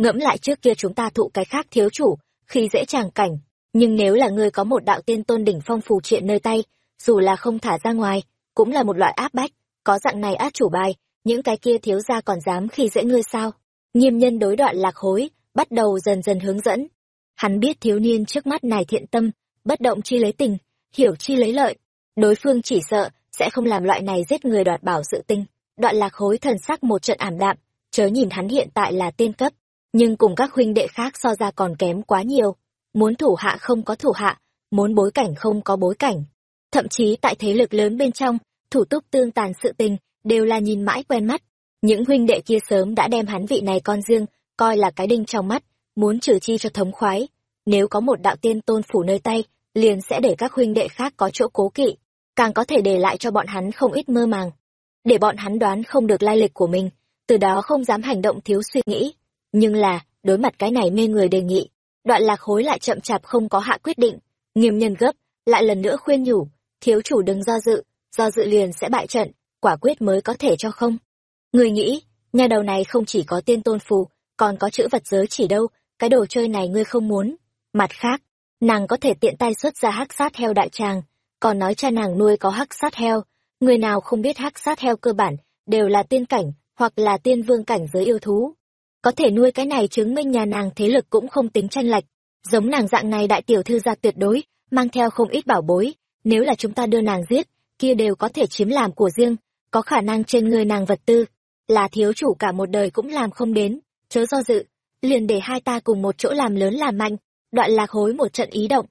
ngẫm lại trước kia chúng ta thụ cái khác thiếu chủ, khi dễ tràng cảnh. Nhưng nếu là ngươi có một đạo tiên tôn đỉnh phong phù triện nơi tay, dù là không thả ra ngoài, cũng là một loại áp bách. Có dạng này át chủ bài, những cái kia thiếu gia còn dám khi dễ ngươi sao? Nghiêm nhân đối đoạn lạc hối, bắt đầu dần dần hướng dẫn. Hắn biết thiếu niên trước mắt này thiện tâm, bất động chi lấy tình, hiểu chi lấy lợi. Đối phương chỉ sợ sẽ không làm loại này giết người đoạt bảo sự tinh. Đoạn lạc hối thần sắc một trận ảm đạm, chớ nhìn hắn hiện tại là tiên cấp nhưng cùng các huynh đệ khác so ra còn kém quá nhiều. Muốn thủ hạ không có thủ hạ, muốn bối cảnh không có bối cảnh. Thậm chí tại thế lực lớn bên trong, thủ túc tương tàn sự tình đều là nhìn mãi quen mắt. Những huynh đệ kia sớm đã đem hắn vị này con riêng coi là cái đinh trong mắt, muốn trừ chi cho thống khoái. Nếu có một đạo tiên tôn phủ nơi tay, liền sẽ để các huynh đệ khác có chỗ cố kỵ, càng có thể để lại cho bọn hắn không ít mơ màng. Để bọn hắn đoán không được lai lịch của mình, từ đó không dám hành động thiếu suy nghĩ nhưng là, đối mặt cái này mê người đề nghị, đoạn lạc hối lại chậm chạp không có hạ quyết định. Nghiêm nhân gấp, lại lần nữa khuyên nhủ, thiếu chủ đừng do dự do dự liền sẽ bại trận, quả quyết mới có thể cho không. Người nghĩ, nhà đầu này không chỉ có tiên tôn phù, còn có chữ vật giới chỉ đâu, cái đồ chơi này ngươi không muốn. Mặt khác, nàng có thể tiện tay xuất ra hắc sát heo đại tràng, còn nói cha nàng nuôi có hắc sát heo, người nào không biết hắc sát heo cơ bản đều là tiên cảnh hoặc là tiên vương cảnh giới yêu thú có thể nuôi cái này chứng minh nhà nàng thế lực cũng không tính tranh lệch. Giống nàng dạng này đại tiểu thư gia tuyệt đối, mang theo không ít bảo bối. Nếu là chúng ta đưa nàng giết, kia đều có thể chiếm làm của riêng. Có khả năng trên người nàng vật tư là thiếu chủ cả một đời cũng làm không đến. Chớ do dự, liền để hai ta cùng một chỗ làm lớn làm mạnh, đoạn lạc hối một trận ý động.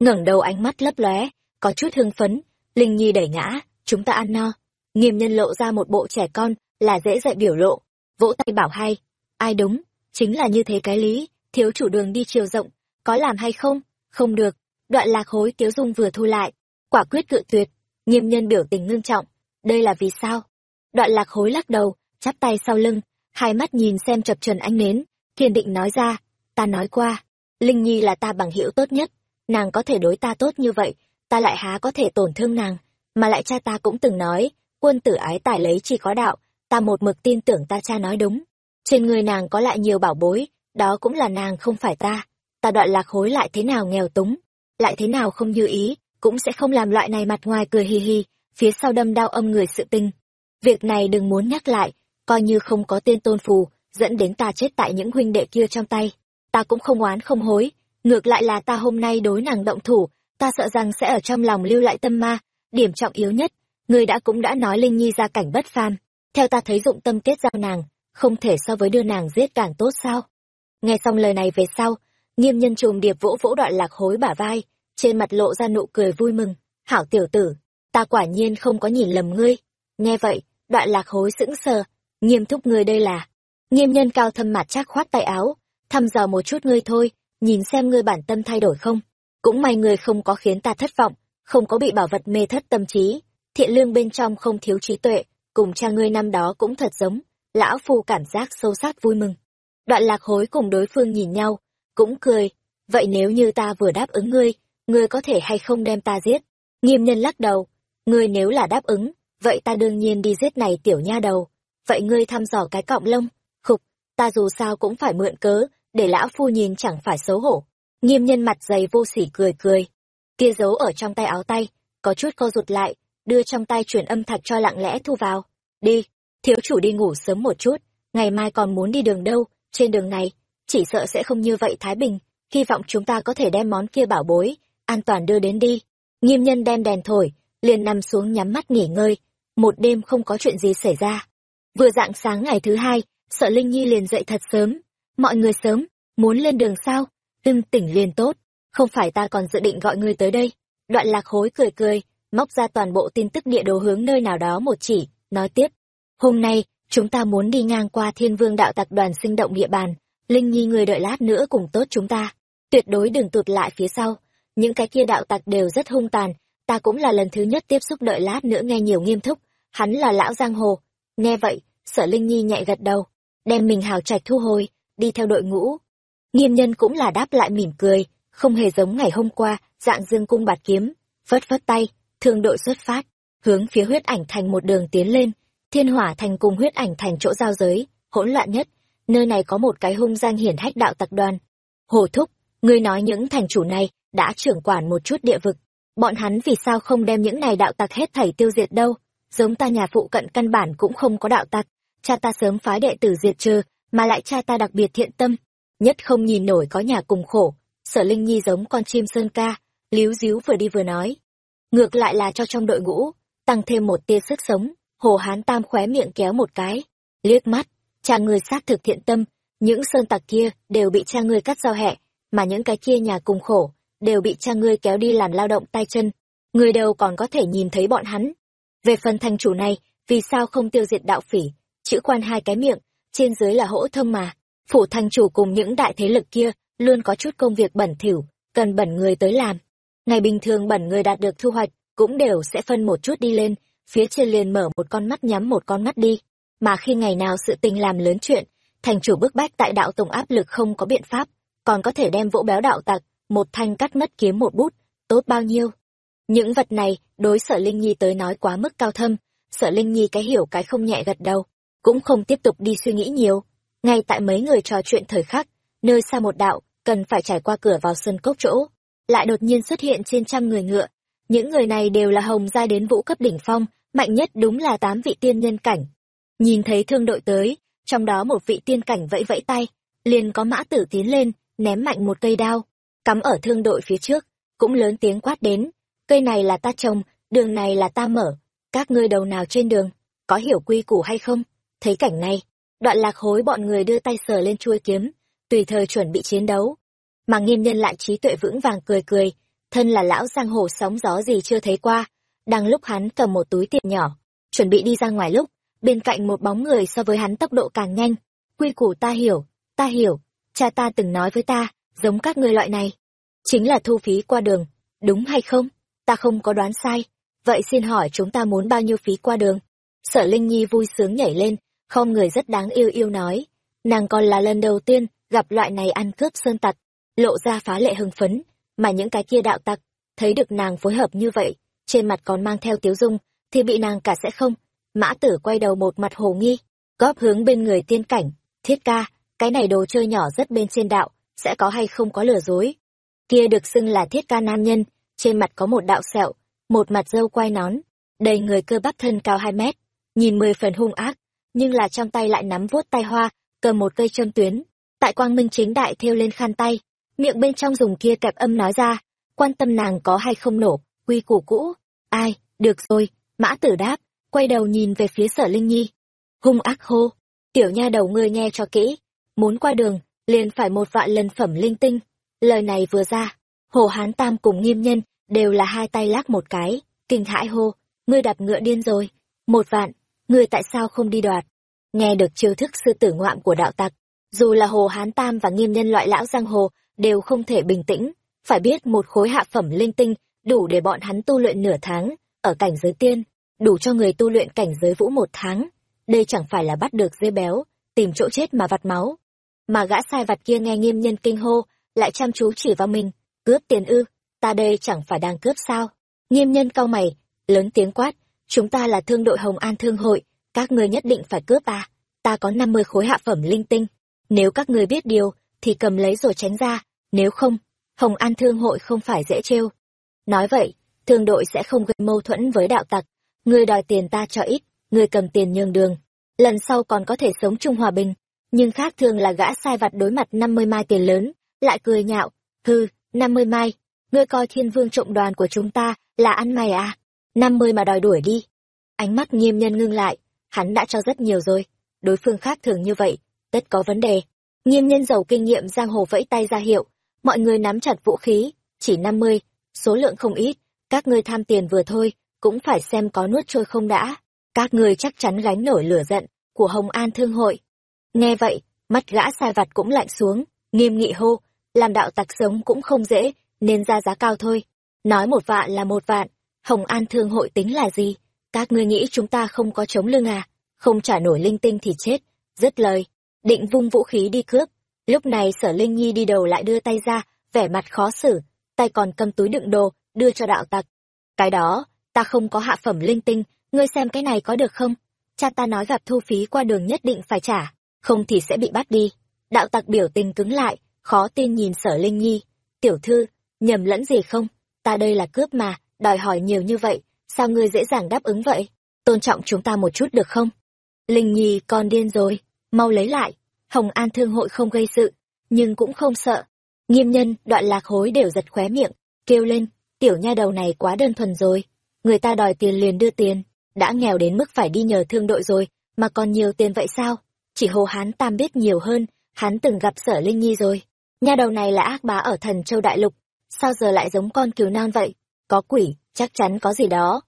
Ngẩng đầu ánh mắt lấp lóe, có chút hưng phấn. Linh nhi đẩy ngã, chúng ta ăn no. Nghiêm nhân lộ ra một bộ trẻ con, là dễ dạy biểu lộ. Vỗ tay bảo hay ai đúng, chính là như thế cái lý, thiếu chủ đường đi chiều rộng, có làm hay không? Không được, đoạn lạc hối tiếu dung vừa thu lại, quả quyết cự tuyệt, nghiêm nhân biểu tình ngưng trọng, đây là vì sao? Đoạn lạc hối lắc đầu, chắp tay sau lưng, hai mắt nhìn xem chập trần ánh nến, kiên định nói ra, ta nói qua, linh nhi là ta bằng hữu tốt nhất, nàng có thể đối ta tốt như vậy, ta lại há có thể tổn thương nàng, mà lại cha ta cũng từng nói, quân tử ái tài lấy chỉ có đạo, ta một mực tin tưởng ta cha nói đúng trên người nàng có lại nhiều bảo bối, đó cũng là nàng không phải ta. Ta đoạn lạc hối lại thế nào nghèo túng, lại thế nào không như ý, cũng sẽ không làm loại này mặt ngoài cười hì hì, phía sau đâm đau âm người sự tinh. việc này đừng muốn nhắc lại, coi như không có tên tôn phù, dẫn đến ta chết tại những huynh đệ kia trong tay. Ta cũng không oán không hối, ngược lại là ta hôm nay đối nàng động thủ, ta sợ rằng sẽ ở trong lòng lưu lại tâm ma. Điểm trọng yếu nhất, người đã cũng đã nói linh nhi ra cảnh bất phàm. Theo ta thấy dụng tâm kết giao nàng không thể so với đưa nàng giết càng tốt sao? Nghe xong lời này về sau, nghiêm nhân trùng điệp vỗ vỗ đoạn lạc hối bả vai, trên mặt lộ ra nụ cười vui mừng. Hảo tiểu tử, ta quả nhiên không có nhìn lầm ngươi. Nghe vậy, đoạn lạc hối sững sờ, nghiêm thúc ngươi đây là. Nghiêm nhân cao thâm mặt chắc khoát tay áo, thăm dò một chút ngươi thôi, nhìn xem ngươi bản tâm thay đổi không. Cũng may ngươi không có khiến ta thất vọng, không có bị bảo vật mê thất tâm trí. Thiện lương bên trong không thiếu trí tuệ, cùng cha ngươi năm đó cũng thật giống lão phu cảm giác sâu sắc vui mừng. Đoạn lạc hối cùng đối phương nhìn nhau, cũng cười. Vậy nếu như ta vừa đáp ứng ngươi ngươi có thể hay không đem ta giết? Nghiêm nhân lắc đầu. Ngươi nếu là đáp ứng, vậy ta đương nhiên đi giết này tiểu nha đầu. Vậy ngươi thăm dò cái cọng lông. Khục, ta dù sao cũng phải mượn cớ, để lão phu nhìn chẳng phải xấu hổ. Nghiêm nhân mặt dày vô sỉ cười cười. Kia giấu ở trong tay áo tay, có chút co rụt lại, đưa trong tay chuyển âm thạch cho lặng lẽ thu vào. Đi thiếu chủ đi ngủ sớm một chút, ngày mai còn muốn đi đường đâu, trên đường này, chỉ sợ sẽ không như vậy thái bình, hy vọng chúng ta có thể đem món kia bảo bối, an toàn đưa đến đi. Nghiêm nhân đem đèn thổi, liền nằm xuống nhắm mắt nghỉ ngơi, một đêm không có chuyện gì xảy ra. Vừa dạng sáng ngày thứ hai, sợ linh nhi liền dậy thật sớm. Mọi người sớm, muốn lên đường sao? Tưng tỉnh liền tốt, không phải ta còn dự định gọi ngươi tới đây. Đoạn lạc hối cười cười, móc ra toàn bộ tin tức địa đồ hướng nơi nào đó một chỉ, nói tiếp hôm nay, chúng ta muốn đi ngang qua thiên vương đạo tặc đoàn sinh động địa bàn. Linh nhi người đợi lát nữa cùng tốt chúng ta. Tuyệt đối đừng tụt lại phía sau. Những cái kia đạo tặc đều rất hung tàn. Ta cũng là lần thứ nhất tiếp xúc đợi lát nữa nghe nhiều nghiêm túc. Hắn là lão giang hồ. Nghe vậy sở linh nhi nhẹ gật đầu. Đem mình hào trạch thu hồi, đi theo đội ngũ. Nghiêm nhân cũng là đáp lại mỉm cười. Không hề giống ngày hôm qua, dạng dương cung bạt kiếm. Phất phất tay, thương đội xuất phát. Hướng phía huyết ảnh thành một đường tiến lên thiên hỏa thành cùng huyết ảnh thành chỗ giao giới hỗn loạn nhất nơi này có một cái hung danh hiển hách đạo tặc đoàn. Hồ Thúc, ngươi nói những thành chủ này đã trưởng quản một chút địa vực. Bọn hắn vì sao không đem những này đạo tặc hết thảy tiêu diệt đâu? Giống ta nhà phụ cận căn bản cũng không có đạo tặc. Cha ta sớm phái đệ tử diệt trừ, mà lại cha ta đặc biệt thiện tâm. Nhất không nhìn nổi có nhà cùng khổ. Sở Linh Nhi giống con chim sơn ca, líu díu vừa đi vừa nói. Ngược lại là cho trong đội ngũ, tăng thêm một tia sức sống, Hồ Hán Tam khóe miệng kéo một cái, liếc mắt, cha người xác thực thiện tâm, những sơn tặc kia đều bị cha ngươi cắt giao hẹ, mà những cái kia nhà cùng khổ, đều bị cha ngươi kéo đi làm lao động tay chân, người đều còn có thể nhìn thấy bọn hắn. Về phần thành chủ này, vì sao không tiêu diệt đạo phỉ, chữ quan hai cái miệng, trên dưới là hỗ thông mà, phủ thành chủ cùng những đại thế lực kia, luôn có chút công việc bẩn thỉu, cần bẩn người tới làm. Ngày bình thường bẩn người đạt được thu hoạch, cũng đều sẽ phân một chút đi lên, phía trên liền mở một con mắt nhắm một con mắt đi. Mà khi ngày nào sự tình làm lớn chuyện, thành chủ bức bách tại đạo tổng áp lực không có biện pháp, còn có thể đem vỗ béo đạo tặc, một thanh cắt mất kiếm một bút, tốt bao nhiêu. Những vật này, đối sở Linh Nhi tới nói quá mức cao thâm, sở Linh Nhi cái hiểu cái không nhẹ gật đầu, cũng không tiếp tục đi suy nghĩ nhiều. Ngay tại mấy người trò chuyện thời khắc, nơi xa một đạo, cần phải trải qua cửa vào sân cốc chỗ, lại đột nhiên xuất hiện trên trăm người ngựa. Những người này đều là hồng gia đến vũ cấp đỉnh phong, mạnh nhất đúng là tám vị tiên nhân cảnh. Nhìn thấy thương đội tới, trong đó một vị tiên cảnh vẫy vẫy tay, liền có mã tử tiến lên, ném mạnh một cây đao, cắm ở thương đội phía trước, cũng lớn tiếng quát đến. Cây này là ta trồng, đường này là ta mở, các ngươi đầu nào trên đường, có hiểu quy củ hay không? Thấy cảnh này, đoạn lạc hối bọn người đưa tay sờ lên chuôi kiếm, tùy thời chuẩn bị chiến đấu. Mà nghiêm nhân lại trí tuệ vững vàng cười cười, thân là lão giang hồ sóng gió gì chưa thấy qua. Đang lúc hắn cầm một túi tiền nhỏ, chuẩn bị đi ra ngoài lúc, bên cạnh một bóng người so với hắn tốc độ càng nhanh. Quy củ ta hiểu, ta hiểu, cha ta từng nói với ta, giống các ngươi loại này. Chính là thu phí qua đường, đúng hay không? Ta không có đoán sai. Vậy xin hỏi chúng ta muốn bao nhiêu phí qua đường? Sở Linh Nhi vui sướng nhảy lên, không người rất đáng yêu yêu nói. Nàng còn là lần đầu tiên gặp loại này ăn cướp sơn tặc, lộ ra phá lệ hưng phấn, mà những cái kia đạo tặc, thấy được nàng phối hợp như vậy, trên mặt còn mang theo tiếu dung, thì bị nàng cả sẽ không. Mã tử quay đầu một mặt hồ nghi, góp hướng bên người tiên cảnh, thiết ca, cái này đồ chơi nhỏ rất bên trên đạo, sẽ có hay không có lừa dối. Kia được xưng là thiết ca nam nhân, trên mặt có một đạo sẹo, một mặt râu quai nón, đầy người cơ bắp thân cao hai mét, nhìn mười phần hung ác, nhưng là trong tay lại nắm vuốt tay hoa, cầm một cây châm tuyến, tại quang minh chính đại thêu lên khăn tay, miệng bên trong dùng kia kẹp âm nói ra, quan tâm nàng có hay không nổ, quy củ cũ, ai, được rồi, mã tử đáp, quay đầu nhìn về phía sở Linh Nhi. Hung ác hô, tiểu nha đầu ngươi nghe cho kỹ, muốn qua đường, liền phải một vạn lần phẩm linh tinh. Lời này vừa ra, Hồ Hán Tam cùng nghiêm nhân, đều là hai tay lắc một cái, kinh hãi hô, ngươi đạp ngựa điên rồi, một vạn, ngươi tại sao không đi đoạt? Nghe được chiêu thức sư tử ngoạm của đạo tặc, dù là Hồ Hán Tam và nghiêm nhân loại lão giang hồ, đều không thể bình tĩnh, phải biết một khối hạ phẩm linh tinh đủ để bọn hắn tu luyện nửa tháng, ở cảnh giới tiên, đủ cho người tu luyện cảnh giới vũ một tháng. Đây chẳng phải là bắt được dê béo, tìm chỗ chết mà vặt máu. Mà gã sai vặt kia nghe nghiêm nhân kinh hô, lại chăm chú chỉ vào mình, cướp tiền ư, ta đây chẳng phải đang cướp sao. Nghiêm nhân cau mày, lớn tiếng quát, chúng ta là thương đội Hồng An Thương Hội, các ngươi nhất định phải cướp à, ta có 50 khối hạ phẩm linh tinh. Nếu các ngươi biết điều, thì cầm lấy rồi tránh ra, nếu không, Hồng An Thương Hội không phải dễ trêu. Nói vậy, thương đội sẽ không gây mâu thuẫn với đạo tặc, ngươi đòi tiền ta cho ít, ngươi cầm tiền nhường đường, lần sau còn có thể sống chung hòa bình. Nhưng khác thường là gã sai vặt đối mặt 50 mai tiền lớn, lại cười nhạo, hư, 50 mai, ngươi coi thiên vương trộm đoàn của chúng ta là ăn mày à, 50 mà đòi đuổi đi. Ánh mắt nghiêm nhân ngưng lại, hắn đã cho rất nhiều rồi, đối phương khác thường như vậy, tất có vấn đề. Nghiêm nhân giàu kinh nghiệm giang hồ vẫy tay ra hiệu, mọi người nắm chặt vũ khí, chỉ 50, số lượng không ít, các ngươi tham tiền vừa thôi, cũng phải xem có nuốt trôi không đã. Các ngươi chắc chắn gánh nổi lửa giận của Hồng An Thương hội. Nghe vậy, mắt gã sai vặt cũng lạnh xuống, nghiêm nghị hô, làm đạo tặc sống cũng không dễ, nên ra giá cao thôi. Nói một vạn là một vạn, Hồng An Thương hội tính là gì? Các ngươi nghĩ chúng ta không có chống lưng à? Không trả nổi linh tinh thì chết. Dứt lời, định vung vũ khí đi cướp. Lúc này sở Linh Nhi đi đầu lại đưa tay ra, vẻ mặt khó xử, tay còn cầm túi đựng đồ, đưa cho đạo tặc. Cái đó, ta không có hạ phẩm linh tinh, ngươi xem cái này có được không? Cha ta nói gặp thu phí qua đường nhất định phải trả, không thì sẽ bị bắt đi. Đạo tặc biểu tình cứng lại, khó tin nhìn sở Linh Nhi. Tiểu thư, nhầm lẫn gì không? Ta đây là cướp mà, đòi hỏi nhiều như vậy, sao ngươi dễ dàng đáp ứng vậy? Tôn trọng chúng ta một chút được không? Linh Nhi con điên rồi, mau lấy lại. Hồng An Thương hội không gây sự, nhưng cũng không sợ. Nghiêm nhân, đoạn lạc hối đều giật khóe miệng, kêu lên, tiểu nha đầu này quá đơn thuần rồi. Người ta đòi tiền liền đưa tiền, đã nghèo đến mức phải đi nhờ thương đội rồi, mà còn nhiều tiền vậy sao? Chỉ hồ hán tam biết nhiều hơn, hắn từng gặp sở Linh Nhi rồi. Nha đầu này là ác bá ở thần châu đại lục, sao giờ lại giống con cừu non vậy? Có quỷ, chắc chắn có gì đó.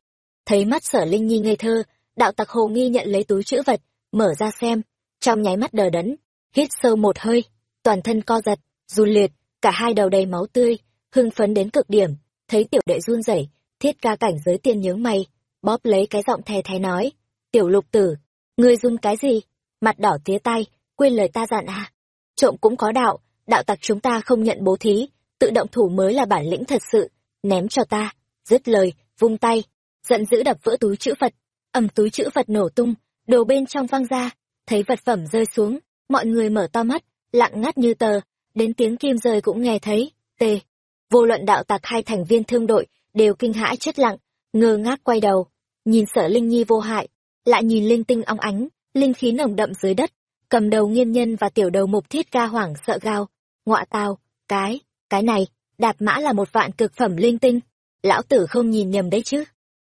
Thấy mắt sở Linh Nhi ngây thơ, đạo tặc hồ nghi nhận lấy túi chữ vật, mở ra xem, trong nháy mắt đờ đẫn, hít sâu một hơi, toàn thân co giật, run liệt, cả hai đầu đầy máu tươi, hưng phấn đến cực điểm, thấy tiểu đệ run rẩy, thiết ca cảnh giới tiên nhướng mày, bóp lấy cái giọng thè thé nói, tiểu lục tử, ngươi run cái gì? Mặt đỏ tía tay, quên lời ta dặn à? Trộm cũng có đạo, đạo tặc chúng ta không nhận bố thí, tự động thủ mới là bản lĩnh thật sự, ném cho ta, dứt lời, vung tay, giận dữ đập vỡ túi chữ Phật, ầm túi chữ Phật nổ tung, đồ bên trong văng ra, thấy vật phẩm rơi xuống, mọi người mở to mắt, lặng ngắt như tờ, đến tiếng kim rơi cũng nghe thấy, tê. Vô luận đạo tặc hai thành viên thương đội, đều kinh hãi chết lặng, ngơ ngác quay đầu, nhìn sở Linh Nhi vô hại, lại nhìn linh tinh ong ánh, linh khí nồng đậm dưới đất, cầm đầu nghiêm nhân và tiểu đầu mục thiết ca hoảng sợ gao, ngọa tao, cái, cái này, đạp mã là một vạn cực phẩm linh tinh, lão tử không nhìn nhầm đấy chứ.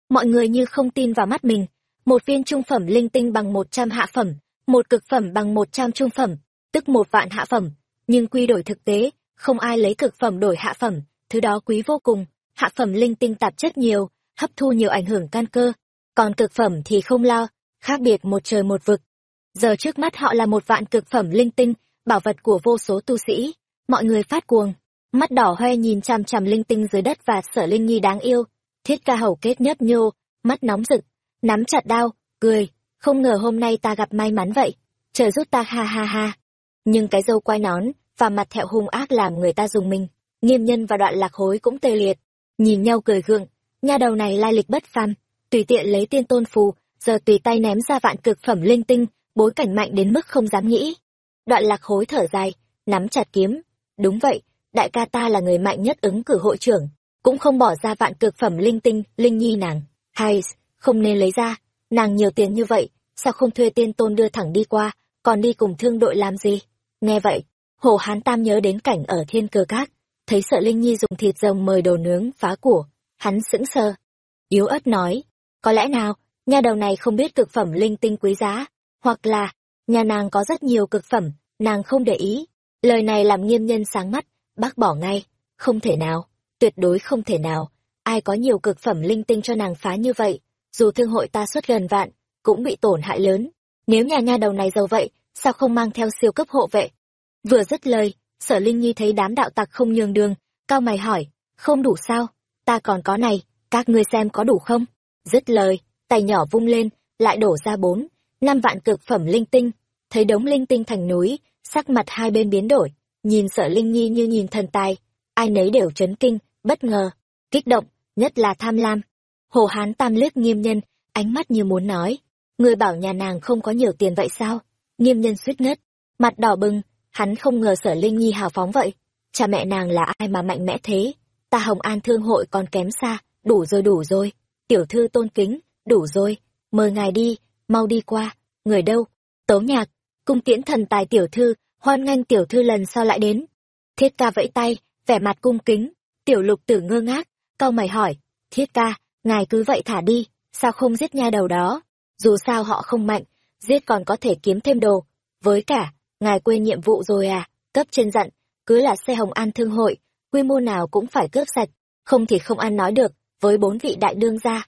Mọi người như không tin vào mắt mình, một viên trung phẩm linh tinh bằng một trăm hạ phẩm, một cực phẩm bằng một trăm trung phẩm, tức một vạn hạ phẩm, nhưng quy đổi thực tế, không ai lấy cực phẩm đổi hạ phẩm, thứ đó quý vô cùng, hạ phẩm linh tinh tạp chất nhiều, hấp thu nhiều ảnh hưởng căn cơ, còn cực phẩm thì không lo, khác biệt một trời một vực. Giờ trước mắt họ là một vạn cực phẩm linh tinh, bảo vật của vô số tu sĩ, mọi người phát cuồng, mắt đỏ hoe nhìn chằm chằm linh tinh dưới đất và sở linh nhi đáng yêu, thiết ca hầu kết nhấp nhô, mắt nóng rực, nắm chặt đao, cười, không ngờ hôm nay ta gặp may mắn vậy, trời giúp ta ha ha ha. Nhưng cái dâu quai nón, và mặt thẹo hung ác làm người ta dùng mình, nghiêm nhân và đoạn lạc hối cũng tê liệt, nhìn nhau cười gượng, nha đầu này lai lịch bất phàm, tùy tiện lấy tiên tôn phù, giờ tùy tay ném ra vạn cực phẩm linh tinh, bối cảnh mạnh đến mức không dám nghĩ. Đoạn lạc hối thở dài, nắm chặt kiếm, đúng vậy, đại ca ta là người mạnh nhất ứng cử hội trưởng, cũng không bỏ ra vạn cực phẩm linh tinh, linh nhi nàng, hay, không nên lấy ra, nàng nhiều tiền như vậy, sao không thuê tiên tôn đưa thẳng đi qua, còn đi cùng thương đội làm gì? Nghe vậy, Hồ Hán Tam nhớ đến cảnh ở thiên cơ cát, thấy sợ Linh Nhi dùng thịt rồng mời đồ nướng phá của, hắn sững sờ. Yếu ớt nói, có lẽ nào, nhà đầu này không biết cực phẩm linh tinh quý giá, hoặc là, nhà nàng có rất nhiều cực phẩm, nàng không để ý. Lời này làm nghiêm nhân sáng mắt, bác bỏ ngay, không thể nào, tuyệt đối không thể nào, ai có nhiều cực phẩm linh tinh cho nàng phá như vậy, dù thương hội ta xuất gần vạn, cũng bị tổn hại lớn. Nếu nhà nha đầu này giàu vậy, sao không mang theo siêu cấp hộ vệ? Vừa dứt lời, sở Linh Nhi thấy đám đạo tặc không nhường đường, cao mày hỏi, không đủ sao? Ta còn có này, các ngươi xem có đủ không? Dứt lời, tay nhỏ vung lên, lại đổ ra bốn, năm vạn cực phẩm linh tinh, thấy đống linh tinh thành núi, sắc mặt hai bên biến đổi, nhìn sở Linh Nhi như nhìn thần tài, ai nấy đều chấn kinh, bất ngờ, kích động, nhất là tham lam. Hồ Hán Tam liếc nghiêm nhân, ánh mắt như muốn nói, người bảo nhà nàng không có nhiều tiền vậy sao? Nghiêm nhân suýt ngất, mặt đỏ bừng, hắn không ngờ sở Linh Nhi hào phóng vậy. Cha mẹ nàng là ai mà mạnh mẽ thế? Ta Hồng An Thương hội còn kém xa, đủ rồi đủ rồi. Tiểu thư tôn kính, đủ rồi, mời ngài đi, mau đi qua, người đâu? Tấu nhạc, cung tiễn thần tài tiểu thư, hoan nghênh tiểu thư lần sau lại đến. Thiết ca vẫy tay, vẻ mặt cung kính, tiểu lục tử ngơ ngác, cau mày hỏi, thiết ca, ngài cứ vậy thả đi, sao không giết nha đầu đó? Dù sao họ không mạnh, giết còn có thể kiếm thêm đồ. Với cả, ngài quên nhiệm vụ rồi à, cấp trên dặn, cứ là xe hồng an thương hội, quy mô nào cũng phải cướp sạch, không thì không ăn nói được, với bốn vị đại đương gia.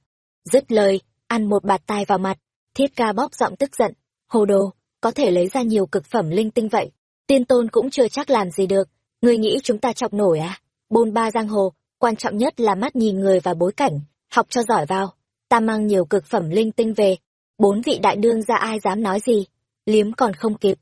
Dứt lời, ăn một bạt tai vào mặt, thiết ca bóp giọng tức giận, hồ đồ, có thể lấy ra nhiều cực phẩm linh tinh vậy, tiên tôn cũng chưa chắc làm gì được, người nghĩ chúng ta chọc nổi à? Bôn ba giang hồ, quan trọng nhất là mắt nhìn người và bối cảnh, học cho giỏi vào, ta mang nhiều cực phẩm linh tinh về, bốn vị đại đương ra ai dám nói gì, liếm còn không kịp.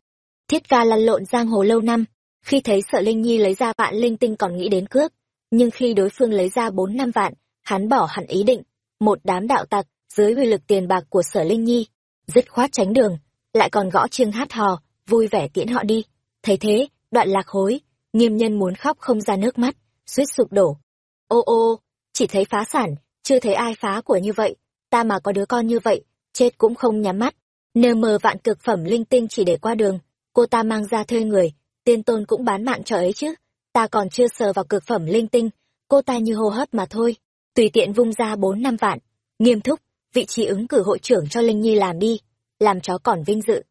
Thiết ca lăn lộn giang hồ lâu năm, khi thấy sợ Linh Nhi lấy ra vạn linh tinh còn nghĩ đến cướp, nhưng khi đối phương lấy ra bốn năm vạn, hắn bỏ hẳn ý định, một đám đạo tặc, dưới uy lực tiền bạc của sở Linh Nhi, dứt khoát tránh đường, lại còn gõ chiêng hát hò, vui vẻ tiễn họ đi. Thấy thế, đoạn lạc hối, nghiêm nhân muốn khóc không ra nước mắt, suýt sụp đổ. Ô ô, chỉ thấy phá sản, chưa thấy ai phá của như vậy, ta mà có đứa con như vậy, chết cũng không nhắm mắt. Nơ mờ vạn cực phẩm linh tinh chỉ để qua đường, cô ta mang ra thuê người, tiên tôn cũng bán mạng cho ấy chứ. Ta còn chưa sờ vào cực phẩm linh tinh, cô ta như hô hấp mà thôi. Tùy tiện vung ra bốn năm vạn, nghiêm túc, vị trí ứng cử hội trưởng cho Linh Nhi làm đi, làm chó còn vinh dự.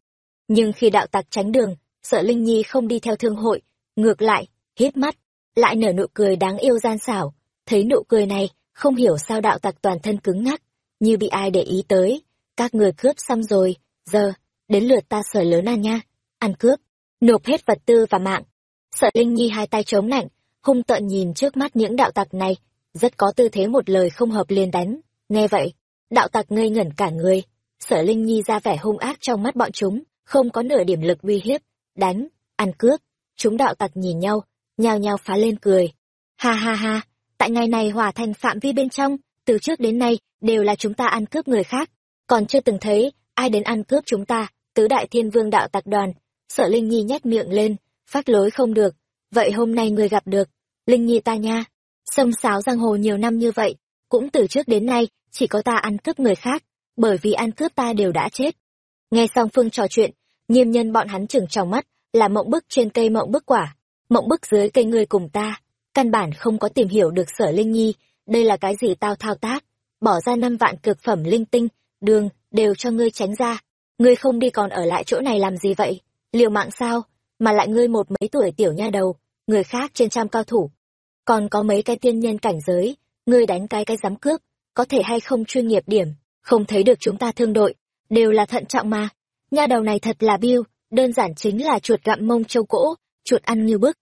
Nhưng khi đạo tặc tránh đường, sợ Linh Nhi không đi theo thương hội, ngược lại, hít mắt, lại nở nụ cười đáng yêu gian xảo. Thấy nụ cười này, không hiểu sao đạo tặc toàn thân cứng ngắc, như bị ai để ý tới. Các người cướp xong rồi, giờ, đến lượt ta sở lớn à nha, ăn cướp, nộp hết vật tư và mạng. Sợ Linh Nhi hai tay chống nạnh, hung tợn nhìn trước mắt những đạo tặc này, rất có tư thế một lời không hợp liền đánh. Nghe vậy, đạo tặc ngây ngẩn cả người, sở Linh Nhi ra vẻ hung ác trong mắt bọn chúng, không có nửa điểm lực uy hiếp, đánh, ăn cướp. Chúng đạo tặc nhìn nhau, nhao nhao phá lên cười. Ha ha ha, tại ngày này hòa thành phạm vi bên trong, từ trước đến nay đều là chúng ta ăn cướp người khác, còn chưa từng thấy ai đến ăn cướp chúng ta, tứ đại thiên vương đạo tặc đoàn. sợ Linh Nhi nhét miệng lên, phát lối không được, vậy hôm nay người gặp được, Linh Nhi ta nha, sông sáo giang hồ nhiều năm như vậy, cũng từ trước đến nay chỉ có ta ăn cướp người khác, bởi vì ăn cướp ta đều đã chết. Nghe xong Phương trò chuyện, nghiêm nhân bọn hắn chừng trong mắt, là mộng bức trên cây mộng bức quả, mộng bức dưới cây người cùng ta, căn bản không có tìm hiểu được sở Linh Nhi, đây là cái gì tao thao tác, bỏ ra năm vạn cực phẩm linh tinh, đường, đều cho ngươi tránh ra, ngươi không đi còn ở lại chỗ này làm gì vậy, liều mạng sao, mà lại ngươi một mấy tuổi tiểu nha đầu, người khác trên trăm cao thủ, còn có mấy cái tiên nhân cảnh giới, ngươi đánh cái cái dám cướp, có thể hay không chuyên nghiệp điểm, không thấy được chúng ta thương đội, đều là thận trọng mà. Nha đầu này thật là biêu, đơn giản chính là chuột gặm mông châu cỗ, chuột ăn như bức.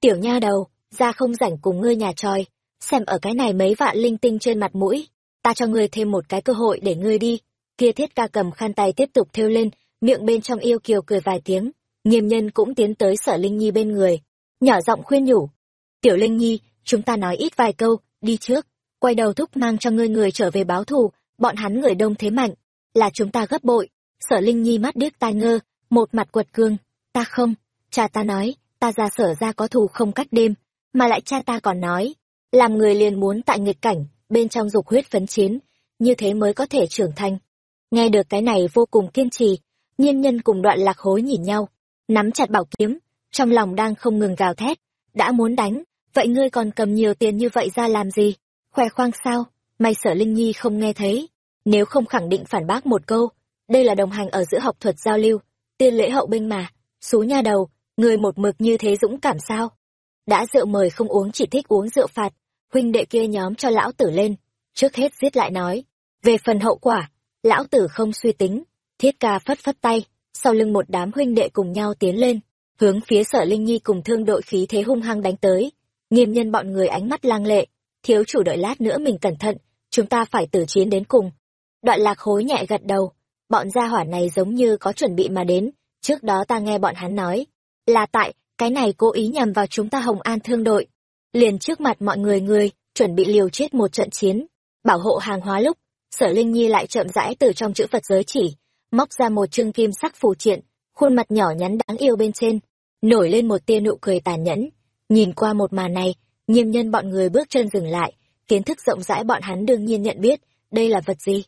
Tiểu nha đầu, ra không rảnh cùng ngươi nhà tròi, xem ở cái này mấy vạn linh tinh trên mặt mũi, ta cho ngươi thêm một cái cơ hội để ngươi đi. Kia thiết ca cầm khăn tay tiếp tục thêu lên, miệng bên trong yêu kiều cười vài tiếng, nghiêm nhân cũng tiến tới sở Linh Nhi bên người, nhỏ giọng khuyên nhủ. Tiểu Linh Nhi, chúng ta nói ít vài câu, đi trước, quay đầu thúc mang cho ngươi người trở về báo thù, bọn hắn người đông thế mạnh, là chúng ta gấp bội. Sở Linh Nhi mắt điếc tai ngơ, một mặt quật cương, ta không, cha ta nói, ta ra sở ra có thù không cách đêm, mà lại cha ta còn nói, làm người liền muốn tại nghịch cảnh, bên trong dục huyết phấn chiến, như thế mới có thể trưởng thành. Nghe được cái này vô cùng kiên trì, nhiên nhân cùng đoạn lạc hối nhìn nhau, nắm chặt bảo kiếm, trong lòng đang không ngừng gào thét, đã muốn đánh, vậy ngươi còn cầm nhiều tiền như vậy ra làm gì? Khoe khoang sao? May sở Linh Nhi không nghe thấy, nếu không khẳng định phản bác một câu, đây là đồng hành ở giữa học thuật giao lưu, tiên lễ hậu binh mà, xú nha đầu, người một mực như thế dũng cảm sao? Đã rượu mời không uống chỉ thích uống rượu phạt, huynh đệ kia nhóm cho lão tử lên, trước hết giết lại nói. Về phần hậu quả, lão tử không suy tính, thiết ca phất phất tay, sau lưng một đám huynh đệ cùng nhau tiến lên, hướng phía sở Linh Nhi cùng thương đội khí thế hung hăng đánh tới. Nghiêm nhân bọn người ánh mắt lang lệ, thiếu chủ đợi lát nữa mình cẩn thận, chúng ta phải tử chiến đến cùng. Đoạn lạc hối nhẹ gật đầu, bọn gia hỏa này giống như có chuẩn bị mà đến, trước đó ta nghe bọn hắn nói, là tại, cái này cố ý nhằm vào chúng ta Hồng An thương đội. Liền trước mặt mọi người người, chuẩn bị liều chết một trận chiến, bảo hộ hàng hóa lúc, sở Linh Nhi lại chậm rãi từ trong chữ Phật giới chỉ, móc ra một chương kim sắc phù triện, khuôn mặt nhỏ nhắn đáng yêu bên trên, nổi lên một tia nụ cười tàn nhẫn. Nhìn qua một màn này, nghiêm nhân bọn người bước chân dừng lại, kiến thức rộng rãi bọn hắn đương nhiên nhận biết, đây là vật gì.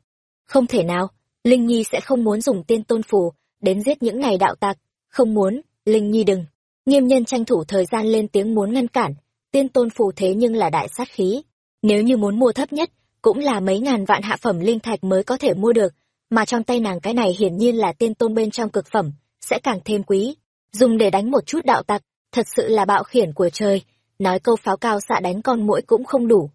Không thể nào, Linh Nhi sẽ không muốn dùng tiên tôn phù đến giết những ngày đạo tặc. Không muốn, Linh Nhi đừng. Nghiêm nhân tranh thủ thời gian lên tiếng muốn ngăn cản, tiên tôn phù thế nhưng là đại sát khí. Nếu như muốn mua thấp nhất, cũng là mấy ngàn vạn hạ phẩm linh thạch mới có thể mua được, mà trong tay nàng cái này hiển nhiên là tiên tôn bên trong cực phẩm, sẽ càng thêm quý. Dùng để đánh một chút đạo tặc, thật sự là bạo khiển của trời, nói câu pháo cao xạ đánh con mũi cũng không đủ.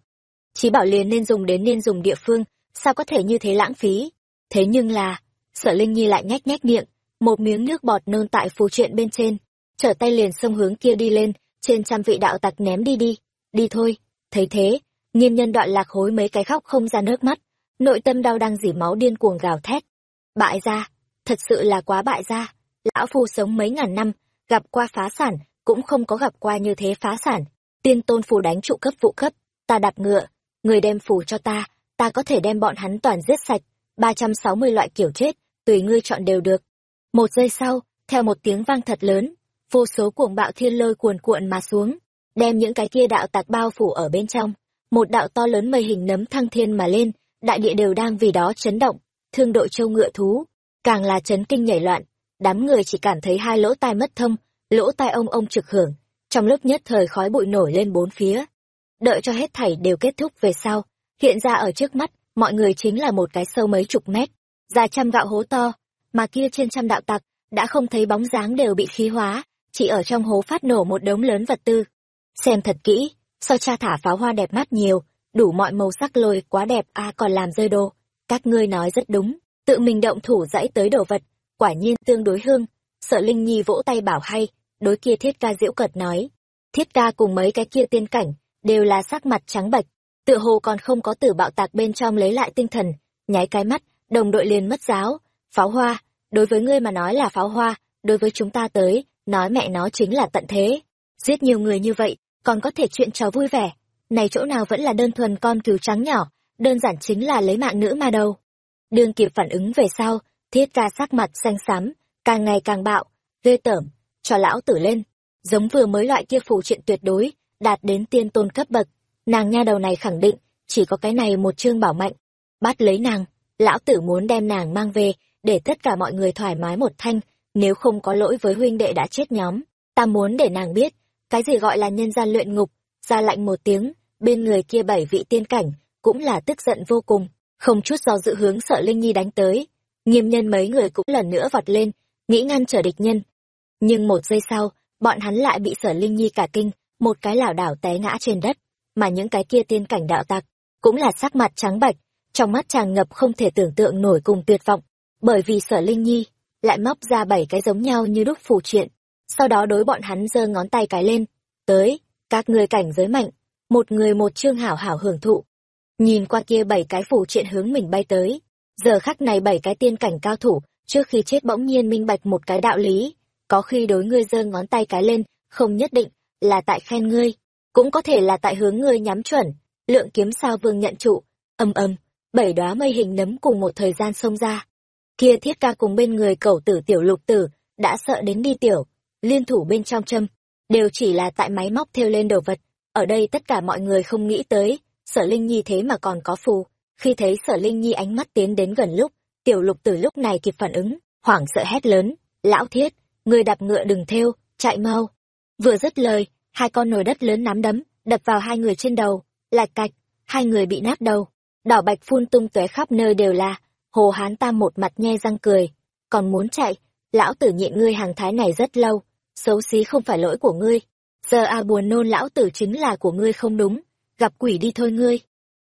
Chí bảo liền nên dùng đến nên dùng địa phương, sao có thể như thế lãng phí. Thế nhưng là, sở Linh Nhi lại nhách nhách miệng, một miếng nước bọt nôn tại phù truyện bên trên, trở tay liền xông hướng kia đi lên, trên trăm vị đạo tặc ném đi đi, đi thôi. Thấy thế, nghiêm nhân đoạn lạc hối mấy cái khóc không ra nước mắt, nội tâm đau đang dỉ máu điên cuồng gào thét. Bại gia, thật sự là quá bại gia, lão phu sống mấy ngàn năm, gặp qua phá sản, cũng không có gặp qua như thế phá sản. Tiên tôn phù đánh trụ cấp vụ cấp, ta đạp ngựa, người đem phù cho ta, ta có thể đem bọn hắn toàn giết sạch, ba trăm sáu mươi loại kiểu chết, tùy ngươi chọn đều được. Một giây sau, theo một tiếng vang thật lớn, vô số cuồng bạo thiên lôi cuồn cuộn mà xuống, đem những cái kia đạo tạc bao phủ ở bên trong. Một đạo to lớn mây hình nấm thăng thiên mà lên, đại địa đều đang vì đó chấn động, thương đội châu ngựa thú, càng là chấn kinh nhảy loạn, đám người chỉ cảm thấy hai lỗ tai mất thông, lỗ tai ông ông trực hưởng, trong lúc nhất thời khói bụi nổi lên bốn phía. Đợi cho hết thảy đều kết thúc về sau, hiện ra ở trước mắt, mọi người chính là một cái sâu mấy chục mét, dài trăm gạo hố to, mà kia trên trăm đạo tặc, đã không thấy bóng dáng đều bị khí hóa, chỉ ở trong hố phát nổ một đống lớn vật tư. Xem thật kỹ, so cha thả pháo hoa đẹp mắt nhiều, đủ mọi màu sắc lôi quá đẹp a còn làm rơi đồ. Các ngươi nói rất đúng, tự mình động thủ dãy tới đồ vật, quả nhiên tương đối hương. Sợ Linh Nhi vỗ tay bảo hay, đối kia thiết ca diễu cợt nói. Thiết ca cùng mấy cái kia tiên cảnh, đều là sắc mặt trắng bệch, tựa hồ còn không có tử bạo tạc bên trong lấy lại tinh thần, nháy cái mắt, đồng đội liền mất giáo. Pháo hoa, đối với ngươi mà nói là pháo hoa, đối với chúng ta tới, nói mẹ nó chính là tận thế. Giết nhiều người như vậy, còn có thể chuyện trò vui vẻ. Này chỗ nào vẫn là đơn thuần con cừu trắng nhỏ, đơn giản chính là lấy mạng nữ mà đâu. Đương kịp phản ứng về sau, thiết ca sắc mặt xanh xám, càng ngày càng bạo, ghê tởm, cho lão tử lên. Giống vừa mới loại kia phù chuyện tuyệt đối, đạt đến tiên tôn cấp bậc. Nàng nha đầu này khẳng định, chỉ có cái này một chương bảo mạnh. Bắt lấy nàng, lão tử muốn đem nàng mang về, để tất cả mọi người thoải mái một thanh, nếu không có lỗi với huynh đệ đã chết nhóm. Ta muốn để nàng biết, cái gì gọi là nhân gian luyện ngục, ra lạnh một tiếng, bên người kia bảy vị tiên cảnh, cũng là tức giận vô cùng, không chút do dự hướng sợ Linh Nhi đánh tới. Nghiêm nhân mấy người cũng lần nữa vọt lên, nghĩ ngăn trở địch nhân. Nhưng một giây sau, bọn hắn lại bị sở Linh Nhi cả kinh, một cái lảo đảo té ngã trên đất, mà những cái kia tiên cảnh đạo tặc, cũng là sắc mặt trắng bạch, trong mắt tràn ngập không thể tưởng tượng nổi cùng tuyệt vọng, bởi vì sở Linh Nhi lại móc ra bảy cái giống nhau như đúc phù triện, sau đó đối bọn hắn giơ ngón tay cái lên, tới, các người cảnh giới mạnh, một người một chương hảo hảo hưởng thụ. Nhìn qua kia bảy cái phù triện hướng mình bay tới, giờ khắc này bảy cái tiên cảnh cao thủ, trước khi chết bỗng nhiên minh bạch một cái đạo lý, có khi đối ngươi giơ ngón tay cái lên, không nhất định là tại khen ngươi, cũng có thể là tại hướng ngươi nhắm chuẩn. Lượng kiếm sao vương nhận trụ, âm âm, bảy đóa mây hình nấm cùng một thời gian xông ra. Kia thiết ca cùng bên người cẩu tử tiểu lục tử, đã sợ đến đi tiểu, liên thủ bên trong châm, đều chỉ là tại máy móc theo lên đồ vật. Ở đây tất cả mọi người không nghĩ tới, sở Linh Nhi thế mà còn có phù. Khi thấy sở Linh Nhi ánh mắt tiến đến gần lúc, tiểu lục tử lúc này kịp phản ứng, hoảng sợ hét lớn, lão thiết, người đạp ngựa đừng theo, chạy mau. Vừa dứt lời, hai con nồi đất lớn nắm đấm, đập vào hai người trên đầu, lạch cạch, hai người bị nát đầu. Đỏ bạch phun tung tóe khắp nơi đều là, hồ hán tam một mặt nhe răng cười, còn muốn chạy, lão tử nhịn ngươi hàng thái này rất lâu, xấu xí không phải lỗi của ngươi. Giờ à buồn nôn lão tử chính là của ngươi không đúng, gặp quỷ đi thôi ngươi.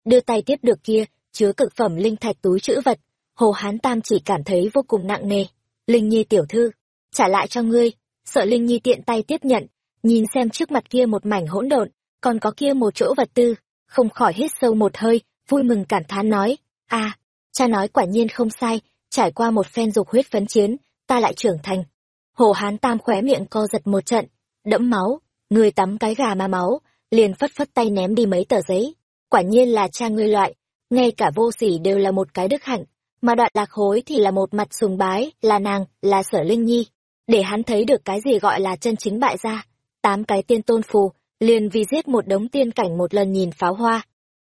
Đưa tay tiếp được kia, chứa cực phẩm linh thạch túi chữ vật, hồ hán tam chỉ cảm thấy vô cùng nặng nề. Linh nhi tiểu thư, trả lại cho ngươi, sợ Linh nhi tiện tay tiếp nhận, nhìn xem trước mặt kia một mảnh hỗn độn, còn có kia một chỗ vật tư, không khỏi hít sâu một hơi, vui mừng cảm thán nói, a cha nói quả nhiên không sai, trải qua một phen dục huyết phấn chiến, ta lại trưởng thành. Hồ Hán Tam khóe miệng co giật một trận, đẫm máu, người tắm cái gà mà máu, liền phất phất tay ném đi mấy tờ giấy. Quả nhiên là cha ngươi loại, ngay cả vô sỉ đều là một cái đức hạnh, mà đoạn lạc hối thì là một mặt sùng bái, là nàng, là sở linh nhi. Để hắn thấy được cái gì gọi là chân chính bại gia, tám cái tiên tôn phù, liền vì giết một đống tiên cảnh một lần nhìn pháo hoa.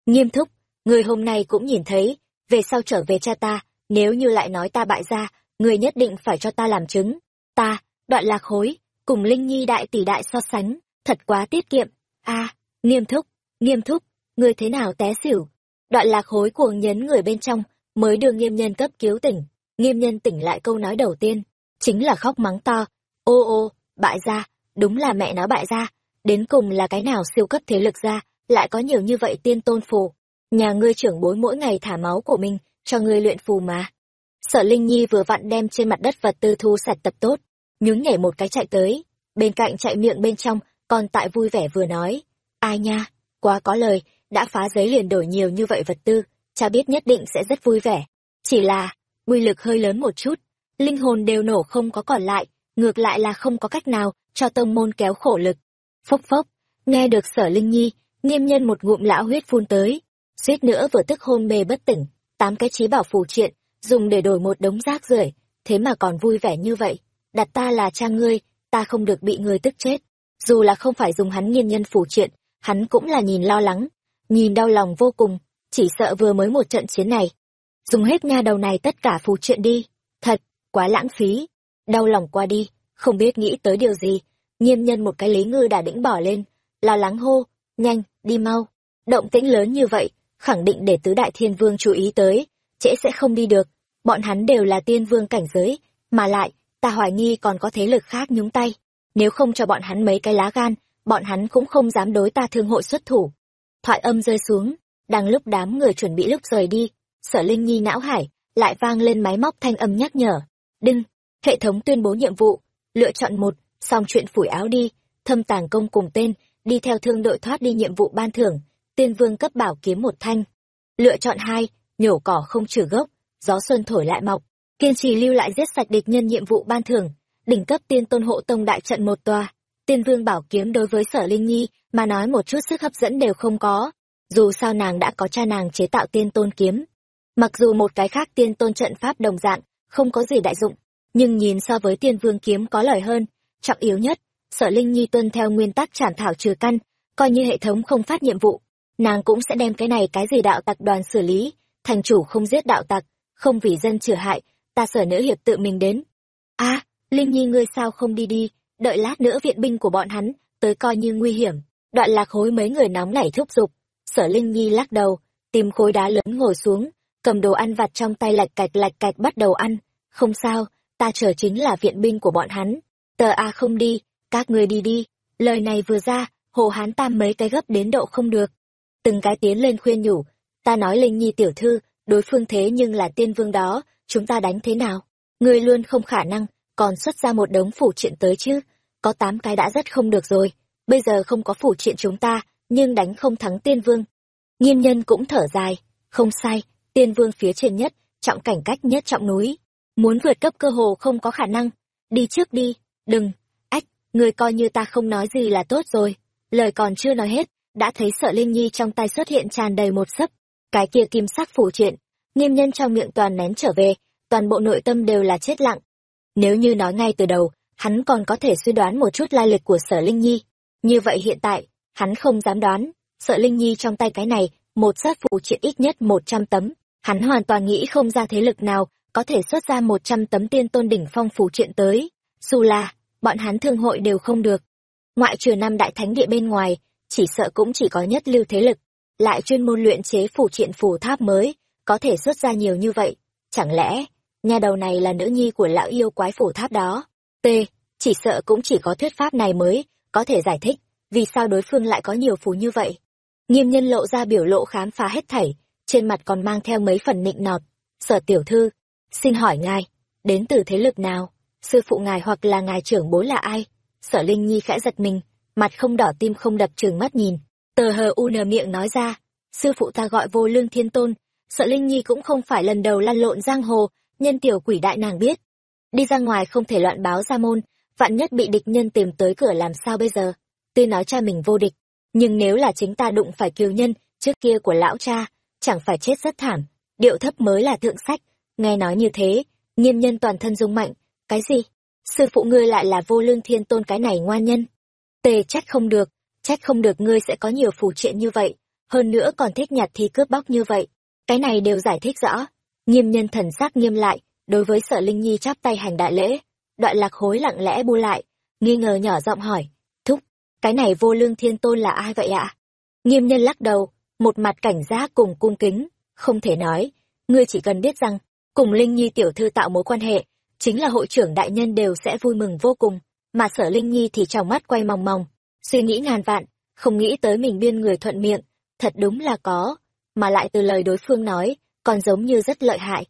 Nghiêm thúc, người hôm nay cũng nhìn thấy, về sau trở về cha ta, nếu như lại nói ta bại gia, người nhất định phải cho ta làm chứng. Ta, đoạn lạc hối, cùng Linh Nhi đại tỷ đại so sánh, thật quá tiết kiệm. a nghiêm thúc, nghiêm thúc, người thế nào té xỉu. Đoạn lạc hối cuồng nhấn người bên trong, mới đưa nghiêm nhân cấp cứu tỉnh. Nghiêm nhân tỉnh lại câu nói đầu tiên, chính là khóc mắng to. Ô ô, bại gia, đúng là mẹ nó bại gia, đến cùng là cái nào siêu cấp thế lực ra, lại có nhiều như vậy tiên tôn phù. Nhà ngươi trưởng bối mỗi ngày thả máu của mình, cho ngươi luyện phù mà. Sở Linh Nhi vừa vặn đem trên mặt đất vật tư thu sạch tập tốt, nhún nhảy một cái chạy tới, bên cạnh chạy miệng bên trong, còn tại vui vẻ vừa nói, ai nha, quá có lời, đã phá giấy liền đổi nhiều như vậy vật tư, cha biết nhất định sẽ rất vui vẻ. Chỉ là, uy lực hơi lớn một chút, linh hồn đều nổ không có còn lại, ngược lại là không có cách nào cho tông môn kéo khổ lực. Phốc phốc, nghe được sở Linh Nhi, nghiêm nhân một ngụm lão huyết phun tới, suýt nữa vừa tức hôn mê bất tỉnh, tám cái trí bảo phù triện, dùng để đổi một đống rác rưởi thế mà còn vui vẻ như vậy. Đặt ta là cha ngươi ta không được bị người tức chết. Dù là không phải dùng hắn nghiên nhân phủ triện hắn cũng là nhìn lo lắng nhìn đau lòng vô cùng chỉ sợ vừa mới một trận chiến này. Dùng hết nha đầu này tất cả phù triện đi thật quá lãng phí. Đau lòng qua đi không biết nghĩ tới điều gì nghiêm nhân một cái lý ngư đã đĩnh bỏ lên lo lắng hô nhanh đi mau. Động tĩnh lớn như vậy khẳng định để tứ đại thiên vương chú ý tới, trễ sẽ không đi được. Bọn hắn đều là tiên vương cảnh giới, mà lại, ta hoài nghi còn có thế lực khác nhúng tay. Nếu không cho bọn hắn mấy cái lá gan, bọn hắn cũng không dám đối ta thương hội xuất thủ. Thoại âm rơi xuống, đang lúc đám người chuẩn bị lúc rời đi, sở linh nhi não hải, lại vang lên máy móc thanh âm nhắc nhở. Đinh, hệ thống tuyên bố nhiệm vụ, lựa chọn một, xong chuyện phủi áo đi, thâm tàng công cùng tên, đi theo thương đội thoát đi nhiệm vụ ban thưởng tiên vương cấp bảo kiếm một thanh. Lựa chọn hai, nhổ cỏ không trừ gốc, gió xuân thổi lại mọc. Kiên trì lưu lại giết sạch địch nhân nhiệm vụ ban thưởng, đỉnh cấp tiên tôn hộ tông đại trận một tòa. Tiên vương bảo kiếm đối với sở linh nhi mà nói một chút sức hấp dẫn đều không có. Dù sao nàng đã có cha nàng chế tạo tiên tôn kiếm. Mặc dù một cái khác tiên tôn trận pháp đồng dạng, không có gì đại dụng, nhưng nhìn so với tiên vương kiếm có lời hơn. Trọng yếu nhất, sở linh nhi tuân theo nguyên tắc trảm thảo trừ căn, coi như hệ thống không phát nhiệm vụ nàng cũng sẽ đem cái này cái gì đạo tặc đoàn xử lý. Thành chủ không giết đạo tặc, không vì dân trừ hại, ta sở nữ hiệp tự mình đến. A, linh nhi ngươi sao không đi đi, đợi lát nữa viện binh của bọn hắn tới coi như nguy hiểm. Đoạn lạc hối mấy người nóng nảy thúc giục. Sở linh nhi lắc đầu, tìm khối đá lớn ngồi xuống, cầm đồ ăn vặt trong tay lạch cạch lạch cạch bắt đầu ăn. Không sao, ta chờ chính là viện binh của bọn hắn. Tờ a không đi, các ngươi đi đi. Lời này vừa ra, hồ hán tam mấy cái gấp đến độ không được từng cái tiến lên khuyên nhủ, ta nói linh nhi tiểu thư, đối phương thế nhưng là tiên vương đó, chúng ta đánh thế nào? Ngươi luôn không khả năng, còn xuất ra một đống phủ triện tới chứ? Có tám cái đã rất không được rồi, bây giờ không có phủ triện chúng ta, nhưng đánh không thắng tiên vương. Nghiêm nhân cũng thở dài, không sai, tiên vương phía trên nhất, trọng cảnh cách nhất trọng núi, muốn vượt cấp cơ hồ không có khả năng. Đi trước đi, đừng, ách người coi như ta không nói gì là tốt rồi, lời còn chưa nói hết đã thấy sợ linh nhi trong tay xuất hiện tràn đầy một sấp. Cái kia kim sắc phủ truyện, nghiêm nhân trong miệng toàn nén trở về, toàn bộ nội tâm đều là chết lặng. Nếu như nói ngay từ đầu, hắn còn có thể suy đoán một chút lai lịch của sở linh nhi. Như vậy hiện tại, hắn không dám đoán, sợ linh nhi trong tay cái này, một sát phụ triện ít nhất một trăm tấm. Hắn hoàn toàn nghĩ không ra thế lực nào có thể xuất ra một trăm tấm tiên tôn đỉnh phong phủ triện tới. Dù là, bọn hắn thương hội đều không được. Ngoại trừ năm đại thánh địa bên ngoài chỉ sợ cũng chỉ có nhất lưu thế lực, lại chuyên môn luyện chế phủ triện phù tháp mới, có thể xuất ra nhiều như vậy. Chẳng lẽ, nhà đầu này là nữ nhi của lão yêu quái phủ tháp đó? T, chỉ sợ cũng chỉ có thuyết pháp này mới, có thể giải thích, vì sao đối phương lại có nhiều phù như vậy? Nghiêm nhân lộ ra biểu lộ khám phá hết thảy, trên mặt còn mang theo mấy phần nịnh nọt. Sở tiểu thư, xin hỏi ngài, đến từ thế lực nào? Sư phụ ngài hoặc là ngài trưởng bối là ai? Sở linh nhi khẽ giật mình mặt không đỏ tim không đập trừng mắt nhìn. Tờ hờ u nờ miệng nói ra, sư phụ ta gọi vô lương thiên tôn, sợ linh nhi cũng không phải lần đầu lăn lộn giang hồ, nhân tiểu quỷ đại nàng biết. Đi ra ngoài không thể loạn báo ra môn, vạn nhất bị địch nhân tìm tới cửa làm sao bây giờ? Tuy nói cha mình vô địch, nhưng nếu là chính ta đụng phải kiều nhân trước kia của lão cha, chẳng phải chết rất thảm. Điệu thấp mới là thượng sách, nghe nói như thế, nghiêm nhân toàn thân rung mạnh, cái gì? Sư phụ ngươi lại là vô lương thiên tôn cái này ngoan nhân? Tề trách không được, trách không được ngươi sẽ có nhiều phù triện như vậy, hơn nữa còn thích nhặt thi cướp bóc như vậy. Cái này đều giải thích rõ. Nghiêm nhân thần sắc nghiêm lại, đối với sở linh nhi chắp tay hành đại lễ. Đoạn lạc hối lặng lẽ bu lại, nghi ngờ nhỏ giọng hỏi, thúc, cái này vô lương thiên tôn là ai vậy ạ? Nghiêm nhân lắc đầu, một mặt cảnh giác cùng cung kính, không thể nói, ngươi chỉ cần biết rằng, cùng linh nhi tiểu thư tạo mối quan hệ, chính là hội trưởng đại nhân đều sẽ vui mừng vô cùng mà sở linh nhi thì trong mắt quay mòng mòng suy nghĩ ngàn vạn, không nghĩ tới mình biên người thuận miệng. Thật đúng là có, mà lại từ lời đối phương nói, còn giống như rất lợi hại.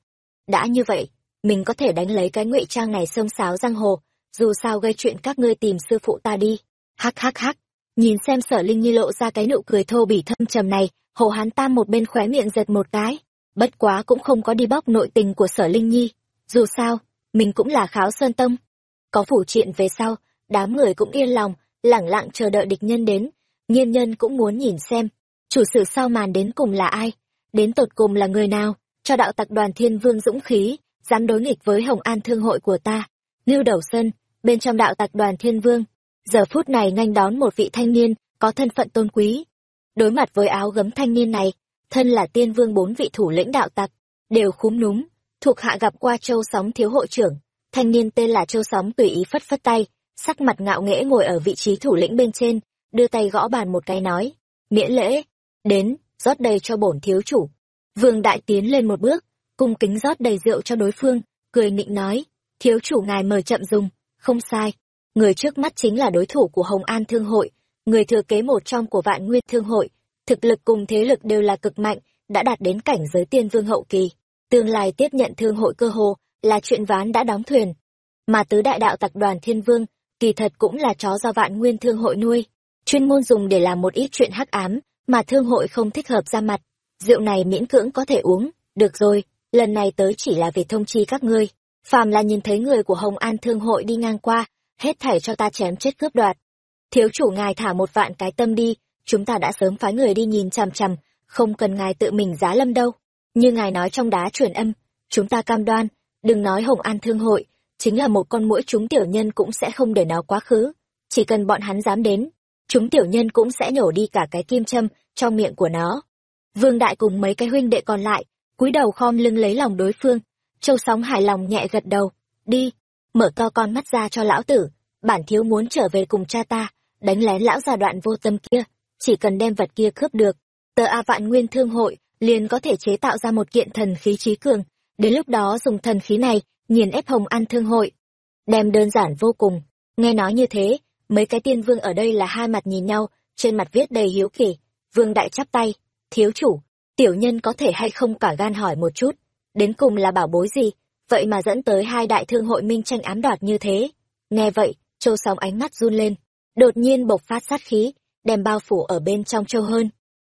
Đã như vậy, mình có thể đánh lấy cái ngụy trang này xông xáo giang hồ, dù sao gây chuyện các ngươi tìm sư phụ ta đi. Hắc hắc hắc, nhìn xem sở linh nhi lộ ra cái nụ cười thô bỉ thâm trầm này, hồ hán tam một bên khóe miệng giật một cái. Bất quá cũng không có đi bóc nội tình của sở linh nhi. Dù sao, mình cũng là kháo sơn tông có phủ triện về sau, đám người cũng yên lòng, lẳng lặng chờ đợi địch nhân đến. Nghiên nhân cũng muốn nhìn xem, chủ sự sau màn đến cùng là ai, đến tột cùng là người nào. Cho đạo tặc đoàn thiên vương dũng khí, dám đối nghịch với hồng an thương hội của ta. Lưu đầu sơn, bên trong đạo tặc đoàn thiên vương, giờ phút này nhanh đón một vị thanh niên, có thân phận tôn quý. Đối mặt với áo gấm thanh niên này, thân là tiên vương bốn vị thủ lĩnh đạo tặc, đều khúm núm, thuộc hạ gặp qua châu sóng thiếu hội trưởng thanh niên tên là châu sóng tùy ý phất phất tay, sắc mặt ngạo nghễ ngồi ở vị trí thủ lĩnh bên trên, đưa tay gõ bàn một cái nói, miễn lễ, đến, rót đầy cho bổn thiếu chủ. Vương đại tiến lên một bước, cung kính rót đầy rượu cho đối phương, cười nịnh nói, thiếu chủ ngài mời chậm dùng, không sai. Người trước mắt chính là đối thủ của hồng an thương hội, người thừa kế một trong của vạn nguyên thương hội, thực lực cùng thế lực đều là cực mạnh, đã đạt đến cảnh giới tiên vương hậu kỳ. Tương lai tiếp nhận thương hội cơ hồ là chuyện ván đã đóng thuyền. Mà tứ đại đạo tập đoàn thiên vương, kỳ thật cũng là chó do vạn nguyên thương hội nuôi. Chuyên môn dùng để làm một ít chuyện hắc ám, mà thương hội không thích hợp ra mặt. Rượu này miễn cưỡng có thể uống, được rồi, lần này tới chỉ là về thông chi các ngươi. Phàm là nhìn thấy người của hồng an thương hội đi ngang qua, hết thảy cho ta chém chết cướp đoạt. Thiếu chủ ngài thả một vạn cái tâm đi, chúng ta đã sớm phái người đi nhìn chằm chằm, không cần ngài tự mình giá lâm đâu. Như ngài nói trong đá truyền âm, chúng ta cam đoan đừng nói hồng an thương hội, chính là một con mũi chúng tiểu nhân cũng sẽ không để nó quá khứ. Chỉ cần bọn hắn dám đến, chúng tiểu nhân cũng sẽ nhổ đi cả cái kim châm trong miệng của nó. Vương đại cùng mấy cái huynh đệ còn lại, cúi đầu khom lưng lấy lòng đối phương. Châu sóng hài lòng nhẹ gật đầu, đi, mở to con mắt ra cho lão tử, bản thiếu muốn trở về cùng cha ta, đánh lén lão già đoạn vô tâm kia, chỉ cần đem vật kia cướp được, tờ a vạn nguyên thương hội liền có thể chế tạo ra một kiện thần khí trí cường đến lúc đó dùng thần khí này, nghiền ép hồng an thương hội. Đem đơn giản vô cùng. Nghe nói như thế, mấy cái tiên vương ở đây là hai mặt nhìn nhau, trên mặt viết đầy hiếu kỳ. Vương đại chắp tay, thiếu chủ, tiểu nhân có thể hay không cả gan hỏi một chút? Đến cùng là bảo bối gì? Vậy mà dẫn tới hai đại thương hội minh tranh ám đoạt như thế. Nghe vậy, châu sóng ánh mắt run lên, đột nhiên bộc phát sát khí, đem bao phủ ở bên trong châu hơn.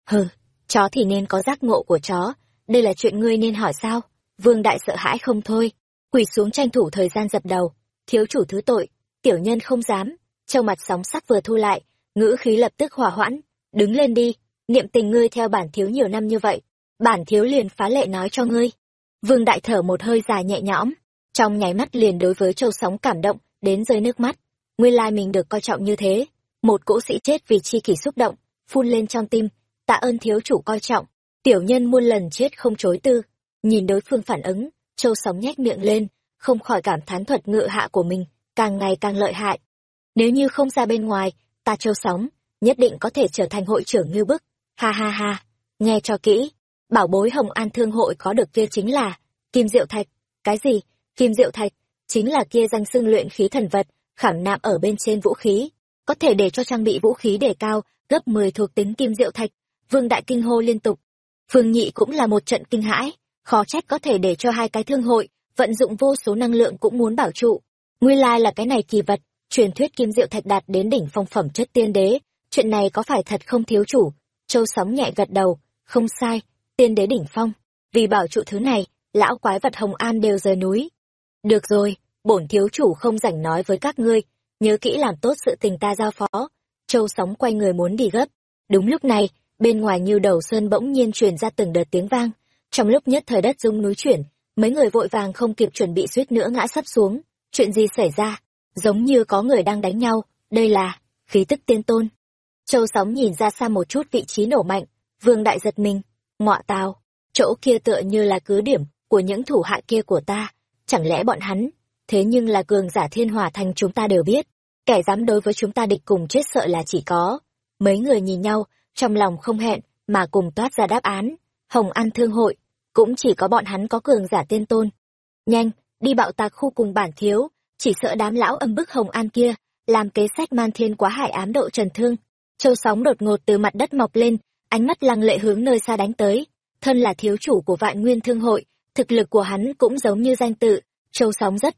Hừ, chó thì nên có giác ngộ của chó, đây là chuyện ngươi nên hỏi sao? Vương đại sợ hãi không thôi, quỳ xuống tranh thủ thời gian dập đầu. Thiếu chủ thứ tội, tiểu nhân không dám. Trong mặt sóng sắc vừa thu lại, ngữ khí lập tức hòa hoãn. Đứng lên đi, niệm tình ngươi theo bản thiếu nhiều năm như vậy, bản thiếu liền phá lệ nói cho ngươi. Vương đại thở một hơi dài nhẹ nhõm, trong nháy mắt liền đối với châu sóng cảm động, đến rơi nước mắt. Nguyên lai mình được coi trọng như thế, một cỗ sĩ chết vì chi kỷ xúc động, phun lên trong tim, tạ ơn thiếu chủ coi trọng, tiểu nhân muôn lần chết không chối tư nhìn đối phương phản ứng, châu sóng nhếch miệng lên, không khỏi cảm thán thuật ngự hạ của mình càng ngày càng lợi hại. Nếu như không ra bên ngoài, ta châu sóng, nhất định có thể trở thành hội trưởng ngưu bức. Ha ha ha, nghe cho kỹ. Bảo bối hồng an thương hội có được kia chính là kim diệu thạch. Cái gì? Kim diệu thạch chính là kia danh xưng luyện khí thần vật, khảm nạm ở bên trên vũ khí. Có thể để cho trang bị vũ khí đề cao, gấp mười thuộc tính kim diệu thạch, vương đại kinh hô liên tục. Phương nhị cũng là một trận kinh hãi khó trách có thể để cho hai cái thương hội, vận dụng vô số năng lượng cũng muốn bảo trụ. Nguyên lai là cái này kỳ vật, truyền thuyết kim diệu thạch đạt đến đỉnh phong phẩm chất tiên đế. Chuyện này có phải thật không thiếu chủ? Châu sóng nhẹ gật đầu, không sai, tiên đế đỉnh phong. Vì bảo trụ thứ này, lão quái vật hồng an đều rời núi. Được rồi, bổn thiếu chủ không rảnh nói với các ngươi, nhớ kỹ làm tốt sự tình ta giao phó. Châu sóng quay người muốn đi gấp. Đúng lúc này, bên ngoài như đầu sơn bỗng nhiên truyền ra từng đợt tiếng vang trong lúc nhất thời đất rung núi chuyển, mấy người vội vàng không kịp chuẩn bị suýt nữa ngã sắp xuống. Chuyện gì xảy ra? Giống như có người đang đánh nhau. Đây là khí tức tiên tôn. Châu sóng nhìn ra xa một chút vị trí nổ mạnh. Vương đại giật mình. Ngọa tào. Chỗ kia tựa như là cứ điểm của những thủ hạ kia của ta. Chẳng lẽ bọn hắn? Thế nhưng là cường giả thiên hòa thành chúng ta đều biết. Kẻ dám đối với chúng ta địch cùng chết sợ là chỉ có. Mấy người nhìn nhau, trong lòng không hẹn, mà cùng toát ra đáp án hồng an thương hội, cũng chỉ có bọn hắn có cường giả tiên tôn. Nhanh, đi bạo tạc khu cùng bản thiếu, chỉ sợ đám lão âm bức hồng an kia, làm kế sách man thiên quá hải ám độ trần thương. Châu sóng đột ngột từ mặt đất mọc lên, ánh mắt lăng lệ hướng nơi xa đánh tới. Thân là thiếu chủ của vạn nguyên thương hội, thực lực của hắn cũng giống như danh tự, châu sóng rất.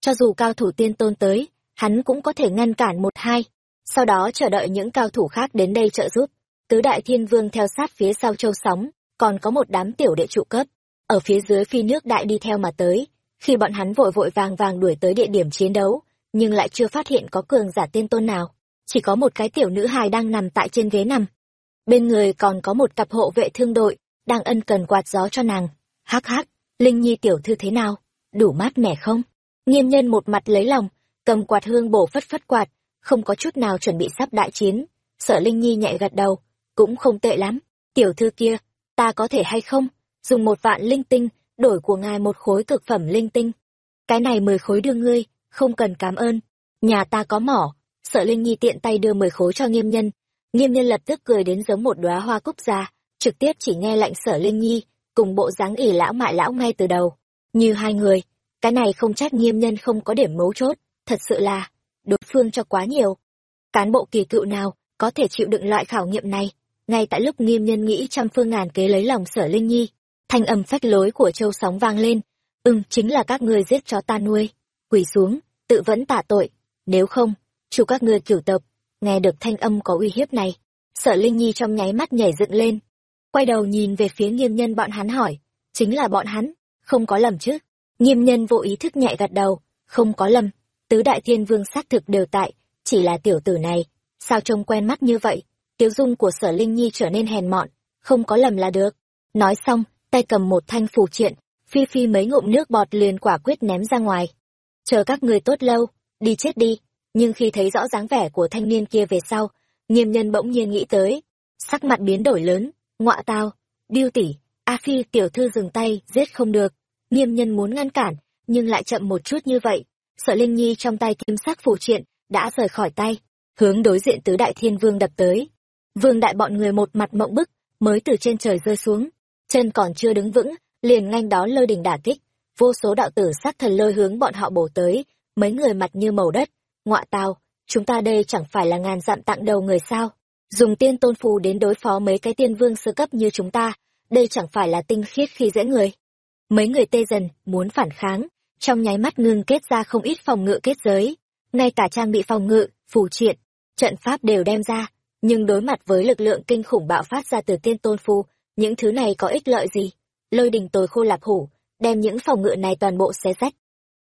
Cho dù cao thủ tiên tôn tới, hắn cũng có thể ngăn cản một hai, sau đó chờ đợi những cao thủ khác đến đây trợ giúp. Tứ đại thiên vương theo sát phía sau châu sóng còn có một đám tiểu đệ trụ cấp. Ở phía dưới phi nước đại đi theo mà tới khi bọn hắn vội vội vàng vàng đuổi tới địa điểm chiến đấu nhưng lại chưa phát hiện có cường giả tiên tôn nào. Chỉ có một cái tiểu nữ hài đang nằm tại trên ghế nằm. Bên người còn có một cặp hộ vệ thương đội đang ân cần quạt gió cho nàng. Hắc hắc linh nhi tiểu thư thế nào? Đủ mát mẻ không? Nghiêm nhân một mặt lấy lòng, cầm quạt hương bổ phất phất quạt, không có chút nào chuẩn bị sắp đại chiến. sợ Linh Nhi nhẹ gật đầu, cũng không tệ lắm. Tiểu thư kia, ta có thể hay không? Dùng một vạn linh tinh, đổi của ngài một khối cực phẩm linh tinh. Cái này mười khối đưa ngươi, không cần cảm ơn. Nhà ta có mỏ. sợ Linh Nhi tiện tay đưa mười khối cho nghiêm nhân. Nghiêm nhân lập tức cười đến giống một đóa hoa cúc già, trực tiếp chỉ nghe lạnh sở Linh Nhi, cùng bộ dáng ỉ lão mại lão ngay từ đầu. Như hai người, cái này không trách nghiêm nhân không có điểm mấu chốt, thật sự là, đối phương cho quá nhiều. Cán bộ kỳ cựu nào có thể chịu đựng loại khảo nghiệm này? Ngay tại lúc nghiêm nhân nghĩ trăm phương ngàn kế lấy lòng sở Linh Nhi, thanh âm phách lối của châu sóng vang lên. Ưng, chính là các ngươi giết chó ta nuôi. Quỳ xuống, tự vẫn tạ tội. Nếu không, chủ các ngươi cửu tập. Nghe được thanh âm có uy hiếp này, sở Linh Nhi trong nháy mắt nhảy dựng lên. Quay đầu nhìn về phía nghiêm nhân bọn hắn hỏi. Chính là bọn hắn, không có lầm chứ. Nghiêm nhân vô ý thức nhẹ gật đầu, không có lầm. Tứ đại thiên vương xác thực đều tại, chỉ là tiểu tử này. Sao trông quen mắt như vậy? Tiếu dung của sở Linh Nhi trở nên hèn mọn, không có lầm là được. Nói xong, tay cầm một thanh phù triện, phi phi mấy ngụm nước bọt liền quả quyết ném ra ngoài. Chờ các người tốt lâu, đi chết đi. Nhưng khi thấy rõ dáng vẻ của thanh niên kia về sau, nghiêm nhân bỗng nhiên nghĩ tới. Sắc mặt biến đổi lớn, ngọa tao, điêu tỷ, A Phi tiểu thư dừng tay, giết không được. Nghiêm nhân muốn ngăn cản, nhưng lại chậm một chút như vậy. Sợ Linh Nhi trong tay kim sắc phù triện, đã rời khỏi tay, hướng đối diện tứ đại thiên vương đập tới. Vương đại bọn người một mặt mộng bức, mới từ trên trời rơi xuống, chân còn chưa đứng vững, liền nhanh đó lôi đình đả kích, vô số đạo tử sát thần lôi hướng bọn họ bổ tới, mấy người mặt như màu đất, ngọa tào, chúng ta đây chẳng phải là ngàn dặm tặng đầu người sao? Dùng tiên tôn phù đến đối phó mấy cái tiên vương sơ cấp như chúng ta, đây chẳng phải là tinh khiết khi dễ người. Mấy người tê dần, muốn phản kháng, trong nháy mắt ngưng kết ra không ít phòng ngự kết giới, ngay cả trang bị phòng ngự, phù triện, trận pháp đều đem ra, nhưng đối mặt với lực lượng kinh khủng bạo phát ra từ tiên tôn phu những thứ này có ích lợi gì? Lôi đình tồi khô lạp hủ, đem những phòng ngự này toàn bộ xé rách.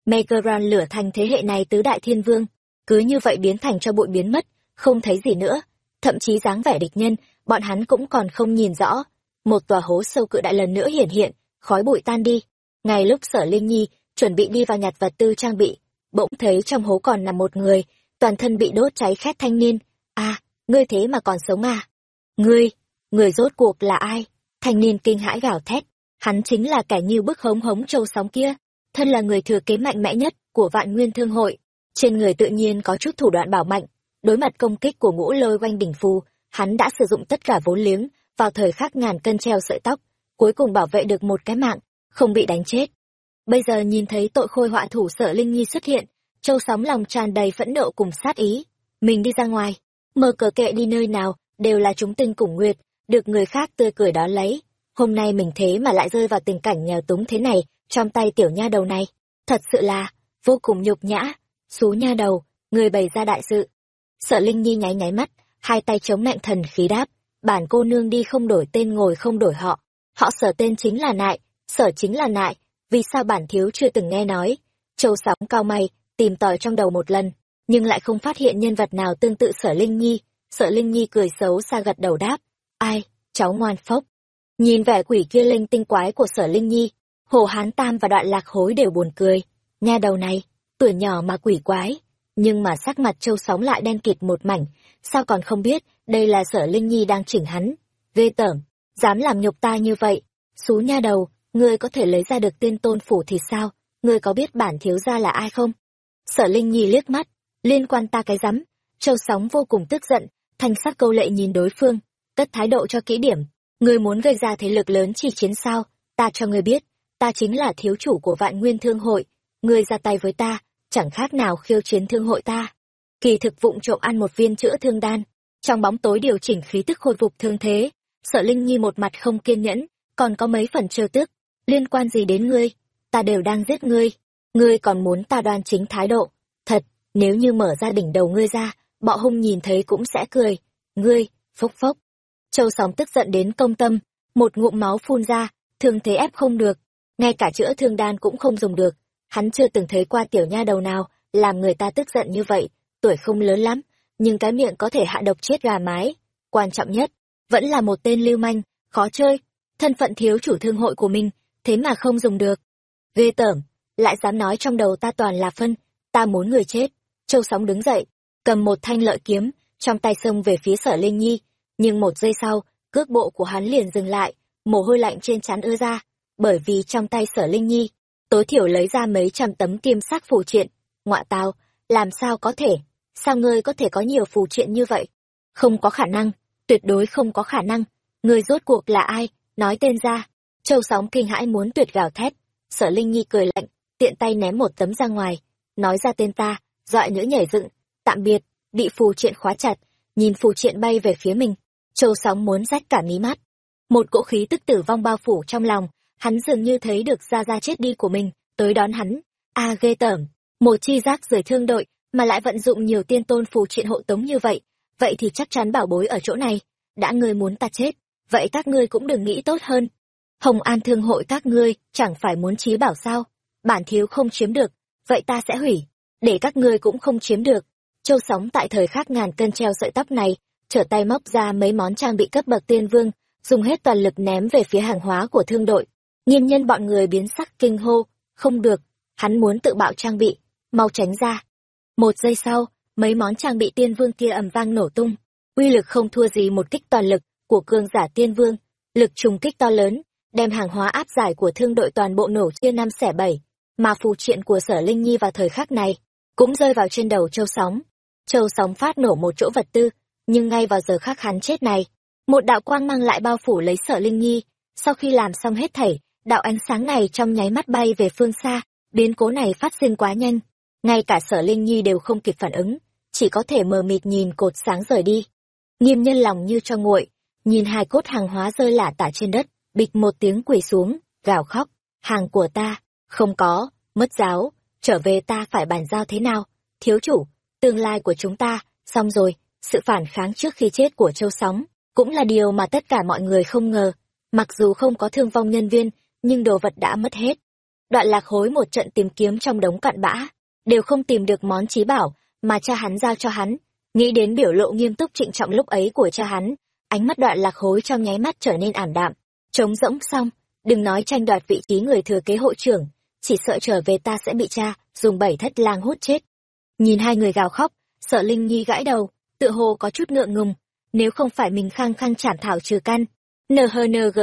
Megaran lửa thành thế hệ này tứ đại thiên vương, cứ như vậy biến thành cho bụi biến mất, không thấy gì nữa. Thậm chí dáng vẻ địch nhân, bọn hắn cũng còn không nhìn rõ. Một tòa hố sâu cự đại lần nữa hiển hiện, khói bụi tan đi. Ngay lúc sở Linh Nhi chuẩn bị đi vào nhặt vật tư trang bị, bỗng thấy trong hố còn nằm một người, toàn thân bị đốt cháy khét thanh niên. À, ngươi thế mà còn sống à? Ngươi, người rốt cuộc là ai? Thanh niên kinh hãi gào thét, hắn chính là kẻ như bức hống hống châu sóng kia, thân là người thừa kế mạnh mẽ nhất của vạn nguyên thương hội. Trên người tự nhiên có chút thủ đoạn bảo mạnh, đối mặt công kích của ngũ lôi quanh đỉnh phù, hắn đã sử dụng tất cả vốn liếng, vào thời khắc ngàn cân treo sợi tóc, cuối cùng bảo vệ được một cái mạng, không bị đánh chết. Bây giờ nhìn thấy tội khôi họa thủ sợ Linh Nhi xuất hiện, châu sóng lòng tràn đầy phẫn nộ cùng sát ý. Mình đi ra ngoài, mơ cờ kệ đi nơi nào, đều là chúng tinh cùng nguyệt, được người khác tươi cười đón lấy. Hôm nay mình thế mà lại rơi vào tình cảnh nghèo túng thế này, trong tay tiểu nha đầu này. Thật sự là, vô cùng nhục nhã. Xú nha đầu, người bày ra đại sự. Sợ Linh Nhi nháy nháy mắt, hai tay chống nạnh thần khí đáp. Bản cô nương đi không đổi tên ngồi không đổi họ. Họ sở tên chính là nại, sở chính là nại. Vì sao bản thiếu chưa từng nghe nói? Châu sóng cao mày, tìm tòi trong đầu một lần, nhưng lại không phát hiện nhân vật nào tương tự sở Linh Nhi. sở Linh Nhi cười xấu xa gật đầu đáp, ai, cháu ngoan phốc. Nhìn vẻ quỷ kia linh tinh quái của sở linh nhi, hồ hán tam và đoạn lạc hối đều buồn cười. Nha đầu này, tuổi nhỏ mà quỷ quái, nhưng mà sắc mặt trâu sóng lại đen kịt một mảnh, sao còn không biết đây là sở linh nhi đang chỉnh hắn? Ghê tởm, dám làm nhục ta như vậy. Xú nha đầu, ngươi có thể lấy ra được tiên tôn phủ thì sao? Ngươi có biết bản thiếu gia là ai không? Sở linh nhi liếc mắt liên quan ta cái rắm. Châu sóng vô cùng tức giận thanh sắc câu lệ nhìn đối phương cất thái độ cho kỹ điểm. Ngươi muốn gây ra thế lực lớn chỉ chiến sao, ta cho ngươi biết, ta chính là thiếu chủ của vạn nguyên thương hội, ngươi ra tay với ta, chẳng khác nào khiêu chiến thương hội ta. Kỳ thực vụng trộm ăn một viên chữa thương đan, trong bóng tối điều chỉnh khí tức khôi phục thương thế, sợ Linh Nhi một mặt không kiên nhẫn, còn có mấy phần trêu tức, liên quan gì đến ngươi, ta đều đang giết ngươi, ngươi còn muốn ta đoan chính thái độ, thật, nếu như mở ra đỉnh đầu ngươi ra, bọ hung nhìn thấy cũng sẽ cười, ngươi, phốc phốc, Châu sóng tức giận đến công tâm, một ngụm máu phun ra, thương thế ép không được, ngay cả chữa thương đan cũng không dùng được. Hắn chưa từng thấy qua tiểu nha đầu nào làm người ta tức giận như vậy, tuổi không lớn lắm, nhưng cái miệng có thể hạ độc chết gà mái. Quan trọng nhất, vẫn là một tên lưu manh, khó chơi, thân phận thiếu chủ thương hội của mình, thế mà không dùng được. Ghê tởm, lại dám nói trong đầu ta toàn là phân ta muốn người chết châu sóng đứng dậy, cầm một thanh lợi kiếm, trong tay xông về phía sở linh nhi, nhưng một giây sau, cước bộ của hắn liền dừng lại, mồ hôi lạnh trên trán ưa ra, bởi vì trong tay sở linh nhi tối thiểu lấy ra mấy trăm tấm kim sắc phù triện. Ngọa tao làm sao có thể? Sao ngươi có thể có nhiều phù triện như vậy? Không có khả năng, tuyệt đối không có khả năng. Ngươi rốt cuộc là ai? Nói tên ra. Châu sóng kinh hãi muốn tuyệt gào thét. Sở linh nhi cười lạnh, tiện tay ném một tấm ra ngoài, nói ra tên ta dọa nữ nhảy dựng, tạm biệt, bị phù triện khóa chặt, nhìn phù triện bay về phía mình, châu sóng muốn rách cả mí mắt. Một cỗ khí tức tử vong bao phủ trong lòng, hắn dường như thấy được ra ra chết đi của mình, tới đón hắn. A ghê tởm, một chi giác rời thương đội, mà lại vận dụng nhiều tiên tôn phù triện hộ tống như vậy vậy thì chắc chắn bảo bối ở chỗ này, đã ngươi muốn ta chết, vậy các ngươi cũng đừng nghĩ tốt hơn. Hồng an thương hội các ngươi, chẳng phải muốn trí bảo sao? Bản thiếu không chiếm được, vậy ta sẽ hủy để các ngươi cũng không chiếm được. Châu sóng tại thời khắc ngàn cân treo sợi tóc này, trở tay móc ra mấy món trang bị cấp bậc tiên vương, dùng hết toàn lực ném về phía hàng hóa của thương đội. Nghiêm nhân bọn người biến sắc kinh hô, không được, hắn muốn tự bạo trang bị, mau tránh ra. Một giây sau, mấy món trang bị tiên vương kia ầm vang nổ tung. Uy lực không thua gì một kích toàn lực của cương giả tiên vương. Lực trùng kích to lớn, đem hàng hóa áp giải của thương đội toàn bộ nổ chia năm xẻ bảy, mà phù triện của sở linh nhi vào thời khắc này cũng rơi vào trên đầu châu sóng. Châu sóng phát nổ một chỗ vật tư, nhưng ngay vào giờ khắc hắn chết này, một đạo quang mang lại bao phủ lấy sở linh nhi. Sau khi làm xong hết thảy, đạo ánh sáng này trong nháy mắt bay về phương xa, biến cố này phát sinh quá nhanh. Ngay cả sở linh nhi đều không kịp phản ứng, chỉ có thể mờ mịt nhìn cột sáng rời đi. Nghiêm nhân lòng như cho nguội, nhìn hai cốt hàng hóa rơi lả tả trên đất, bịch một tiếng quỳ xuống, gào khóc. Hàng của ta, không có, mất giáo trở về ta phải bàn giao thế nào? Thiếu chủ, tương lai của chúng ta. Xong rồi, sự phản kháng trước khi chết của châu sóng cũng là điều mà tất cả mọi người không ngờ. Mặc dù không có thương vong nhân viên, nhưng đồ vật đã mất hết. Đoạn lạc hối một trận tìm kiếm trong đống cặn bã, đều không tìm được món trí bảo mà cha hắn giao cho hắn. Nghĩ đến biểu lộ nghiêm túc trịnh trọng lúc ấy của cha hắn, ánh mắt đoạn lạc hối trong nháy mắt trở nên ảm đạm. Trống rỗng xong, đừng nói tranh đoạt vị trí người thừa kế hội trưởng chỉ sợ trở về ta sẽ bị cha, dùng bảy thất lang hút chết. Nhìn hai người gào khóc, sợ linh nhi gãi đầu tựa hồ có chút ngượng ngùng. Nếu không phải mình khăng khăng chản thảo trừ căn nhng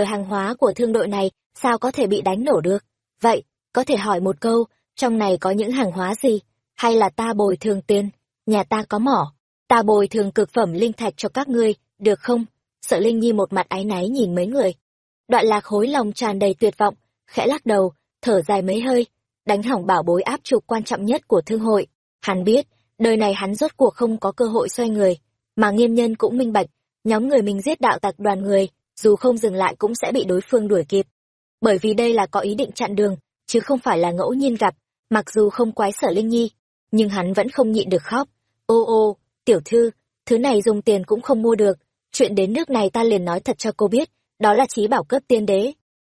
hàng hóa của thương đội này, sao có thể bị đánh nổ được? Vậy, có thể hỏi một câu, trong này có những hàng hóa gì? Hay là ta bồi thường tiền? Nhà ta có mỏ. Ta bồi thường cực phẩm linh thạch cho các ngươi, được không? Sợ linh nhi một mặt áy náy nhìn mấy người. Đoạn lạc hối lòng tràn đầy tuyệt vọng, khẽ lắc đầu thở dài mấy hơi, đánh hỏng bảo bối áp trục quan trọng nhất của thương hội. Hắn biết, đời này hắn rốt cuộc không có cơ hội xoay người, mà nghiêm nhân cũng minh bạch, nhóm người mình giết đạo tặc đoàn người, dù không dừng lại cũng sẽ bị đối phương đuổi kịp. Bởi vì đây là có ý định chặn đường, chứ không phải là ngẫu nhiên gặp, mặc dù không quái sở linh nhi, nhưng hắn vẫn không nhịn được khóc. Ô ô, tiểu thư, thứ này dùng tiền cũng không mua được, chuyện đến nước này ta liền nói thật cho cô biết, đó là trí bảo cấp tiên đế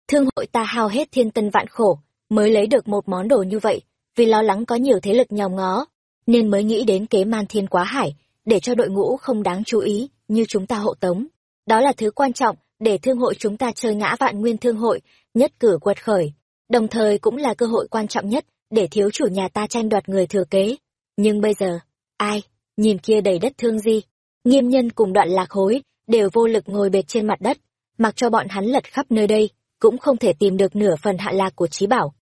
thương hội ta hao hết thiên tân vạn khổ, mới lấy được một món đồ như vậy, vì lo lắng có nhiều thế lực nhòm ngó, nên mới nghĩ đến kế man thiên quá hải, để cho đội ngũ không đáng chú ý như chúng ta hộ tống. Đó là thứ quan trọng để thương hội chúng ta chơi ngã vạn nguyên thương hội, nhất cử quật khởi. Đồng thời cũng là cơ hội quan trọng nhất để thiếu chủ nhà ta tranh đoạt người thừa kế. Nhưng bây giờ, ai, nhìn kia đầy đất thương di. Nghiêm nhân cùng đoạn lạc hối đều vô lực ngồi bệt trên mặt đất, mặc cho bọn hắn lật khắp nơi đây cũng không thể tìm được nửa phần hạ lạc của trí bảo.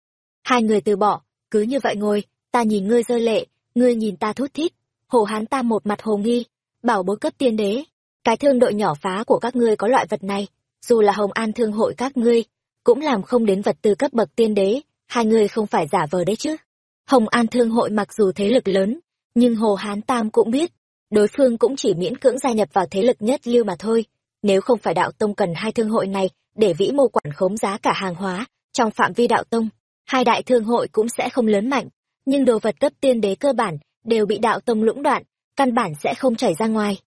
Hai người từ bỏ, cứ như vậy ngồi, ta nhìn ngươi rơi lệ, ngươi nhìn ta thút thít, hồ hán ta một mặt hồ nghi, bảo bối cấp tiên đế, cái thương đội nhỏ phá của các ngươi có loại vật này, dù là hồng an thương hội các ngươi, cũng làm không đến vật tư cấp bậc tiên đế, hai người không phải giả vờ đấy chứ. Hồng an thương hội mặc dù thế lực lớn, nhưng hồ hán tam cũng biết, đối phương cũng chỉ miễn cưỡng gia nhập vào thế lực nhất lưu mà thôi, nếu không phải đạo tông cần hai thương hội này để vĩ mô quản khống giá cả hàng hóa trong phạm vi đạo tông, hai đại thương hội cũng sẽ không lớn mạnh, nhưng đồ vật cấp tiên đế cơ bản đều bị đạo tông lũng đoạn, căn bản sẽ không chảy ra ngoài.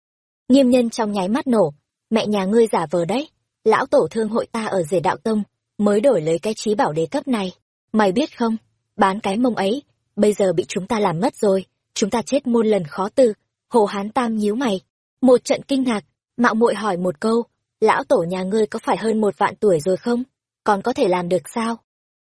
Nghiêm nhân trong nháy mắt nổ, mẹ nhà ngươi giả vờ đấy, lão tổ thương hội ta ở rể đạo tông mới đổi lấy cái trí bảo đế cấp này. Mày biết không, bán cái mông ấy, bây giờ bị chúng ta làm mất rồi, chúng ta chết muôn lần khó tư. Hồ hán tam nhíu mày, một trận kinh ngạc, mạo muội hỏi một câu lão tổ nhà ngươi có phải hơn một vạn tuổi rồi không? Còn có thể làm được sao?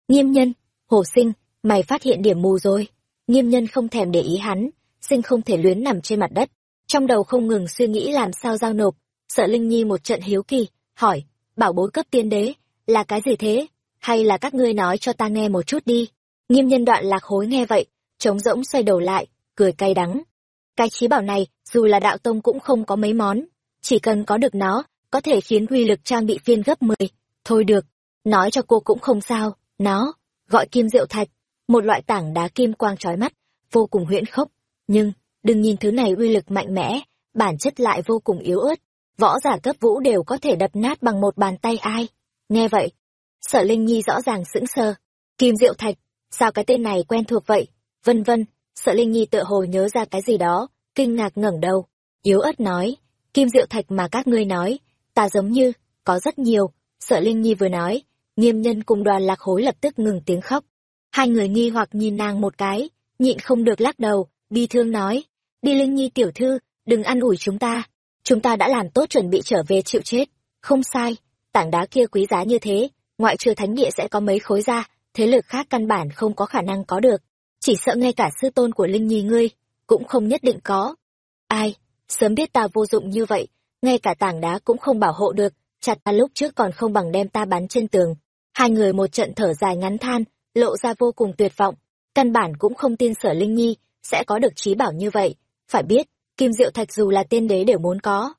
Nghiêm nhân, hồ sinh, mày phát hiện điểm mù rồi. Nghiêm nhân không thèm để ý hắn, sinh không thể luyến nằm trên mặt đất. Trong đầu không ngừng suy nghĩ làm sao giao nộp. Sợ linh nhi một trận hiếu kỳ, hỏi, bảo bối cấp tiên đế, là cái gì thế? Hay là các ngươi nói cho ta nghe một chút đi. Nghiêm nhân đoạn lạc hối nghe vậy, trống rỗng xoay đầu lại, cười cay đắng. Cái trí bảo này, dù là đạo tông cũng không có mấy món. Chỉ cần có được nó có thể khiến uy lực trang bị phiên gấp mười. Thôi được, nói cho cô cũng không sao. Nó, gọi kim diệu thạch, một loại tảng đá kim quang trói mắt, vô cùng huyễn khốc. Nhưng, đừng nhìn thứ này uy lực mạnh mẽ, bản chất lại vô cùng yếu ớt. Võ giả cấp vũ đều có thể đập nát bằng một bàn tay ai. Nghe vậy, sở linh nhi rõ ràng sững sờ. Kim diệu thạch, sao cái tên này quen thuộc vậy? Vân vân sợ linh nhi tựa hồ nhớ ra cái gì đó, kinh ngạc ngẩng đầu. Yếu ớt nói, kim diệu thạch mà các ngươi nói ta giống như, có rất nhiều, sợ linh nhi vừa nói, nghiêm nhân cùng đoàn lạc hối lập tức ngừng tiếng khóc. Hai người nghi hoặc nhìn nàng một cái, nhịn không được lắc đầu, bi thương nói, đi linh nhi tiểu thư, đừng ăn ủi chúng ta chúng ta đã làm tốt chuẩn bị trở về chịu chết, không sai, tảng đá kia quý giá như thế, ngoại trừ thánh địa sẽ có mấy khối ra, thế lực khác căn bản không có khả năng có được, chỉ sợ ngay cả sư tôn của linh nhi ngươi, cũng không nhất định có. Ai, sớm biết ta vô dụng như vậy ngay cả tảng đá cũng không bảo hộ được chặt ta lúc trước còn không bằng đem ta bắn trên tường. Hai người một trận thở dài ngắn than lộ ra vô cùng tuyệt vọng. Căn bản cũng không tin sở linh nhi sẽ có được trí bảo như vậy. Phải biết kim diệu thạch dù là tiên đế đều muốn có.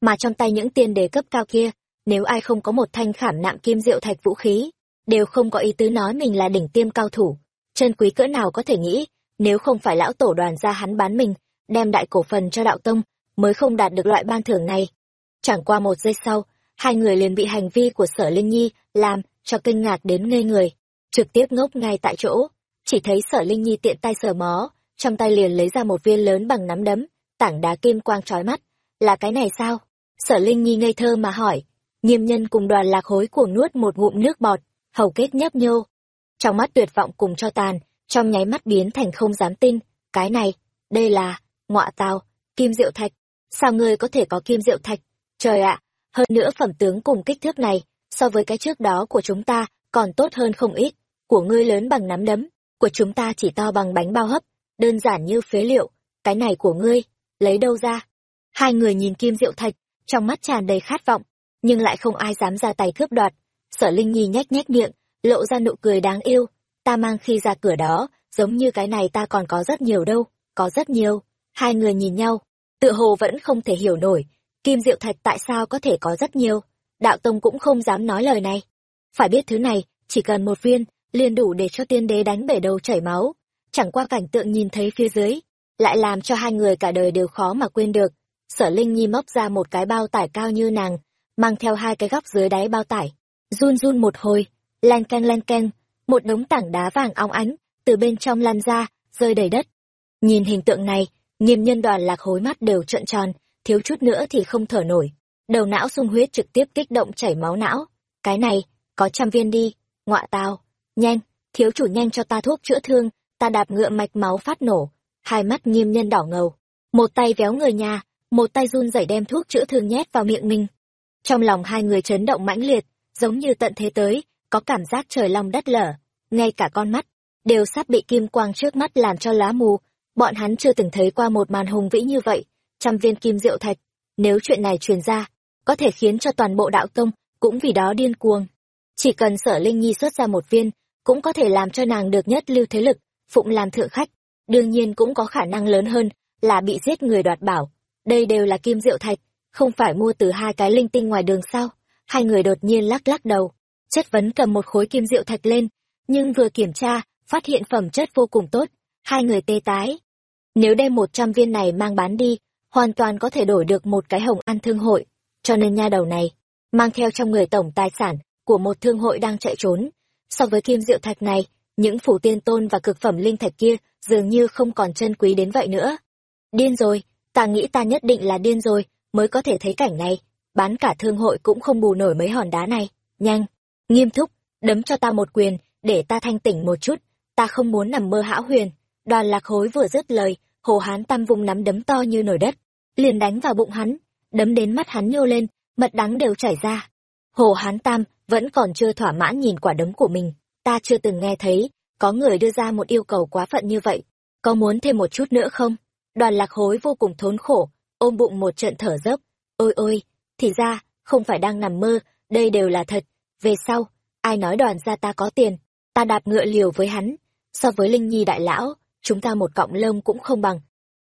Mà trong tay những tiên đế cấp cao kia nếu ai không có một thanh khảm nạm kim diệu thạch vũ khí đều không có ý tứ nói mình là đỉnh tiêm cao thủ. Chân quý cỡ nào có thể nghĩ, nếu không phải lão tổ đoàn ra hắn bán mình, đem đại cổ phần cho đạo tông, mới không đạt được loại ban thưởng này. Chẳng qua một giây sau, hai người liền bị hành vi của sở Linh Nhi làm cho kinh ngạc đến ngây người, trực tiếp ngốc ngay tại chỗ, chỉ thấy sở Linh Nhi tiện tay sờ mó, trong tay liền lấy ra một viên lớn bằng nắm đấm, tảng đá kim quang trói mắt, là cái này sao? Sở Linh Nhi ngây thơ mà hỏi, nghiêm nhân cùng đoàn lạc hối cuồng nuốt một ngụm nước bọt, hầu kết nhấp nhô, trong mắt tuyệt vọng cùng cho tàn, trong nháy mắt biến thành không dám tin, cái này, đây là, ngọa tào, kim diệu thạch, sao ngươi có thể có kim diệu thạch, trời ạ, hơn nữa phẩm tướng cùng kích thước này, so với cái trước đó của chúng ta, còn tốt hơn không ít, của ngươi lớn bằng nắm đấm, của chúng ta chỉ to bằng bánh bao hấp, đơn giản như phế liệu, cái này của ngươi, lấy đâu ra? Hai người nhìn kim diệu thạch, trong mắt tràn đầy khát vọng, nhưng lại không ai dám ra tay cướp đoạt. Sở Linh Nhi nhếch nhếch miệng, lộ ra nụ cười đáng yêu. Ta mang khi ra cửa đó giống như cái này ta còn có rất nhiều đâu có rất nhiều. Hai người nhìn nhau tự hồ vẫn không thể hiểu nổi kim diệu thạch tại sao có thể có rất nhiều? Đạo tông cũng không dám nói lời này. Phải biết thứ này chỉ cần một viên liền đủ để cho tiên đế đánh bể đầu chảy máu. Chẳng qua cảnh tượng nhìn thấy phía dưới lại làm cho hai người cả đời đều khó mà quên được. Sở linh nhi móc ra một cái bao tải cao như nàng mang theo hai cái góc dưới đáy bao tải run run một hồi len keng len keng, một đống tảng đá vàng óng ánh, từ bên trong lan ra, rơi đầy đất. Nhìn hình tượng này, nghiêm nhân đoàn lạc hối mắt đều trợn tròn, thiếu chút nữa thì không thở nổi. Đầu não sung huyết trực tiếp kích động chảy máu não. Cái này, có trăm viên đi, ngọa tao. Nhanh, thiếu chủ nhanh cho ta thuốc chữa thương, ta đạp ngựa mạch máu phát nổ. Hai mắt nghiêm nhân đỏ ngầu. Một tay véo người nhà, một tay run rẩy đem thuốc chữa thương nhét vào miệng mình. Trong lòng hai người chấn động mãnh liệt, giống như tận thế tới, có cảm giác trời long đất lở, ngay cả con mắt, đều sắp bị kim quang trước mắt làm cho lá mù, bọn hắn chưa từng thấy qua một màn hùng vĩ như vậy, trăm viên kim diệu thạch, nếu chuyện này truyền ra, có thể khiến cho toàn bộ đạo tông cũng vì đó điên cuồng. Chỉ cần sở Linh Nhi xuất ra một viên, cũng có thể làm cho nàng được nhất lưu thế lực, phụng làm thượng khách, đương nhiên cũng có khả năng lớn hơn là bị giết người đoạt bảo. Đây đều là kim diệu thạch, không phải mua từ hai cái linh tinh ngoài đường sao? Hai người đột nhiên lắc lắc đầu, chất vấn cầm một khối kim diệu thạch lên, nhưng vừa kiểm tra, phát hiện phẩm chất vô cùng tốt, hai người tê tái. Nếu đem một trăm viên này mang bán đi, hoàn toàn có thể đổi được một cái hồng ăn thương hội, cho nên nha đầu này, mang theo trong người tổng tài sản của một thương hội đang chạy trốn. So với kim diệu thạch này, những phủ tiên tôn và cực phẩm linh thạch kia dường như không còn chân quý đến vậy nữa. Điên rồi, ta nghĩ ta nhất định là điên rồi, mới có thể thấy cảnh này, bán cả thương hội cũng không bù nổi mấy hòn đá này, nhanh, nghiêm thúc đấm cho ta một quyền để ta thanh tỉnh một chút. Ta không muốn nằm mơ hão huyền đoàn lạc hối vừa dứt lời hồ hán tam vùng nắm đấm to như nổi đất liền đánh vào bụng hắn đấm đến mắt hắn nhô lên mật đắng đều chảy ra hồ hán tam vẫn còn chưa thỏa mãn nhìn quả đấm của mình ta chưa từng nghe thấy có người đưa ra một yêu cầu quá phận như vậy, có muốn thêm một chút nữa không? Đoàn lạc hối vô cùng thốn khổ, ôm bụng một trận thở dốc. Ôi ôi, thì ra, không phải đang nằm mơ, đây đều là thật. Về sau, ai nói đoàn gia ta có tiền, ta đạp ngựa liều với hắn. So với Linh Nhi đại lão, chúng ta một cọng lông cũng không bằng.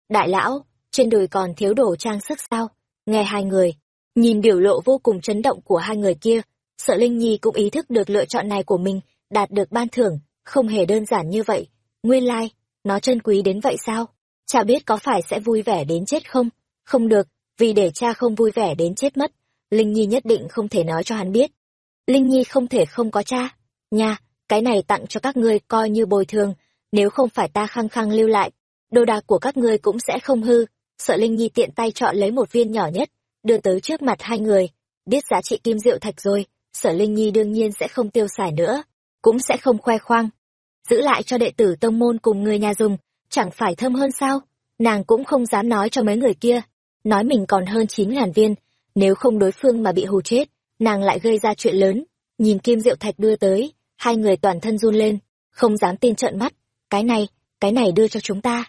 Đại lão, trên đùi còn thiếu đồ trang sức sao? Nghe hai người, nhìn biểu lộ vô cùng chấn động của hai người kia, sợ Linh Nhi cũng ý thức được lựa chọn này của mình, đạt được ban thưởng, không hề đơn giản như vậy. Nguyên lai, like, nó chân quý đến vậy sao? Cha biết có phải sẽ vui vẻ đến chết không? Không được, vì để cha không vui vẻ đến chết mất, Linh Nhi nhất định không thể nói cho hắn biết. Linh Nhi không thể không có cha. Nha, cái này tặng cho các ngươi coi như bồi thường, nếu không phải ta khăng khăng lưu lại, đồ đạc của các ngươi cũng sẽ không hư. Sợ Linh Nhi tiện tay chọn lấy một viên nhỏ nhất, đưa tới trước mặt hai người. Biết giá trị kim diệu thạch rồi, sở Linh Nhi đương nhiên sẽ không tiêu xài nữa, cũng sẽ không khoe khoang. Giữ lại cho đệ tử tông môn cùng người nhà dùng, chẳng phải thơm hơn sao? Nàng cũng không dám nói cho mấy người kia, nói mình còn hơn chín ngàn viên, nếu không đối phương mà bị hù chết, nàng lại gây ra chuyện lớn. Nhìn kim diệu thạch đưa tới, hai người toàn thân run lên, không dám tin trợn mắt. Cái này, cái này đưa cho chúng ta.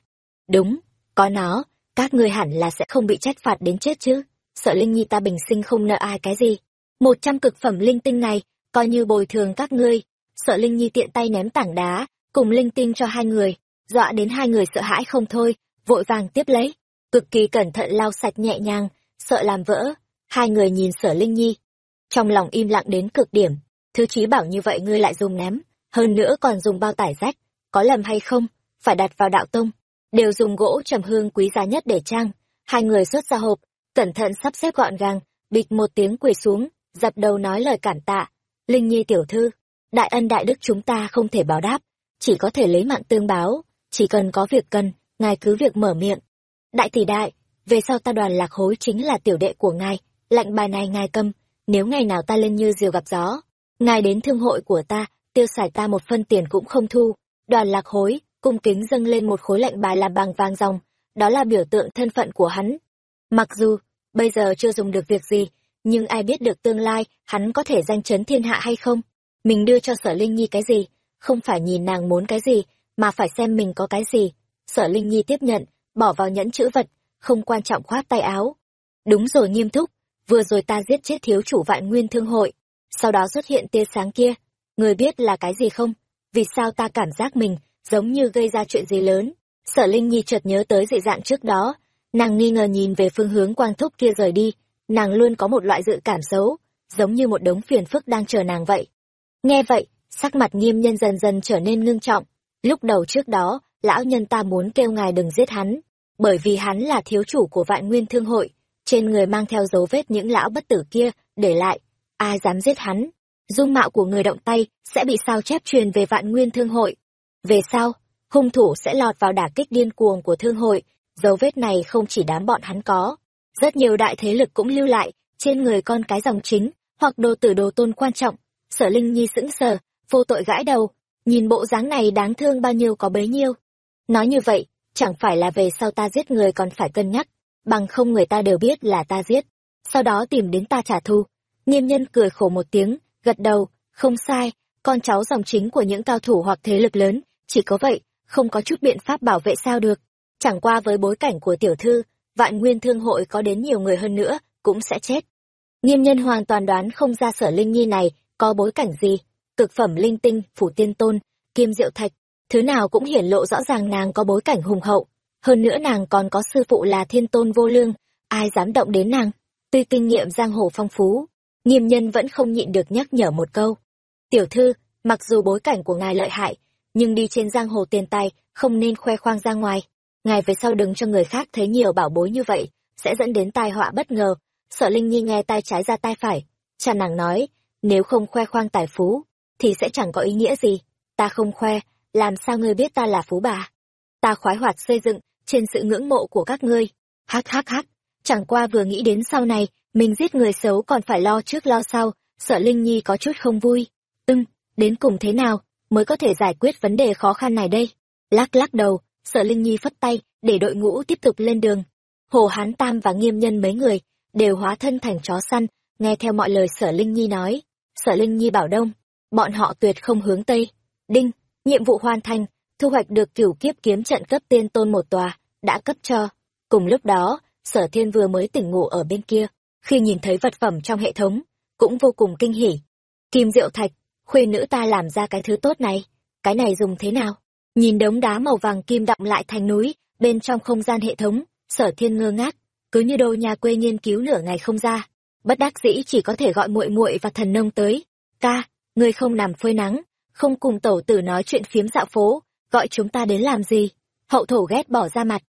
Đúng, có nó, các ngươi hẳn là sẽ không bị trách phạt đến chết chứ. Sợ Linh Nhi ta bình sinh không nợ ai cái gì. Một trăm cực phẩm linh tinh này, coi như bồi thường các ngươi. Sợ Linh Nhi tiện tay ném tảng đá, cùng linh tinh cho hai người, dọa đến hai người sợ hãi không thôi, vội vàng tiếp lấy. Cực kỳ cẩn thận lau sạch nhẹ nhàng, sợ làm vỡ. Hai người nhìn sở Linh Nhi. Trong lòng im lặng đến cực điểm, thứ chí bảo như vậy ngươi lại dùng ném, hơn nữa còn dùng bao tải rách, có lầm hay không, phải đặt vào đạo tông. Đều dùng gỗ trầm hương quý giá nhất để trang. Hai người xuất ra hộp, cẩn thận sắp xếp gọn gàng, bịch một tiếng quỳ xuống, dập đầu nói lời cảm tạ. Linh Nhi tiểu thư, đại ân đại đức chúng ta không thể báo đáp, chỉ có thể lấy mạng tương báo, chỉ cần có việc cần, ngài cứ việc mở miệng. Đại tỷ đại, về sau ta đoàn lạc hối chính là tiểu đệ của ngài, lệnh bài này ngài cầm, nếu ngày nào ta lên như diều gặp gió, ngài đến thương hội của ta, tiêu xài ta một phân tiền cũng không thu. Đoàn lạc hối, cung kính dâng lên một khối lệnh bài làm bằng vàng dòng, đó là biểu tượng thân phận của hắn. Mặc dù, bây giờ chưa dùng được việc gì, nhưng ai biết được tương lai hắn có thể danh chấn thiên hạ hay không? Mình đưa cho sở Linh Nhi cái gì? Không phải nhìn nàng muốn cái gì, mà phải xem mình có cái gì. Sở Linh Nhi tiếp nhận, bỏ vào nhẫn chữ vật, không quan trọng khoát tay áo. Đúng rồi nghiêm túc, vừa rồi ta giết chết thiếu chủ vạn nguyên thương hội, sau đó xuất hiện tia sáng kia. Người biết là cái gì không? Vì sao ta cảm giác mình giống như gây ra chuyện gì lớn? Sở Linh Nhi chợt nhớ tới dị dạng trước đó, nàng nghi ngờ nhìn về phương hướng quang thúc kia rời đi, nàng luôn có một loại dự cảm xấu, giống như một đống phiền phức đang chờ nàng vậy. Nghe vậy, sắc mặt nghiêm nhân dần dần trở nên ngưng trọng. Lúc đầu trước đó, lão nhân ta muốn kêu ngài đừng giết hắn, bởi vì hắn là thiếu chủ của vạn nguyên thương hội, trên người mang theo dấu vết những lão bất tử kia, để lại, ai dám giết hắn. Dung mạo của người động tay sẽ bị sao chép truyền về vạn nguyên thương hội. Về sau, hung thủ sẽ lọt vào đả kích điên cuồng của thương hội, dấu vết này không chỉ đám bọn hắn có. Rất nhiều đại thế lực cũng lưu lại, trên người con cái dòng chính, hoặc đồ tử đồ tôn quan trọng. Sở Linh Nhi sững sờ, vô tội gãi đầu, nhìn bộ dáng này đáng thương bao nhiêu có bấy nhiêu. Nói như vậy, chẳng phải là về sau ta giết người còn phải cân nhắc, bằng không người ta đều biết là ta giết, sau đó tìm đến ta trả thù. Nghiêm nhân cười khổ một tiếng, gật đầu, không sai, con cháu dòng chính của những cao thủ hoặc thế lực lớn, chỉ có vậy, không có chút biện pháp bảo vệ sao được. Chẳng qua với bối cảnh của tiểu thư, vạn nguyên thương hội có đến nhiều người hơn nữa, cũng sẽ chết. Nghiêm nhân hoàn toàn đoán không ra sở linh nhi này có bối cảnh gì, cực phẩm linh tinh, phủ tiên tôn, kim diệu thạch, thứ nào cũng hiển lộ rõ ràng nàng có bối cảnh hùng hậu. Hơn nữa nàng còn có sư phụ là thiên tôn vô lương, ai dám động đến nàng. Tuy kinh nghiệm giang hồ phong phú, nghiêm nhân vẫn không nhịn được nhắc nhở một câu. Tiểu thư, mặc dù bối cảnh của ngài lợi hại, nhưng đi trên giang hồ tiền tài, không nên khoe khoang ra ngoài. Ngài về sau đừng cho người khác thấy nhiều bảo bối như vậy, sẽ dẫn đến tai họa bất ngờ. Sợ Linh Nhi nghe tai trái ra tai phải. Cha nàng nói, nếu không khoe khoang tài phú, thì sẽ chẳng có ý nghĩa gì. Ta không khoe, làm sao ngươi biết ta là phú bà? Ta khoái hoạt xây dựng, trên sự ngưỡng mộ của các ngươi. Hắc hắc hắc, chẳng qua vừa nghĩ đến sau này, mình giết người xấu còn phải lo trước lo sau, sợ Linh Nhi có chút không vui. Ưng, đến cùng thế nào, mới có thể giải quyết vấn đề khó khăn này đây? Lắc lắc đầu, sợ Linh Nhi phất tay, để đội ngũ tiếp tục lên đường. Hồ Hán Tam và Nghiêm Nhân mấy người, đều hóa thân thành chó săn, nghe theo mọi lời sở Linh Nhi nói. Sở Linh Nhi bảo đông, bọn họ tuyệt không hướng Tây. Đinh, nhiệm vụ hoàn thành thu hoạch được cửu kiếp kiếm trận cấp tiên tôn một tòa đã cấp cho cùng lúc đó sở thiên vừa mới tỉnh ngủ ở bên kia khi nhìn thấy vật phẩm trong hệ thống, cũng vô cùng kinh hỉ. Kim diệu thạch khuyên nữ ta làm ra cái thứ tốt này, cái này dùng thế nào? Nhìn đống đá màu vàng kim đọng lại thành núi, bên trong không gian hệ thống, sở thiên ngơ ngác, cứ như đô nhà quê nghiên cứu nửa ngày không ra. Bất đắc dĩ chỉ có thể gọi muội muội và thần nông tới. Ca, ngươi không nằm phơi nắng, không cùng tẩu tử nói chuyện phiếm dạo phố, gọi chúng ta đến làm gì? Hậu thổ ghét bỏ ra mặt.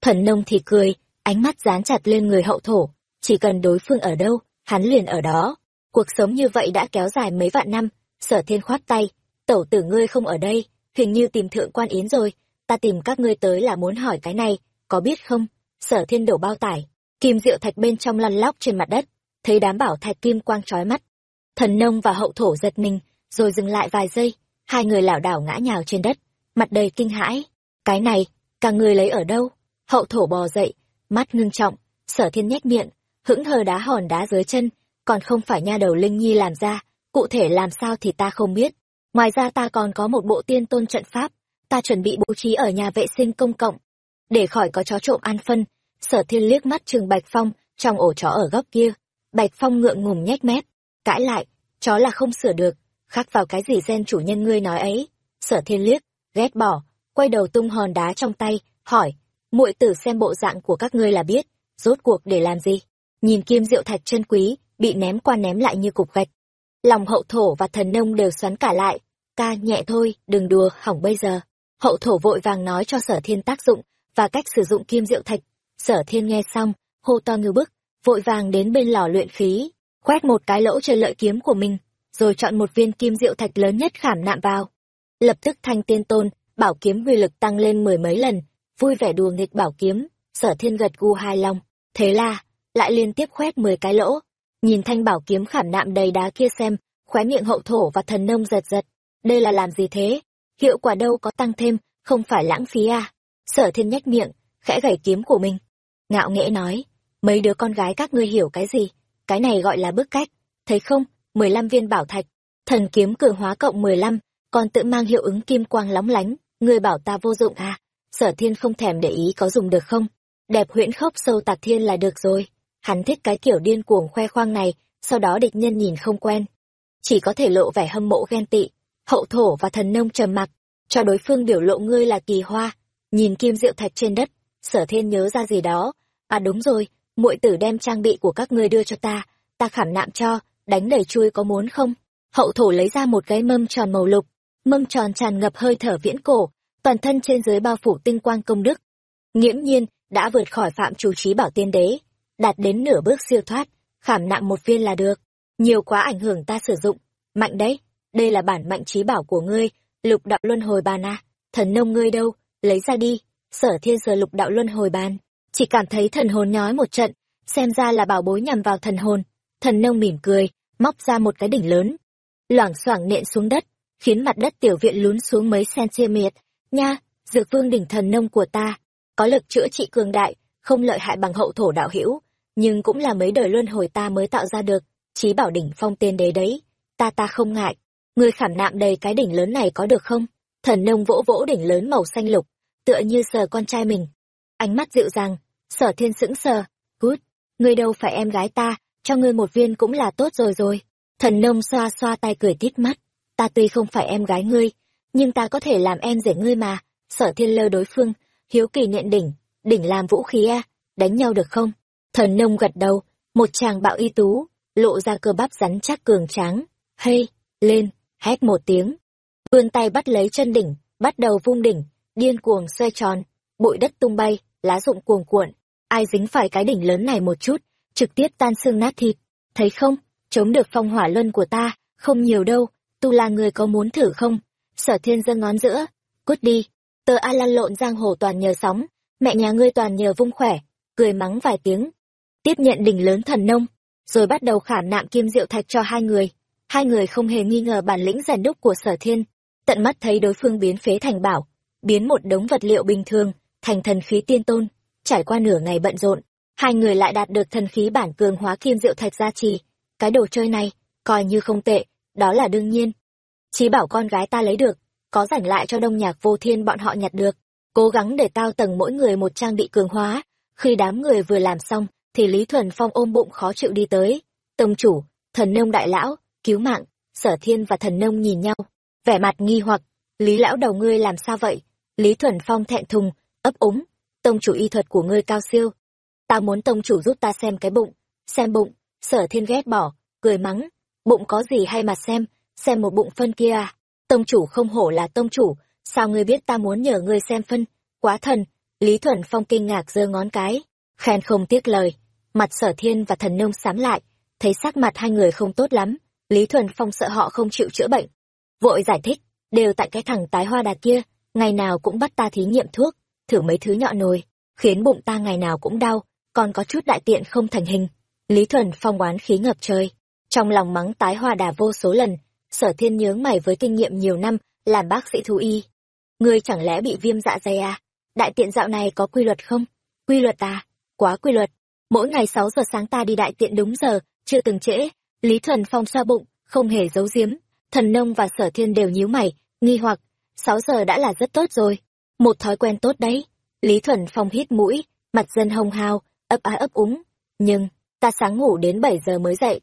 Thần nông thì cười, ánh mắt dán chặt lên người hậu thổ chỉ cần đối phương ở đâu, hắn liền ở đó. Cuộc sống như vậy đã kéo dài mấy vạn năm, sở thiên khoát tay. Tẩu tử ngươi không ở đây, hình như tìm thượng quan yến rồi. Ta tìm các ngươi tới là muốn hỏi cái này, có biết không? Sở thiên đổ bao tải. Kim diệu thạch bên trong lăn lóc trên mặt đất, thấy đám bảo thạch kim quang trói mắt. Thần nông và hậu thổ giật mình, rồi dừng lại vài giây. Hai người lảo đảo ngã nhào trên đất, mặt đầy kinh hãi. Cái này cả người lấy ở đâu? Hậu thổ bò dậy, mắt ngưng trọng. Sở thiên nhếch miệng hững hờ đá hòn đá dưới chân, còn không phải nha đầu linh nhi làm ra, cụ thể làm sao thì ta không biết. Ngoài ra ta còn có một bộ tiên tôn trận pháp, ta chuẩn bị bố trí ở nhà vệ sinh công cộng, để khỏi có chó trộm ăn phân. Sở thiên liếc mắt trường bạch phong, trong ổ chó ở góc kia. Bạch phong ngượng ngùng nhếch mép, cãi lại, chó là không sửa được, khắc vào cái gì gen chủ nhân ngươi nói ấy? Sở thiên liếc, ghét bỏ, quay đầu tung hòn đá trong tay, hỏi, muội tử xem bộ dạng của các ngươi là biết, rốt cuộc để làm gì? Nhìn kim diệu thạch chân quý, bị ném qua ném lại như cục gạch. Lòng hậu thổ và thần nông đều xoắn cả lại. Ca, nhẹ thôi, đừng đùa, hỏng bây giờ. Hậu thổ vội vàng nói cho sở thiên tác dụng và cách sử dụng kim diệu thạch. Sở thiên nghe xong, hô to ngư bức, vội vàng đến bên lò luyện khí, khoét một cái lỗ chơi lợi kiếm của mình, rồi chọn một viên kim diệu thạch lớn nhất khảm nạm vào. Lập tức thanh tiên tôn, bảo kiếm uy lực tăng lên mười mấy lần, vui vẻ đùa nghịch bảo kiếm. Sở thiên gật gu hài lòng, thế là lại liên tiếp khoét mười cái lỗ. Nhìn thanh bảo kiếm khảm nạm đầy đá kia xem, khóe miệng hậu thổ và thần nông giật giật. Đây là làm gì thế? Hiệu quả đâu có tăng thêm, không phải lãng phí à? Sở thiên nhếch miệng, khẽ gảy kiếm của mình. Ngạo nghễ nói, mấy đứa con gái các ngươi hiểu cái gì? Cái này gọi là bức cách. Thấy không? mười lăm viên bảo thạch. Thần kiếm cường hóa cộng mười lăm, còn tự mang hiệu ứng kim quang lóng lánh. Ngươi bảo ta vô dụng à? Sở thiên không thèm để ý có dùng được không? Đẹp huyễn khốc sâu tạc thiên là được rồi hắn thích cái kiểu điên cuồng khoe khoang này, sau đó địch nhân nhìn không quen. Chỉ có thể lộ vẻ hâm mộ ghen tị, hậu thổ và thần nông trầm mặc, cho đối phương biểu lộ ngươi là kỳ hoa. Nhìn kim diệu thạch trên đất, sở thiên nhớ ra gì đó. À đúng rồi, muội tử đem trang bị của các ngươi đưa cho ta ta khảm nạm cho, đánh đẩy chui có muốn không? Hậu thổ lấy ra một cái mâm tròn màu lục, mâm tròn tràn ngập hơi thở viễn cổ, toàn thân trên dưới bao phủ tinh quang công đức. Nghiễm nhiên, đã vượt khỏi phạm chủ trí bảo tiên đế đạt đến nửa bước siêu thoát khảm nạm một viên là được. Nhiều quá ảnh hưởng ta sử dụng. Mạnh đấy đây là bản mạnh trí bảo của ngươi lục đạo luân hồi bàn à. Thần nông ngươi đâu lấy ra đi. Sở thiên giờ lục đạo luân hồi bàn. Chỉ cảm thấy thần hồn nhói một trận xem ra là bảo bối nhằm vào thần hồn. Thần nông mỉm cười móc ra một cái đỉnh lớn. Loảng xoảng nện xuống đất khiến mặt đất tiểu viện lún xuống mấy centimet, nha dược vương đỉnh thần nông của ta. Có lực chữa trị cường đại không lợi hại bằng hậu thổ đạo hữu, nhưng cũng là mấy đời luân hồi ta mới tạo ra được, chí bảo đỉnh phong tiên đế đấy. Ta ta không ngại. Người khảm nạm đầy cái đỉnh lớn này có được không? Thần nông vỗ vỗ đỉnh lớn màu xanh lục, tựa như sờ con trai mình. Ánh mắt dịu dàng, sở thiên sững sờ. Cút ngươi đâu phải em gái ta, cho ngươi một viên cũng là tốt rồi rồi. Thần nông xoa xoa tay cười tít mắt. Ta tuy không phải em gái ngươi, nhưng ta có thể làm em rể ngươi mà. Sở thiên lơ đối phương, hiếu kỳ nện đỉnh đỉnh làm vũ khí a đánh nhau được không? Thần nông gật đầu một chàng bạo y tú lộ ra cơ bắp rắn chắc cường tráng hey, lên hét một tiếng. Vươn tay bắt lấy chân đỉnh bắt đầu vung đỉnh điên cuồng xoay tròn bụi đất tung bay lá rụng cuồng cuộn. Ai dính phải cái đỉnh lớn này một chút trực tiếp tan xương nát thịt. Thấy không chống được phong hỏa luân của ta không nhiều đâu tu là người có muốn thử không? Sở thiên giơ ngón giữa cút đi. Tờ a lăn lộn giang hồ toàn nhờ sóng mẹ nhà ngươi toàn nhờ vung khỏe, cười mắng vài tiếng. Tiếp nhận đỉnh lớn thần nông, rồi bắt đầu khảm nạm kim diệu thạch cho hai người. Hai người không hề nghi ngờ bản lĩnh rèn đúc của sở thiên, tận mắt thấy đối phương biến phế thành bảo, biến một đống vật liệu bình thường, thành thần khí tiên tôn. Trải qua nửa ngày bận rộn, hai người lại đạt được thần khí bản cường hóa kim diệu thạch gia trì. Cái đồ chơi này, coi như không tệ, đó là đương nhiên. Chí bảo con gái ta lấy được, có rảnh lại cho đông nhạc vô thiên bọn họ nhặt được cố gắng để cao tầng mỗi người một trang bị cường hóa. Khi đám người vừa làm xong, thì lý thuần phong ôm bụng khó chịu đi tới. Tông chủ, thần nông đại lão, cứu mạng. Sở thiên và thần nông nhìn nhau, vẻ mặt nghi hoặc. Lý lão đầu ngươi làm sao vậy? Lý thuần phong thẹn thùng, ấp úng. Tông chủ y thuật của ngươi cao siêu. Ta muốn tông chủ giúp ta xem cái bụng. Xem bụng, sở thiên ghét bỏ, cười mắng. Bụng có gì hay mà xem xem một bụng phân kia à? Tông chủ không hổ là tông chủ sao ngươi biết ta muốn nhờ ngươi xem phân? Quá thần, lý thuần phong kinh ngạc giơ ngón cái, khen không tiếc lời. Mặt sở thiên và thần nông sám lại, thấy sắc mặt hai người không tốt lắm, lý thuần phong sợ họ không chịu chữa bệnh. Vội giải thích, đều tại cái thằng tái hoa đà kia, ngày nào cũng bắt ta thí nghiệm thuốc, thử mấy thứ nhọ nồi, khiến bụng ta ngày nào cũng đau, còn có chút đại tiện không thành hình. Lý thuần phong oán khí ngập trời. Trong lòng mắng tái hoa đà vô số lần, sở thiên nhướng mày với kinh nghiệm nhiều năm, làm bác sĩ thú y ngươi chẳng lẽ bị viêm dạ dày à? Đại tiện dạo này có quy luật không? Quy luật à? Quá quy luật. Mỗi ngày sáu giờ sáng ta đi đại tiện đúng giờ, chưa từng trễ. Lý thuần phong xoa bụng, không hề giấu giếm. Thần nông và sở thiên đều nhíu mày, nghi hoặc. Sáu giờ đã là rất tốt rồi. Một thói quen tốt đấy. Lý thuần phong hít mũi, mặt dân hồng hào, ấp á ấp úng. Nhưng, ta sáng ngủ đến bảy giờ mới dậy.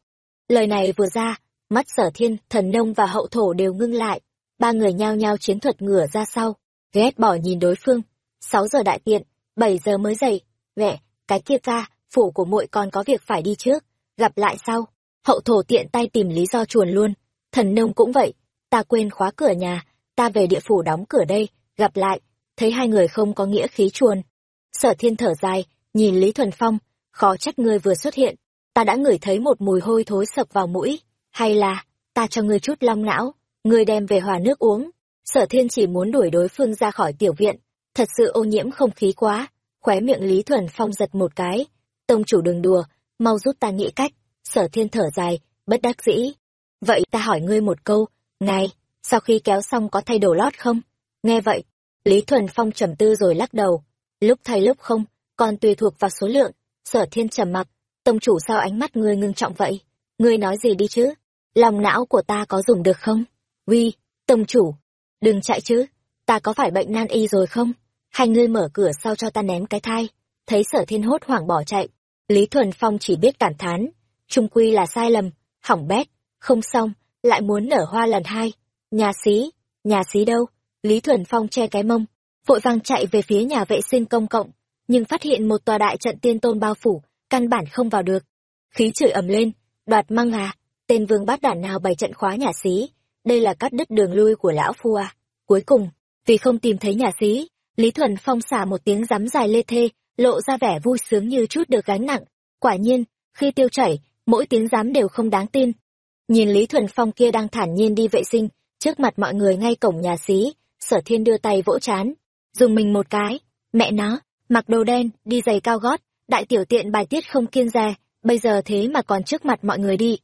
Lời này vừa ra, mắt sở thiên, thần nông và hậu thổ đều ngưng lại ba người nhao nhao chiến thuật ngửa ra sau, ghét bỏ nhìn đối phương. Sáu giờ đại tiện, bảy giờ mới dậy. Mẹ, cái kia ca, phủ của muội còn có việc phải đi trước. Gặp lại sau. Hậu thổ tiện tay tìm lý do chuồn luôn. Thần nông cũng vậy. Ta quên khóa cửa nhà. Ta về địa phủ đóng cửa đây. Gặp lại. Thấy hai người không có nghĩa khí chuồn. Sở thiên thở dài, nhìn lý thuần phong. Khó trách ngươi vừa xuất hiện. Ta đã ngửi thấy một mùi hôi thối sập vào mũi. Hay là, ta cho ngươi chút long não ngươi đem về hòa nước uống. Sở thiên chỉ muốn đuổi đối phương ra khỏi tiểu viện. Thật sự ô nhiễm không khí quá. Khóe miệng lý thuần phong giật một cái. Tông chủ đừng đùa, mau giúp ta nghĩ cách. Sở thiên thở dài, bất đắc dĩ. Vậy ta hỏi ngươi một câu, ngài, sau khi kéo xong có thay đồ lót không? Nghe vậy, lý thuần phong trầm tư rồi lắc đầu. Lúc thay lúc không, còn tùy thuộc vào số lượng. Sở thiên trầm mặc, tông chủ sao ánh mắt ngươi ngưng trọng vậy? Ngươi nói gì đi chứ? Lòng não của ta có dùng được không? Uy, tông chủ, đừng chạy chứ, ta có phải bệnh nan y rồi không? Hai ngươi mở cửa sau cho ta ném cái thai. Thấy sở thiên hốt hoảng bỏ chạy, lý thuần phong chỉ biết cảm thán. Trung quy là sai lầm, hỏng bét, không xong, lại muốn nở hoa lần hai. Nhà xí nhà xí đâu? Lý thuần phong che cái mông, vội vàng chạy về phía nhà vệ sinh công cộng. Nhưng phát hiện một tòa đại trận tiên tôn bao phủ, căn bản không vào được. Khí chửi ầm lên, đoạt măng à tên vương bát đản nào bày trận khóa nhà xí đây là cắt đứt đường lui của lão phu à? Cuối cùng, vì không tìm thấy nhà sĩ, lý thuần phong xả một tiếng rắm dài lê thê, lộ ra vẻ vui sướng như chút được gánh nặng. Quả nhiên, khi tiêu chảy, mỗi tiếng rắm đều không đáng tin. Nhìn lý thuần phong kia đang thản nhiên đi vệ sinh, trước mặt mọi người ngay cổng nhà xí sở thiên đưa tay vỗ chán. Dùng mình một cái, mẹ nó, mặc đồ đen, đi giày cao gót, đại tiểu tiện bài tiết không kiên dè bây giờ thế mà còn trước mặt mọi người đi.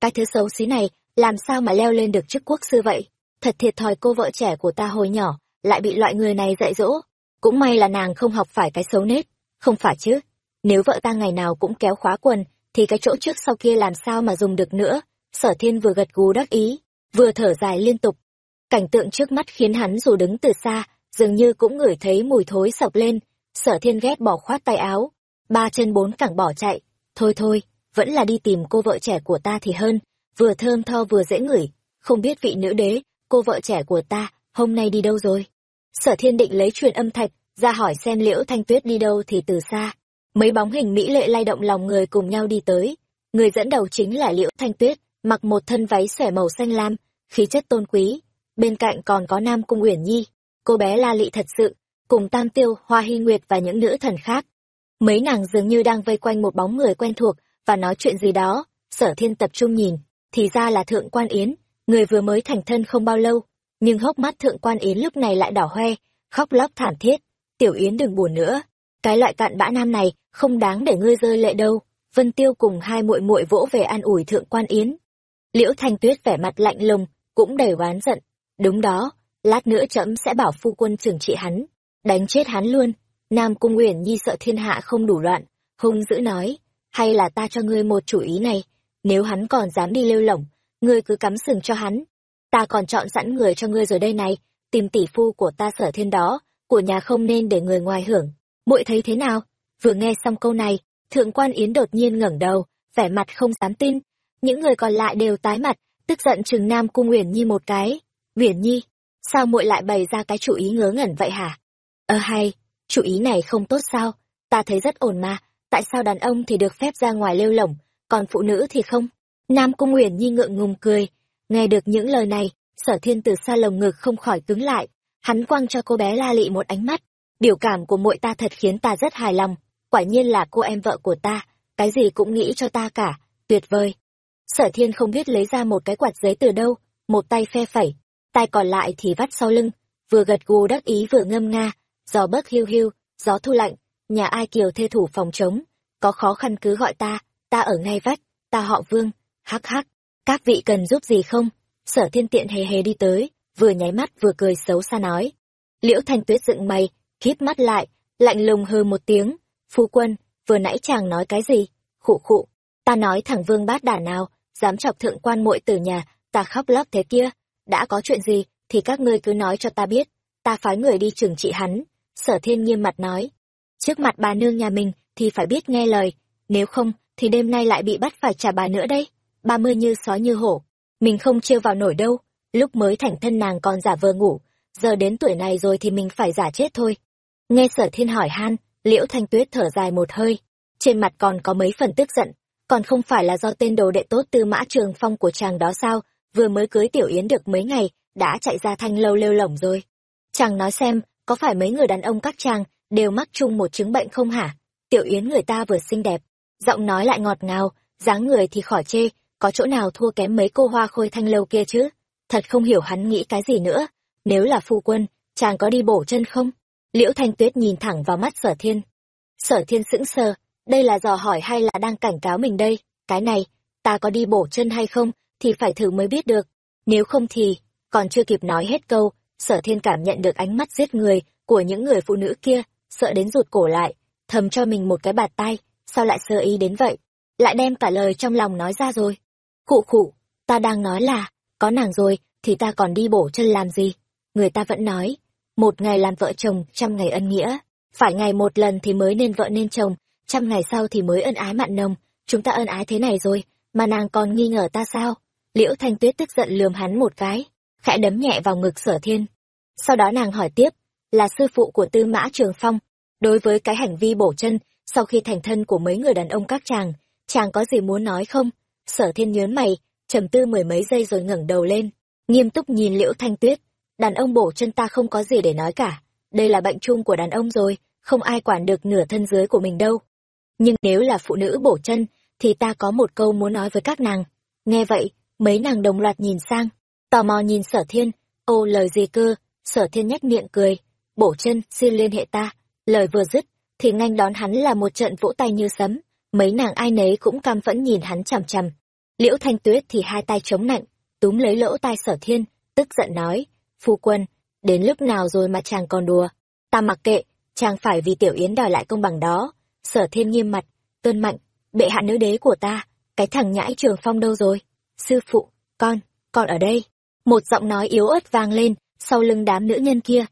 Cái thứ xấu xí này làm sao mà leo lên được chức quốc sư vậy? Thật thiệt thòi cô vợ trẻ của ta hồi nhỏ, lại bị loại người này dạy dỗ. Cũng may là nàng không học phải cái xấu nết. Không phải chứ, nếu vợ ta ngày nào cũng kéo khóa quần, thì cái chỗ trước sau kia làm sao mà dùng được nữa? Sở thiên vừa gật gù đắc ý, vừa thở dài liên tục. Cảnh tượng trước mắt khiến hắn dù đứng từ xa, dường như cũng ngửi thấy mùi thối sập lên. Sở thiên ghét bỏ khoát tay áo. Ba chân bốn cẳng bỏ chạy. Thôi thôi, vẫn là đi tìm cô vợ trẻ của ta thì hơn vừa thơm tho vừa dễ ngửi. Không biết vị nữ đế, cô vợ trẻ của ta, hôm nay đi đâu rồi? Sở thiên định lấy truyền âm thạch, ra hỏi xem liễu thanh tuyết đi đâu thì từ xa. Mấy bóng hình mỹ lệ lay động lòng người cùng nhau đi tới. Người dẫn đầu chính là liễu thanh tuyết, mặc một thân váy xẻ màu xanh lam, khí chất tôn quý. Bên cạnh còn có nam cung uyển nhi. Cô bé la lị thật sự, cùng tam tiêu, hoa hy nguyệt và những nữ thần khác. Mấy nàng dường như đang vây quanh một bóng người quen thuộc và nói chuyện gì đó. Sở thiên tập trung nhìn thì ra là thượng quan yến, người vừa mới thành thân không bao lâu, nhưng hốc mắt thượng quan yến lúc này lại đỏ hoe, khóc lóc thảm thiết. Tiểu yến đừng buồn nữa, cái loại cạn bã nam này không đáng để ngươi rơi lệ đâu. Vân tiêu cùng hai muội muội vỗ về an ủi thượng quan yến. Liễu thanh tuyết vẻ mặt lạnh lùng, cũng đầy oán giận. Đúng đó, lát nữa trẫm sẽ bảo phu quân trừng trị hắn, đánh chết hắn luôn. Nam cung uyển nhi sợ thiên hạ không đủ loạn, hung dữ nói, hay là ta cho ngươi một chủ ý này nếu hắn còn dám đi lêu lỏng ngươi cứ cắm sừng cho hắn ta còn chọn sẵn người cho ngươi rồi đây này tìm tỷ phu của ta sở thiên đó, của nhà không nên để người ngoài hưởng. muội thấy thế nào? Vừa nghe xong câu này, thượng quan Yến đột nhiên ngẩng đầu, vẻ mặt không dám tin. Những người còn lại đều tái mặt, tức giận chừng Nam Cung Uyển Nhi một cái. Uyển Nhi, sao muội lại bày ra cái chủ ý ngớ ngẩn vậy hả? Ơ hay, chủ ý này không tốt sao? Ta thấy rất ổn mà, tại sao đàn ông thì được phép ra ngoài lêu lỏng, còn phụ nữ thì không? Nam Cung Uyển Nhi ngượng ngùng cười, nghe được những lời này, Sở Thiên từ xa lồng ngực không khỏi cứng lại, hắn quăng cho cô bé La Lị một ánh mắt, biểu cảm của muội ta thật khiến ta rất hài lòng, quả nhiên là cô em vợ của ta, cái gì cũng nghĩ cho ta cả, tuyệt vời. Sở Thiên không biết lấy ra một cái quạt giấy từ đâu, một tay phe phẩy, tay còn lại thì vắt sau lưng, vừa gật gù đắc ý vừa ngâm nga, gió bấc hiu hiu, gió thu lạnh, nhà ai kiều thê thủ phòng chống, có khó khăn cứ gọi ta, ta ở ngay vách, ta họ Vương, hắc hắc, các vị cần giúp gì không? Sở Thiên tiện hề hề đi tới, vừa nháy mắt vừa cười xấu xa nói. Liễu Thanh Tuyết dựng mày, híp mắt lại, lạnh lùng hừ một tiếng, "Phu quân, vừa nãy chàng nói cái gì?" Khụ khụ, "Ta nói thằng Vương bát đả nào, dám chọc thượng quan muội từ nhà, ta khóc lóc thế kia, đã có chuyện gì thì các ngươi cứ nói cho ta biết, ta phái người đi trừng trị hắn." Sở Thiên nghiêm mặt nói, "Trước mặt bà nương nhà mình thì phải biết nghe lời, nếu không thì đêm nay lại bị bắt phải trả bà nữa đây." Ba mươi như sói như hổ, mình không trêu vào nổi đâu, lúc mới thành thân nàng còn giả vờ ngủ, giờ đến tuổi này rồi thì mình phải giả chết thôi. Nghe sở thiên hỏi han, liễu thanh tuyết thở dài một hơi, trên mặt còn có mấy phần tức giận, còn không phải là do tên đồ đệ tốt tư mã trường phong của chàng đó sao, vừa mới cưới tiểu yến được mấy ngày, đã chạy ra thanh lâu lêu lỏng rồi. Chàng nói xem, có phải mấy người đàn ông các chàng đều mắc chung một chứng bệnh không hả? Tiểu yến người ta vừa xinh đẹp, giọng nói lại ngọt ngào, dáng người thì khỏi chê, có chỗ nào thua kém mấy cô hoa khôi thanh lâu kia chứ? Thật không hiểu hắn nghĩ cái gì nữa. Nếu là phu quân, chàng có đi bổ chân không? Liễu Thanh Tuyết nhìn thẳng vào mắt sở thiên. Sở thiên sững sờ, đây là dò hỏi hay là đang cảnh cáo mình đây? Cái này, ta có đi bổ chân hay không, thì phải thử mới biết được. Nếu không thì, còn chưa kịp nói hết câu, sở thiên cảm nhận được ánh mắt giết người của những người phụ nữ kia, sợ đến rụt cổ lại, thầm cho mình một cái bạt tay, sao lại sơ ý đến vậy? Lại đem cả lời trong lòng nói ra rồi. Khụ khụ, ta đang nói là, có nàng rồi, thì ta còn đi bổ chân làm gì? Người ta vẫn nói, một ngày làm vợ chồng, trăm ngày ân nghĩa. Phải ngày một lần thì mới nên vợ nên chồng, trăm ngày sau thì mới ân ái mặn nồng. Chúng ta ân ái thế này rồi, mà nàng còn nghi ngờ ta sao? Liễu Thanh Tuyết tức giận lườm hắn một cái, khẽ đấm nhẹ vào ngực sở thiên. Sau đó nàng hỏi tiếp, là sư phụ của tư mã trường phong. Đối với cái hành vi bổ chân, sau khi thành thân của mấy người đàn ông các chàng, chàng có gì muốn nói không? Sở thiên nhớn mày, trầm tư mười mấy giây rồi ngẩng đầu lên, nghiêm túc nhìn liễu thanh tuyết. Đàn ông bổ chân ta không có gì để nói cả. Đây là bệnh chung của đàn ông rồi, không ai quản được nửa thân dưới của mình đâu. Nhưng nếu là phụ nữ bổ chân, thì ta có một câu muốn nói với các nàng. Nghe vậy, mấy nàng đồng loạt nhìn sang, tò mò nhìn sở thiên, ô lời gì cơ, sở thiên nhếch miệng cười, bổ chân, xin liên hệ ta. Lời vừa dứt, thì nhanh đón hắn là một trận vỗ tay như sấm, mấy nàng ai nấy cũng cam phẫn nhìn hắn chằm chằm. Liễu thanh tuyết thì hai tay chống nạnh túm lấy lỗ tai sở thiên tức giận nói phu quân đến lúc nào rồi mà chàng còn đùa? Ta mặc kệ chàng phải vì tiểu yến đòi lại công bằng đó. Sở thiên nghiêm mặt tuân mạnh bệ hạ nữ đế của ta cái thằng nhãi trường phong đâu rồi? Sư phụ con con ở đây. Một giọng nói yếu ớt vang lên sau lưng đám nữ nhân kia.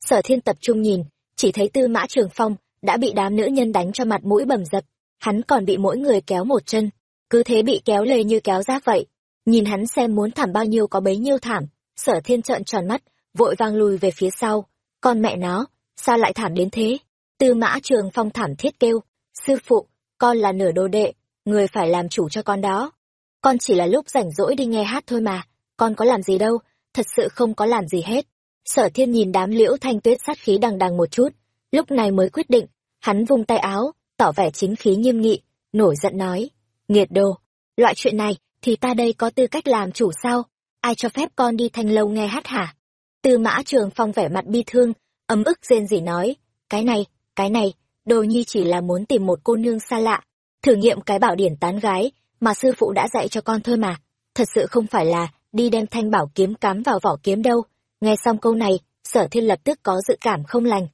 Sở thiên tập trung nhìn chỉ thấy tư mã trường phong đã bị đám nữ nhân đánh cho mặt mũi bầm dập hắn còn bị mỗi người kéo một chân, cứ thế bị kéo lê như kéo rác vậy. Nhìn hắn xem muốn thảm bao nhiêu có bấy nhiêu thảm, sở thiên trợn tròn mắt, vội vang lùi về phía sau. Con mẹ nó, sao lại thảm đến thế? Tư mã trường phong thảm thiết kêu, sư phụ, con là nửa đồ đệ, người phải làm chủ cho con đó. Con chỉ là lúc rảnh rỗi đi nghe hát thôi mà, con có làm gì đâu, thật sự không có làm gì hết. Sở thiên nhìn đám liễu thanh tuyết sát khí đằng đằng một chút, lúc này mới quyết định, hắn vung tay áo, tỏ vẻ chính khí nghiêm nghị, nổi giận nói, nghiệt đồ, loại chuyện này thì ta đây có tư cách làm chủ sao, ai cho phép con đi thanh lâu nghe hát hả? Tư mã trường phong vẻ mặt bi thương, ấm ức rên rỉ nói, cái này, cái này, đồ nhi chỉ là muốn tìm một cô nương xa lạ, thử nghiệm cái bảo điển tán gái mà sư phụ đã dạy cho con thôi mà, thật sự không phải là đi đem thanh bảo kiếm cắm vào vỏ kiếm đâu. Nghe xong câu này, sở thiên lập tức có dự cảm không lành.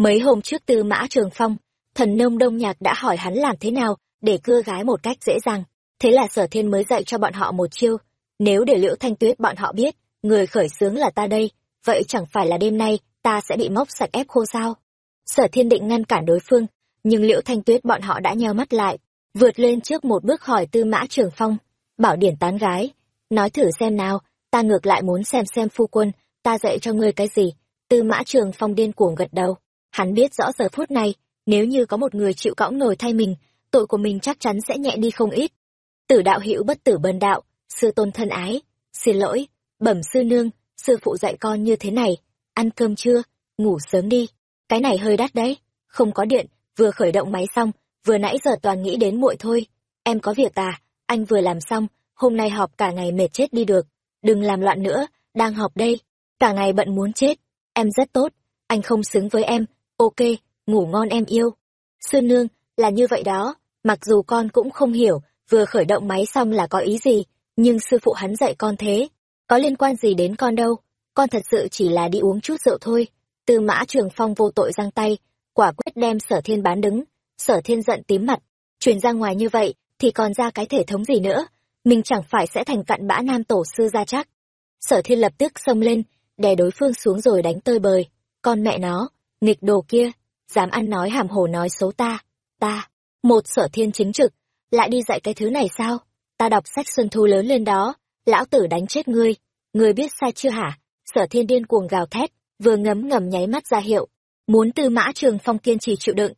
Mấy hôm trước tư mã trường phong, thần nông đông nhạc đã hỏi hắn làm thế nào để cưa gái một cách dễ dàng. Thế là sở thiên mới dạy cho bọn họ một chiêu. Nếu để liễu thanh tuyết bọn họ biết, người khởi sướng là ta đây, vậy chẳng phải là đêm nay ta sẽ bị móc sạch ép khô sao? Sở thiên định ngăn cản đối phương, nhưng liễu thanh tuyết bọn họ đã nheo mắt lại, vượt lên trước một bước hỏi tư mã trường phong, bảo điển tán gái, nói thử xem nào, ta ngược lại muốn xem xem phu quân, ta dạy cho ngươi cái gì? Tư mã trường phong điên cuồng gật đầu hắn biết rõ giờ phút này, nếu như có một người chịu cõng nổi thay mình, tội của mình chắc chắn sẽ nhẹ đi không ít. Tử đạo hữu bất tử bần đạo, sư tôn thân ái, xin lỗi, bẩm sư nương, sư phụ dạy con như thế này, ăn cơm chưa ngủ sớm đi. Cái này hơi đắt đấy, không có điện, vừa khởi động máy xong, vừa nãy giờ toàn nghĩ đến muội thôi. Em có việc à anh vừa làm xong, hôm nay họp cả ngày mệt chết đi được. Đừng làm loạn nữa, đang họp đây. Cả ngày bận muốn chết, em rất tốt, anh không xứng với em ok, ngủ ngon em yêu. Sư nương, là như vậy đó. Mặc dù con cũng không hiểu, vừa khởi động máy xong là có ý gì, nhưng sư phụ hắn dạy con thế. Có liên quan gì đến con đâu. Con thật sự chỉ là đi uống chút rượu thôi. Tư mã trường phong vô tội giang tay, quả quyết đem sở thiên bán đứng. Sở thiên giận tím mặt. Truyền ra ngoài như vậy, thì còn ra cái thể thống gì nữa? Mình chẳng phải sẽ thành cặn bã nam tổ sư ra chắc. Sở thiên lập tức xông lên, đè đối phương xuống rồi đánh tơi bời. Con mẹ nó nghịch đồ kia, dám ăn nói hàm hồ nói xấu ta ta, một sở thiên chính trực, lại đi dạy cái thứ này sao? Ta đọc sách xuân thu lớn lên đó, lão tử đánh chết ngươi. Ngươi biết sai chưa hả? Sở thiên điên cuồng gào thét, vừa ngấm ngầm nháy mắt ra hiệu. Muốn tư mã trường phong kiên trì chịu đựng.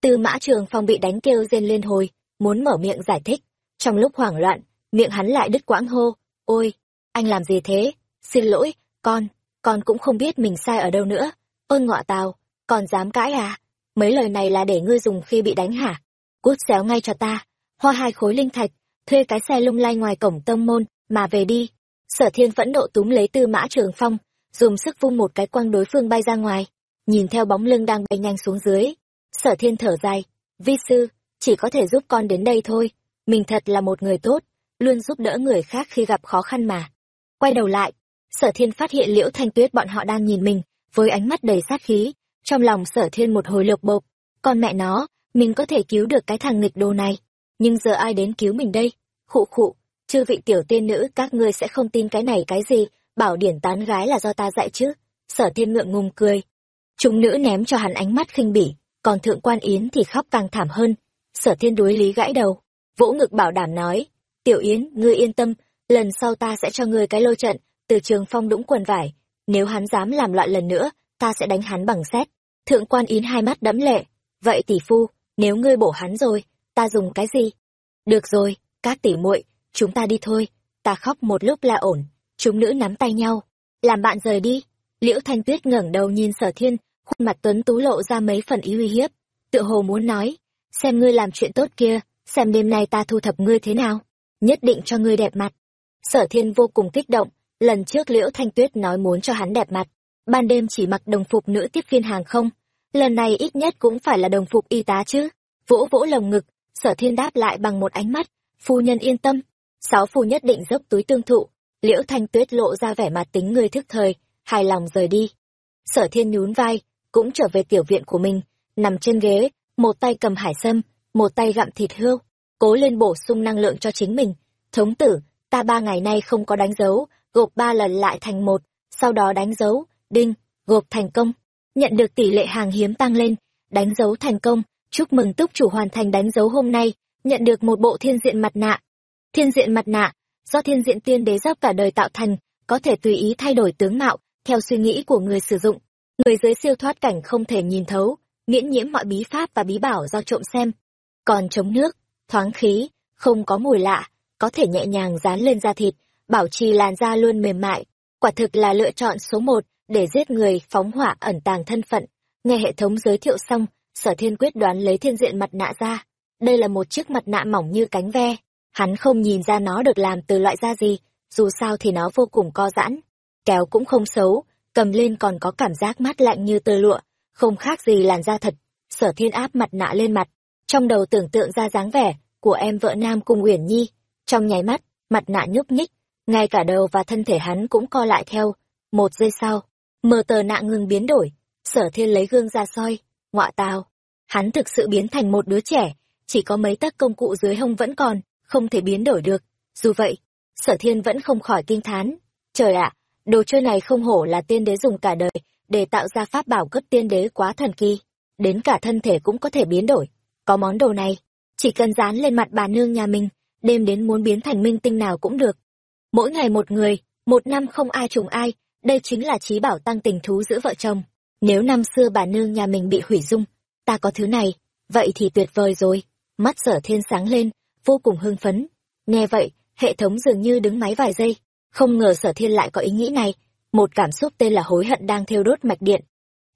Tư mã trường phong bị đánh kêu rên lên hồi, muốn mở miệng giải thích. Trong lúc hoảng loạn, miệng hắn lại đứt quãng hô, ôi, anh làm gì thế? Xin lỗi, con con cũng không biết mình sai ở đâu nữa. Ơn ngọa tào còn dám cãi à? Mấy lời này là để ngươi dùng khi bị đánh hả? Cút xéo ngay cho ta. Hoa hai khối linh thạch, thuê cái xe lung lay ngoài cổng tông môn, mà về đi. Sở thiên phẫn nộ túm lấy tư mã trường phong, dùng sức vung một cái quăng đối phương bay ra ngoài. Nhìn theo bóng lưng đang bay nhanh xuống dưới. Sở thiên thở dài. Vi sư, chỉ có thể giúp con đến đây thôi. Mình thật là một người tốt, luôn giúp đỡ người khác khi gặp khó khăn mà. Quay đầu lại, sở thiên phát hiện liễu thanh tuyết bọn họ đang nhìn mình, với ánh mắt đầy sát khí trong lòng sở thiên một hồi lược bộp con mẹ nó, mình có thể cứu được cái thằng nghịch đồ này. Nhưng giờ ai đến cứu mình đây? Khụ khụ, chư vị tiểu tiên nữ, các ngươi sẽ không tin cái này cái gì. Bảo điển tán gái là do ta dạy chứ? Sở thiên ngượng ngùng cười. Chúng nữ ném cho hắn ánh mắt khinh bỉ, còn thượng quan yến thì khóc càng thảm hơn. Sở thiên đối lý gãi đầu. Vỗ ngực bảo đảm nói, tiểu yến, ngươi yên tâm, lần sau ta sẽ cho ngươi cái lôi trận từ trường phong đũng quần vải. Nếu hắn dám làm loạn lần nữa, ta sẽ đánh hắn bằng xét thượng quan yến hai mắt đẫm lệ. Vậy tỷ phu, nếu ngươi bổ hắn rồi, ta dùng cái gì? Được rồi, các tỷ muội, chúng ta đi thôi. Ta khóc một lúc là ổn. Chúng nữ nắm tay nhau. Làm bạn rời đi. Liễu thanh tuyết ngẩng đầu nhìn sở thiên, khuôn mặt tuấn tú lộ ra mấy phần ý uy hiếp. Tựa hồ muốn nói, xem ngươi làm chuyện tốt kia, xem đêm nay ta thu thập ngươi thế nào. Nhất định cho ngươi đẹp mặt. Sở thiên vô cùng kích động. Lần trước liễu thanh tuyết nói muốn cho hắn đẹp mặt. Ban đêm chỉ mặc đồng phục nữ tiếp viên hàng không lần này ít nhất cũng phải là đồng phục y tá chứ. Vỗ vỗ lồng ngực, sở thiên đáp lại bằng một ánh mắt. Phu nhân yên tâm, sáu phu nhất định dốc túi tương thụ. Liễu thanh tuyết lộ ra vẻ mặt tính người thức thời, hài lòng rời đi. Sở thiên nhún vai, cũng trở về tiểu viện của mình. Nằm trên ghế, một tay cầm hải sâm, một tay gặm thịt hươu, cố lên bổ sung năng lượng cho chính mình. Thống tử, ta ba ngày nay không có đánh dấu, gộp ba lần lại thành một, sau đó đánh dấu, đinh, gộp thành công nhận được tỷ lệ hàng hiếm tăng lên, đánh dấu thành công. Chúc mừng túc chủ hoàn thành đánh dấu hôm nay, nhận được một bộ thiên diện mặt nạ. Thiên diện mặt nạ, do thiên diện tiên đế dốc cả đời tạo thành, có thể tùy ý thay đổi tướng mạo, theo suy nghĩ của người sử dụng. Người dưới siêu thoát cảnh không thể nhìn thấu, miễn nhiễm mọi bí pháp và bí bảo do trộm xem. Còn chống nước, thoáng khí, không có mùi lạ, có thể nhẹ nhàng dán lên da thịt, bảo trì làn da luôn mềm mại. Quả thực là lựa chọn số một để giết người, phóng hỏa, ẩn tàng thân phận. Nghe hệ thống giới thiệu xong, sở thiên quyết đoán lấy thiên diện mặt nạ ra. Đây là một chiếc mặt nạ mỏng như cánh ve. Hắn không nhìn ra nó được làm từ loại da gì, dù sao thì nó vô cùng co giãn. Kéo cũng không xấu, cầm lên còn có cảm giác mát lạnh như tơ lụa, không khác gì làn da thật. Sở thiên áp mặt nạ lên mặt. Trong đầu tưởng tượng ra dáng vẻ của em vợ nam cung uyển nhi. Trong nháy mắt, mặt nạ nhúc nhích, ngay cả đầu và thân thể hắn cũng co lại theo. Một giây sau mờ tờ nạ ngừng biến đổi, sở thiên lấy gương ra soi, ngọa tào. Hắn thực sự biến thành một đứa trẻ, chỉ có mấy tấc công cụ dưới hông vẫn còn, không thể biến đổi được. Dù vậy, sở thiên vẫn không khỏi kinh thán, trời ạ, đồ chơi này không hổ là tiên đế dùng cả đời, để tạo ra pháp bảo cấp tiên đế quá thần kỳ, đến cả thân thể cũng có thể biến đổi. Có món đồ này, chỉ cần dán lên mặt bà nương nhà mình, đêm đến muốn biến thành minh tinh nào cũng được. Mỗi ngày một người, một năm không ai trùng ai đây chính là trí bảo tăng tình thú giữa vợ chồng. Nếu năm xưa bà nương nhà mình bị hủy dung, ta có thứ này. Vậy thì tuyệt vời rồi. Mắt sở thiên sáng lên, vô cùng hưng phấn. Nghe vậy, hệ thống dường như đứng máy vài giây. Không ngờ sở thiên lại có ý nghĩ này. Một cảm xúc tên là hối hận đang thiêu đốt mạch điện.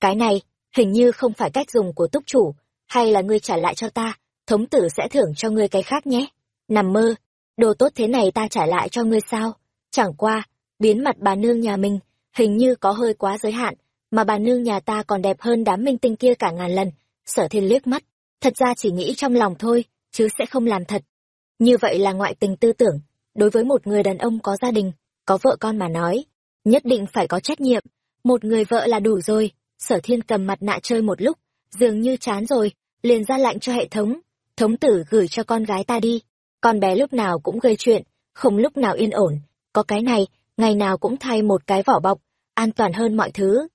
Cái này, hình như không phải cách dùng của túc chủ, hay là ngươi trả lại cho ta. Thống tử sẽ thưởng cho ngươi cái khác nhé. Nằm mơ, đồ tốt thế này ta trả lại cho ngươi sao? Chẳng qua, biến mặt bà nương nhà mình hình như có hơi quá giới hạn, mà bà nương nhà ta còn đẹp hơn đám minh tinh kia cả ngàn lần, sở thiên liếc mắt. Thật ra chỉ nghĩ trong lòng thôi, chứ sẽ không làm thật. Như vậy là ngoại tình tư tưởng, đối với một người đàn ông có gia đình, có vợ con mà nói, nhất định phải có trách nhiệm. Một người vợ là đủ rồi, sở thiên cầm mặt nạ chơi một lúc, dường như chán rồi, liền ra lệnh cho hệ thống thống tử gửi cho con gái ta đi, con bé lúc nào cũng gây chuyện, không lúc nào yên ổn, có cái này ngày nào cũng thay một cái vỏ bọc, an toàn hơn mọi thứ.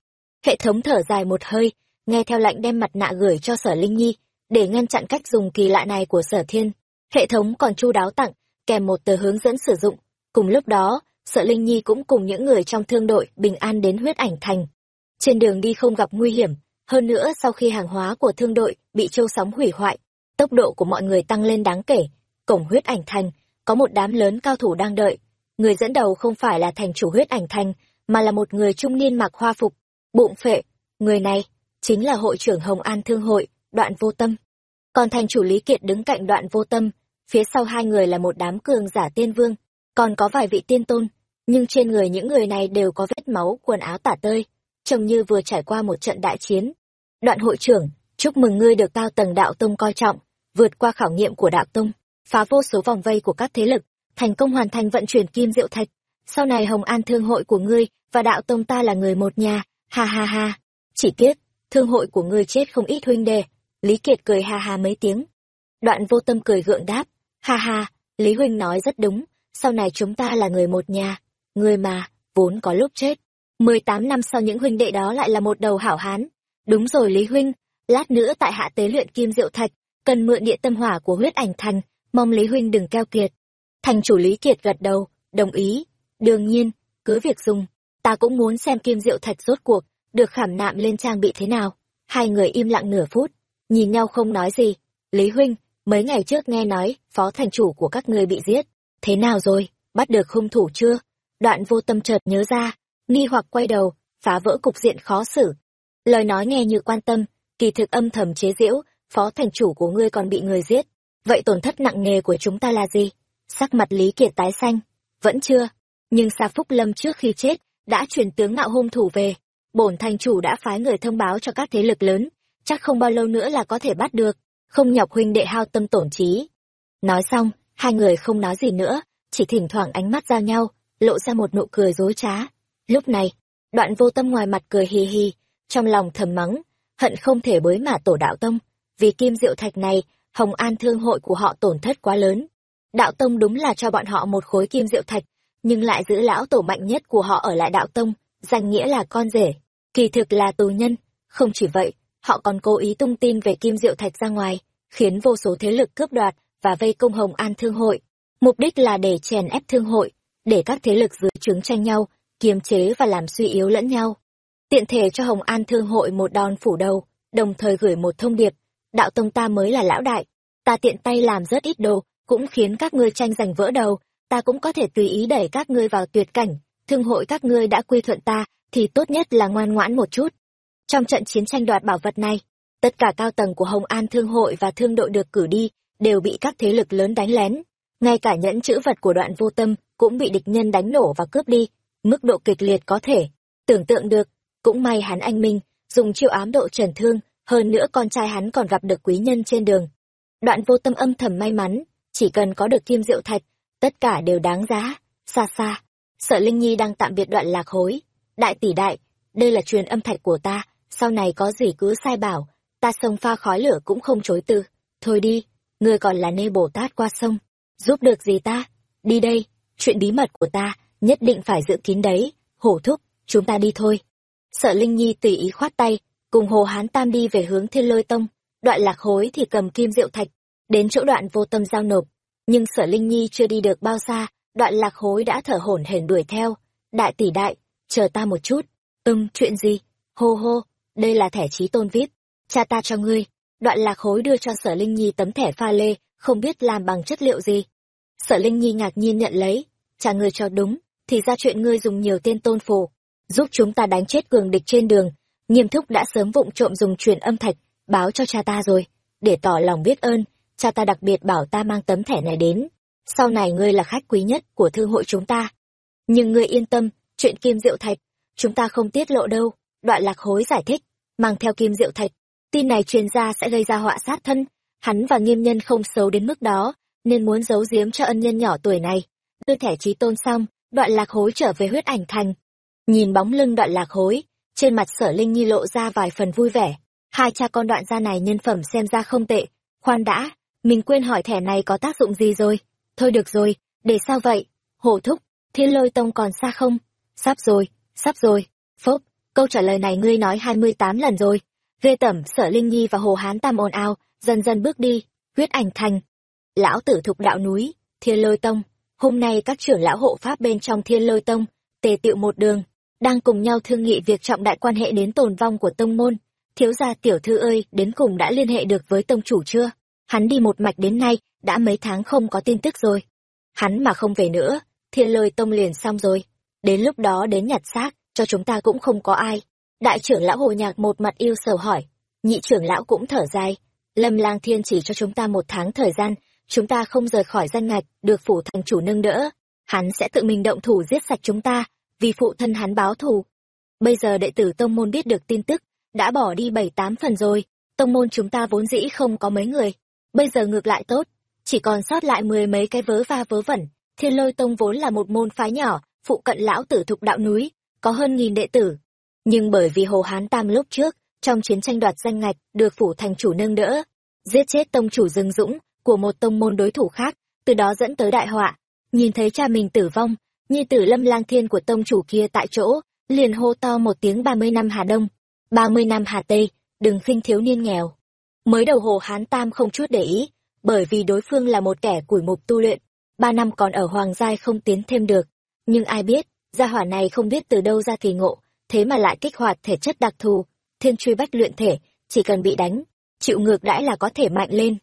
Hệ thống thở dài một hơi, nghe theo lệnh đem mặt nạ gửi cho sở linh nhi, để ngăn chặn cách dùng kỳ lạ này của sở thiên. Hệ thống còn chu đáo tặng, kèm một tờ hướng dẫn sử dụng. Cùng lúc đó, sở linh nhi cũng cùng những người trong thương đội bình an đến huyết ảnh thành. Trên đường đi không gặp nguy hiểm, hơn nữa sau khi hàng hóa của thương đội bị châu sóng hủy hoại, tốc độ của mọi người tăng lên đáng kể. Cổng huyết ảnh thành, có một đám lớn cao thủ đang đợi người dẫn đầu không phải là thành chủ huyết ảnh thành mà là một người trung niên mặc hoa phục, bụng phệ. Người này chính là hội trưởng hồng an thương hội, đoạn vô tâm. Còn thành chủ lý kiệt đứng cạnh đoạn vô tâm, phía sau hai người là một đám cường giả tiên vương, còn có vài vị tiên tôn, nhưng trên người những người này đều có vết máu, quần áo tả tơi, trông như vừa trải qua một trận đại chiến. Đoạn hội trưởng, chúc mừng ngươi được cao tầng đạo tông coi trọng, vượt qua khảo nghiệm của đạo tông, phá vô số vòng vây của các thế lực thành công hoàn thành vận chuyển kim diệu thạch. Sau này hồng an thương hội của ngươi và đạo tông ta là người một nhà. Ha ha ha. Chỉ tiếc, thương hội của ngươi chết không ít huynh đề lý kiệt cười ha ha mấy tiếng. Đoạn vô tâm cười gượng đáp. Ha ha, lý huynh nói rất đúng. Sau này chúng ta là người một nhà. Người mà, vốn có lúc chết. Mười tám năm sau những huynh đệ đó lại là một đầu hảo hán. Đúng rồi lý huynh, lát nữa tại hạ tế luyện kim diệu thạch, cần mượn địa tâm hỏa của huyết ảnh thành mong lý huynh đừng keo kiệt thành chủ lý kiệt gật đầu, đồng ý. Đương nhiên, cứ việc dùng, ta cũng muốn xem kim diệu thạch rốt cuộc được khảm nạm lên trang bị thế nào. Hai người im lặng nửa phút, nhìn nhau không nói gì. Lý huynh, mấy ngày trước nghe nói phó thành chủ của các ngươi bị giết. Thế nào rồi, bắt được hung thủ chưa? Đoạn vô tâm chợt nhớ ra, nghi hoặc quay đầu, phá vỡ cục diện khó xử. Lời nói nghe như quan tâm, kỳ thực âm thầm chế giễu, phó thành chủ của ngươi còn bị người giết. Vậy tổn thất nặng nề của chúng ta là gì? Sắc mặt lý kiệt tái xanh. Vẫn chưa. Nhưng xa phúc lâm trước khi chết, đã chuyển tướng ngạo hung thủ về. Bổn thành chủ đã phái người thông báo cho các thế lực lớn. Chắc không bao lâu nữa là có thể bắt được. Không nhọc huynh đệ hao tâm tổn trí. Nói xong, hai người không nói gì nữa. Chỉ thỉnh thoảng ánh mắt giao nhau, lộ ra một nụ cười dối trá. Lúc này, đoạn vô tâm ngoài mặt cười hì hì, trong lòng thầm mắng, hận không thể bới mả tổ đạo tông. Vì kim diệu thạch này, hồng an thương hội của họ tổn thất quá lớn đạo tông đúng là cho bọn họ một khối kim diệu thạch, nhưng lại giữ lão tổ mạnh nhất của họ ở lại đạo tông, danh nghĩa là con rể. Kỳ thực là tù nhân, không chỉ vậy, họ còn cố ý tung tin về kim diệu thạch ra ngoài, khiến vô số thế lực cướp đoạt và vây công hồng an thương hội. Mục đích là để chèn ép thương hội, để các thế lực dưới trướng tranh nhau, kiềm chế và làm suy yếu lẫn nhau. Tiện thể cho hồng an thương hội một đòn phủ đầu, đồng thời gửi một thông điệp, đạo tông ta mới là lão đại, ta tiện tay làm rất ít đồ cũng khiến các ngươi tranh giành vỡ đầu, ta cũng có thể tùy ý đẩy các ngươi vào tuyệt cảnh, thương hội các ngươi đã quy thuận ta, thì tốt nhất là ngoan ngoãn một chút. Trong trận chiến tranh đoạt bảo vật này, tất cả cao tầng của hồng an thương hội và thương đội được cử đi, đều bị các thế lực lớn đánh lén. Ngay cả nhẫn chữ vật của đoạn vô tâm cũng bị địch nhân đánh nổ và cướp đi, mức độ kịch liệt có thể tưởng tượng được. Cũng may hắn anh minh, dùng chiêu ám độ trần thương, hơn nữa con trai hắn còn gặp được quý nhân trên đường. Đoạn vô tâm âm thầm may mắn chỉ cần có được kim diệu thạch, tất cả đều đáng giá. Xa xa sợ linh nhi đang tạm biệt đoạn lạc hối. Đại tỷ đại, đây là truyền âm thạch của ta, sau này có gì cứ sai bảo, ta sông pha khói lửa cũng không chối từ. Thôi đi, ngươi còn là nê bồ tát qua sông, giúp được gì ta? Đi đây, chuyện bí mật của ta nhất định phải giữ kín đấy, hổ thúc, chúng ta đi thôi. Sợ linh nhi tùy ý khoát tay, cùng hồ hán tam đi về hướng thiên lôi tông. Đoạn lạc hối thì cầm kim diệu thạch đến chỗ đoạn vô tâm giao nộp. Nhưng sở linh nhi chưa đi được bao xa, đoạn lạc hối đã thở hổn hển đuổi theo. Đại tỷ đại, chờ ta một chút. Ưng chuyện gì? Hô hô, đây là thẻ trí tôn vip. Cha ta cho ngươi. Đoạn lạc hối đưa cho sở linh nhi tấm thẻ pha lê, không biết làm bằng chất liệu gì. Sở linh nhi ngạc nhiên nhận lấy. Cha ngươi cho đúng, thì ra chuyện ngươi dùng nhiều tên tôn phù. Giúp chúng ta đánh chết cường địch trên đường. Nghiêm thúc đã sớm vụng trộm dùng truyền âm thạch, báo cho cha ta rồi. Để tỏ lòng biết ơn cha ta đặc biệt bảo ta mang tấm thẻ này đến. Sau này ngươi là khách quý nhất của thương hội chúng ta. Nhưng ngươi yên tâm, chuyện kim diệu thạch, chúng ta không tiết lộ đâu. Đoạn lạc hối giải thích, mang theo kim diệu thạch. Tin này truyền ra sẽ gây ra họa sát thân. Hắn và nghiêm nhân không xấu đến mức đó, nên muốn giấu giếm cho ân nhân nhỏ tuổi này. Đưa thẻ trí tôn xong, đoạn lạc hối trở về huyết ảnh thành. Nhìn bóng lưng đoạn lạc hối, trên mặt sở linh nhi lộ ra vài phần vui vẻ. Hai cha con đoạn gia này nhân phẩm xem ra không tệ, khoan đã mình quên hỏi thẻ này có tác dụng gì rồi? Thôi được rồi, để sao vậy? Hổ thúc, thiên lôi tông còn xa không? Sắp rồi sắp rồi. Phốp câu trả lời này ngươi nói hai mươi tám lần rồi. Ghê tẩm sở linh nhi và hồ hán tam ồn ào, dần dần bước đi. Huyết ảnh thành. Lão tử thục đạo núi, thiên lôi tông. Hôm nay các trưởng lão hộ pháp bên trong thiên lôi tông, tề tiệu một đường, đang cùng nhau thương nghị việc trọng đại quan hệ đến tồn vong của tông môn. Thiếu gia tiểu thư ơi, đến cùng đã liên hệ được với tông chủ chưa? Hắn đi một mạch đến nay, đã mấy tháng không có tin tức rồi. Hắn mà không về nữa, thiên lôi tông liền xong rồi. Đến lúc đó đến nhặt xác, cho chúng ta cũng không có ai. Đại trưởng lão hồ nhạc một mặt yêu sầu hỏi. Nhị trưởng lão cũng thở dài. Lâm lang thiên chỉ cho chúng ta một tháng thời gian, chúng ta không rời khỏi danh ngạch, được phủ thành chủ nâng đỡ. Hắn sẽ tự mình động thủ giết sạch chúng ta, vì phụ thân hắn báo thù. Bây giờ đệ tử tông môn biết được tin tức, đã bỏ đi bảy tám phần rồi. Tông môn chúng ta vốn dĩ không có mấy người bây giờ ngược lại tốt. Chỉ còn sót lại mười mấy cái vớ va vớ vẩn. Thiên lôi tông vốn là một môn phái nhỏ, phụ cận lão tử thục đạo núi, có hơn nghìn đệ tử. Nhưng bởi vì hồ hán tam lúc trước, trong chiến tranh đoạt danh ngạch, được phủ thành chủ nâng đỡ, giết chết tông chủ dương dũng của một tông môn đối thủ khác, từ đó dẫn tới đại họa. Nhìn thấy cha mình tử vong, nhi tử lâm lang thiên của tông chủ kia tại chỗ, liền hô to một tiếng ba mươi năm hà đông, ba mươi năm hà tây, đừng khinh thiếu niên nghèo mới đầu hồ hán tam không chút để ý, bởi vì đối phương là một kẻ củi mục tu luyện, ba năm còn ở hoàng giai không tiến thêm được. Nhưng ai biết, gia hỏa này không biết từ đâu ra kỳ ngộ, thế mà lại kích hoạt thể chất đặc thù, thiên truy bách luyện thể, chỉ cần bị đánh, chịu ngược đãi là có thể mạnh lên.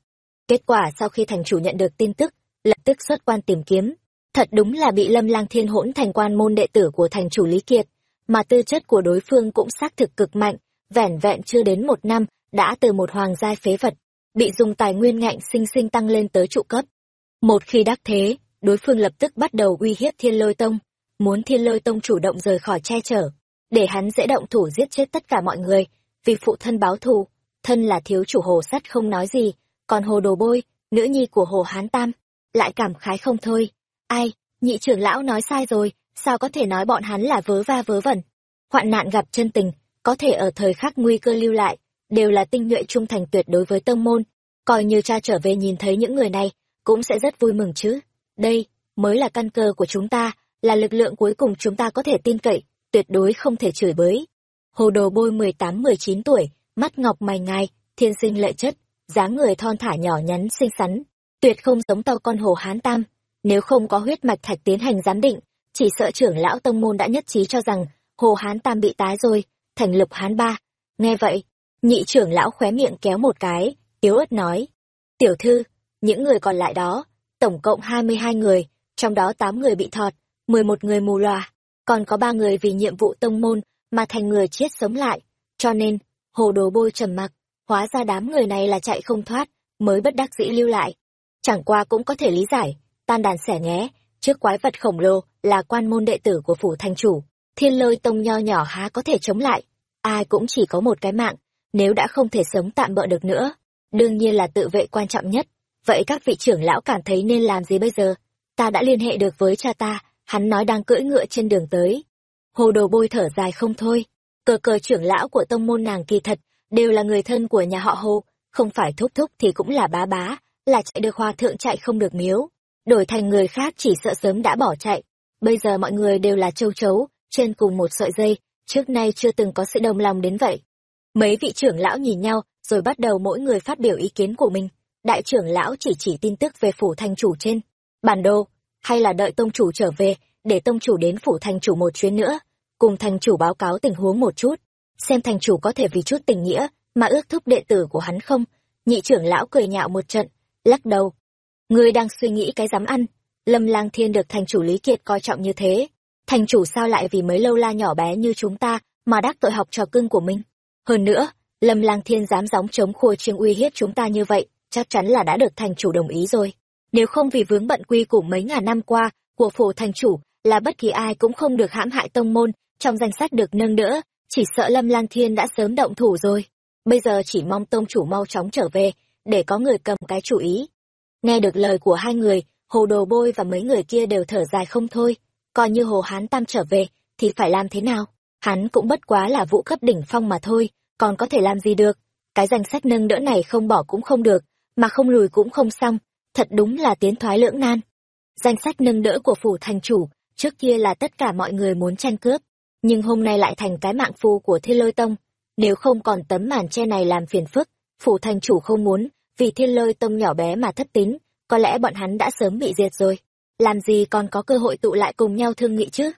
Kết quả sau khi thành chủ nhận được tin tức, lập tức xuất quan tìm kiếm. Thật đúng là bị lâm lang thiên hỗn thành quan môn đệ tử của thành chủ lý kiệt, mà tư chất của đối phương cũng xác thực cực mạnh, vẻn vẹn chưa đến một năm đã từ một hoàng gia phế vật, bị dùng tài nguyên ngạnh sinh sinh tăng lên tới trụ cấp. Một khi đắc thế, đối phương lập tức bắt đầu uy hiếp thiên lôi tông, muốn thiên lôi tông chủ động rời khỏi che chở, để hắn dễ động thủ giết chết tất cả mọi người, vì phụ thân báo thù, thân là thiếu chủ hồ sắt không nói gì, còn hồ đồ bôi, nữ nhi của hồ hán tam, lại cảm khái không thôi. Ai, nhị trưởng lão nói sai rồi, sao có thể nói bọn hắn là vớ va vớ vẩn? Hoạn nạn gặp chân tình, có thể ở thời khắc nguy cơ lưu lại đều là tinh nhuệ trung thành tuyệt đối với tông môn. Coi như cha trở về nhìn thấy những người này, cũng sẽ rất vui mừng chứ. Đây mới là căn cơ của chúng ta, là lực lượng cuối cùng chúng ta có thể tin cậy, tuyệt đối không thể chửi bới. Hồ đồ bôi mười tám, mười chín tuổi, mắt ngọc mày ngai, thiên sinh lệ chất, dáng người thon thả nhỏ nhắn xinh xắn, tuyệt không giống to con hồ hán tam. Nếu không có huyết mạch thạch tiến hành giám định, chỉ sợ trưởng lão tông môn đã nhất trí cho rằng hồ hán tam bị tái rồi, thành lục hán ba. Nghe vậy nhị trưởng lão khóe miệng kéo một cái, yếu ớt nói, tiểu thư, những người còn lại đó, tổng cộng hai mươi hai người, trong đó tám người bị thọt, mười một người mù loà, còn có ba người vì nhiệm vụ tông môn mà thành người chết sống lại. Cho nên, hồ đồ bôi trầm mặc, hóa ra đám người này là chạy không thoát, mới bất đắc dĩ lưu lại. Chẳng qua cũng có thể lý giải, tan đàn xẻ nghé, trước quái vật khổng lồ là quan môn đệ tử của phủ thành chủ, thiên lôi tông nho nhỏ há có thể chống lại, ai cũng chỉ có một cái mạng nếu đã không thể sống tạm bỡ được nữa đương nhiên là tự vệ quan trọng nhất. Vậy các vị trưởng lão cảm thấy nên làm gì bây giờ? Ta đã liên hệ được với cha ta hắn nói đang cưỡi ngựa trên đường tới. Hồ đồ bôi thở dài không thôi. Cờ cờ trưởng lão của tông môn nàng kỳ thật đều là người thân của nhà họ hồ không phải thúc thúc thì cũng là bá bá là chạy được hòa thượng chạy không được miếu. Đổi thành người khác chỉ sợ sớm đã bỏ chạy. Bây giờ mọi người đều là châu chấu trên cùng một sợi dây, trước nay chưa từng có sự đồng lòng đến vậy. Mấy vị trưởng lão nhìn nhau, rồi bắt đầu mỗi người phát biểu ý kiến của mình. Đại trưởng lão chỉ chỉ tin tức về phủ thành chủ trên. Bản đồ, hay là đợi tông chủ trở về, để tông chủ đến phủ thành chủ một chuyến nữa, cùng thành chủ báo cáo tình huống một chút, xem thành chủ có thể vì chút tình nghĩa mà ước thúc đệ tử của hắn không. Nhị trưởng lão cười nhạo một trận, lắc đầu. Ngươi đang suy nghĩ cái dám ăn, Lâm Lang Thiên được thành chủ Lý Kiệt coi trọng như thế, thành chủ sao lại vì mấy lâu la nhỏ bé như chúng ta mà đắc tội học trò cưng của mình? Hơn nữa, Lâm Lang Thiên dám gióng chống khua chiêng uy hiếp chúng ta như vậy, chắc chắn là đã được thành chủ đồng ý rồi. Nếu không vì vướng bận quy củ mấy ngàn năm qua của phủ thành chủ, là bất kỳ ai cũng không được hãm hại tông môn, trong danh sách được nâng đỡ, chỉ sợ Lâm Lang Thiên đã sớm động thủ rồi. Bây giờ chỉ mong tông chủ mau chóng trở về, để có người cầm cái chủ ý. Nghe được lời của hai người, hồ đồ bôi và mấy người kia đều thở dài không thôi. Coi như hồ hán tam trở về, thì phải làm thế nào? Hắn cũng bất quá là vũ cấp đỉnh phong mà thôi, còn có thể làm gì được? Cái danh sách nâng đỡ này không bỏ cũng không được, mà không lùi cũng không xong, thật đúng là tiến thoái lưỡng nan. Danh sách nâng đỡ của phủ thành chủ, trước kia là tất cả mọi người muốn tranh cướp, nhưng hôm nay lại thành cái mạng phu của thiên lôi tông. Nếu không còn tấm màn che này làm phiền phức, phủ thành chủ không muốn, vì thiên lôi tông nhỏ bé mà thất tín, có lẽ bọn hắn đã sớm bị diệt rồi. Làm gì còn có cơ hội tụ lại cùng nhau thương nghị chứ?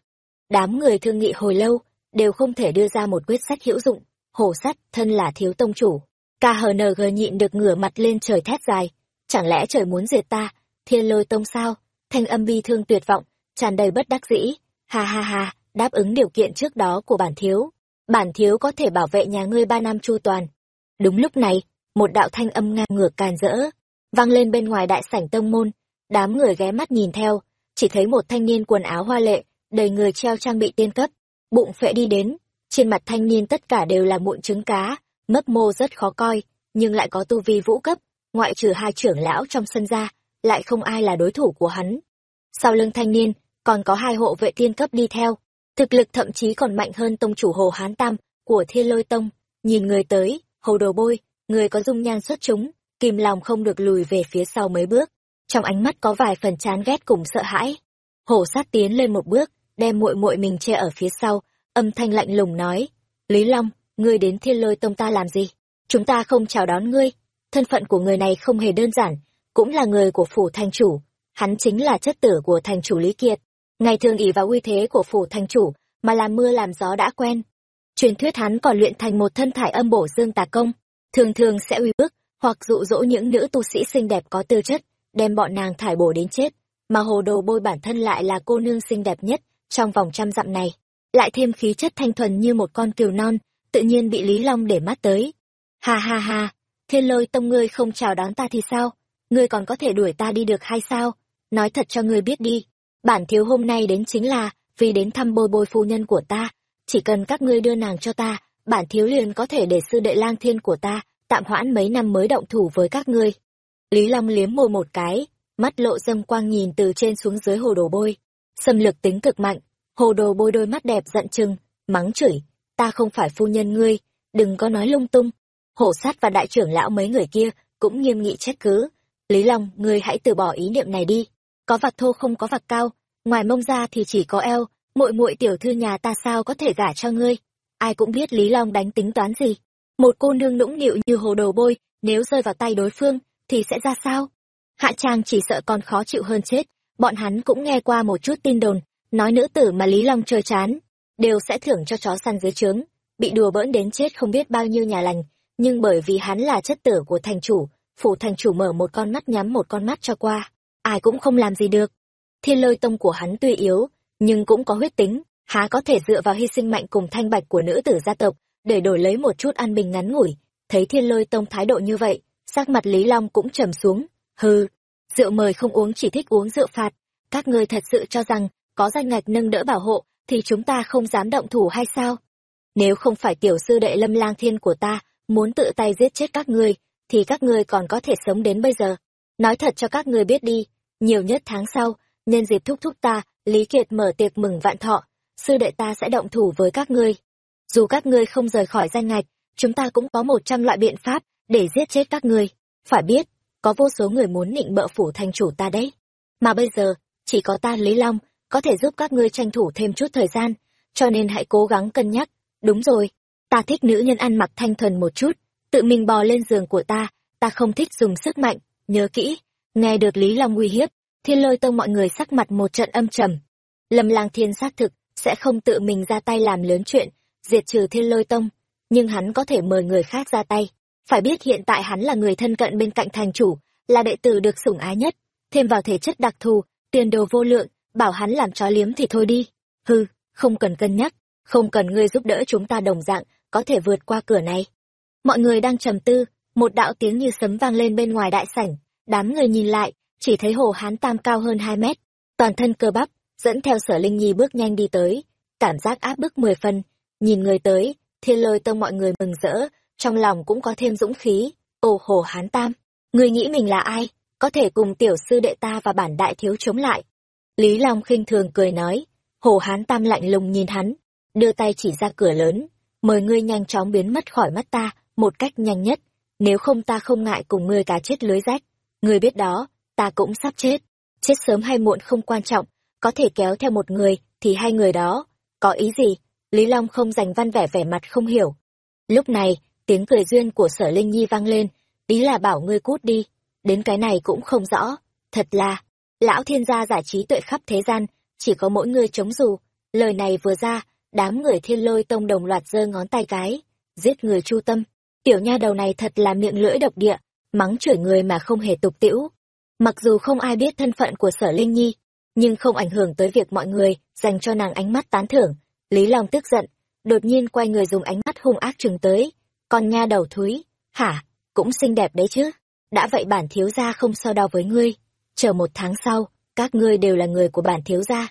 Đám người thương nghị hồi lâu, đều không thể đưa ra một quyết sách hữu dụng. Hổ sắt, thân là thiếu tông chủ. KHNG nhịn được ngửa mặt lên trời thét dài. Chẳng lẽ trời muốn diệt ta? Thiên lôi tông sao? Thanh âm bi thương tuyệt vọng, tràn đầy bất đắc dĩ. Ha ha ha, đáp ứng điều kiện trước đó của bản thiếu. Bản thiếu có thể bảo vệ nhà ngươi ba năm chu toàn. Đúng lúc này, một đạo thanh âm ngang ngược càn rỡ, vang lên bên ngoài đại sảnh tông môn. Đám người ghé mắt nhìn theo, chỉ thấy một thanh niên quần áo hoa lệ, đầy người treo trang bị tiên cấp, bụng phệ đi đến. Trên mặt thanh niên tất cả đều là mụn trứng cá, mấp mô rất khó coi, nhưng lại có tu vi vũ cấp, ngoại trừ hai trưởng lão trong sân ra, lại không ai là đối thủ của hắn. Sau lưng thanh niên, còn có hai hộ vệ tiên cấp đi theo, thực lực thậm chí còn mạnh hơn tông chủ Hồ Hán Tam của Thiên Lôi Tông. Nhìn người tới, hồ đồ bôi, người có dung nhan xuất chúng, kìm lòng không được lùi về phía sau mấy bước, trong ánh mắt có vài phần chán ghét cùng sợ hãi. Hổ sát tiến lên một bước, đem muội muội mình che ở phía sau, âm thanh lạnh lùng nói: "Lý Long, ngươi đến Thiên Lôi Tông ta làm gì? Chúng ta không chào đón ngươi." Thân phận của người này không hề đơn giản, cũng là người của phủ thành chủ, hắn chính là chất tử của thành chủ Lý Kiệt. Ngày thường ỷ vào uy thế của phủ thành chủ, mà làm mưa làm gió đã quen. Truyền thuyết hắn còn luyện thành một thân thải âm bổ dương tà công, thường thường sẽ uy bức, hoặc dụ dỗ những nữ tu sĩ xinh đẹp có tư chất, đem bọn nàng thải bổ đến chết. Mà hồ đồ bôi bản thân lại là cô nương xinh đẹp nhất trong vòng trăm dặm này. Lại thêm khí chất thanh thuần như một con cừu non, tự nhiên bị Lý Long để mắt tới. Ha ha ha, thiên lôi tông ngươi không chào đón ta thì sao? Ngươi còn có thể đuổi ta đi được hay sao? Nói thật cho ngươi biết đi, bản thiếu hôm nay đến chính là vì đến thăm bôi bôi phu nhân của ta. Chỉ cần các ngươi đưa nàng cho ta, bản thiếu liền có thể để sư đệ lang thiên của ta tạm hoãn mấy năm mới động thủ với các ngươi. Lý Long liếm môi một cái, mắt lộ dâm quang nhìn từ trên xuống dưới hồ đồ bôi. Xâm lược tính cực mạnh, hồ đồ bôi đôi mắt đẹp giận chừng, mắng chửi, ta không phải phu nhân ngươi, đừng có nói lung tung. Hổ sát và đại trưởng lão mấy người kia cũng nghiêm nghị trách cứ. Lý Long, ngươi hãy từ bỏ ý niệm này đi. Có vạc thô không có vạc cao, ngoài mông ra thì chỉ có eo, muội muội tiểu thư nhà ta sao có thể gả cho ngươi. Ai cũng biết Lý Long đánh tính toán gì. Một cô nương nũng nịu như hồ đồ bôi, nếu rơi vào tay đối phương, thì sẽ ra sao? Hạ Trang chỉ sợ còn khó chịu hơn chết. Bọn hắn cũng nghe qua một chút tin đồn, nói nữ tử mà Lý Long chơi chán, đều sẽ thưởng cho chó săn dưới trướng, bị đùa bỡn đến chết không biết bao nhiêu nhà lành. Nhưng bởi vì hắn là chất tử của thành chủ, phủ thành chủ mở một con mắt nhắm một con mắt cho qua, ai cũng không làm gì được. Thiên lôi tông của hắn tuy yếu, nhưng cũng có huyết tính, há có thể dựa vào hy sinh mạnh cùng thanh bạch của nữ tử gia tộc, để đổi lấy một chút an bình ngắn ngủi. Thấy thiên lôi tông thái độ như vậy, sắc mặt Lý Long cũng trầm xuống. Hừ, rượu mời không uống chỉ thích uống rượu phạt. Các ngươi thật sự cho rằng, có danh ngạch nâng đỡ bảo hộ, thì chúng ta không dám động thủ hay sao? Nếu không phải tiểu sư đệ lâm lang thiên của ta, muốn tự tay giết chết các ngươi, thì các ngươi còn có thể sống đến bây giờ. Nói thật cho các ngươi biết đi, nhiều nhất tháng sau, nhân dịp thúc thúc ta, Lý Kiệt mở tiệc mừng vạn thọ, sư đệ ta sẽ động thủ với các ngươi. Dù các ngươi không rời khỏi danh ngạch, chúng ta cũng có một trăm loại biện pháp để giết chết các ngươi. Phải biết, có vô số người muốn nịnh bợ phủ thành chủ ta đấy. Mà bây giờ, chỉ có ta Lý Long có thể giúp các ngươi tranh thủ thêm chút thời gian, cho nên hãy cố gắng cân nhắc. Đúng rồi, ta thích nữ nhân ăn mặc thanh thuần một chút, tự mình bò lên giường của ta, ta không thích dùng sức mạnh, nhớ kỹ. Nghe được Lý Long uy hiếp, thiên lôi tông mọi người sắc mặt một trận âm trầm. Lâm lang thiên xác thực, sẽ không tự mình ra tay làm lớn chuyện, diệt trừ thiên lôi tông, nhưng hắn có thể mời người khác ra tay. Phải biết hiện tại hắn là người thân cận bên cạnh thành chủ, là đệ tử được sủng ái nhất, thêm vào thể chất đặc thù, tiền đồ vô lượng, bảo hắn làm chó liếm thì thôi đi. hư không cần cân nhắc, không cần ngươi giúp đỡ chúng ta đồng dạng, có thể vượt qua cửa này. Mọi người đang trầm tư, một đạo tiếng như sấm vang lên bên ngoài đại sảnh, đám người nhìn lại, chỉ thấy hồ hán tam cao hơn hai mét, toàn thân cơ bắp, dẫn theo sở linh nhi bước nhanh đi tới, cảm giác áp bức mười phân, nhìn người tới, thiên lôi tông mọi người mừng rỡ, trong lòng cũng có thêm dũng khí, ồ hồ hán tam, người nghĩ mình là ai, có thể cùng tiểu sư đệ ta và bản đại thiếu chống lại. Lý Long khinh thường cười nói, hồ hán tam lạnh lùng nhìn hắn, đưa tay chỉ ra cửa lớn, mời ngươi nhanh chóng biến mất khỏi mắt ta, một cách nhanh nhất, nếu không ta không ngại cùng ngươi cả chết lưới rách. Ngươi biết đó, ta cũng sắp chết. Chết sớm hay muộn không quan trọng, có thể kéo theo một người, thì hai người đó. Có ý gì? Lý Long không dành văn vẻ vẻ mặt không hiểu. Lúc này, tiếng cười duyên của sở Linh Nhi vang lên, ý là bảo ngươi cút đi. Đến cái này cũng không rõ. Thật là, lão thiên gia giải trí tuệ khắp thế gian, chỉ có mỗi ngươi chống dù. Lời này vừa ra, đám người thiên lôi tông đồng loạt giơ ngón tay cái, giết người chu tâm. Tiểu nha đầu này thật là miệng lưỡi độc địa, mắng chửi người mà không hề tục tĩu. Mặc dù không ai biết thân phận của sở Linh Nhi, nhưng không ảnh hưởng tới việc mọi người dành cho nàng ánh mắt tán thưởng. Lý Long tức giận, đột nhiên quay người dùng ánh mắt hung ác chừng tới. Con nha đầu thúi, hả, cũng xinh đẹp đấy chứ. Đã vậy bản thiếu gia không so đo với ngươi. Chờ một tháng sau, các ngươi đều là người của bản thiếu gia.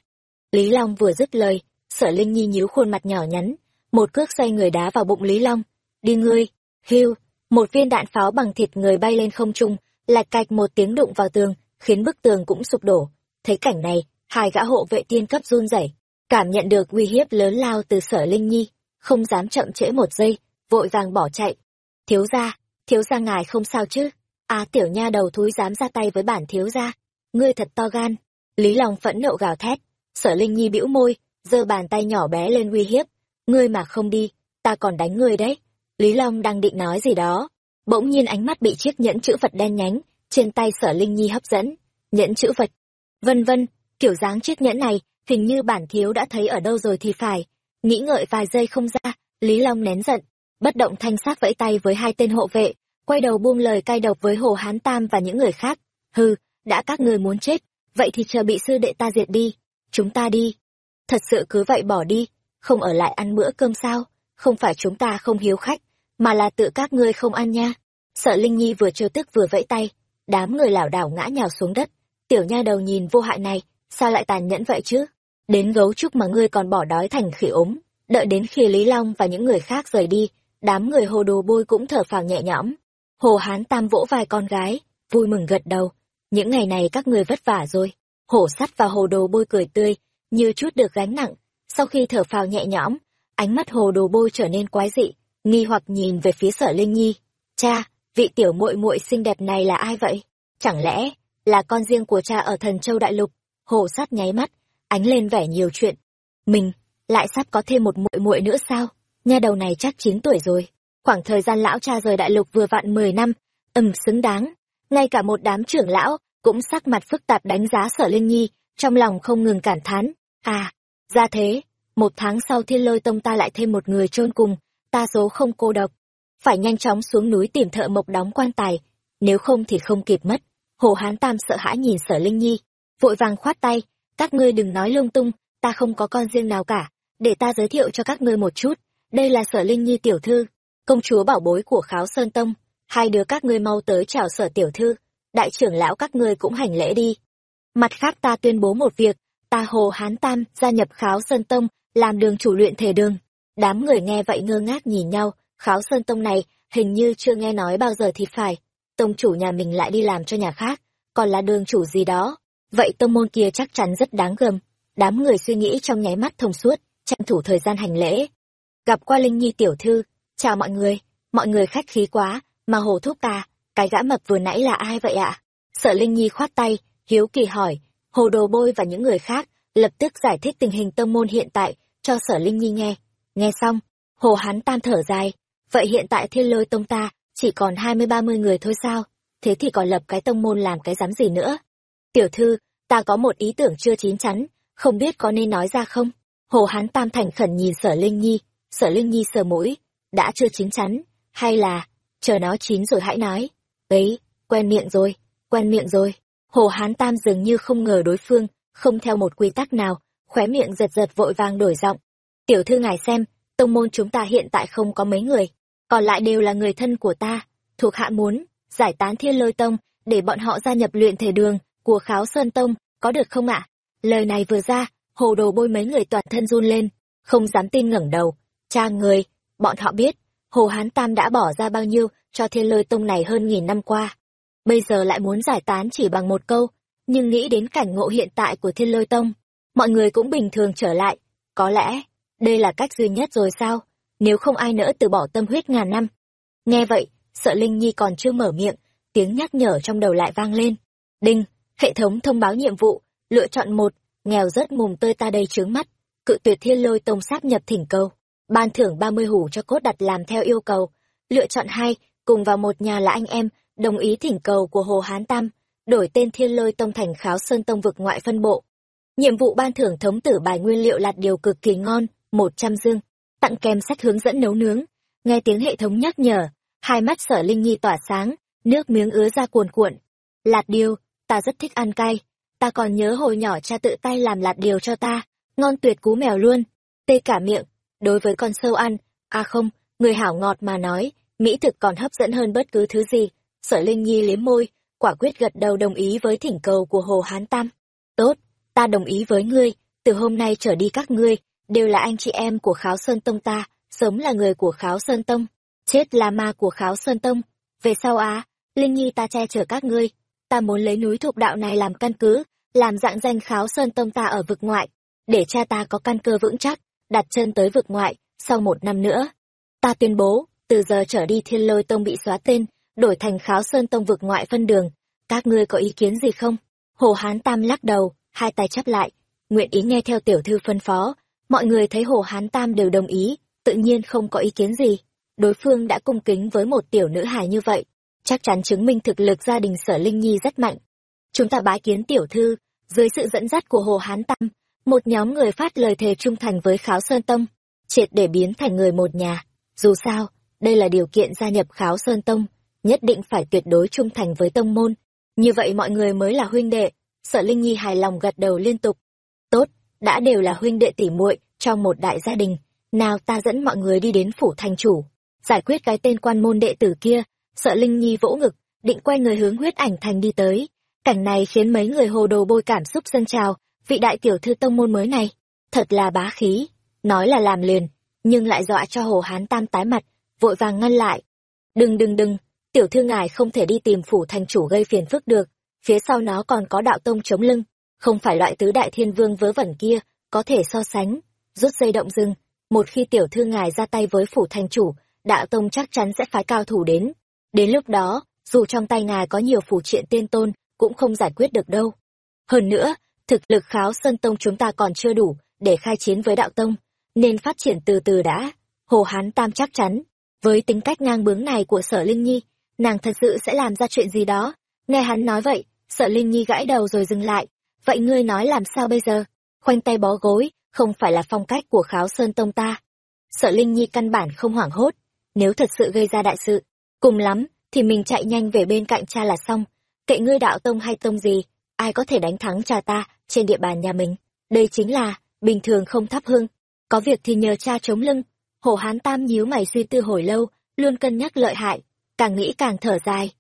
Lý Long vừa dứt lời, sở Linh Nhi nhíu khuôn mặt nhỏ nhắn, một cước xoay người đá vào bụng Lý Long. Đi ngươi, Hưu, một viên đạn pháo bằng thịt người bay lên không trung, lạch cạch một tiếng đụng vào tường, khiến bức tường cũng sụp đổ. Thấy cảnh này, hai gã hộ vệ tiên cấp run rẩy, cảm nhận được uy hiếp lớn lao từ sở Linh Nhi, không dám chậm trễ một giây, vội vàng bỏ chạy. Thiếu gia, thiếu gia ngài không sao chứ? À tiểu nha đầu thúi dám ra tay với bản thiếu gia, ngươi thật to gan. Lý Long phẫn nộ gào thét, sở Linh Nhi bĩu môi, giơ bàn tay nhỏ bé lên uy hiếp, ngươi mà không đi, ta còn đánh ngươi đấy. Lý Long đang định nói gì đó, bỗng nhiên ánh mắt bị chiếc nhẫn chữ vật đen nhánh trên tay Sở Linh Nhi hấp dẫn. Nhẫn chữ vật. Vân vân, kiểu dáng chiếc nhẫn này, hình như bản thiếu đã thấy ở đâu rồi thì phải. Nghĩ ngợi vài giây không ra, Lý Long nén giận, bất động thanh sát vẫy tay với hai tên hộ vệ, quay đầu buông lời cay độc với Hồ Hán Tam và những người khác. Hừ, đã các người muốn chết, vậy thì chờ bị sư đệ ta diệt đi. Chúng ta đi. Thật sự cứ vậy bỏ đi, không ở lại ăn bữa cơm sao? Không phải chúng ta không hiếu khách, mà là tự các ngươi không ăn nha. Sợ Linh Nhi vừa trêu tức vừa vẫy tay, đám người lảo đảo ngã nhào xuống đất. Tiểu nha đầu nhìn vô hại này, sao lại tàn nhẫn vậy chứ? Đến gấu trúc mà ngươi còn bỏ đói thành khỉ ốm. Đợi đến khi Lý Long và những người khác rời đi, đám người hồ đồ bôi cũng thở phào nhẹ nhõm. Hồ Hán Tam vỗ vai con gái, vui mừng gật đầu. Những ngày này các người vất vả rồi. Hổ sắt và hồ đồ bôi cười tươi, như chút được gánh nặng. Sau khi thở phào nhẹ nhõm, ánh mắt hồ đồ bôi trở nên quái dị, nghi hoặc nhìn về phía sở linh nhi cha vị tiểu muội muội xinh đẹp này là ai vậy chẳng lẽ là con riêng của cha ở thần châu đại lục hồ sát nháy mắt ánh lên vẻ nhiều chuyện mình lại sắp có thêm một muội muội nữa sao nha đầu này chắc chín tuổi rồi. Khoảng thời gian lão cha rời đại lục vừa vặn mười năm, ừm, xứng đáng. Ngay cả một đám trưởng lão cũng sắc mặt phức tạp đánh giá sở linh nhi, trong lòng không ngừng cảm thán. À ra thế, một tháng sau thiên lôi tông ta lại thêm một người chôn cùng, ta số không cô độc. Phải nhanh chóng xuống núi tìm thợ mộc đóng quan tài, nếu không thì không kịp mất. Hồ hán tam sợ hãi nhìn sở linh nhi, vội vàng khoát tay, các ngươi đừng nói lung tung, ta không có con riêng nào cả, để ta giới thiệu cho các ngươi một chút đây là sở linh nhi tiểu thư công chúa bảo bối của kháo sơn tông hai đứa các ngươi mau tới chào sở tiểu thư đại trưởng lão các ngươi cũng hành lễ đi mặt khác ta tuyên bố một việc ta hồ hán tam gia nhập kháo sơn tông làm đường chủ luyện thể đường Đám người nghe vậy ngơ ngác nhìn nhau, kháo sơn tông này hình như chưa nghe nói bao giờ thì phải. Tông chủ nhà mình lại đi làm cho nhà khác, còn là đường chủ gì đó. Vậy tông môn kia chắc chắn rất đáng gờm. Đám người suy nghĩ trong nháy mắt thông suốt, tranh thủ thời gian hành lễ. Gặp qua Linh Nhi tiểu thư, chào mọi người, mọi người khách khí quá, mà hồ thúc ta, cái gã mập vừa nãy là ai vậy ạ? Sợ Linh Nhi khoát tay, hiếu kỳ hỏi, hồ đồ bôi và những người khác, lập tức giải thích tình hình tông môn hiện tại, cho sở linh nhi nghe. Nghe xong hồ hắn tam thở dài. Vậy hiện tại thiên lôi tông ta chỉ còn hai mươi ba mươi người thôi sao? Thế thì còn lập cái tông môn làm cái dám gì nữa? Tiểu thư ta có một ý tưởng chưa chín chắn không biết có nên nói ra không? Hồ hán tam thành khẩn nhìn sở linh nhi sở linh nhi sờ mũi, đã chưa chín chắn, hay là chờ nó chín rồi hãy nói. Ấy, quen miệng rồi, quen miệng rồi. Hồ hán tam dường như không ngờ đối phương không theo một quy tắc nào, khóe miệng giật giật vội vàng đổi giọng. Tiểu thư ngài xem, tông môn chúng ta hiện tại không có mấy người, còn lại đều là người thân của ta, thuộc hạ muốn giải tán thiên lôi tông, để bọn họ gia nhập luyện thể đường của kháo sơn tông, có được không ạ? Lời này vừa ra, hồ đồ bôi mấy người toàn thân run lên, không dám tin ngẩng đầu cha người, bọn họ biết, hồ hán tam đã bỏ ra bao nhiêu cho thiên lôi tông này hơn nghìn năm qua. Bây giờ lại muốn giải tán chỉ bằng một câu, nhưng nghĩ đến cảnh ngộ hiện tại của thiên lôi tông, mọi người cũng bình thường trở lại. Có lẽ, đây là cách duy nhất rồi sao? Nếu không ai nỡ từ bỏ tâm huyết ngàn năm. Nghe vậy, sợ linh nhi còn chưa mở miệng, tiếng nhắc nhở trong đầu lại vang lên. Đinh, hệ thống thông báo nhiệm vụ, lựa chọn một, nghèo rất mùng tơi ta đây trướng mắt, cự tuyệt thiên lôi tông sáp nhập thỉnh cầu ban thưởng ba mươi hủ cho cốt đặt làm theo yêu cầu. Lựa chọn hai, cùng vào một nhà là anh em, đồng ý thỉnh cầu của hồ hán tam, đổi tên thiên lôi tông thành kháo sơn tông vực ngoại phân bộ. Nhiệm vụ ban thưởng thống tử bài nguyên liệu lạt điều cực kỳ ngon, một trăm dương, tặng kèm sách hướng dẫn nấu nướng, nghe tiếng hệ thống nhắc nhở, hai mắt sở linh nhi tỏa sáng, nước miếng ứa ra cuồn cuộn. Lạt điều, ta rất thích ăn cay, ta còn nhớ hồi nhỏ cha tự tay làm lạt điều cho ta, ngon tuyệt cú mèo luôn, tê cả miệng đối với con sâu ăn à không, người hảo ngọt mà nói, mỹ thực còn hấp dẫn hơn bất cứ thứ gì. Sở linh nhi liếm môi, quả quyết gật đầu đồng ý với thỉnh cầu của hồ hán tam. Tốt, ta đồng ý với ngươi, từ hôm nay trở đi các ngươi, đều là anh chị em của kháo sơn tông ta, sống là người của kháo sơn tông, chết là ma của kháo sơn tông. Về sau á, linh nhi ta che chở các ngươi, ta muốn lấy núi thục đạo này làm căn cứ, làm dạng danh kháo sơn tông ta ở vực ngoại, để cha ta có căn cơ vững chắc đặt chân tới vực ngoại sau một năm nữa. Ta tuyên bố, từ giờ trở đi thiên lôi tông bị xóa tên, đổi thành kháo sơn tông vực ngoại phân đường. Các ngươi có ý kiến gì không? Hồ hán tam lắc đầu, hai tay chắp lại, nguyện ý nghe theo tiểu thư phân phó. Mọi người thấy hồ hán tam đều đồng ý, tự nhiên không có ý kiến gì. Đối phương đã cung kính với một tiểu nữ hài như vậy, chắc chắn chứng minh thực lực gia đình sở linh nhi rất mạnh. Chúng ta bái kiến tiểu thư, dưới sự dẫn dắt của hồ hán tam một nhóm người phát lời thề trung thành với kháo sơn tông, triệt để biến thành người một nhà. Dù sao, đây là điều kiện gia nhập kháo sơn tông, nhất định phải tuyệt đối trung thành với tông môn. Như vậy mọi người mới là huynh đệ, sợ linh nhi hài lòng gật đầu liên tục. Tốt, đã đều là huynh đệ tỉ muội trong một đại gia đình, nào ta dẫn mọi người đi đến phủ thành chủ, giải quyết cái tên quan môn đệ tử kia, sợ linh nhi vỗ ngực, định quay người hướng huyết ảnh thành đi tới. Cảnh này khiến mấy người hồ đồ bôi cảm xúc dân trào vị đại tiểu thư tông môn mới này. Thật là bá khí. Nói là làm liền, nhưng lại dọa cho hồ hán tam tái mặt, vội vàng ngăn lại. Đừng đừng đừng, tiểu thư ngài không thể đi tìm phủ thành chủ gây phiền phức được. Phía sau nó còn có đạo tông chống lưng, không phải loại tứ đại thiên vương vớ vẩn kia, có thể so sánh. Rút dây động dừng một khi tiểu thư ngài ra tay với phủ thành chủ, đạo tông chắc chắn sẽ phái cao thủ đến. Đến lúc đó, dù trong tay ngài có nhiều phủ triện tiên tôn, cũng không giải quyết được đâu. Hơn nữa thực lực kháo sơn tông chúng ta còn chưa đủ để khai chiến với đạo tông, nên phát triển từ từ đã. Hồ hán tam chắc chắn, với tính cách ngang bướng này của sở linh nhi, nàng thật sự sẽ làm ra chuyện gì đó. Nghe hắn nói vậy, sở linh nhi gãi đầu rồi dừng lại. Vậy ngươi nói làm sao bây giờ? Khoanh tay bó gối, không phải là phong cách của kháo sơn tông ta. Sở linh nhi căn bản không hoảng hốt, nếu thật sự gây ra đại sự, cùng lắm, thì mình chạy nhanh về bên cạnh cha là xong. Kệ ngươi đạo tông hay tông gì, ai có thể đánh thắng cha ta? Trên địa bàn nhà mình. Đây chính là, bình thường không thắp hương. Có việc thì nhờ cha chống lưng. Hồ hán tam nhíu mày suy tư hồi lâu, luôn cân nhắc lợi hại, càng nghĩ càng thở dài.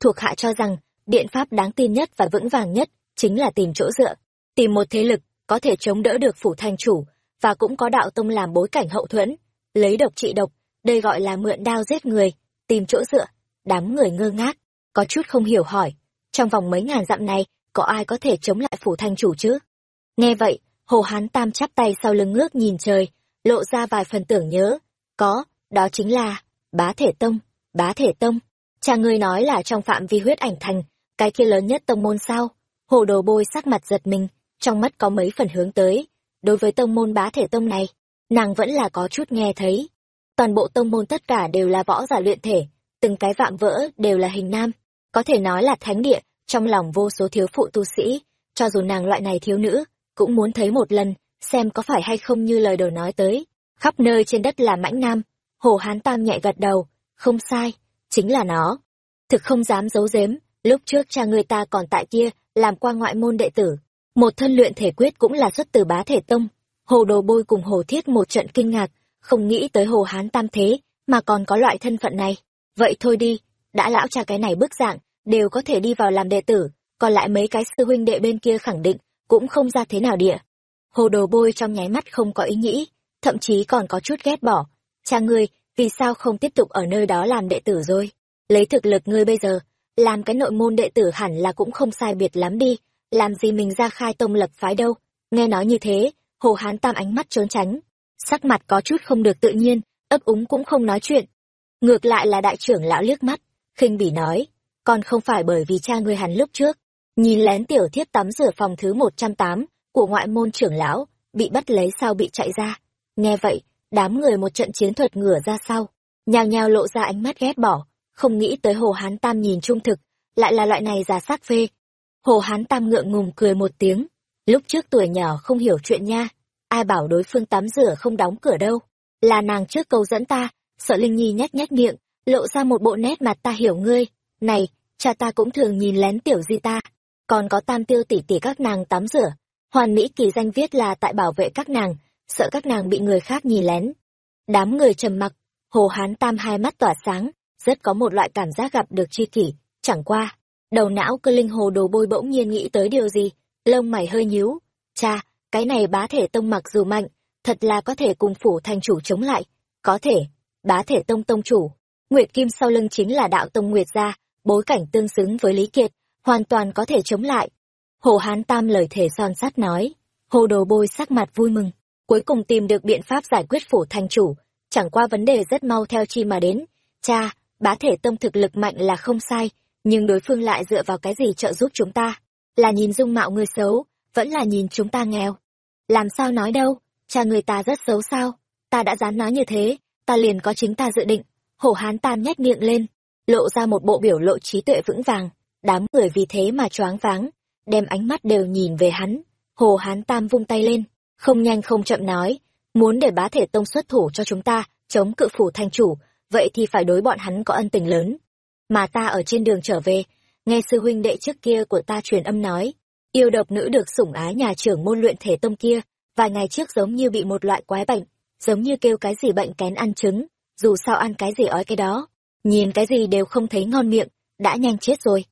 Thuộc hạ cho rằng, biện pháp đáng tin nhất và vững vàng nhất chính là tìm chỗ dựa, tìm một thế lực có thể chống đỡ được phủ thành chủ và cũng có đạo tông làm bối cảnh hậu thuẫn, lấy độc trị độc, đây gọi là mượn đao giết người, tìm chỗ dựa. Đám người ngơ ngác, có chút không hiểu hỏi. Trong vòng mấy ngàn dặm này có ai có thể chống lại phủ thành chủ chứ? Nghe vậy hồ hán tam chắp tay sau lưng ngước nhìn trời lộ ra vài phần tưởng nhớ. Có đó chính là bá thể tông bá thể tông. Cha ngươi nói là trong phạm vi huyết ảnh thành cái kia lớn nhất tông môn sao? Hồ đồ bôi sắc mặt giật mình trong mắt có mấy phần hướng tới. Đối với tông môn bá thể tông này nàng vẫn là có chút nghe thấy. Toàn bộ tông môn tất cả đều là võ giả luyện thể, từng cái vạm vỡ đều là hình nam, có thể nói là thánh địa, trong lòng vô số thiếu phụ tu sĩ, cho dù nàng loại này thiếu nữ, cũng muốn thấy một lần, xem có phải hay không như lời đồ nói tới. Khắp nơi trên đất là mãnh nam, hồ hán tam nhẹ gật đầu, không sai, chính là nó. Thực không dám giấu giếm, lúc trước cha người ta còn tại kia, làm qua ngoại môn đệ tử. Một thân luyện thể quyết cũng là xuất từ bá thể tông. Hồ đồ bôi cùng hồ thiết một trận kinh ngạc, không nghĩ tới hồ hán tam thế, mà còn có loại thân phận này. Vậy thôi đi, đã lão cha cái này bức dạng, đều có thể đi vào làm đệ tử, còn lại mấy cái sư huynh đệ bên kia khẳng định, cũng không ra thế nào địa. Hồ đồ bôi trong nháy mắt không có ý nghĩ, thậm chí còn có chút ghét bỏ. Cha ngươi, vì sao không tiếp tục ở nơi đó làm đệ tử rồi? Lấy thực lực ngươi bây giờ, làm cái nội môn đệ tử hẳn là cũng không sai biệt lắm đi, làm gì mình ra khai tông lập phái đâu. Nghe nói như thế, hồ hán tam ánh mắt trốn tránh, sắc mặt có chút không được tự nhiên, ấp úng cũng không nói chuyện. Ngược lại là đại trưởng lão liếc mắt, khinh bỉ nói, còn không phải bởi vì cha ngươi hắn lúc trước, nhìn lén tiểu thiếp tắm rửa phòng thứ một trăm tám của ngoại môn trưởng lão, bị bắt lấy sao bị chạy ra. Nghe vậy, đám người một trận chiến thuật ngửa ra sau, nhào nhào lộ ra ánh mắt ghét bỏ, không nghĩ tới Hồ Hán Tam nhìn trung thực, lại là loại này giả xác phê. Hồ Hán Tam ngượng ngùng cười một tiếng, lúc trước tuổi nhỏ không hiểu chuyện nha, ai bảo đối phương tắm rửa không đóng cửa đâu, là nàng trước câu dẫn ta, sợ Linh Nhi nhét nhét miệng, lộ ra một bộ nét mặt ta hiểu ngươi, này, cha ta cũng thường nhìn lén tiểu di ta, còn có tam tiêu tỷ tỷ các nàng tắm rửa, hoàn mỹ kỳ danh viết là tại bảo vệ các nàng, sợ các nàng bị người khác nhìn lén. Đám người trầm mặc, Hồ Hán Tam hai mắt tỏa sáng, rất có một loại cảm giác gặp được tri kỷ, chẳng qua. Đầu não cơ linh hồ đồ bôi bỗng nhiên nghĩ tới điều gì, lông mày hơi nhíu. Cha, cái này bá thể tông mặc dù mạnh, thật là có thể cùng phủ thành chủ chống lại. Có thể, bá thể tông tông chủ. Nguyệt Kim sau lưng chính là đạo tông Nguyệt gia, bối cảnh tương xứng với Lý Kiệt, hoàn toàn có thể chống lại. Hồ Hán Tam lời thể son sắt nói, hồ đồ bôi sắc mặt vui mừng, cuối cùng tìm được biện pháp giải quyết phủ thành chủ, chẳng qua vấn đề rất mau theo chi mà đến. Cha, bá thể tông thực lực mạnh là không sai, nhưng đối phương lại dựa vào cái gì trợ giúp chúng ta? Là nhìn dung mạo người xấu, vẫn là nhìn chúng ta nghèo. Làm sao nói đâu, cha người ta rất xấu sao? Ta đã dám nói như thế, ta liền có chính ta dự định. Hổ hán tam nhét miệng lên, lộ ra một bộ biểu lộ trí tuệ vững vàng. Đám người vì thế mà choáng váng, đem ánh mắt đều nhìn về hắn. Hồ hán tam vung tay lên, không nhanh không chậm nói, muốn để bá thể tông xuất thủ cho chúng ta, chống cự phủ thanh chủ, vậy thì phải đối bọn hắn có ân tình lớn. Mà ta ở trên đường trở về, nghe sư huynh đệ trước kia của ta truyền âm nói, yêu độc nữ được sủng ái nhà trưởng môn luyện thể tông kia, vài ngày trước giống như bị một loại quái bệnh, giống như kêu cái gì bệnh kén ăn trứng, dù sao ăn cái gì ói cái đó, nhìn cái gì đều không thấy ngon miệng, đã nhanh chết rồi.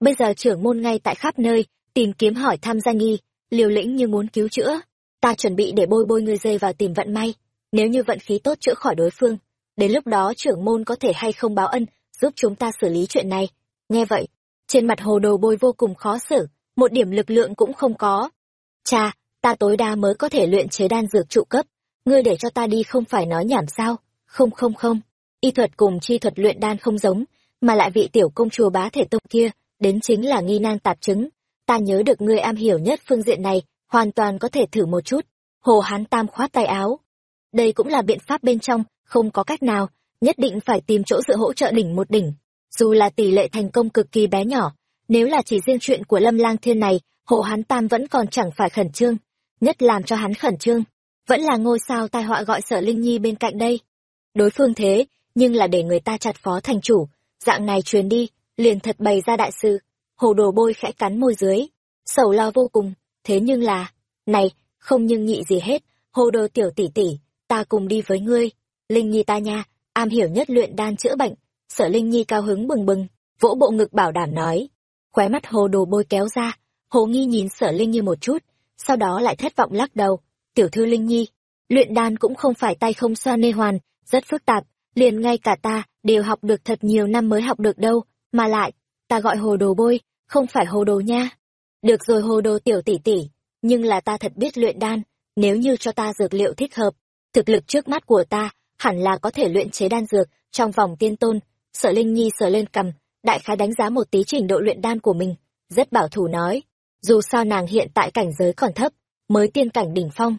Bây giờ trưởng môn ngay tại khắp nơi, tìm kiếm hỏi thăm gia nghi, liều lĩnh như muốn cứu chữa. Ta chuẩn bị để bôi bôi người dây vào tìm vận may, nếu như vận khí tốt chữa khỏi đối phương, đến lúc đó trưởng môn có thể hay không báo ân giúp chúng ta xử lý chuyện này. Nghe vậy trên mặt hồ đồ bôi vô cùng khó xử một điểm lực lượng cũng không có. Cha ta tối đa mới có thể luyện chế đan dược trụ cấp. Ngươi để cho ta đi không phải nói nhảm sao? Không không không y thuật cùng chi thuật luyện đan không giống mà lại vị tiểu công chúa bá thể tông kia đến chính là nghi nan tạp chứng ta nhớ được ngươi am hiểu nhất phương diện này hoàn toàn có thể thử một chút hồ hán tam khoát tay áo đây cũng là biện pháp bên trong không có cách nào, nhất định phải tìm chỗ sự hỗ trợ đỉnh một đỉnh. Dù là tỷ lệ thành công cực kỳ bé nhỏ, nếu là chỉ riêng chuyện của Lâm Lang Thiên này, hộ Hán tam vẫn còn chẳng phải khẩn trương. Nhất làm cho hắn khẩn trương, vẫn là ngôi sao tai họa gọi sở Linh Nhi bên cạnh đây. Đối phương thế, nhưng là để người ta chặt phó thành chủ, dạng này truyền đi, liền thật bày ra đại sư. Hồ đồ bôi khẽ cắn môi dưới, sầu lo vô cùng, thế nhưng là, này, không nhưng nhị gì hết, hồ đồ tiểu tỷ tỷ, ta cùng đi với ngươi, Linh Nhi ta nha, am hiểu nhất luyện đan chữa bệnh. Sở Linh Nhi cao hứng bừng bừng, vỗ bộ ngực bảo đảm nói. Khóe mắt hồ đồ bôi kéo ra, hồ nghi nhìn sở Linh Nhi một chút, sau đó lại thất vọng lắc đầu. Tiểu thư Linh Nhi, luyện đan cũng không phải tay không xoa nê hoàn, rất phức tạp, liền ngay cả ta đều học được thật nhiều năm mới học được đâu, mà lại, ta gọi hồ đồ bôi, không phải hồ đồ nha. Được rồi hồ đồ tiểu tỷ tỷ, nhưng là ta thật biết luyện đan, nếu như cho ta dược liệu thích hợp, thực lực trước mắt của ta hẳn là có thể luyện chế đan dược trong vòng tiên tôn sở linh nhi sờ lên cầm đại khái đánh giá một tí trình độ luyện đan của mình rất bảo thủ nói dù sao nàng hiện tại cảnh giới còn thấp mới tiên cảnh đỉnh phong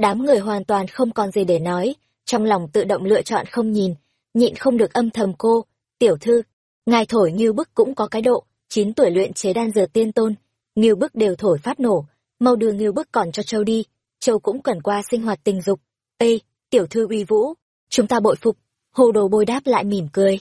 Đám người hoàn toàn không còn gì để nói, trong lòng tự động lựa chọn không nhìn, nhịn không được âm thầm cô, tiểu thư, ngài thổi như bức cũng có cái độ, chín tuổi luyện chế đan dược tiên tôn, nghiêu bức đều thổi phát nổ, mau đưa nghiêu bức còn cho châu đi, châu cũng cần qua sinh hoạt tình dục. Ê, tiểu thư uy vũ, chúng ta bội phục, hồ đồ bôi đáp lại mỉm cười.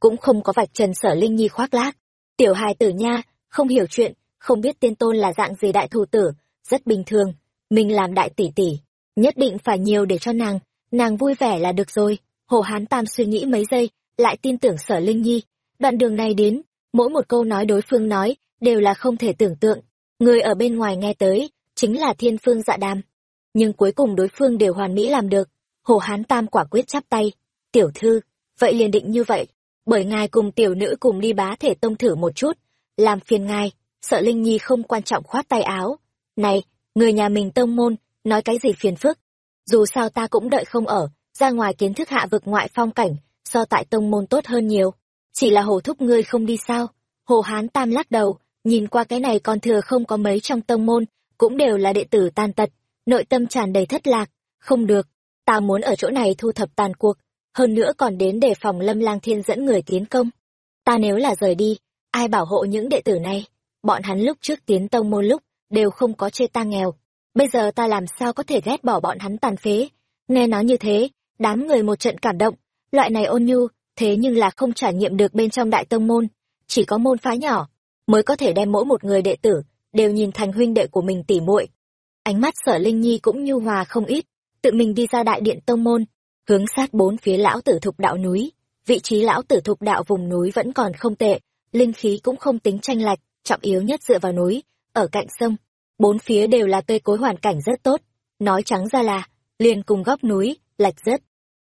Cũng không có vạch trần sở linh nhi khoác lác. Tiểu hài tử nha, không hiểu chuyện, không biết tiên tôn là dạng gì đại thủ tử, rất bình thường, mình làm đại tỷ tỷ, nhất định phải nhiều để cho nàng, nàng vui vẻ là được rồi. Hồ Hán Tam suy nghĩ mấy giây, lại tin tưởng sở Linh Nhi. Đoạn đường này đến, mỗi một câu nói đối phương nói, đều là không thể tưởng tượng. Người ở bên ngoài nghe tới, chính là thiên phương dạ đàm. Nhưng cuối cùng đối phương đều hoàn mỹ làm được. Hồ Hán Tam quả quyết chắp tay. Tiểu thư, vậy liền định như vậy. Bởi ngài cùng tiểu nữ cùng đi bá thể tông thử một chút. Làm phiền ngài, sợ Linh Nhi không quan trọng khoát tay áo. Này, người nhà mình tông môn, nói cái gì phiền phức. Dù sao ta cũng đợi không ở, ra ngoài kiến thức hạ vực ngoại phong cảnh, so tại tông môn tốt hơn nhiều. Chỉ là hồ thúc ngươi không đi sao? Hồ Hán Tam lắc đầu, nhìn qua cái này còn thừa không có mấy trong tông môn, cũng đều là đệ tử tàn tật, nội tâm tràn đầy thất lạc. Không được, ta muốn ở chỗ này thu thập tàn cuộc, hơn nữa còn đến để phòng lâm lang thiên dẫn người tiến công. Ta nếu là rời đi, ai bảo hộ những đệ tử này? Bọn hắn lúc trước tiến tông môn lúc, đều không có chê ta nghèo. Bây giờ ta làm sao có thể ghét bỏ bọn hắn tàn phế? Nghe nói như thế, đám người một trận cảm động, loại này ôn nhu, thế nhưng là không trải nghiệm được bên trong đại tông môn, chỉ có môn phái nhỏ mới có thể đem mỗi một người đệ tử đều nhìn thành huynh đệ của mình tỉ muội. Ánh mắt Sở Linh Nhi cũng nhu hòa không ít, tự mình đi ra đại điện tông môn, hướng sát bốn phía lão tử thục đạo núi. Vị trí lão tử thục đạo vùng núi vẫn còn không tệ, linh khí cũng không tính tranh lệch, trọng yếu nhất dựa vào núi, ở cạnh sông. Bốn phía đều là cây cối hoàn cảnh rất tốt, nói trắng ra là, liền cùng góc núi, lạch rất.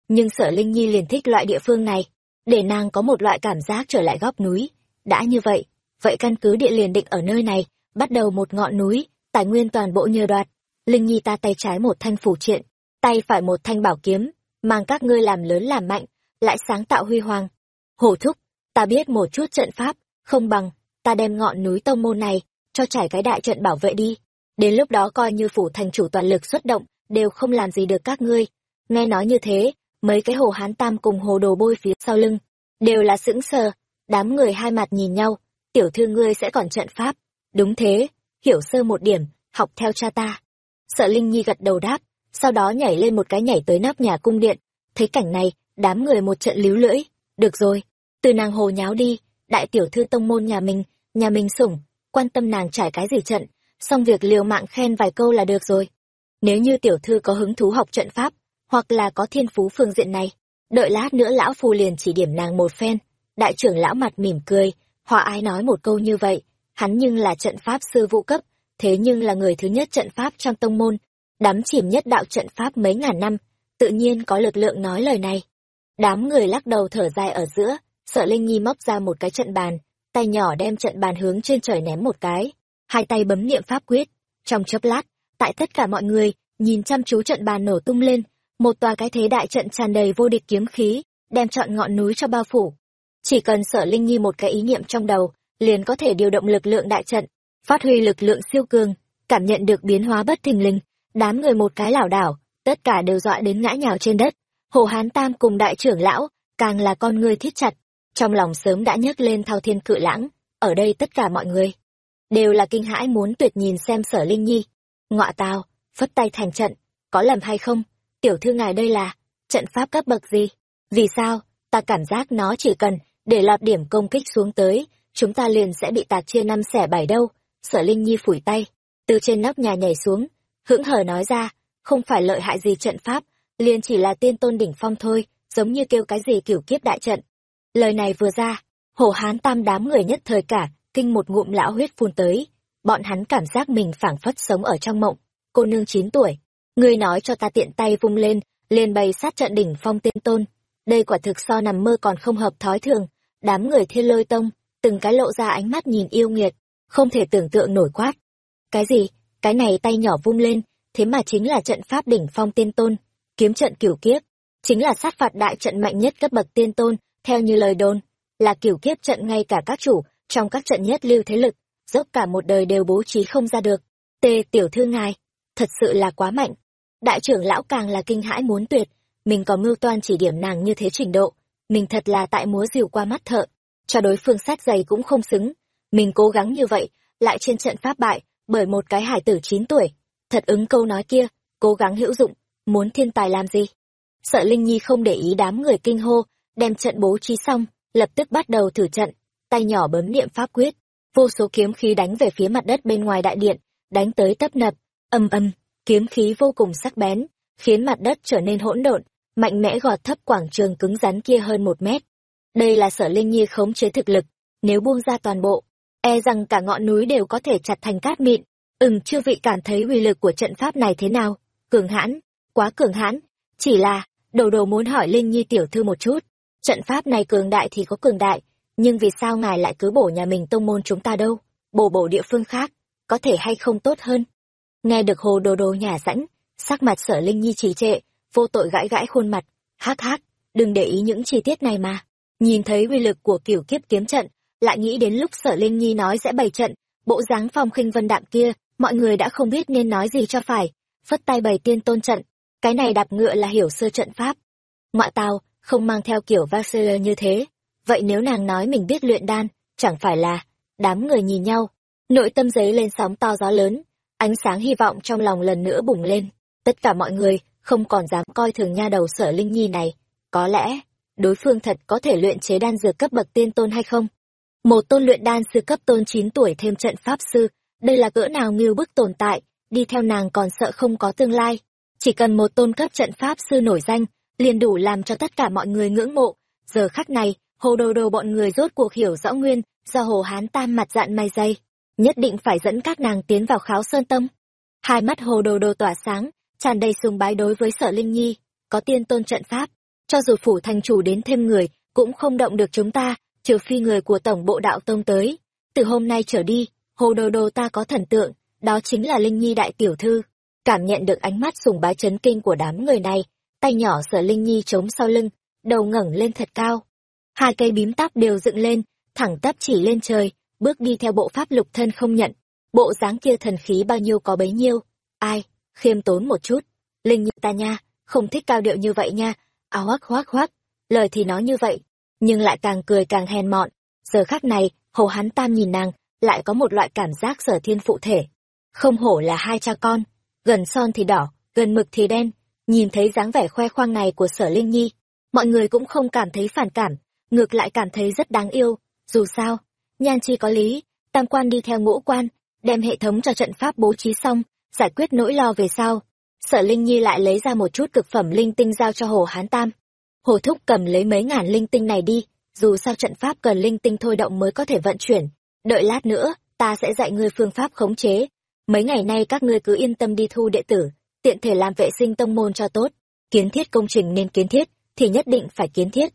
Nhưng sở Linh Nhi liền thích loại địa phương này, để nàng có một loại cảm giác trở lại góc núi. Đã như vậy, vậy căn cứ địa liền định ở nơi này, bắt đầu một ngọn núi, tài nguyên toàn bộ nhờ đoạt. Linh Nhi ta tay trái một thanh phủ triện, tay phải một thanh bảo kiếm, mang các ngươi làm lớn làm mạnh, lại sáng tạo huy hoàng. Hổ thúc, ta biết một chút trận pháp, không bằng, ta đem ngọn núi tông môn này, cho trải cái đại trận bảo vệ đi. Đến lúc đó coi như phủ thành chủ toàn lực xuất động, đều không làm gì được các ngươi. Nghe nói như thế, mấy cái hồ hán tam cùng hồ đồ bôi phía sau lưng, đều là sững sờ, đám người hai mặt nhìn nhau, tiểu thư ngươi sẽ còn trận pháp. Đúng thế, hiểu sơ một điểm, học theo cha ta. Sợ Linh Nhi gật đầu đáp, sau đó nhảy lên một cái nhảy tới nắp nhà cung điện. Thấy cảnh này, đám người một trận líu lưỡi. Được rồi, từ nàng hồ nháo đi, đại tiểu thư tông môn nhà mình, nhà mình sủng, quan tâm nàng trải cái gì trận, xong việc liều mạng khen vài câu là được rồi. Nếu như tiểu thư có hứng thú học trận pháp, hoặc là có thiên phú phương diện này, đợi lát nữa lão phu liền chỉ điểm nàng một phen. Đại trưởng lão mặt mỉm cười, họ ai nói một câu như vậy, hắn nhưng là trận pháp sư vũ cấp, thế nhưng là người thứ nhất trận pháp trong tông môn, đắm chìm nhất đạo trận pháp mấy ngàn năm, tự nhiên có lực lượng nói lời này. Đám người lắc đầu thở dài ở giữa, sợ Linh Nhi móc ra một cái trận bàn, tay nhỏ đem trận bàn hướng trên trời ném một cái, hai tay bấm niệm pháp quyết. Trong chớp lát, tại tất cả mọi người, nhìn chăm chú trận bàn nổ tung lên, một tòa cái thế đại trận tràn đầy vô địch kiếm khí, đem chọn ngọn núi cho bao phủ. Chỉ cần sở Linh Nhi một cái ý niệm trong đầu, liền có thể điều động lực lượng đại trận, phát huy lực lượng siêu cường, cảm nhận được biến hóa bất thình lình, đám người một cái lảo đảo, tất cả đều dọa đến ngã nhào trên đất. Hồ Hán Tam cùng đại trưởng lão, càng là con người thiết chặt, trong lòng sớm đã nhấc lên thao thiên cự lãng, ở đây tất cả mọi người đều là kinh hãi muốn tuyệt nhìn xem sở linh nhi. Ngọa tào, phất tay thành trận, có lầm hay không? Tiểu thư ngài đây là, trận pháp cấp bậc gì? Vì sao, ta cảm giác nó chỉ cần, để lọt điểm công kích xuống tới, chúng ta liền sẽ bị tạc chia năm xẻ bảy đâu. Sở Linh Nhi phủi tay, từ trên nóc nhà nhảy xuống, hững hờ nói ra, không phải lợi hại gì trận pháp, liền chỉ là tiên tôn đỉnh phong thôi, giống như kêu cái gì kiểu kiếp đại trận. Lời này vừa ra, hổ hán tam đám người nhất thời cả, kinh một ngụm lão huyết phun tới. Bọn hắn cảm giác mình phảng phất sống ở trong mộng. Cô nương chín tuổi, ngươi nói cho ta tiện tay vung lên, liền bày sát trận đỉnh phong tiên tôn. Đây quả thực so nằm mơ còn không hợp thói thường. Đám người thiên lôi tông, từng cái lộ ra ánh mắt nhìn yêu nghiệt, không thể tưởng tượng nổi quát. Cái gì? Cái này tay nhỏ vung lên, thế mà chính là trận pháp đỉnh phong tiên tôn, kiếm trận cửu kiếp, chính là sát phạt đại trận mạnh nhất cấp bậc tiên tôn, theo như lời đồn, là kiểu kiếp trận ngay cả các chủ trong các trận nhất lưu thế lực, dốc cả một đời đều bố trí không ra được. Tê tiểu thư ngài, thật sự là quá mạnh. đại trưởng lão càng là kinh hãi muốn tuyệt mình có mưu toan chỉ điểm nàng như thế trình độ mình thật là tại múa rìu qua mắt thợ cho đối phương sát giày cũng không xứng mình cố gắng như vậy lại trên trận pháp bại bởi một cái hải tử chín tuổi thật ứng câu nói kia cố gắng hữu dụng muốn thiên tài làm gì sợ linh nhi không để ý đám người kinh hô đem trận bố trí xong, lập tức bắt đầu thử trận. Tay nhỏ bấm niệm pháp quyết, vô số kiếm khí đánh về phía mặt đất bên ngoài đại điện, đánh tới tấp nập. Âm âm, kiếm khí vô cùng sắc bén, khiến mặt đất trở nên hỗn độn, mạnh mẽ gọt thấp quảng trường cứng rắn kia hơn một mét. Đây là sở linh nhi khống chế thực lực, nếu buông ra toàn bộ e rằng cả ngọn núi đều có thể chặt thành cát mịn. Ừm chưa vị cảm thấy uy lực của trận pháp này thế nào? Cường hãn, quá cường hãn. Chỉ là, đầu đầu muốn hỏi linh nhi tiểu thư một chút trận pháp này cường đại thì có cường đại, nhưng vì sao ngài lại cứ bổ nhà mình tông môn chúng ta đâu? Bổ bổ địa phương khác, có thể hay không tốt hơn? Nghe được hồ đồ đồ nhà rãnh sắc mặt sở linh nhi trì trệ, vô tội gãi gãi khuôn mặt. Hắc hắc, đừng để ý những chi tiết này mà. Nhìn thấy uy lực của kiểu kiếp kiếm trận, lại nghĩ đến lúc sở linh nhi nói sẽ bày trận, bộ dáng phong khinh vân đạm kia, mọi người đã không biết nên nói gì cho phải. Phất tay bày tiên tôn trận, cái này đạp ngựa là hiểu sơ trận pháp. Ngoại tào không mang theo kiểu Vasseur như thế. Vậy nếu nàng nói mình biết luyện đan, chẳng phải là đám người nhìn nhau. Nội tâm giấy lên sóng to gió lớn, ánh sáng hy vọng trong lòng lần nữa bùng lên. Tất cả mọi người không còn dám coi thường nha đầu sở linh nhi này. Có lẽ đối phương thật có thể luyện chế đan dược cấp bậc tiên tôn hay không? Một tôn luyện đan sư cấp tôn chín tuổi thêm trận pháp sư, đây là cỡ nào nghiêu bức tồn tại, đi theo nàng còn sợ không có tương lai. Chỉ cần một tôn cấp trận pháp sư nổi danh liền đủ làm cho tất cả mọi người ngưỡng mộ. Giờ khắc này, hồ đồ đồ bọn người rốt cuộc hiểu rõ nguyên do hồ hán tam mặt dạn may dây. Nhất định phải dẫn các nàng tiến vào kháo sơn tâm hai mắt hồ đồ đồ tỏa sáng, tràn đầy sùng bái đối với sở linh nhi, có tiên tôn trận pháp. Cho dù phủ thành chủ đến thêm người, cũng không động được chúng ta, trừ phi người của tổng bộ đạo tông tới. Từ hôm nay trở đi, hồ đồ đồ ta có thần tượng, đó chính là linh nhi đại tiểu thư. Cảm nhận được ánh mắt sùng bái chấn kinh của đám người này tay nhỏ sở linh nhi chống sau lưng, đầu ngẩng lên thật cao. Hai cây bím tóc đều dựng lên, thẳng tắp chỉ lên trời, bước đi theo bộ pháp lục thân không nhận. Bộ dáng kia thần khí bao nhiêu có bấy nhiêu? Ai, khiêm tốn một chút. Linh nhi ta nha, không thích cao điệu như vậy nha. Áo hoác hoác hoác lời thì nói như vậy, nhưng lại càng cười càng hèn mọn. Giờ khắc này hồ hắn tam nhìn nàng, lại có một loại cảm giác sở thiên phụ thể. Không hổ là hai cha con, gần son thì đỏ, gần mực thì đen nhìn thấy dáng vẻ khoe khoang này của sở linh nhi, mọi người cũng không cảm thấy phản cảm, ngược lại cảm thấy rất đáng yêu. Dù sao, nhan chi có lý, tam quan đi theo ngũ quan, đem hệ thống cho trận pháp bố trí xong, giải quyết nỗi lo về sau. Sở linh nhi lại lấy ra một chút cực phẩm linh tinh giao cho hồ hán tam. Hồ thúc cầm lấy mấy ngàn linh tinh này đi, dù sao trận pháp cần linh tinh thôi động mới có thể vận chuyển. Đợi lát nữa, ta sẽ dạy ngươi phương pháp khống chế. Mấy ngày nay các ngươi cứ yên tâm đi thu đệ tử tiện thể làm vệ sinh tông môn cho tốt. Kiến thiết công trình nên kiến thiết, thì nhất định phải kiến thiết.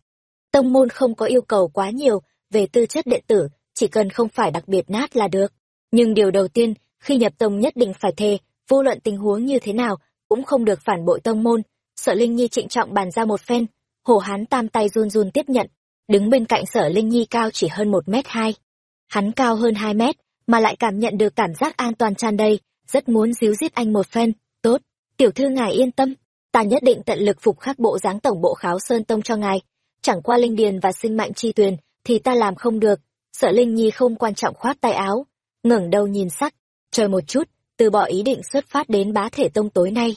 Tông môn không có yêu cầu quá nhiều về tư chất đệ tử, chỉ cần không phải đặc biệt nát là được. Nhưng điều đầu tiên, khi nhập tông nhất định phải thề, vô luận tình huống như thế nào, cũng không được phản bội tông môn. Sở linh nhi trịnh trọng bàn ra một phen, hồ hán tam tay run run tiếp nhận, đứng bên cạnh sở linh nhi cao chỉ hơn một mét hai. Hắn cao hơn hai mét, mà lại cảm nhận được cảm giác an toàn tràn đầy, rất muốn díu dít anh một phen, tốt tiểu thư ngài yên tâm, ta nhất định tận lực phục khắc bộ dáng tổng bộ kháo sơn tông cho ngài. Chẳng qua linh điền và sinh mạnh chi tuyền thì ta làm không được, sợ linh nhi không quan trọng khoát tay áo. Ngẩng đầu nhìn sắc, chờ một chút, từ bỏ ý định xuất phát đến bá thể tông tối nay.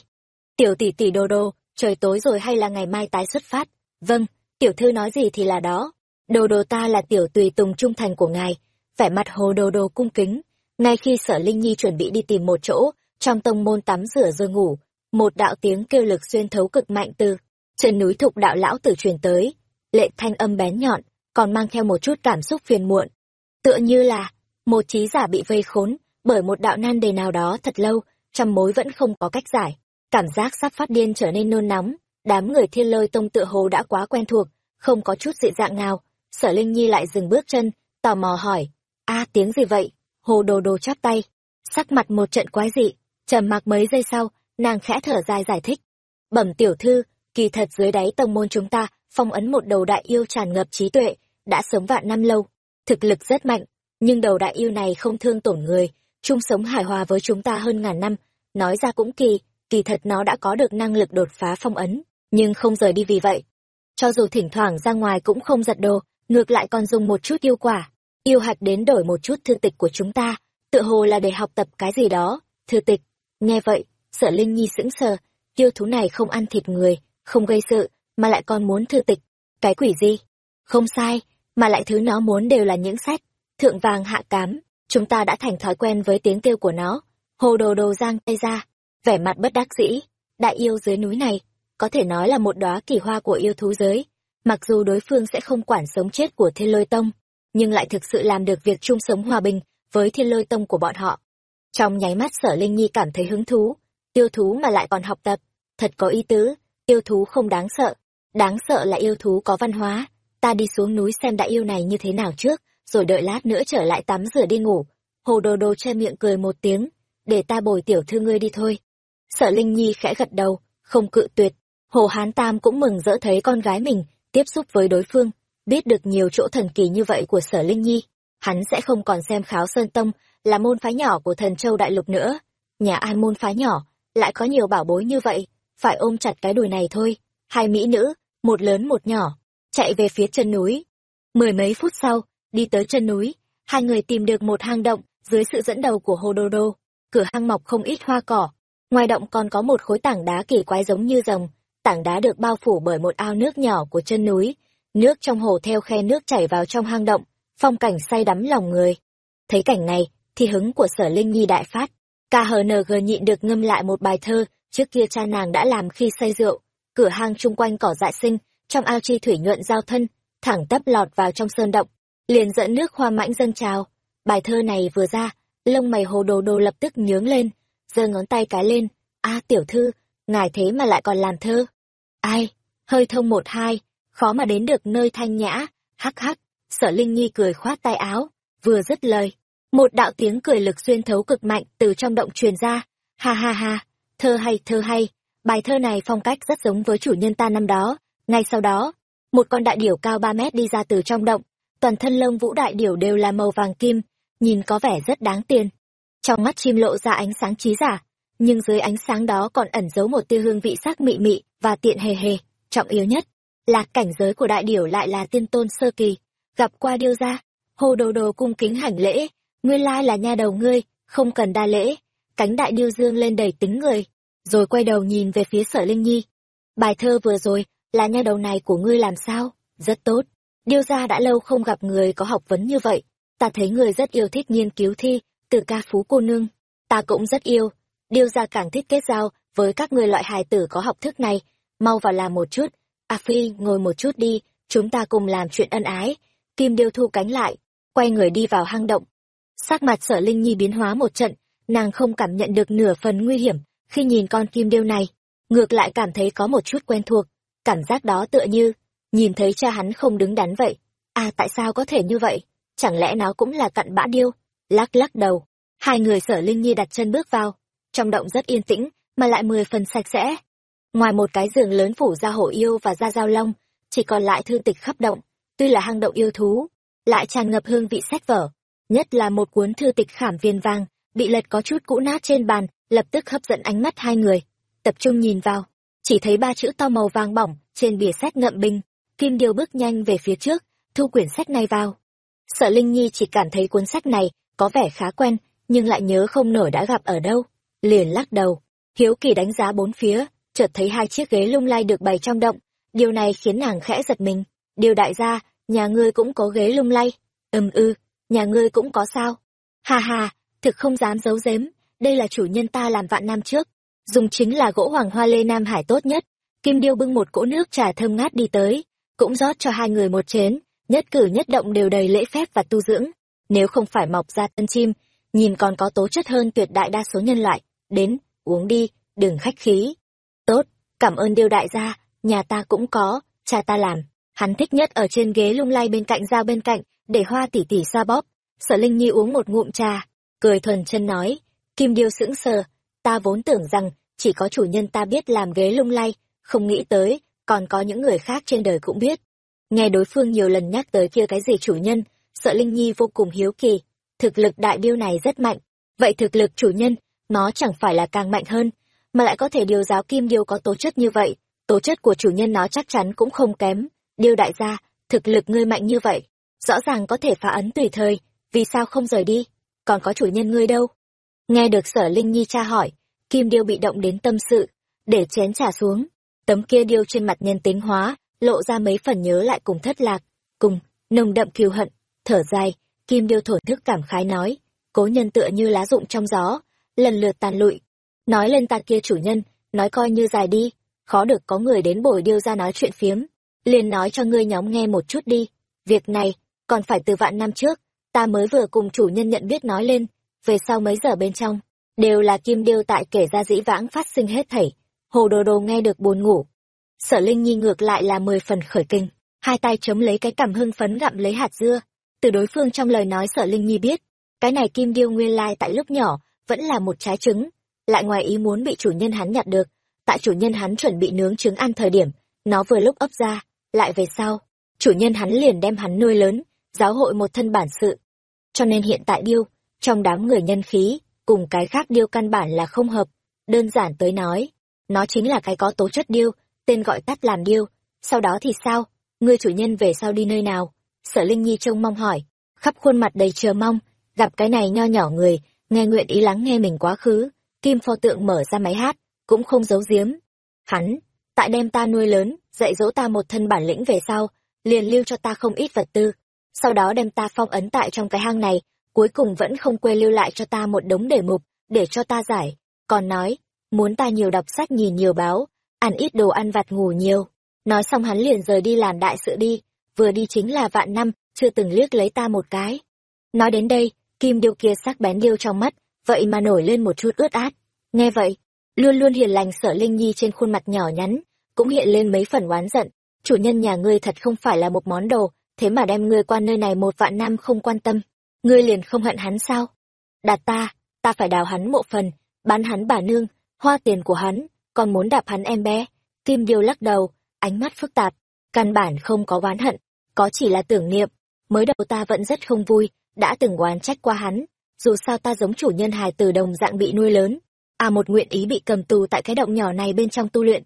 Tiểu tỷ tỷ đô đô trời tối rồi hay là ngày mai tái xuất phát? Vâng tiểu thư nói gì thì là đó. Đồ đồ ta là tiểu tùy tùng trung thành của ngài, vẻ mặt hồ đồ đồ cung kính. Ngay khi sở linh nhi chuẩn bị đi tìm một chỗ, trong tông môn tắm rửa rồi ngủ một đạo tiếng kêu lực xuyên thấu cực mạnh từ trên núi thục đạo lão tử truyền tới. Lệ thanh âm bén nhọn, còn mang theo một chút cảm xúc phiền muộn. Tựa như là một trí giả bị vây khốn, bởi một đạo nan đề nào đó thật lâu trăm mối vẫn không có cách giải. Cảm giác sắp phát điên trở nên nôn nóng, đám người thiên lôi tông tựa hồ đã quá quen thuộc, không có chút dị dạng nào. Sở linh nhi lại dừng bước chân, tò mò hỏi, a, tiếng gì vậy? Hồ đồ đồ chắp tay, sắc mặt một trận quái dị, trầm mặc mấy giây sau nàng khẽ thở dài giải thích bẩm tiểu thư kỳ thật dưới đáy tông môn chúng ta phong ấn một đầu đại yêu tràn ngập trí tuệ đã sống vạn năm lâu thực lực rất mạnh nhưng đầu đại yêu này không thương tổn người chung sống hài hòa với chúng ta hơn ngàn năm nói ra cũng kỳ kỳ thật nó đã có được năng lực đột phá phong ấn, nhưng không rời đi vì vậy. Cho dù thỉnh thoảng ra ngoài cũng không giật đồ, ngược lại còn dùng một chút yêu quả, yêu hạch đến đổi một chút thư tịch của chúng ta, tựa hồ là để học tập cái gì đó, thư tịch. Nghe vậy, sở Linh Nhi sững sờ, yêu thú này không ăn thịt người, không gây sự, mà lại còn muốn thư tịch. Cái quỷ gì? Không sai, mà lại thứ nó muốn đều là những sách, thượng vàng hạ cám, chúng ta đã thành thói quen với tiếng kêu của nó. Hồ đồ đồ giang tay ra, vẻ mặt bất đắc dĩ, đại yêu dưới núi này, có thể nói là một đóa kỳ hoa của yêu thú giới. Mặc dù đối phương sẽ không quản sống chết của thiên lôi tông, nhưng lại thực sự làm được việc chung sống hòa bình với thiên lôi tông của bọn họ. Trong nháy mắt sở Linh Nhi cảm thấy hứng thú, yêu thú mà lại còn học tập, thật có ý tứ, yêu thú không đáng sợ, đáng sợ là yêu thú có văn hóa, ta đi xuống núi xem đại yêu này như thế nào trước, rồi đợi lát nữa trở lại tắm rửa đi ngủ. Hồ đồ đồ che miệng cười một tiếng, để ta bồi tiểu thư ngươi đi thôi. Sở Linh Nhi khẽ gật đầu, không cự tuyệt. Hồ Hán Tam cũng mừng rỡ thấy con gái mình tiếp xúc với đối phương, biết được nhiều chỗ thần kỳ như vậy của Sở Linh Nhi. Hắn sẽ không còn xem Kháo Sơn Tông là môn phái nhỏ của thần châu đại lục nữa. Nhà ai môn phái nhỏ, lại có nhiều bảo bối như vậy, phải ôm chặt cái đùi này thôi. Hai mỹ nữ, một lớn một nhỏ, chạy về phía chân núi. Mười mấy phút sau, đi tới chân núi, hai người tìm được một hang động dưới sự dẫn đầu của Hồ Đô Đô. Cửa hang mọc không ít hoa cỏ, ngoài động còn có một khối tảng đá kỳ quái giống như rồng. Tảng đá được bao phủ bởi một ao nước nhỏ của chân núi, nước trong hồ theo khe nước chảy vào trong hang động, phong cảnh say đắm lòng người. Thấy cảnh này, thì hứng của sở Linh Nhi đại phát. KHNG nhịn được ngâm lại một bài thơ, trước kia cha nàng đã làm khi say rượu. Cửa hang chung quanh cỏ dại sinh, trong ao chi thủy nhuận giao thân, thẳng tắp lọt vào trong sơn động, liền dẫn nước hoa mãnh dâng trào. Bài thơ này vừa ra, lông mày hồ đồ đồ lập tức nhướng lên, giơ ngón tay cái lên, a tiểu thư, ngài thế mà lại còn làm thơ. Ai, hơi thông một hai, khó mà đến được nơi thanh nhã, hắc hắc, sở Linh Nhi cười khoát tay áo, vừa dứt lời. Một đạo tiếng cười lực xuyên thấu cực mạnh từ trong động truyền ra, ha ha ha, thơ hay thơ hay, bài thơ này phong cách rất giống với chủ nhân ta năm đó, ngay sau đó, một con đại điểu cao ba mét đi ra từ trong động, toàn thân lông vũ đại điểu đều là màu vàng kim, nhìn có vẻ rất đáng tiền. Trong mắt chim lộ ra ánh sáng trí giả, nhưng dưới ánh sáng đó còn ẩn giấu một tia hương vị sắc mị mị và tiện hề hề, trọng yếu nhất là cảnh giới của đại điểu lại là tiên tôn sơ kỳ, gặp qua điêu gia, hồ đồ đồ cung kính hành lễ, nguyên lai là nha đầu ngươi, không cần đa lễ, cánh đại điêu dương lên đầy tính người, rồi quay đầu nhìn về phía sở linh nhi. Bài thơ vừa rồi, là nha đầu này của ngươi làm sao? Rất tốt. Điêu gia đã lâu không gặp người có học vấn như vậy. Ta thấy người rất yêu thích nghiên cứu thi, từ ca phú cô nương. Ta cũng rất yêu. Điêu gia càng thích kết giao với các người loại hài tử có học thức này. Mau vào làm một chút. A Phi, ngồi một chút đi, chúng ta cùng làm chuyện ân ái. Kim điêu thu cánh lại, quay người đi vào hang động. Sắc mặt sở Linh Nhi biến hóa một trận, nàng không cảm nhận được nửa phần nguy hiểm khi nhìn con kim điêu này. Ngược lại cảm thấy có một chút quen thuộc cảm giác đó tựa như nhìn thấy cha hắn không đứng đắn vậy. À tại sao có thể như vậy? Chẳng lẽ nó cũng là cặn bã điêu? Lắc lắc đầu hai người sở linh nhi đặt chân bước vào trong động rất yên tĩnh mà lại mười phần sạch sẽ. Ngoài một cái giường lớn phủ ra hổ yêu và da giao long chỉ còn lại thư tịch khắp động tuy là hang động yêu thú lại tràn ngập hương vị sách vở nhất là một cuốn thư tịch khảm viên vàng, bị lật có chút cũ nát trên bàn, lập tức hấp dẫn ánh mắt hai người. Tập trung nhìn vào, chỉ thấy ba chữ to màu vàng bỏng, trên bìa sách ngậm binh. Kim điêu bước nhanh về phía trước, thu quyển sách này vào. Sợ linh nhi chỉ cảm thấy cuốn sách này có vẻ khá quen, nhưng lại nhớ không nổi đã gặp ở đâu. Liền lắc đầu, hiếu kỳ đánh giá bốn phía, chợt thấy hai chiếc ghế lung lay được bày trong động. Điều này khiến nàng khẽ giật mình. Điều đại gia, nhà ngươi cũng có ghế lung lay. Ừm ư nhà ngươi cũng có sao hà hà thực không dám giấu giếm đây là chủ nhân ta làm vạn năm trước dùng chính là gỗ hoàng hoa lê Nam Hải tốt nhất. Kim Điêu bưng một cỗ nước trà thơm ngát đi tới, cũng rót cho hai người một chén, nhất cử nhất động đều đầy lễ phép và tu dưỡng. Nếu không phải mọc ra tân chim, nhìn còn có tố chất hơn tuyệt đại đa số nhân loại. Đến, uống đi, đừng khách khí. Tốt, cảm ơn Điêu đại gia, nhà ta cũng có, cha ta làm. Hắn thích nhất ở trên ghế lung lay bên cạnh dao bên cạnh, để hoa tỉ tỉ xoa bóp. Sở Linh Nhi uống một ngụm trà, cười thuần chân nói. Kim Điêu sững sờ, ta vốn tưởng rằng chỉ có chủ nhân ta biết làm ghế lung lay, không nghĩ tới, còn có những người khác trên đời cũng biết. Nghe đối phương nhiều lần nhắc tới kia cái gì chủ nhân, sợ Linh Nhi vô cùng hiếu kỳ. Thực lực đại điêu này rất mạnh, vậy thực lực chủ nhân, nó chẳng phải là càng mạnh hơn. mà lại có thể điều giáo kim điêu có tố chất như vậy tố chất của chủ nhân nó chắc chắn cũng không kém điêu đại gia thực lực ngươi mạnh như vậy rõ ràng có thể phá ấn tùy thời, vì sao không rời đi? Còn có chủ nhân ngươi đâu? Nghe được sở linh nhi tra hỏi, kim điêu bị động đến tâm sự, để chén trà xuống. Tấm kia điêu trên mặt nhân tính hóa, lộ ra mấy phần nhớ lại cùng thất lạc, cùng nồng đậm kiêu hận. Thở dài, kim điêu thổn thức cảm khái nói, cố nhân tựa như lá rụng trong gió, lần lượt tàn lụi. Nói lên ta kia chủ nhân, nói coi như dài đi, khó được có người đến bồi điêu ra nói chuyện phiếm. Liền nói cho ngươi nhóm nghe một chút đi, việc này còn phải từ vạn năm trước, ta mới vừa cùng chủ nhân nhận biết nói lên, về sau mấy giờ bên trong, đều là kim điêu tại kể ra dĩ vãng phát sinh hết thảy. Hồ đồ đồ nghe được buồn ngủ. Sở linh nhi ngược lại là mười phần khởi kinh, hai tay chấm lấy cái cằm hưng phấn gặm lấy hạt dưa. Từ đối phương trong lời nói sở linh nhi biết, cái này kim điêu nguyên lai tại lúc nhỏ, vẫn là một trái trứng. Lại ngoài ý muốn bị chủ nhân hắn nhặt được, tại chủ nhân hắn chuẩn bị nướng trứng ăn thời điểm, nó vừa lúc ấp ra, lại về sau, chủ nhân hắn liền đem hắn nuôi lớn giáo hội một thân bản sự. Cho nên hiện tại điêu, trong đám người nhân khí, cùng cái khác điêu căn bản là không hợp. Đơn giản tới nói, nó chính là cái có tố chất điêu, tên gọi tắt làm điêu. Sau đó thì sao? Ngươi chủ nhân về sau đi nơi nào? Sở linh nhi trông mong hỏi. Khắp khuôn mặt đầy chờ mong, gặp cái này nho nhỏ người, nghe nguyện ý lắng nghe mình quá khứ. Kim pho tượng mở ra máy hát, cũng không giấu giếm. Hắn, tại đem ta nuôi lớn, dạy dỗ ta một thân bản lĩnh về sau, liền lưu cho ta không ít vật tư sau đó đem ta phong ấn tại trong cái hang này, cuối cùng vẫn không quên lưu lại cho ta một đống đề mục, để cho ta giải. Còn nói, muốn ta nhiều đọc sách nhìn nhiều báo, ăn ít đồ ăn vặt ngủ nhiều. Nói xong hắn liền rời đi làm đại sự đi, vừa đi chính là vạn năm, chưa từng liếc lấy ta một cái. Nói đến đây, kim điêu kia sắc bén điêu trong mắt, vậy mà nổi lên một chút ướt át. Nghe vậy, luôn luôn hiền lành sở linh nhi trên khuôn mặt nhỏ nhắn, cũng hiện lên mấy phần oán giận. Chủ nhân nhà ngươi thật không phải là một món đồ thế mà đem ngươi qua nơi này một vạn năm không quan tâm. Ngươi liền không hận hắn sao? Đạt ta ta phải đào hắn mộ phần, bán hắn bà nương, hoa tiền của hắn, còn muốn đạp hắn em bé. Kim điêu lắc đầu, ánh mắt phức tạp, căn bản không có oán hận, có chỉ là tưởng niệm. Mới đầu ta vẫn rất không vui, đã từng oán trách qua hắn, dù sao ta giống chủ nhân hài từ đồng dạng bị nuôi lớn. À một nguyện ý bị cầm tù tại cái động nhỏ này bên trong tu luyện.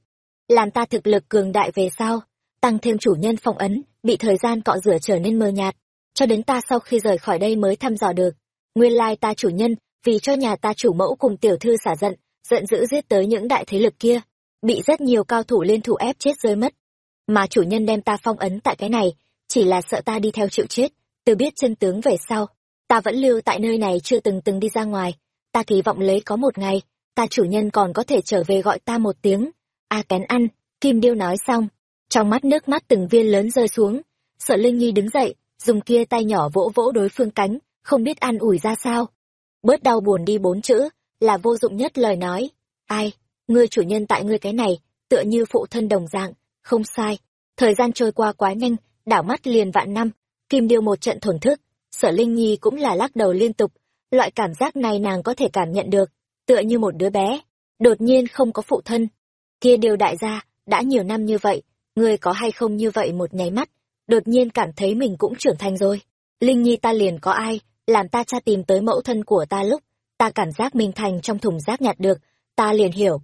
Làm ta thực lực cường đại về sau, tăng thêm chủ nhân phong ấn bị thời gian cọ rửa trở nên mờ nhạt. Cho đến ta sau khi rời khỏi đây mới thăm dò được. Nguyên lai ta chủ nhân, vì cho nhà ta chủ mẫu cùng tiểu thư xả giận giận dữ giết tới những đại thế lực kia, bị rất nhiều cao thủ liên thủ ép chết rơi mất. Mà chủ nhân đem ta phong ấn tại cái này, chỉ là sợ ta đi theo chịu chết, từ biết chân tướng về sau, ta vẫn lưu tại nơi này chưa từng từng đi ra ngoài. Ta kỳ vọng lấy có một ngày, ta chủ nhân còn có thể trở về gọi ta một tiếng. A kén ăn, kim điêu nói xong trong mắt nước mắt từng viên lớn rơi xuống, sợ linh nhi đứng dậy, dùng kia tay nhỏ vỗ vỗ đối phương cánh, không biết an ủi ra sao. Bớt đau buồn đi bốn chữ, là vô dụng nhất lời nói. Ai, ngươi chủ nhân tại ngươi cái này, tựa như phụ thân đồng dạng, không sai. Thời gian trôi qua quá nhanh, đảo mắt liền vạn năm, kim điêu một trận thổn thức sở linh nhi cũng là lắc đầu liên tục. Loại cảm giác này nàng có thể cảm nhận được, tựa như một đứa bé, đột nhiên không có phụ thân. Kia điều đại gia, đã nhiều năm như vậy ngươi có hay không như vậy một nháy mắt, đột nhiên cảm thấy mình cũng trưởng thành rồi. Linh nhi ta liền có ai, làm ta cha tìm tới mẫu thân của ta lúc, ta cảm giác mình thành trong thùng rác nhặt được, ta liền hiểu.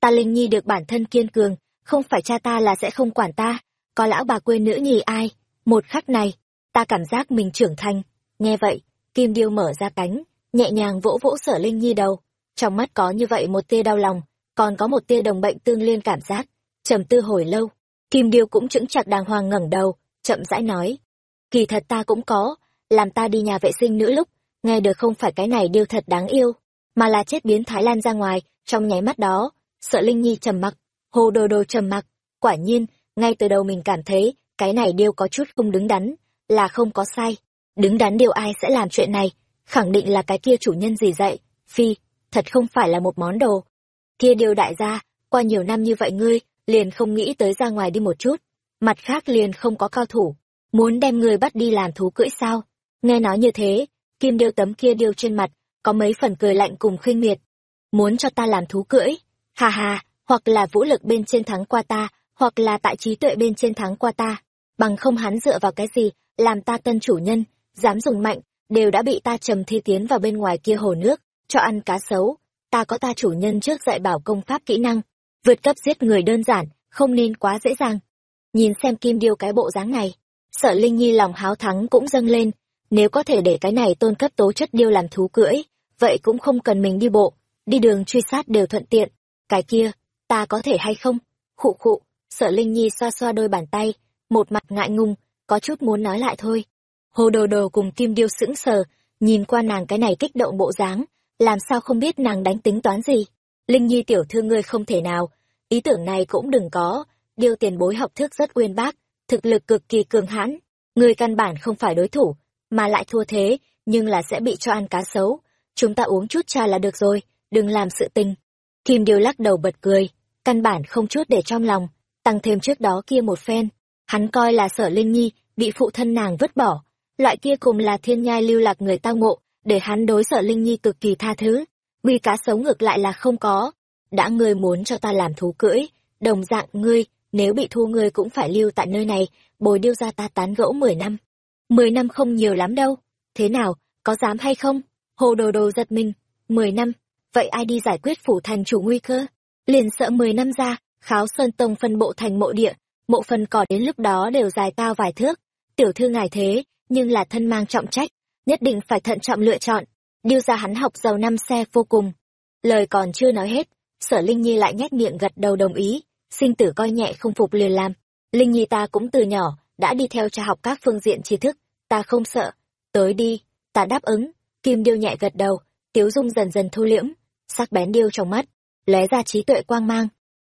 Ta linh nhi được bản thân kiên cường, không phải cha ta là sẽ không quản ta, có lão bà quê nữ nhì ai. Một khắc này, ta cảm giác mình trưởng thành. Nghe vậy, kim điêu mở ra cánh, nhẹ nhàng vỗ vỗ sở linh nhi đầu. Trong mắt có như vậy một tia đau lòng, còn có một tia đồng bệnh tương liên cảm giác, trầm tư hồi lâu kim điêu cũng chững chặt đàng hoàng ngẩng đầu, chậm rãi nói, kỳ thật ta cũng có, làm ta đi nhà vệ sinh nữ lúc, nghe được không phải cái này điêu thật đáng yêu, mà là chết biến thái lan ra ngoài, trong nháy mắt đó, sợ linh nhi trầm mặc, hồ đồ đồ trầm mặc, quả nhiên, ngay từ đầu mình cảm thấy, cái này điêu có chút không đứng đắn, là không có sai, đứng đắn điều ai sẽ làm chuyện này, khẳng định là cái kia chủ nhân gì dạy, phi, thật không phải là một món đồ. Kia điều đại gia, qua nhiều năm như vậy ngươi liền không nghĩ tới ra ngoài đi một chút. Mặt khác liền không có cao thủ. Muốn đem người bắt đi làm thú cưỡi sao? Nghe nói như thế kim điêu tấm kia điêu trên mặt có mấy phần cười lạnh cùng khinh miệt. Muốn cho ta làm thú cưỡi? Hà hà hoặc là vũ lực bên trên thắng qua ta hoặc là tại trí tuệ bên trên thắng qua ta. Bằng không hắn dựa vào cái gì làm ta tân chủ nhân dám dùng mạnh đều đã bị ta trầm thi tiến vào bên ngoài kia hồ nước cho ăn cá sấu. Ta có ta chủ nhân trước dạy bảo công pháp kỹ năng, vượt cấp giết người đơn giản, không nên quá dễ dàng. Nhìn xem kim điêu cái bộ dáng này, sợ Linh Nhi lòng háo thắng cũng dâng lên, nếu có thể để cái này tôn cấp tố chất điêu làm thú cưỡi, vậy cũng không cần mình đi bộ, đi đường truy sát đều thuận tiện. Cái kia, ta có thể hay không? Khụ khụ, sợ Linh Nhi xoa xoa đôi bàn tay, một mặt ngại ngùng, có chút muốn nói lại thôi. Hồ đồ đồ cùng kim điêu sững sờ, nhìn qua nàng cái này kích động bộ dáng, làm sao không biết nàng đánh tính toán gì. Linh Nhi tiểu thư ngươi không thể nào, ý tưởng này cũng đừng có, điêu tiền bối học thức rất uyên bác, thực lực cực kỳ cường hãn, ngươi căn bản không phải đối thủ, mà lại thua thế, nhưng là sẽ bị cho ăn cá sấu. Chúng ta uống chút trà là được rồi, đừng làm sự tình. Kim Điêu lắc đầu bật cười, căn bản không chút để trong lòng, tăng thêm trước đó kia một phen. Hắn coi là sở Linh Nhi, bị phụ thân nàng vứt bỏ. Loại kia cùng là thiên nhai lưu lạc người tao ngộ, để hắn đối sở Linh Nhi cực kỳ tha thứ. Nguy cá sống ngược lại là không có. Đã ngươi muốn cho ta làm thú cưỡi, đồng dạng ngươi, nếu bị thu ngươi cũng phải lưu tại nơi này, bồi điêu ra ta tán gẫu mười năm. Mười năm không nhiều lắm đâu. Thế nào, có dám hay không? Hồ đồ đồ giật mình. Mười năm, vậy ai đi giải quyết phủ thành chủ nguy cơ? Liền sợ mười năm ra, kháo sơn tông phân bộ thành mộ địa, mộ phần cỏ đến lúc đó đều dài cao vài thước. Tiểu thư ngài thế, nhưng là thân mang trọng trách, nhất định phải thận trọng lựa chọn. Điêu ra hắn học giàu năm xe vô cùng. Lời còn chưa nói hết, sở Linh Nhi lại nhét miệng gật đầu đồng ý, sinh tử coi nhẹ không phục liền làm. Linh Nhi ta cũng từ nhỏ, đã đi theo cha học các phương diện tri thức, ta không sợ. Tới đi, ta đáp ứng, kim điêu nhẹ gật đầu, tiếu dung dần dần thu liễm, sắc bén điêu trong mắt, lóe ra trí tuệ quang mang.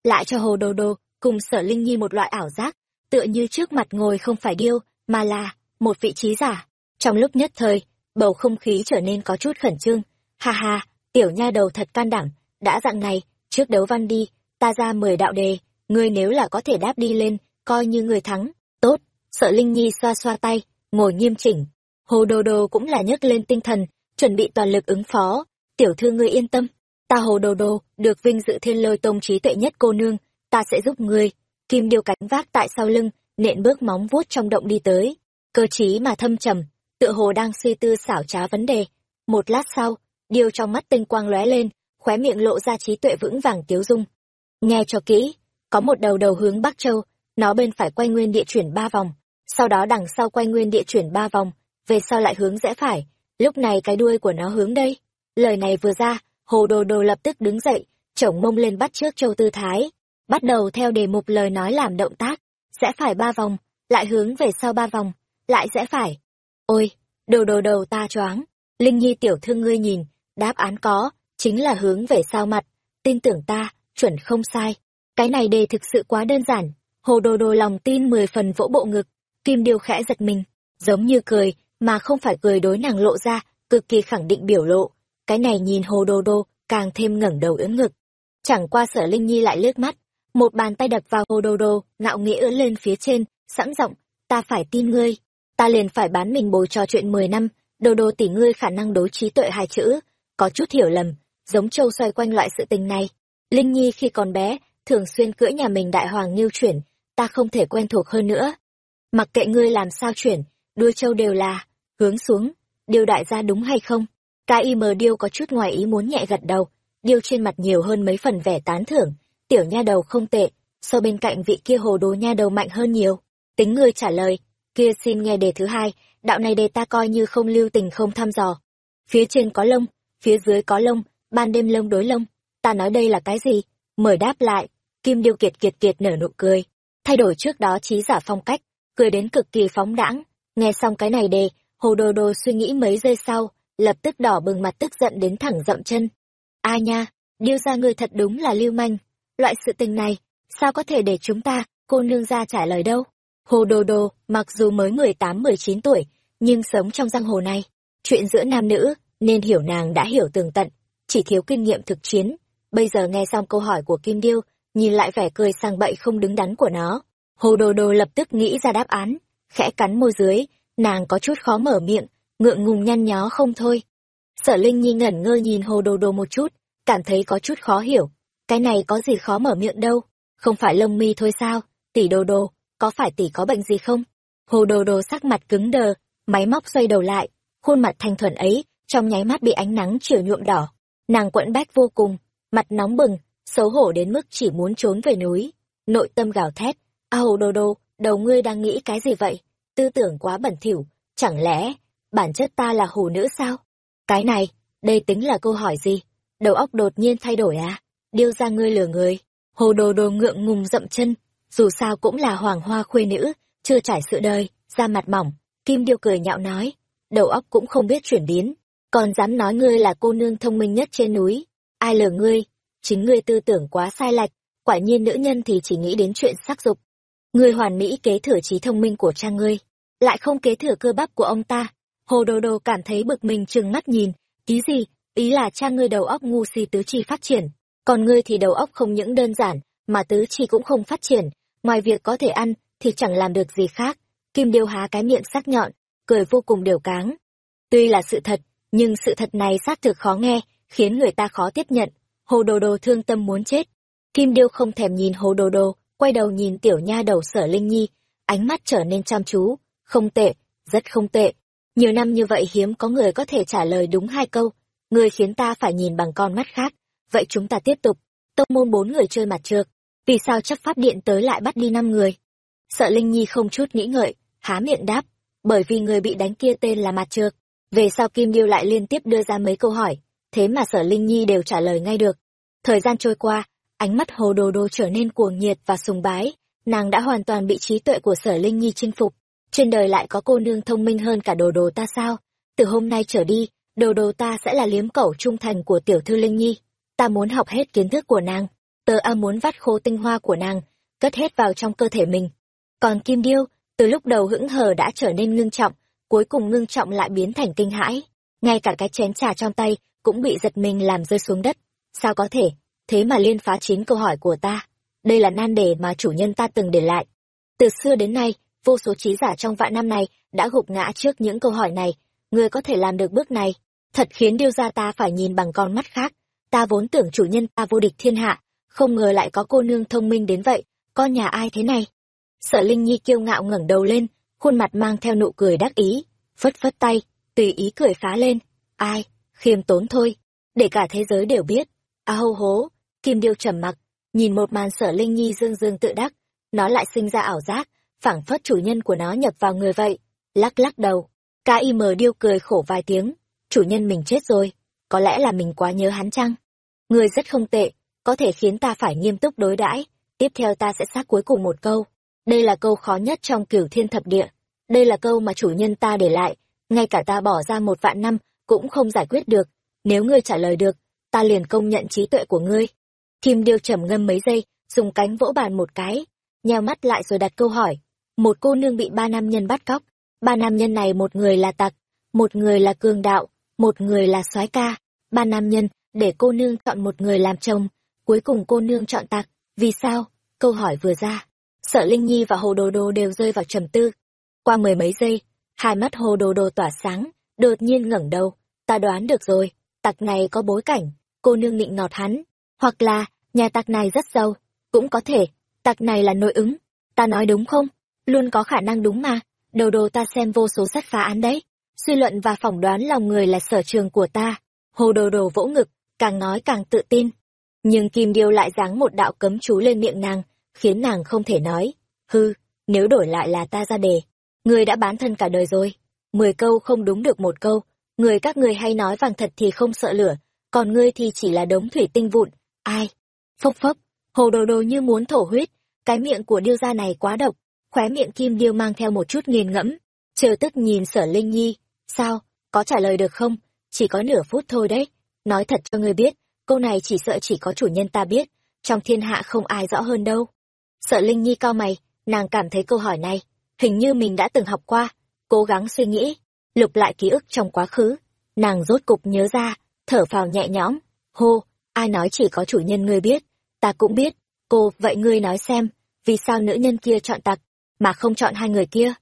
Lại cho hồ đồ đồ, cùng sở Linh Nhi một loại ảo giác, tựa như trước mặt ngồi không phải điêu, mà là một vị trí giả. Trong lúc nhất thời, bầu không khí trở nên có chút khẩn trương. Ha ha, tiểu nha đầu thật can đảm, đã dặn này, trước đấu văn đi, ta ra mười đạo đề, ngươi nếu là có thể đáp đi lên, coi như người thắng. Tốt, sợ Linh Nhi xoa xoa tay, ngồi nghiêm chỉnh. Hồ Đồ Đồ cũng là nhấc lên tinh thần, chuẩn bị toàn lực ứng phó. Tiểu thư ngươi yên tâm, ta Hồ Đồ Đồ, được vinh dự thiên lôi tông trí tuệ nhất cô nương, ta sẽ giúp ngươi. Kim điều cánh vác tại sau lưng, nện bước móng vuốt trong động đi tới. Cơ trí mà thâm trầm, tựa hồ đang suy tư xảo trá vấn đề. Một lát sau, điêu trong mắt tinh quang lóe lên, khóe miệng lộ ra trí tuệ vững vàng tiếu dung. Nghe cho kỹ, có một đầu đầu hướng Bắc Châu, nó bên phải quay nguyên địa chuyển ba vòng, sau đó đằng sau quay nguyên địa chuyển ba vòng, về sau lại hướng rẽ phải, lúc này cái đuôi của nó hướng đây. Lời này vừa ra, hồ đồ đồ lập tức đứng dậy, chổng mông lên bắt trước châu tư thái, bắt đầu theo đề mục lời nói làm động tác, rẽ phải ba vòng, lại hướng về sau ba vòng, lại rẽ phải. Ôi, đầu đồ đầu ta choáng, Linh Nhi tiểu thư ngươi nhìn, đáp án có, chính là hướng về sau mặt, tin tưởng ta, chuẩn không sai. Cái này đề thực sự quá đơn giản, hồ đồ đồ lòng tin mười phần vỗ bộ ngực, kim điêu khẽ giật mình, giống như cười, mà không phải cười đối nàng lộ ra, cực kỳ khẳng định biểu lộ. Cái này nhìn hồ đồ đồ, càng thêm ngẩng đầu ưỡn ngực. Chẳng qua sở Linh Nhi lại lướt mắt, một bàn tay đập vào hồ đồ đồ, ngạo nghĩa ưỡn lên phía trên, sẵn giọng, ta phải tin ngươi, ta liền phải bán mình bồi trò chuyện mười năm, đồ đồ tỷ ngươi khả năng đối trí tuệ hai chữ, có chút hiểu lầm, giống châu xoay quanh loại sự tình này. Linh Nhi khi còn bé, thường xuyên cưỡi nhà mình đại hoàng nghiêu chuyển, ta không thể quen thuộc hơn nữa. Mặc kệ ngươi làm sao chuyển, đuôi châu đều là, hướng xuống, điêu đại gia đúng hay không? K.I.M. điêu có chút ngoài ý muốn nhẹ gật đầu, điêu trên mặt nhiều hơn mấy phần vẻ tán thưởng, tiểu nha đầu không tệ, so bên cạnh vị kia hồ đồ nha đầu mạnh hơn nhiều. Tính ngươi trả lời, kia xin nghe đề thứ hai, đạo này đề ta coi như không lưu tình không thăm dò. Phía trên có lông, phía dưới có lông, ban đêm lông đối lông, ta nói đây là cái gì? Mời đáp lại, Kim Điêu Kiệt Kiệt Kiệt nở nụ cười, thay đổi trước đó trí giả phong cách, cười đến cực kỳ phóng đãng. Nghe xong cái này đề, Hồ Đồ Đồ suy nghĩ mấy giây sau, lập tức đỏ bừng mặt tức giận đến thẳng dậm chân. A nha, điêu ra người thật đúng là lưu manh. Loại sự tình này, sao có thể để chúng ta, cô nương ra trả lời đâu? Hồ Đồ Đồ, mặc dù mới mười tám mười chín tuổi, nhưng sống trong giang hồ này, chuyện giữa nam nữ, nên hiểu nàng đã hiểu tường tận, chỉ thiếu kinh nghiệm thực chiến. Bây giờ nghe xong câu hỏi của Kim Điêu, nhìn lại vẻ cười sang bậy không đứng đắn của nó. Hồ Đồ Đồ lập tức nghĩ ra đáp án, khẽ cắn môi dưới, nàng có chút khó mở miệng, ngượng ngùng nhăn nhó không thôi. Sở Linh Nhi ngẩn ngơ nhìn Hồ Đồ Đồ một chút, cảm thấy có chút khó hiểu. Cái này có gì khó mở miệng đâu, không phải lông mi thôi sao, tỷ Đồ Đồ, có phải tỷ có bệnh gì không? Hồ Đồ Đồ sắc mặt cứng đờ, máy móc xoay đầu lại, khuôn mặt thanh thuần ấy, trong nháy mắt bị ánh nắng chiều nhuộm đỏ. nàng quẫn bách vô cùng mặt nóng bừng xấu hổ đến mức chỉ muốn trốn về núi. Nội tâm gào thét a hồ đồ đồ đầu ngươi đang nghĩ cái gì vậy? Tư tưởng quá bẩn thỉu chẳng lẽ bản chất ta là hồ nữ sao? Cái này đây tính là câu hỏi gì? Đầu óc đột nhiên thay đổi à? Điêu ra ngươi lừa người. Hồ đồ đồ ngượng ngùng dậm chân dù sao cũng là hoàng hoa khuê nữ, chưa trải sự đời, da mặt mỏng, kim điêu cười nhạo nói, đầu óc cũng không biết chuyển biến, còn dám nói ngươi là cô nương thông minh nhất trên núi. Ai lừa ngươi, chính ngươi tư tưởng quá sai lệch, quả nhiên nữ nhân thì chỉ nghĩ đến chuyện sắc dục. Ngươi hoàn mỹ kế thừa trí thông minh của cha ngươi, lại không kế thừa cơ bắp của ông ta. Hồ đồ đồ cảm thấy bực mình trừng mắt nhìn, ý gì, ý là cha ngươi đầu óc ngu si tứ chi phát triển, còn ngươi thì đầu óc không những đơn giản mà tứ chi cũng không phát triển ngoài việc có thể ăn thì chẳng làm được gì khác. Kim điêu há cái miệng sắc nhọn cười vô cùng đều cáng. Tuy là sự thật nhưng sự thật này xác thực khó nghe khiến người ta khó tiếp nhận. Hồ đồ đồ thương tâm muốn chết. Kim điêu không thèm nhìn hồ đồ đồ quay đầu nhìn tiểu nha đầu sở linh nhi ánh mắt trở nên chăm chú. Không tệ rất không tệ. Nhiều năm như vậy hiếm có người có thể trả lời đúng hai câu. Người khiến ta phải nhìn bằng con mắt khác. Vậy chúng ta tiếp tục. Tông môn bốn người chơi mặt trược, vì sao chấp pháp điện tới lại bắt đi năm người? Sợ linh nhi không chút nghĩ ngợi, há miệng đáp, bởi vì người bị đánh kia tên là mặt trược. Về sau kim điêu lại liên tiếp đưa ra mấy câu hỏi, thế mà sở linh nhi đều trả lời ngay được. Thời gian trôi qua, ánh mắt hồ đồ đồ trở nên cuồng nhiệt và sùng bái, nàng đã hoàn toàn bị trí tuệ của sở linh nhi chinh phục. Trên đời lại có cô nương thông minh hơn cả đồ đồ ta sao? Từ hôm nay trở đi, đồ đồ ta sẽ là liếm cẩu trung thành của tiểu thư linh nhi. Ta muốn học hết kiến thức của nàng tờ a muốn vắt khô tinh hoa của nàng, cất hết vào trong cơ thể mình. Còn kim điêu, từ lúc đầu hững hờ đã trở nên ngưng trọng, cuối cùng ngưng trọng lại biến thành kinh hãi. Ngay cả cái chén trà trong tay cũng bị giật mình làm rơi xuống đất. Sao có thể? Thế mà liên phá chín câu hỏi của ta. Đây là nan đề mà chủ nhân ta từng để lại. Từ xưa đến nay, vô số trí giả trong vạn năm này đã gục ngã trước những câu hỏi này. Người có thể làm được bước này? Thật khiến điêu gia ta phải nhìn bằng con mắt khác. Ta vốn tưởng chủ nhân ta vô địch thiên hạ không ngờ lại có cô nương thông minh đến vậy con nhà ai thế này? Sợ linh nhi kiêu ngạo ngẩng đầu lên, khuôn mặt mang theo nụ cười đắc ý, phất phất tay, tùy ý cười phá lên. Ai, khiêm tốn thôi, để cả thế giới đều biết. A hô hố, kim điêu trầm mặc, nhìn một màn sở linh nhi dương dương tự đắc, nó lại sinh ra ảo giác, phảng phất chủ nhân của nó nhập vào người vậy. Lắc lắc đầu ca im điêu cười khổ vài tiếng, chủ nhân mình chết rồi, có lẽ là mình quá nhớ hắn chăng? Người rất không tệ có thể khiến ta phải nghiêm túc đối đãi. Tiếp theo ta sẽ xác cuối cùng một câu. Đây là câu khó nhất trong cửu thiên thập địa. Đây là câu mà chủ nhân ta để lại. Ngay cả ta bỏ ra một vạn năm cũng không giải quyết được. Nếu ngươi trả lời được, ta liền công nhận trí tuệ của ngươi. Kim điêu trầm ngâm mấy giây, dùng cánh vỗ bàn một cái, nheo mắt lại rồi đặt câu hỏi. Một cô nương bị ba nam nhân bắt cóc. Ba nam nhân này một người là tặc, một người là cường đạo, một người là soái ca. Ba nam nhân để cô nương chọn một người làm chồng cuối cùng cô nương chọn tặc vì sao? Câu hỏi vừa ra. Sợ linh nhi và hồ đồ đồ đều rơi vào trầm tư. Qua mười mấy giây, hai mắt hồ đồ đồ tỏa sáng, đột nhiên ngẩng đầu. Ta đoán được rồi tặc này có bối cảnh, cô nương nịnh nọt hắn. Hoặc là, nhà tặc này rất giàu, cũng có thể tặc này là nội ứng. Ta nói đúng không? Luôn có khả năng đúng mà. Đầu đồ ta xem vô số sách phá án đấy. Suy luận và phỏng đoán lòng người là sở trường của ta. Hồ đồ đồ vỗ ngực, càng nói càng tự tin nhưng kim điêu lại giáng một đạo cấm chú lên miệng nàng, khiến nàng không thể nói, hư, nếu đổi lại là ta ra đề, ngươi đã bán thân cả đời rồi. Mười câu không đúng được một câu, người các ngươi hay nói vàng thật thì không sợ lửa, còn ngươi thì chỉ là đống thủy tinh vụn. Ai? Phốc phốc, hồ đồ đồ như muốn thổ huyết, cái miệng của điêu gia này quá độc, khóe miệng kim điêu mang theo một chút nghiền ngẫm, chờ tức nhìn sở linh nhi, sao, có trả lời được không? Chỉ có nửa phút thôi đấy, nói thật cho ngươi biết câu này chỉ sợ chỉ có chủ nhân ta biết, trong thiên hạ không ai rõ hơn đâu. Sợ linh nhi cao mày, nàng cảm thấy câu hỏi này, hình như mình đã từng học qua, cố gắng suy nghĩ, lục lại ký ức trong quá khứ. Nàng rốt cục nhớ ra, thở phào nhẹ nhõm, hô, ai nói chỉ có chủ nhân ngươi biết, ta cũng biết, cô, vậy ngươi nói xem, vì sao nữ nhân kia chọn tặc mà không chọn hai người kia?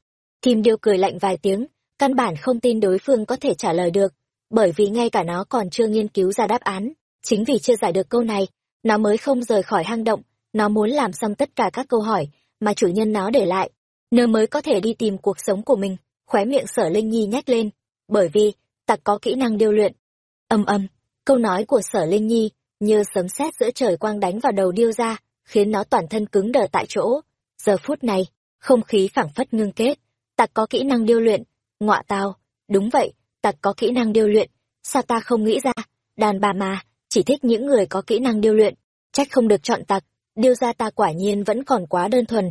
Kim điêu cười lạnh vài tiếng, căn bản không tin đối phương có thể trả lời được, bởi vì ngay cả nó còn chưa nghiên cứu ra đáp án chính vì chưa giải được câu này, nó mới không rời khỏi hang động, nó muốn làm xong tất cả các câu hỏi mà chủ nhân nó để lại. Nơ mới có thể đi tìm cuộc sống của mình, khóe miệng sở linh nhi nhách lên, bởi vì tặc có kỹ năng điêu luyện. Âm âm, câu nói của sở linh nhi như sấm sét giữa trời quang đánh vào đầu điêu ra, khiến nó toàn thân cứng đờ tại chỗ. Giờ phút này, không khí phảng phất ngưng kết. Tặc có kỹ năng điêu luyện, ngọa tao đúng vậy tặc có kỹ năng điêu luyện. Sao ta không nghĩ ra, đàn bà mà chỉ thích những người có kỹ năng điêu luyện, trách không được chọn tặc. Điêu ra ta quả nhiên vẫn còn quá đơn thuần.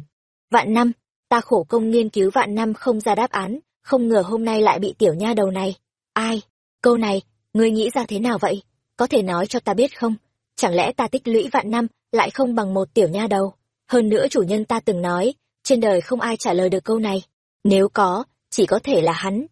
Vạn năm, ta khổ công nghiên cứu vạn năm không ra đáp án, không ngờ hôm nay lại bị tiểu nha đầu này. Ai? Câu này, ngươi nghĩ ra thế nào vậy? Có thể nói cho ta biết không? Chẳng lẽ ta tích lũy vạn năm lại không bằng một tiểu nha đầu? Hơn nữa chủ nhân ta từng nói, trên đời không ai trả lời được câu này. Nếu có, chỉ có thể là hắn.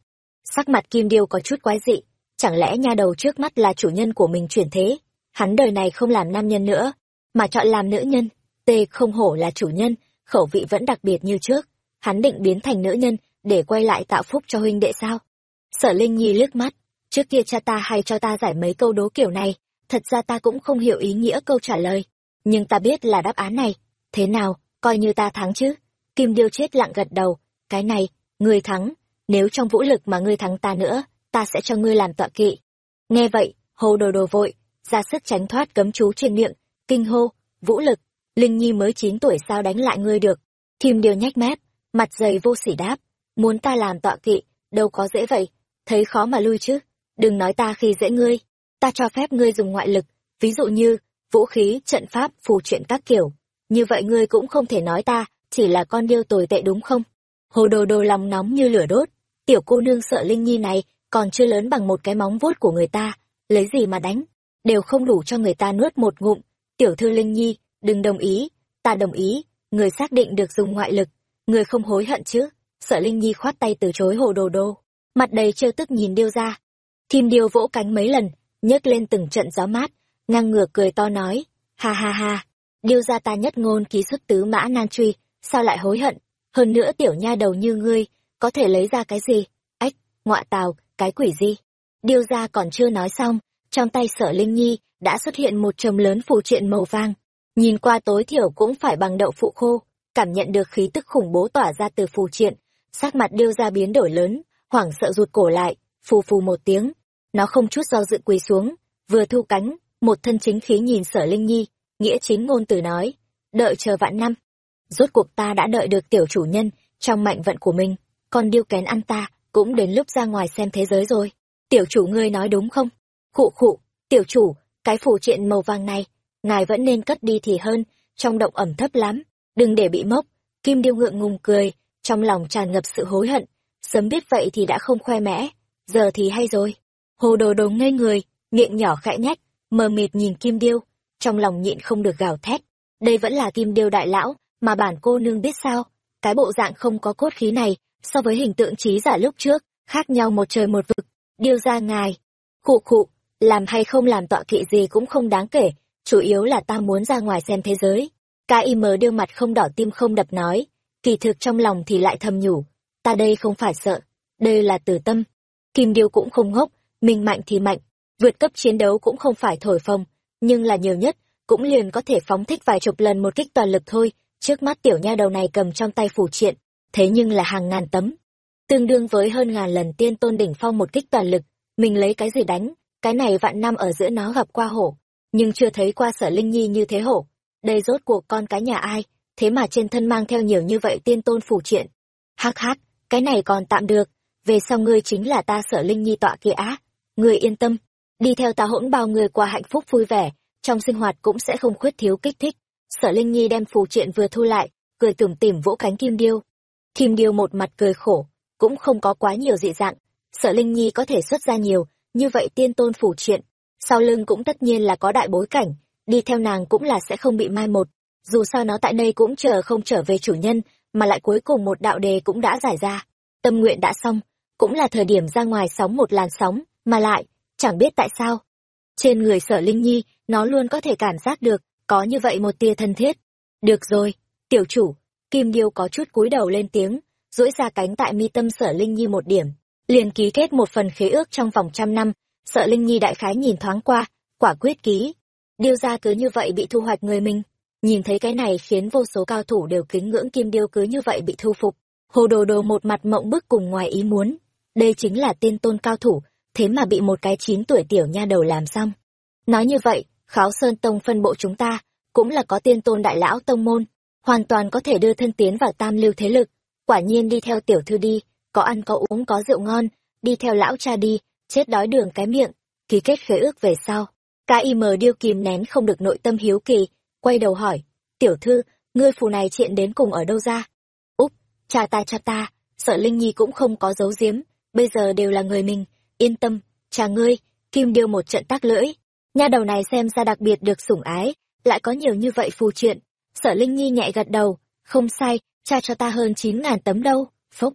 Sắc mặt kim điêu có chút quái dị chẳng lẽ nha đầu trước mắt là chủ nhân của mình chuyển thế? Hắn đời này không làm nam nhân nữa, mà chọn làm nữ nhân. Tê không hổ là chủ nhân, khẩu vị vẫn đặc biệt như trước. Hắn định biến thành nữ nhân để quay lại tạo phúc cho huynh đệ sao? Sở linh nhi liếc mắt. Trước kia cha ta hay cho ta giải mấy câu đố kiểu này, thật ra ta cũng không hiểu ý nghĩa câu trả lời. Nhưng ta biết là đáp án này. Thế nào, coi như ta thắng chứ? Kim điêu chết lặng gật đầu. Cái này, ngươi thắng. Nếu trong vũ lực mà ngươi thắng ta nữa ta sẽ cho ngươi làm tọa kỵ. Nghe vậy hồ đồ đồ vội, ra sức tránh thoát cấm chú trên miệng, kinh hô, vũ lực, linh nhi mới chín tuổi sao đánh lại ngươi được. Kim điều nhách mép, mặt dày vô sỉ đáp, muốn ta làm tọa kỵ, đâu có dễ vậy, thấy khó mà lui chứ, đừng nói ta khi dễ ngươi, ta cho phép ngươi dùng ngoại lực, ví dụ như, vũ khí, trận pháp, phù chuyện các kiểu, như vậy ngươi cũng không thể nói ta, chỉ là con điêu tồi tệ đúng không? Hồ đồ đồ lòng nóng như lửa đốt, tiểu cô nương sợ linh nhi này còn chưa lớn bằng một cái móng vuốt của người ta, lấy gì mà đánh, đều không đủ cho người ta nuốt một ngụm. Tiểu thư linh nhi, đừng đồng ý, ta đồng ý, người xác định được dùng ngoại lực, người không hối hận chứ, sợ linh nhi khoát tay từ chối hồ đồ đồ mặt đầy trêu tức nhìn điêu ra. Kim điêu vỗ cánh mấy lần, nhấc lên từng trận gió mát, ngang ngược cười to nói, ha ha ha, điêu ra ta nhất ngôn ký xuất tứ mã nan truy sao lại hối hận, hơn nữa tiểu nha đầu như ngươi, có thể lấy ra cái gì? Ách, ngọa tào cái quỷ gì? Điêu ra còn chưa nói xong, trong tay sở linh nhi đã xuất hiện một chồng lớn phù triện màu vàng. Nhìn qua tối thiểu cũng phải bằng đậu phụ khô, cảm nhận được khí tức khủng bố tỏa ra từ phù triện. Sắc mặt điêu ra biến đổi lớn, hoảng sợ rụt cổ lại, phù phù một tiếng. Nó không chút do dự quỳ xuống, vừa thu cánh, một thân chính khí nhìn sở linh nhi, nghĩa chính ngôn từ nói, đợi chờ vạn năm. Rốt cuộc ta đã đợi được tiểu chủ nhân trong mạnh vận của mình còn điêu kén ăn ta cũng đến lúc ra ngoài xem thế giới rồi. Tiểu chủ ngươi nói đúng không? Khụ khụ, tiểu chủ, cái phủ triện màu vàng này, ngài vẫn nên cất đi thì hơn, trong động ẩm thấp lắm, đừng để bị mốc. Kim điêu ngượng ngùng cười, trong lòng tràn ngập sự hối hận, sớm biết vậy thì đã không khoe mẽ, giờ thì hay rồi. Hồ đồ đồ ngây người, miệng nhỏ khẽ nhách mờ mịt nhìn kim điêu, trong lòng nhịn không được gào thét. Đây vẫn là kim điêu đại lão, mà bản cô nương biết sao? Cái bộ dạng không có cốt khí này so với hình tượng trí giả lúc trước, khác nhau một trời một vực. Điêu ra ngài. Khụ khụ, làm hay không làm tọa kỵ gì cũng không đáng kể, chủ yếu là ta muốn ra ngoài xem thế giới. Kim điêu mặt không đỏ tim không đập nói, kỳ thực trong lòng thì lại thầm nhủ, ta đây không phải sợ, đây là từ tâm. Kim điêu cũng không ngốc, mình mạnh thì mạnh, vượt cấp chiến đấu cũng không phải thổi phồng, nhưng là nhiều nhất, cũng liền có thể phóng thích vài chục lần một kích toàn lực thôi, trước mắt tiểu nha đầu này cầm trong tay phủ triện thế nhưng là hàng ngàn tấm, tương đương với hơn ngàn lần tiên tôn đỉnh phong một kích toàn lực, mình lấy cái gì đánh, cái này vạn năm ở giữa nó gặp qua hổ, nhưng chưa thấy qua sở linh nhi như thế hổ, đây rốt cuộc con cái nhà ai, thế mà trên thân mang theo nhiều như vậy tiên tôn phủ triện. Hắc hắc, cái này còn tạm được, về sau ngươi chính là ta sở linh nhi tọa kia á, ngươi yên tâm, đi theo ta hỗn bao người qua hạnh phúc vui vẻ, trong sinh hoạt cũng sẽ không khuyết thiếu kích thích. Sở linh nhi đem phù triện vừa thu lại, cười tủm tỉm vỗ cánh kim điêu kim điêu một mặt cười khổ, cũng không có quá nhiều dị dạng. Sợ linh nhi có thể xuất ra nhiều, như vậy tiên tôn phủ chuyện sau lưng cũng tất nhiên là có đại bối cảnh, đi theo nàng cũng là sẽ không bị mai một. Dù sao nó tại đây cũng chờ không trở về chủ nhân, mà lại cuối cùng một đạo đề cũng đã giải ra. Tâm nguyện đã xong, cũng là thời điểm ra ngoài sóng một làn sóng, mà lại, chẳng biết tại sao. Trên người sở linh nhi, nó luôn có thể cảm giác được, có như vậy một tia thân thiết. Được rồi, tiểu chủ kim điêu có chút cúi đầu lên tiếng duỗi ra cánh tại mi tâm sở linh nhi một điểm liền ký kết một phần khế ước trong vòng trăm năm. Sợ linh nhi đại khái nhìn thoáng qua quả quyết ký. Điêu ra cứ như vậy bị thu hoạch người mình. Nhìn thấy cái này khiến vô số cao thủ đều kính ngưỡng kim điêu cứ như vậy bị thu phục. Hồ đồ đồ một mặt mộng bức cùng ngoài ý muốn. Đây chính là tiên tôn cao thủ thế mà bị một cái chín tuổi tiểu nha đầu làm xong. Nói như vậy, Kháo Sơn Tông phân bộ chúng ta, cũng là có tiên tôn đại lão tông môn, hoàn toàn có thể đưa thân tiến vào tam lưu thế lực. Quả nhiên đi theo tiểu thư đi, có ăn có uống có rượu ngon, đi theo lão cha đi, chết đói đường cái miệng, ký kết khế ước về sau. kim điêu kìm nén không được nội tâm hiếu kỳ, quay đầu hỏi, tiểu thư, ngươi phù này chuyện đến cùng ở đâu ra? Úp, cha ta cha ta, sợ Linh Nhi cũng không có giấu giếm, bây giờ đều là người mình, yên tâm, cha ngươi, kim điêu một trận tác lưỡi. Nha đầu này xem ra đặc biệt được sủng ái, lại có nhiều như vậy phù chuyện. Sở Linh Nhi nhẹ gật đầu, không sai, cha cho ta hơn chín ngàn tấm đâu, phúc.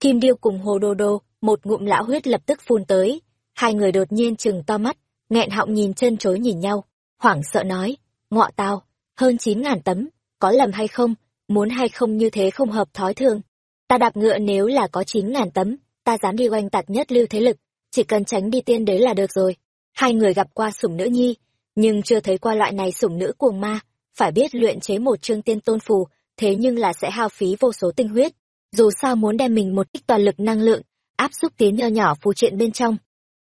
Kim điêu cùng hồ đồ đồ, một ngụm lão huyết lập tức phun tới. Hai người đột nhiên chừng to mắt, nghẹn họng nhìn chân chối nhìn nhau, hoảng sợ nói, ngọ tao, hơn chín ngàn tấm, có lầm hay không, muốn hay không như thế không hợp thói thường. Ta đạp ngựa nếu là có chín ngàn tấm, ta dám đi oanh tạc nhất lưu thế lực, chỉ cần tránh đi tiên đế là được rồi. Hai người gặp qua sủng nữ nhi, nhưng chưa thấy qua loại này sủng nữ cuồng ma, phải biết luyện chế một chương tiên tôn phù, thế nhưng là sẽ hao phí vô số tinh huyết. Dù sao muốn đem mình một ít toàn lực năng lượng, áp xúc tiến nho nhỏ phù triện bên trong.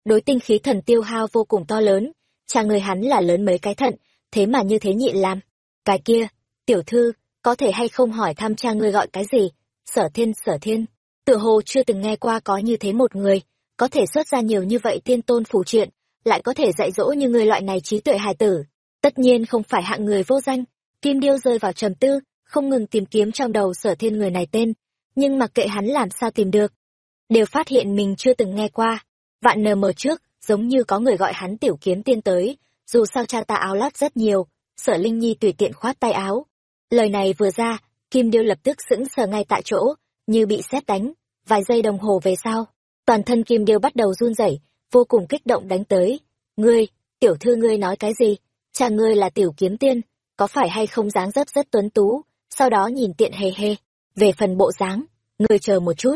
Đối tinh khí thần tiêu hao vô cùng to lớn, cha người hắn là lớn mấy cái thận, thế mà như thế nhị làm. Cái kia, tiểu thư, có thể hay không hỏi thăm cha ngươi gọi cái gì? Sở thiên, sở thiên. Tựa hồ chưa từng nghe qua có như thế một người, có thể xuất ra nhiều như vậy tiên tôn phù triện, lại có thể dạy dỗ như người loại này trí tuệ hài tử. Tất nhiên không phải hạng người vô danh. Kim Điêu rơi vào trầm tư, không ngừng tìm kiếm trong đầu sở thiên người này tên, nhưng mặc kệ hắn làm sao tìm được. Đều phát hiện mình chưa từng nghe qua. Vạn nờ mờ trước, giống như có người gọi hắn tiểu kiếm tiên tới, dù sao cha ta áo lót rất nhiều, sở Linh Nhi tùy tiện khoát tay áo. Lời này vừa ra, Kim Điêu lập tức sững sờ ngay tại chỗ, như bị xét đánh, vài giây đồng hồ về sau, toàn thân Kim Điêu bắt đầu run rẩy, vô cùng kích động đánh tới. Ngươi, tiểu thư ngươi nói cái gì? Cha ngươi là tiểu kiếm tiên, có phải hay không dáng dấp rất tuấn tú, sau đó nhìn tiện hề hề. Về phần bộ dáng, ngươi chờ một chút.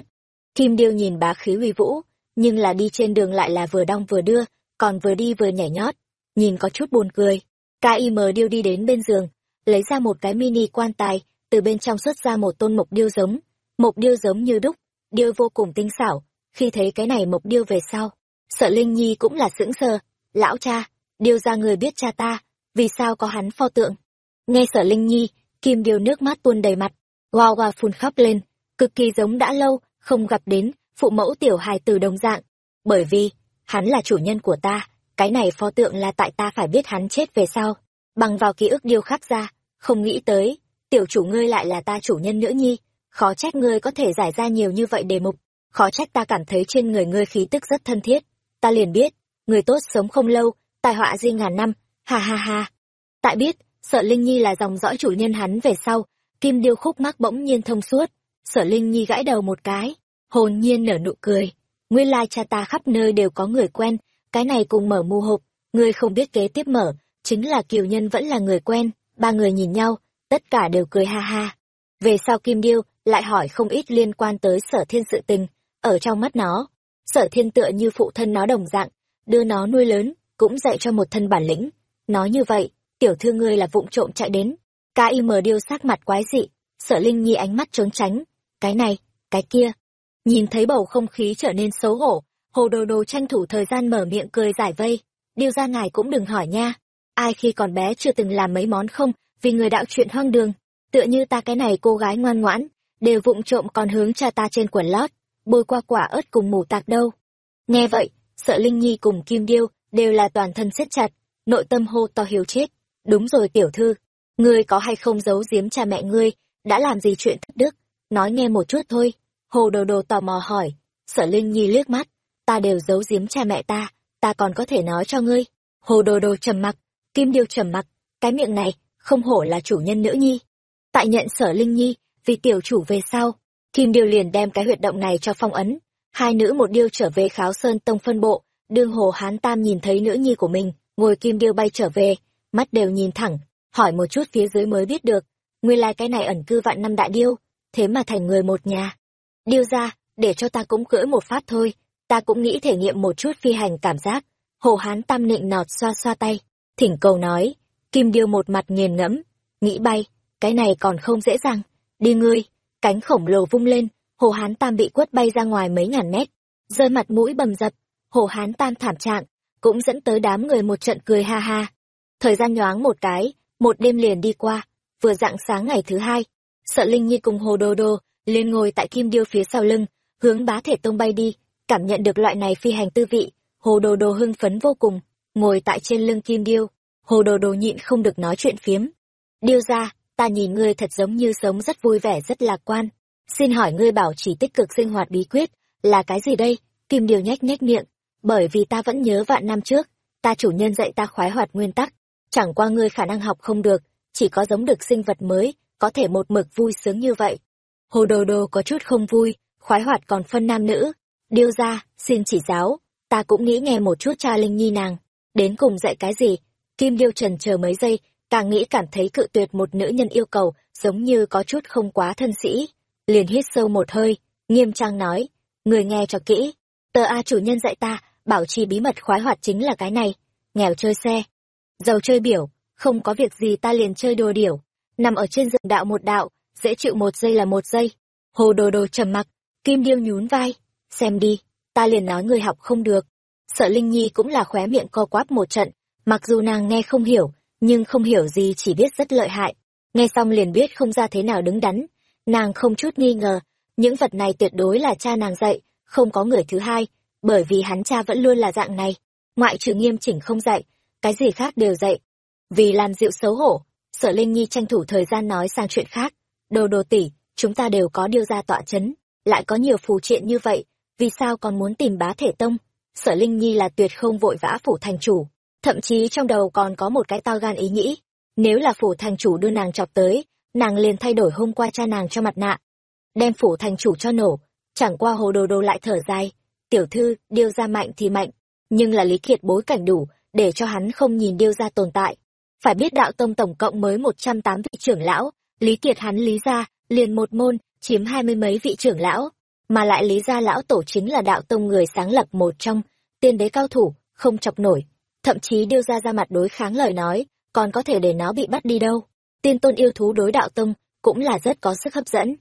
Kim Điêu nhìn bá khí uy vũ, nhưng là đi trên đường lại là vừa đong vừa đưa, còn vừa đi vừa nhảy nhót, nhìn có chút buồn cười. k m Điêu đi đến bên giường, lấy ra một cái mini quan tài, từ bên trong xuất ra một tôn mộc điêu giống. Mộc điêu giống như đúc, điêu vô cùng tinh xảo, khi thấy cái này mộc điêu về sau. Sợ Linh Nhi cũng là sững sờ, lão cha, điêu ra người biết cha ta, vì sao có hắn pho tượng. Nghe sợ Linh Nhi, kim điều nước mắt tuôn đầy mặt, hoa hoa phun khóc lên, cực kỳ giống đã lâu, không gặp đến, phụ mẫu tiểu hài từ đồng dạng. Bởi vì, hắn là chủ nhân của ta, cái này pho tượng là tại ta phải biết hắn chết về sau. Bằng vào ký ức điêu khắc ra, không nghĩ tới, tiểu chủ ngươi lại là ta chủ nhân nữ nhi, khó trách ngươi có thể giải ra nhiều như vậy đề mục, khó trách ta cảm thấy trên người ngươi khí tức rất thân thiết. Ta liền biết, người tốt sống không lâu, tai họa di ngàn năm, ha ha ha. Tại biết, sợ Linh Nhi là dòng dõi chủ nhân hắn về sau, kim điêu khúc mắc bỗng nhiên thông suốt, sở Linh Nhi gãi đầu một cái, hồn nhiên nở nụ cười. Nguyên lai cha ta khắp nơi đều có người quen, cái này cùng mở mù hộp, ngươi không biết kế tiếp mở, chính là kiều nhân vẫn là người quen, ba người nhìn nhau, tất cả đều cười ha ha. Về sau Kim Điêu lại hỏi không ít liên quan tới sở thiên sự tình, ở trong mắt nó, sở thiên tựa như phụ thân nó đồng dạng, đưa nó nuôi lớn, cũng dạy cho một thân bản lĩnh. Nói như vậy, tiểu thư ngươi là vụng trộm chạy đến. K.I.M. điêu sắc mặt quái dị, sở linh nhi ánh mắt trốn tránh. Cái này, cái kia. Nhìn thấy bầu không khí trở nên xấu hổ, hồ đồ đồ tranh thủ thời gian mở miệng cười giải vây. Điêu ra ngài cũng đừng hỏi nha. Ai khi còn bé chưa từng làm mấy món không, vì người đạo chuyện hoang đường. Tựa như ta cái này cô gái ngoan ngoãn, đều vụng trộm còn hướng cha ta trên quần lót, bôi qua quả ớt cùng mù tạc đâu. Nghe vậy, sợ Linh Nhi cùng Kim Điêu đều là toàn thân siết chặt, nội tâm hô to hiếu chết. Đúng rồi tiểu thư, ngươi có hay không giấu giếm cha mẹ ngươi, đã làm gì chuyện thất đức, nói nghe một chút thôi. Hồ đồ đồ tò mò hỏi, sở Linh Nhi liếc mắt, ta đều giấu giếm cha mẹ ta, ta còn có thể nói cho ngươi. Hồ đồ đồ trầm mặc, Kim Điêu trầm mặc, cái miệng này, không hổ là chủ nhân nữ nhi. Tại nhận sở Linh Nhi, vì tiểu chủ về sau, Kim Điêu liền đem cái huyệt động này cho phong ấn. Hai nữ một điêu trở về kháo sơn tông phân bộ, đương hồ hán tam nhìn thấy nữ nhi của mình, ngồi Kim Điêu bay trở về, mắt đều nhìn thẳng, hỏi một chút phía dưới mới biết được. Nguyên lai cái này ẩn cư vạn năm đại điêu, thế mà thành người một nhà. Điêu ra, để cho ta cũng cưỡi một phát thôi, ta cũng nghĩ thể nghiệm một chút phi hành cảm giác. Hồ hán tam nịnh nọt xoa xoa tay, thỉnh cầu nói, Kim Điêu một mặt nghiền ngẫm, nghĩ bay, cái này còn không dễ dàng, đi ngươi cánh khổng lồ vung lên hồ hán tam bị quất bay ra ngoài mấy ngàn mét rơi mặt mũi bầm dập hồ hán tam thảm trạng cũng dẫn tới đám người một trận cười ha ha. Thời gian nhoáng một cái, một đêm liền đi qua, vừa dạng sáng ngày thứ hai, sợ Linh Nhi cùng Hồ Đô Đô liền ngồi tại kim điêu phía sau lưng, hướng bá thể tông bay đi, cảm nhận được loại này phi hành tư vị, Hồ Đồ Đồ hưng phấn vô cùng, ngồi tại trên lưng kim điêu, Hồ Đồ Đồ nhịn không được nói chuyện phiếm. Điêu ra, ta nhìn ngươi thật giống như sống rất vui vẻ rất lạc quan. Xin hỏi ngươi bảo chỉ tích cực sinh hoạt bí quyết, là cái gì đây? Kim điêu nhếch nhếch miệng, bởi vì ta vẫn nhớ vạn năm trước, ta chủ nhân dạy ta khoái hoạt nguyên tắc, chẳng qua ngươi khả năng học không được, chỉ có giống được sinh vật mới, có thể một mực vui sướng như vậy. Hồ Đồ Đồ có chút không vui, khoái hoạt còn phân nam nữ. Điêu ra, xin chỉ giáo, ta cũng nghĩ nghe một chút cha Linh Nhi nàng, đến cùng dạy cái gì. Kim Điêu trần chờ mấy giây, càng nghĩ cảm thấy cự tuyệt một nữ nhân yêu cầu, giống như có chút không quá thân sĩ. Liền hít sâu một hơi, nghiêm trang nói, người nghe cho kỹ. Tờ A chủ nhân dạy ta, bảo trì bí mật khoái hoạt chính là cái này. Nghèo chơi xe, giàu chơi biểu, không có việc gì ta liền chơi đồ điểu. Nằm ở trên giường đạo một đạo, dễ chịu một giây là một giây. Hồ đồ đồ trầm mặc, Kim Điêu nhún vai, xem đi, ta liền nói người học không được. Sợ Linh Nhi cũng là khóe miệng co quắp một trận, mặc dù nàng nghe không hiểu, nhưng không hiểu gì chỉ biết rất lợi hại. Nghe xong liền biết không ra thế nào đứng đắn, nàng không chút nghi ngờ, những vật này tuyệt đối là cha nàng dạy, không có người thứ hai, bởi vì hắn cha vẫn luôn là dạng này, ngoại trừ nghiêm chỉnh không dạy, cái gì khác đều dạy. Vì làm dịu xấu hổ, Sở Linh Nhi tranh thủ thời gian nói sang chuyện khác, đồ đồ tỷ, chúng ta đều có điêu ra tọa chấn, lại có nhiều phù triện như vậy, vì sao còn muốn tìm bá thể tông? Sở Linh Nhi là tuyệt không vội vã phủ thành chủ, thậm chí trong đầu còn có một cái to gan ý nghĩ. Nếu là phủ thành chủ đưa nàng chọc tới, nàng liền thay đổi hôm qua cha nàng cho mặt nạ. Đem phủ thành chủ cho nổ, chẳng qua hồ đồ đồ lại thở dài. Tiểu thư, điêu ra mạnh thì mạnh, nhưng là Lý Kiệt bối cảnh đủ, để cho hắn không nhìn điêu ra tồn tại. Phải biết đạo tông tổng cộng mới một trăm tám vị trưởng lão, Lý Kiệt hắn lý ra, liền một môn, chiếm hai mươi mấy vị trưởng lão, mà lại lý gia lão tổ chính là đạo tông người sáng lập một trong, tiên đế cao thủ, không chọc nổi, thậm chí điêu ra ra mặt đối kháng lời nói, còn có thể để nó bị bắt đi đâu. Tiên tôn yêu thú đối đạo tông, cũng là rất có sức hấp dẫn.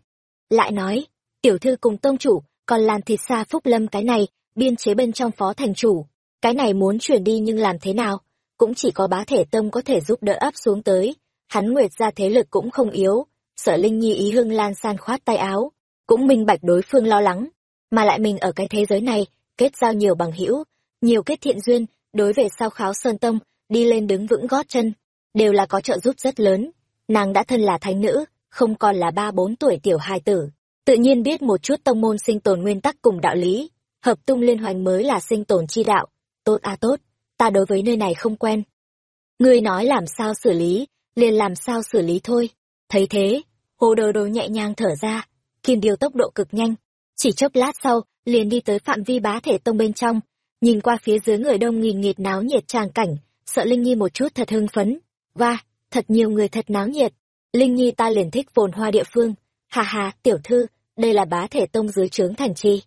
Lại nói, tiểu thư cùng tông chủ, còn làm thịt xa phúc lâm cái này, biên chế bên trong phó thành chủ. Cái này muốn chuyển đi nhưng làm thế nào? Cũng chỉ có bá thể tông có thể giúp đỡ áp xuống tới. Hắn nguyệt ra thế lực cũng không yếu, sở linh nhi ý hương lan san khoát tay áo cũng minh bạch đối phương lo lắng mà lại mình ở cái thế giới này kết giao nhiều bằng hữu nhiều kết thiện duyên đối về sau kháo sơn tông đi lên đứng vững gót chân đều là có trợ giúp rất lớn nàng đã thân là thánh nữ không còn là ba bốn tuổi tiểu hài tử tự nhiên biết một chút tông môn sinh tồn nguyên tắc cùng đạo lý hợp tung liên hoành mới là sinh tồn chi đạo tốt a tốt ta đối với nơi này không quen ngươi nói làm sao xử lý liền làm sao xử lý thôi thấy thế Hồ đồ đồ nhẹ nhàng thở ra, kim điều tốc độ cực nhanh. Chỉ chốc lát sau, liền đi tới phạm vi bá thể tông bên trong, nhìn qua phía dưới người đông nghìn nghịt náo nhiệt tràng cảnh, sợ Linh Nhi một chút thật hưng phấn. Và, thật nhiều người thật náo nhiệt. Linh Nhi ta liền thích vồn hoa địa phương. Hà hà, tiểu thư, đây là bá thể tông dưới trướng thành chi.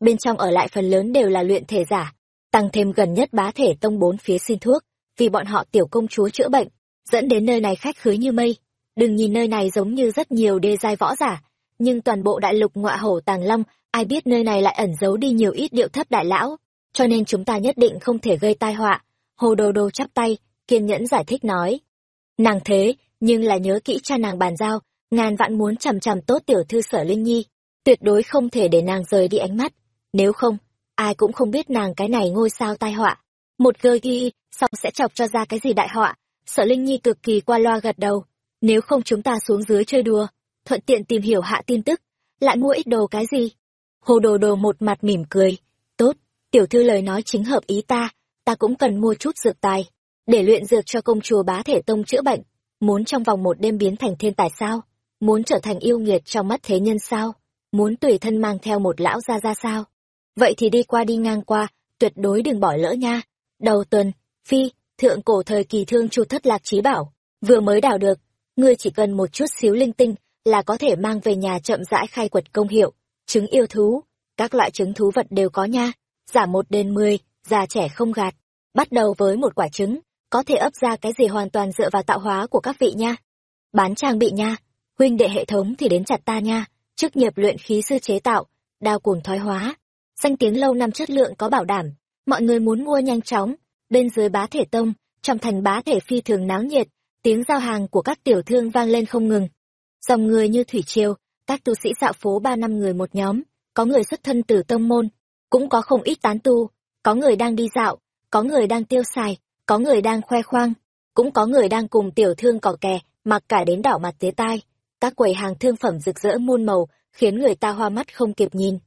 Bên trong ở lại phần lớn đều là luyện thể giả, tăng thêm gần nhất bá thể tông bốn phía xin thuốc, vì bọn họ tiểu công chúa chữa bệnh, dẫn đến nơi này khách khứa như mây Đừng nhìn nơi này giống như rất nhiều đê giai võ giả, nhưng toàn bộ đại lục ngọa hổ tàng long, ai biết nơi này lại ẩn giấu đi nhiều ít điệu thấp đại lão, cho nên chúng ta nhất định không thể gây tai họa. Hồ Đồ Đồ chắp tay, kiên nhẫn giải thích nói. Nàng thế, nhưng là nhớ kỹ cha nàng bàn giao, ngàn vạn muốn chằm chằm tốt tiểu thư sở Linh Nhi, tuyệt đối không thể để nàng rời đi ánh mắt, nếu không, ai cũng không biết nàng cái này ngôi sao tai họa. Một gơ ghi, xong sẽ chọc cho ra cái gì đại họa, sở Linh Nhi cực kỳ qua loa gật đầu nếu không chúng ta xuống dưới chơi đùa, thuận tiện tìm hiểu hạ tin tức, lại mua ít đồ cái gì? Hồ đồ đồ một mặt mỉm cười. Tốt, tiểu thư lời nói chính hợp ý ta, ta cũng cần mua chút dược tài, để luyện dược cho công chúa bá thể tông chữa bệnh. Muốn trong vòng một đêm biến thành thiên tài sao? Muốn trở thành yêu nghiệt trong mắt thế nhân sao? Muốn tùy thân mang theo một lão gia ra sao? Vậy thì đi qua đi ngang qua, tuyệt đối đừng bỏ lỡ nha. Đầu tuần, phi, thượng cổ thời kỳ thương chu thất lạc trí bảo, vừa mới đào được, ngươi chỉ cần một chút xíu linh tinh là có thể mang về nhà chậm rãi khai quật công hiệu trứng yêu thú các loại trứng thú vật đều có nha giả một đền mười già trẻ không gạt bắt đầu với một quả trứng có thể ấp ra cái gì hoàn toàn dựa vào tạo hóa của các vị nha bán trang bị nha huynh đệ hệ thống thì đến chặt ta nha chức nghiệp luyện khí sư chế tạo đao cuồng thoái hóa danh tiếng lâu năm chất lượng có bảo đảm mọi người muốn mua nhanh chóng bên dưới bá thể tông, trong thành bá thể phi thường náo nhiệt, tiếng giao hàng của các tiểu thương vang lên không ngừng. Dòng người như thủy triều, các tu sĩ dạo phố ba năm người một nhóm, có người xuất thân từ tông môn, cũng có không ít tán tu, có người đang đi dạo, có người đang tiêu xài, có người đang khoe khoang, cũng có người đang cùng tiểu thương cỏ kè, mặc cả đến đảo mặt tía tai. Các quầy hàng thương phẩm rực rỡ muôn màu, khiến người ta hoa mắt không kịp nhìn.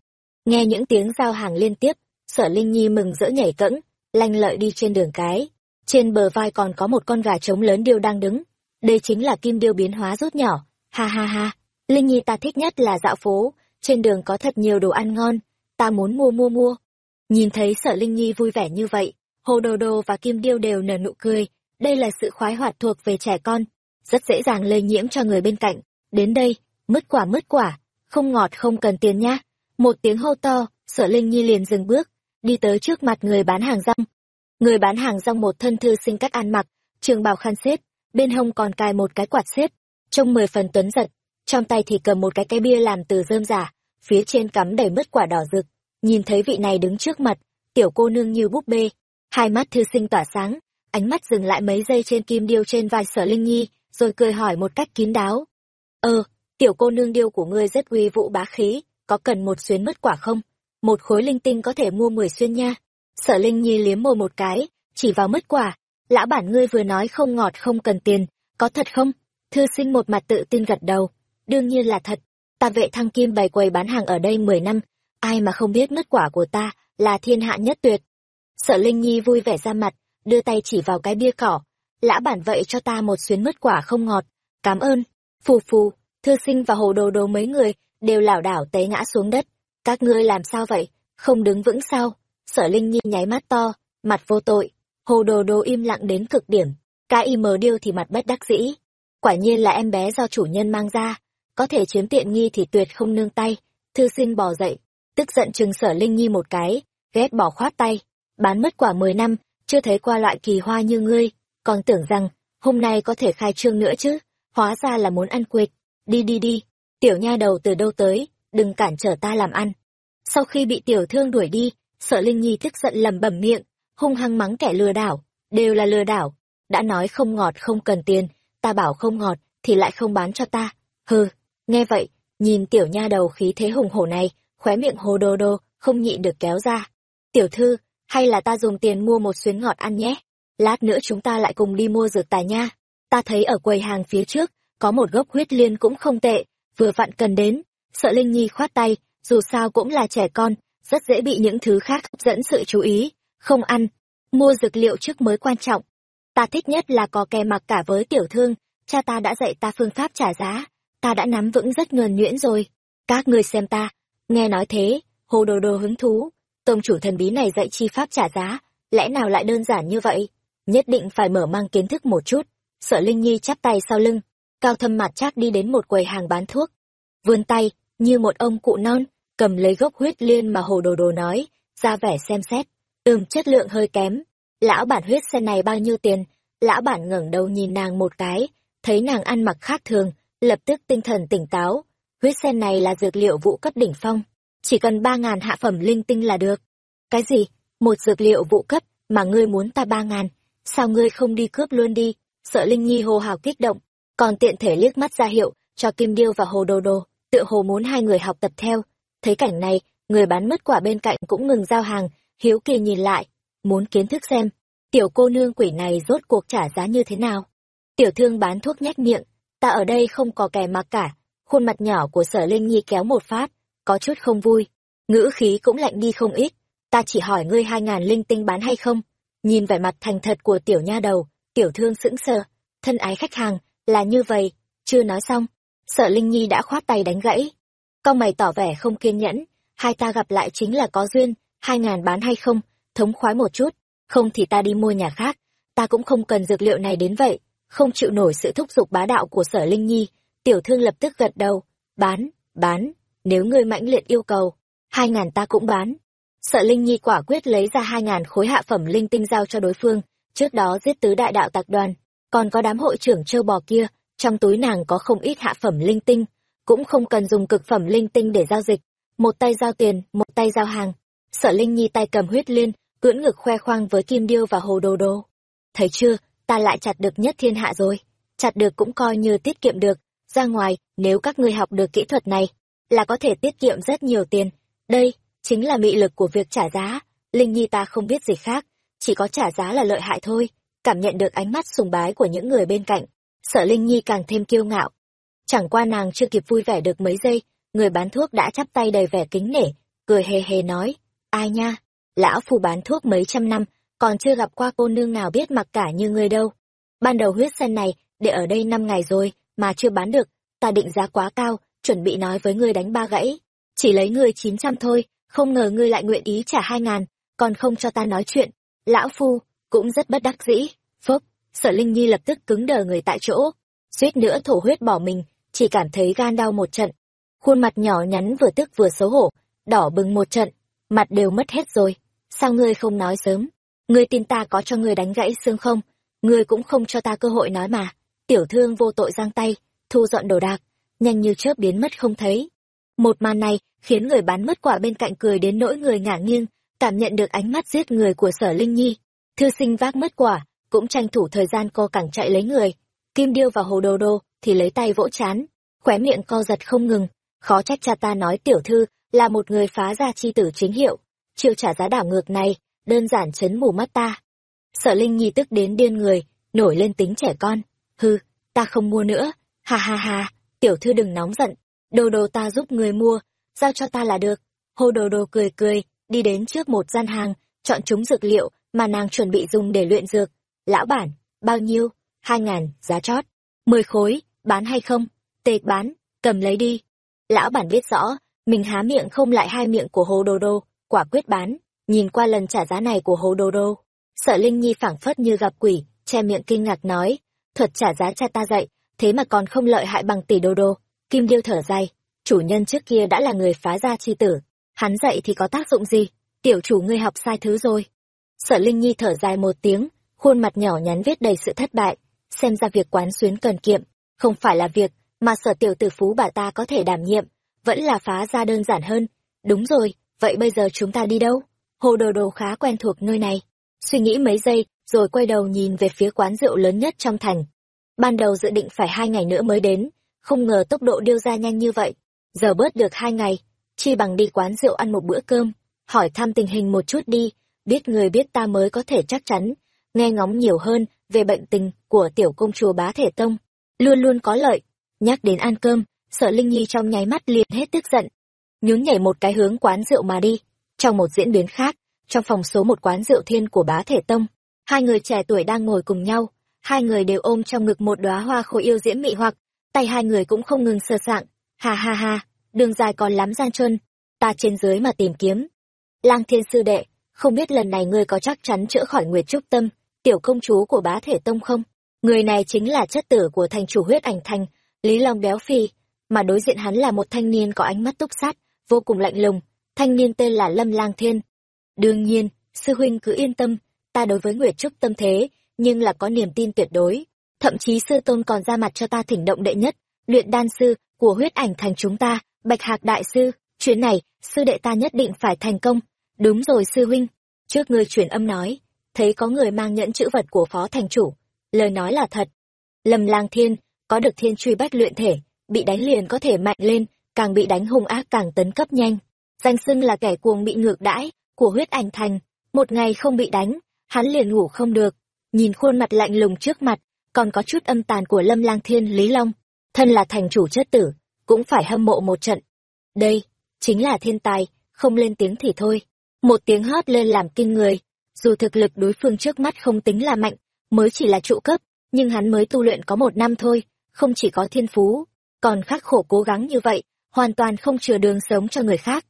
Nghe những tiếng giao hàng liên tiếp, sở Linh Nhi mừng rỡ nhảy cẫng, lanh lợi đi trên đường cái. Trên bờ vai còn có một con gà trống lớn điêu đang đứng. Đây chính là kim điêu biến hóa rút nhỏ. Ha ha ha, Linh Nhi ta thích nhất là dạo phố, trên đường có thật nhiều đồ ăn ngon, ta muốn mua mua mua. Nhìn thấy sở Linh Nhi vui vẻ như vậy, Hồ Đồ Đồ và Kim Điêu đều nở nụ cười, đây là sự khoái hoạt thuộc về trẻ con, rất dễ dàng lây nhiễm cho người bên cạnh. Đến đây, mứt quả mứt quả, không ngọt không cần tiền nha. Một tiếng hô to, sở Linh Nhi liền dừng bước, đi tới trước mặt người bán hàng rong. Người bán hàng rong một thân thư sinh cách ăn mặc, trường bào khăn xếp, bên hông còn cài một cái quạt xếp, trông mười phần tuấn giật, trong tay thì cầm một cái cây bia làm từ rơm giả, phía trên cắm đầy mứt quả đỏ rực. Nhìn thấy vị này đứng trước mặt, tiểu cô nương như búp bê, hai mắt thư sinh tỏa sáng, ánh mắt dừng lại mấy giây trên kim điêu trên vai sở Linh Nhi, rồi cười hỏi một cách kín đáo. Ờ, tiểu cô nương điêu của ngươi rất uy vũ bá khí, có cần một xuyến mất quả không? Một khối linh tinh có thể mua mười xuyên nha. Sở Linh Nhi liếm môi một cái, chỉ vào mất quả. Lã bản ngươi vừa nói không ngọt không cần tiền, có thật không? Thư sinh một mặt tự tin gật đầu. Đương nhiên là thật. Ta vệ thăng kim bày quầy bán hàng ở đây mười năm. Ai mà không biết mất quả của ta là thiên hạ nhất tuyệt. Sở Linh Nhi vui vẻ ra mặt, đưa tay chỉ vào cái bia cỏ. Lã bản vậy cho ta một xuyến mứt quả không ngọt. Cảm ơn. Phù phù, thư sinh và hồ đồ đồ mấy người đều lảo đảo té ngã xuống đất. Các ngươi làm sao vậy? Không đứng vững sao? Sở Linh Nhi nháy mắt to, mặt vô tội. Hồ đồ đồ im lặng đến cực điểm. Cái y mờ điêu thì mặt bất đắc dĩ. Quả nhiên là em bé do chủ nhân mang ra. Có thể chiếm tiện nghi thì tuyệt không nương tay. Thư sinh bò dậy, tức giận chừng sở Linh Nhi một cái, ghét bỏ khoát tay. Bán mất quả mười năm, chưa thấy qua loại kỳ hoa như ngươi, còn tưởng rằng hôm nay có thể khai trương nữa chứ, hóa ra là muốn ăn quệt. Đi đi đi, tiểu nha đầu từ đâu tới, đừng cản trở ta làm ăn. Sau khi bị tiểu thương đuổi đi, sợ Linh Nhi tức giận lầm bẩm miệng, hung hăng mắng kẻ lừa đảo, đều là lừa đảo. Đã nói không ngọt không cần tiền, ta bảo không ngọt thì lại không bán cho ta. Hừ, nghe vậy, nhìn tiểu nha đầu khí thế hùng hổ này, khóe miệng hồ đô đô, không nhịn được kéo ra. Tiểu thư, hay là ta dùng tiền mua một xuyến ngọt ăn nhé? Lát nữa chúng ta lại cùng đi mua dược tài nha. Ta thấy ở quầy hàng phía trước, có một gốc huyết liên cũng không tệ, vừa vặn cần đến. Sợ Linh Nhi khoát tay, dù sao cũng là trẻ con, rất dễ bị những thứ khác hấp dẫn sự chú ý. Không ăn, mua dược liệu trước mới quan trọng. Ta thích nhất là có kè mặc cả với tiểu thương, cha ta đã dạy ta phương pháp trả giá, ta đã nắm vững rất nhuần nhuyễn rồi. Các ngươi xem ta, nghe nói thế, hồ đồ đồ hứng thú, tông chủ thần bí này dạy chi pháp trả giá, lẽ nào lại đơn giản như vậy? Nhất định phải mở mang kiến thức một chút. Sợ Linh Nhi chắp tay sau lưng, cao thâm mặt chắc đi đến một quầy hàng bán thuốc. Vươn tay, như một ông cụ non, cầm lấy gốc huyết liên mà hồ đồ đồ nói, ra vẻ xem xét. Ừm, chất lượng hơi kém. Lão bản huyết sen này bao nhiêu tiền? Lão bản ngẩng đầu nhìn nàng một cái, thấy nàng ăn mặc khác thường, lập tức tinh thần tỉnh táo. Huyết sen này là dược liệu vụ cấp đỉnh phong, chỉ cần ba ngàn hạ phẩm linh tinh là được. Cái gì? Một dược liệu vụ cấp mà ngươi muốn ta ba ngàn, sao ngươi không đi cướp luôn đi? Sợ Linh Nhi hô hào kích động, còn tiện thể liếc mắt ra hiệu cho Kim Điêu và Hồ Đồ Đồ, tựa hồ muốn hai người học tập theo. Thấy cảnh này, người bán mất quả bên cạnh cũng ngừng giao hàng, hiếu kỳ nhìn lại, muốn kiến thức xem, tiểu cô nương quỷ này rốt cuộc trả giá như thế nào. Tiểu thương bán thuốc nhách miệng, ta ở đây không có kẻ mặc cả, khuôn mặt nhỏ của sở Linh Nhi kéo một phát, có chút không vui, ngữ khí cũng lạnh đi không ít, ta chỉ hỏi ngươi hai ngàn linh tinh bán hay không? Nhìn vẻ mặt thành thật của tiểu nha đầu, tiểu thương sững sờ, thân ái khách hàng, là như vậy, chưa nói xong, sợ Linh Nhi đã khoát tay đánh gãy. Con mày tỏ vẻ không kiên nhẫn, hai ta gặp lại chính là có duyên, hai ngàn bán hay không, thống khoái một chút, không thì ta đi mua nhà khác, ta cũng không cần dược liệu này đến vậy, không chịu nổi sự thúc giục bá đạo của sở Linh Nhi, tiểu thương lập tức gật đầu, bán, bán, nếu ngươi mãnh liệt yêu cầu, hai ngàn ta cũng bán. Sợ Linh Nhi quả quyết lấy ra hai ngàn khối hạ phẩm linh tinh giao cho đối phương, trước đó giết tứ đại đạo tạc đoàn, còn có đám hội trưởng trâu bò kia, trong túi nàng có không ít hạ phẩm linh tinh, cũng không cần dùng cực phẩm linh tinh để giao dịch, một tay giao tiền, một tay giao hàng. Sở Linh Nhi tay cầm huyết liên, cưỡng ngực khoe khoang với Kim Điêu và Hồ Đồ Đồ. Thấy chưa, ta lại chặt được nhất thiên hạ rồi. Chặt được cũng coi như tiết kiệm được. Ra ngoài, nếu các ngươi học được kỹ thuật này, là có thể tiết kiệm rất nhiều tiền. Đây, chính là mị lực của việc trả giá. Linh Nhi ta không biết gì khác, chỉ có trả giá là lợi hại thôi. Cảm nhận được ánh mắt sùng bái của những người bên cạnh, sợ Linh Nhi càng thêm kiêu ngạo. Chẳng qua nàng chưa kịp vui vẻ được mấy giây, người bán thuốc đã chắp tay đầy vẻ kính nể, cười hề hề nói, ai nha, lão phu bán thuốc mấy trăm năm, còn chưa gặp qua cô nương nào biết mặc cả như ngươi đâu. Ban đầu huyết sen này, để ở đây năm ngày rồi, mà chưa bán được, ta định giá quá cao, chuẩn bị nói với ngươi đánh ba gãy. Chỉ lấy ngươi chín trăm thôi, không ngờ ngươi lại nguyện ý trả hai ngàn, còn không cho ta nói chuyện. Lão phu, cũng rất bất đắc dĩ. Phốc, sở Linh Nhi lập tức cứng đờ người tại chỗ, suýt nữa thổ huyết bỏ mình, chỉ cảm thấy gan đau một trận. Khuôn mặt nhỏ nhắn vừa tức vừa xấu hổ, đỏ bừng một trận, mặt đều mất hết rồi. Sao ngươi không nói sớm? Ngươi tin ta có cho ngươi đánh gãy xương không? Ngươi cũng không cho ta cơ hội nói mà. Tiểu thương vô tội giang tay, thu dọn đồ đạc, nhanh như chớp biến mất không thấy. Một màn này khiến người bán mất quả bên cạnh cười đến nỗi người ngả nghiêng, cảm nhận được ánh mắt giết người của sở Linh Nhi. Thư sinh vác mất quả, cũng tranh thủ thời gian co cẳng chạy lấy người. Kim Điêu và Hồ đồ Đô thì lấy tay vỗ chán, khóe miệng co giật không ngừng. Khó trách cha ta nói tiểu thư là một người phá ra chi tử chính hiệu. Chiêu trả giá đảo ngược này, đơn giản chấn mù mắt ta. Sở Linh Nhi tức đến điên người, nổi lên tính trẻ con. Hư, ta không mua nữa. Ha ha ha, tiểu thư đừng nóng giận. Đồ đồ ta giúp người mua, giao cho ta là được. Hồ đồ đồ cười cười, đi đến trước một gian hàng, chọn chúng dược liệu mà nàng chuẩn bị dùng để luyện dược. Lão bản, bao nhiêu? Hai ngàn, giá chót. Mười khối, bán hay không? Tệ bán, cầm lấy đi. Lão bản biết rõ, mình há miệng không lại hai miệng của hồ đồ đồ, quả quyết bán. Nhìn qua lần trả giá này của hồ đồ đồ. Sợ Linh Nhi phảng phất như gặp quỷ, che miệng kinh ngạc nói. Thuật trả giá cha ta dạy, thế mà còn không lợi hại bằng tỷ đô đô. Kim Điêu thở dài, chủ nhân trước kia đã là người phá gia chi tử. Hắn dạy thì có tác dụng gì? Tiểu chủ ngươi học sai thứ rồi. Sợ Linh Nhi thở dài một tiếng, khuôn mặt nhỏ nhắn viết đầy sự thất bại. Xem ra việc quán xuyến cần kiệm, không phải là việc mà sở tiểu tử phú bà ta có thể đảm nhiệm, vẫn là phá ra đơn giản hơn. Đúng rồi, vậy bây giờ chúng ta đi đâu? Hồ đồ đồ khá quen thuộc nơi này. Suy nghĩ mấy giây, rồi quay đầu nhìn về phía quán rượu lớn nhất trong thành. Ban đầu dự định phải hai ngày nữa mới đến, không ngờ tốc độ điêu ra nhanh như vậy. Giờ bớt được hai ngày, chi bằng đi quán rượu ăn một bữa cơm, hỏi thăm tình hình một chút đi, biết người biết ta mới có thể chắc chắn, nghe ngóng nhiều hơn về bệnh tình của tiểu công chúa bá thể tông. Luôn luôn có lợi, nhắc đến ăn cơm, sợ Linh Nhi trong nháy mắt liền hết tức giận. Nhún nhảy một cái hướng quán rượu mà đi. Trong một diễn biến khác, trong phòng số một quán rượu thiên của bá thể tông, hai người trẻ tuổi đang ngồi cùng nhau, hai người đều ôm trong ngực một đóa hoa khôi yêu diễm mị hoặc, tay hai người cũng không ngừng sờ sạng. Ha ha ha, đường dài còn lắm gian chân ta trên dưới mà tìm kiếm. Lang thiên sư đệ, không biết lần này ngươi có chắc chắn chữa khỏi Nguyệt Trúc Tâm, tiểu công chúa của bá thể tông không? Người này chính là chất tử của thành chủ huyết ảnh thành, Lý Long Béo Phi, mà đối diện hắn là một thanh niên có ánh mắt túc sát, vô cùng lạnh lùng, thanh niên tên là Lâm Lang Thiên. Đương nhiên, sư huynh cứ yên tâm, ta đối với Nguyệt Trúc tâm thế, nhưng là có niềm tin tuyệt đối. Thậm chí sư tôn còn ra mặt cho ta thỉnh động đệ nhất, luyện đan sư của huyết ảnh thành chúng ta, Bạch Hạc đại sư, chuyến này, sư đệ ta nhất định phải thành công. Đúng rồi sư huynh, trước ngươi truyền âm nói, thấy có người mang nhẫn chữ vật của phó thành chủ, lời nói là thật. Lâm Lang Thiên, có được thiên truy bách luyện thể, bị đánh liền có thể mạnh lên, càng bị đánh hung ác càng tấn cấp nhanh. Danh xưng là kẻ cuồng bị ngược đãi, của huyết ảnh thành, một ngày không bị đánh, hắn liền ngủ không được. Nhìn khuôn mặt lạnh lùng trước mặt, còn có chút âm tàn của Lâm Lang Thiên Lý Long, thân là thành chủ chất tử, cũng phải hâm mộ một trận. Đây, chính là thiên tài, không lên tiếng thì thôi. Một tiếng hót lên làm kinh người, dù thực lực đối phương trước mắt không tính là mạnh, mới chỉ là trụ cấp, nhưng hắn mới tu luyện có một năm thôi, không chỉ có thiên phú, còn khắc khổ cố gắng như vậy, hoàn toàn không chừa đường sống cho người khác.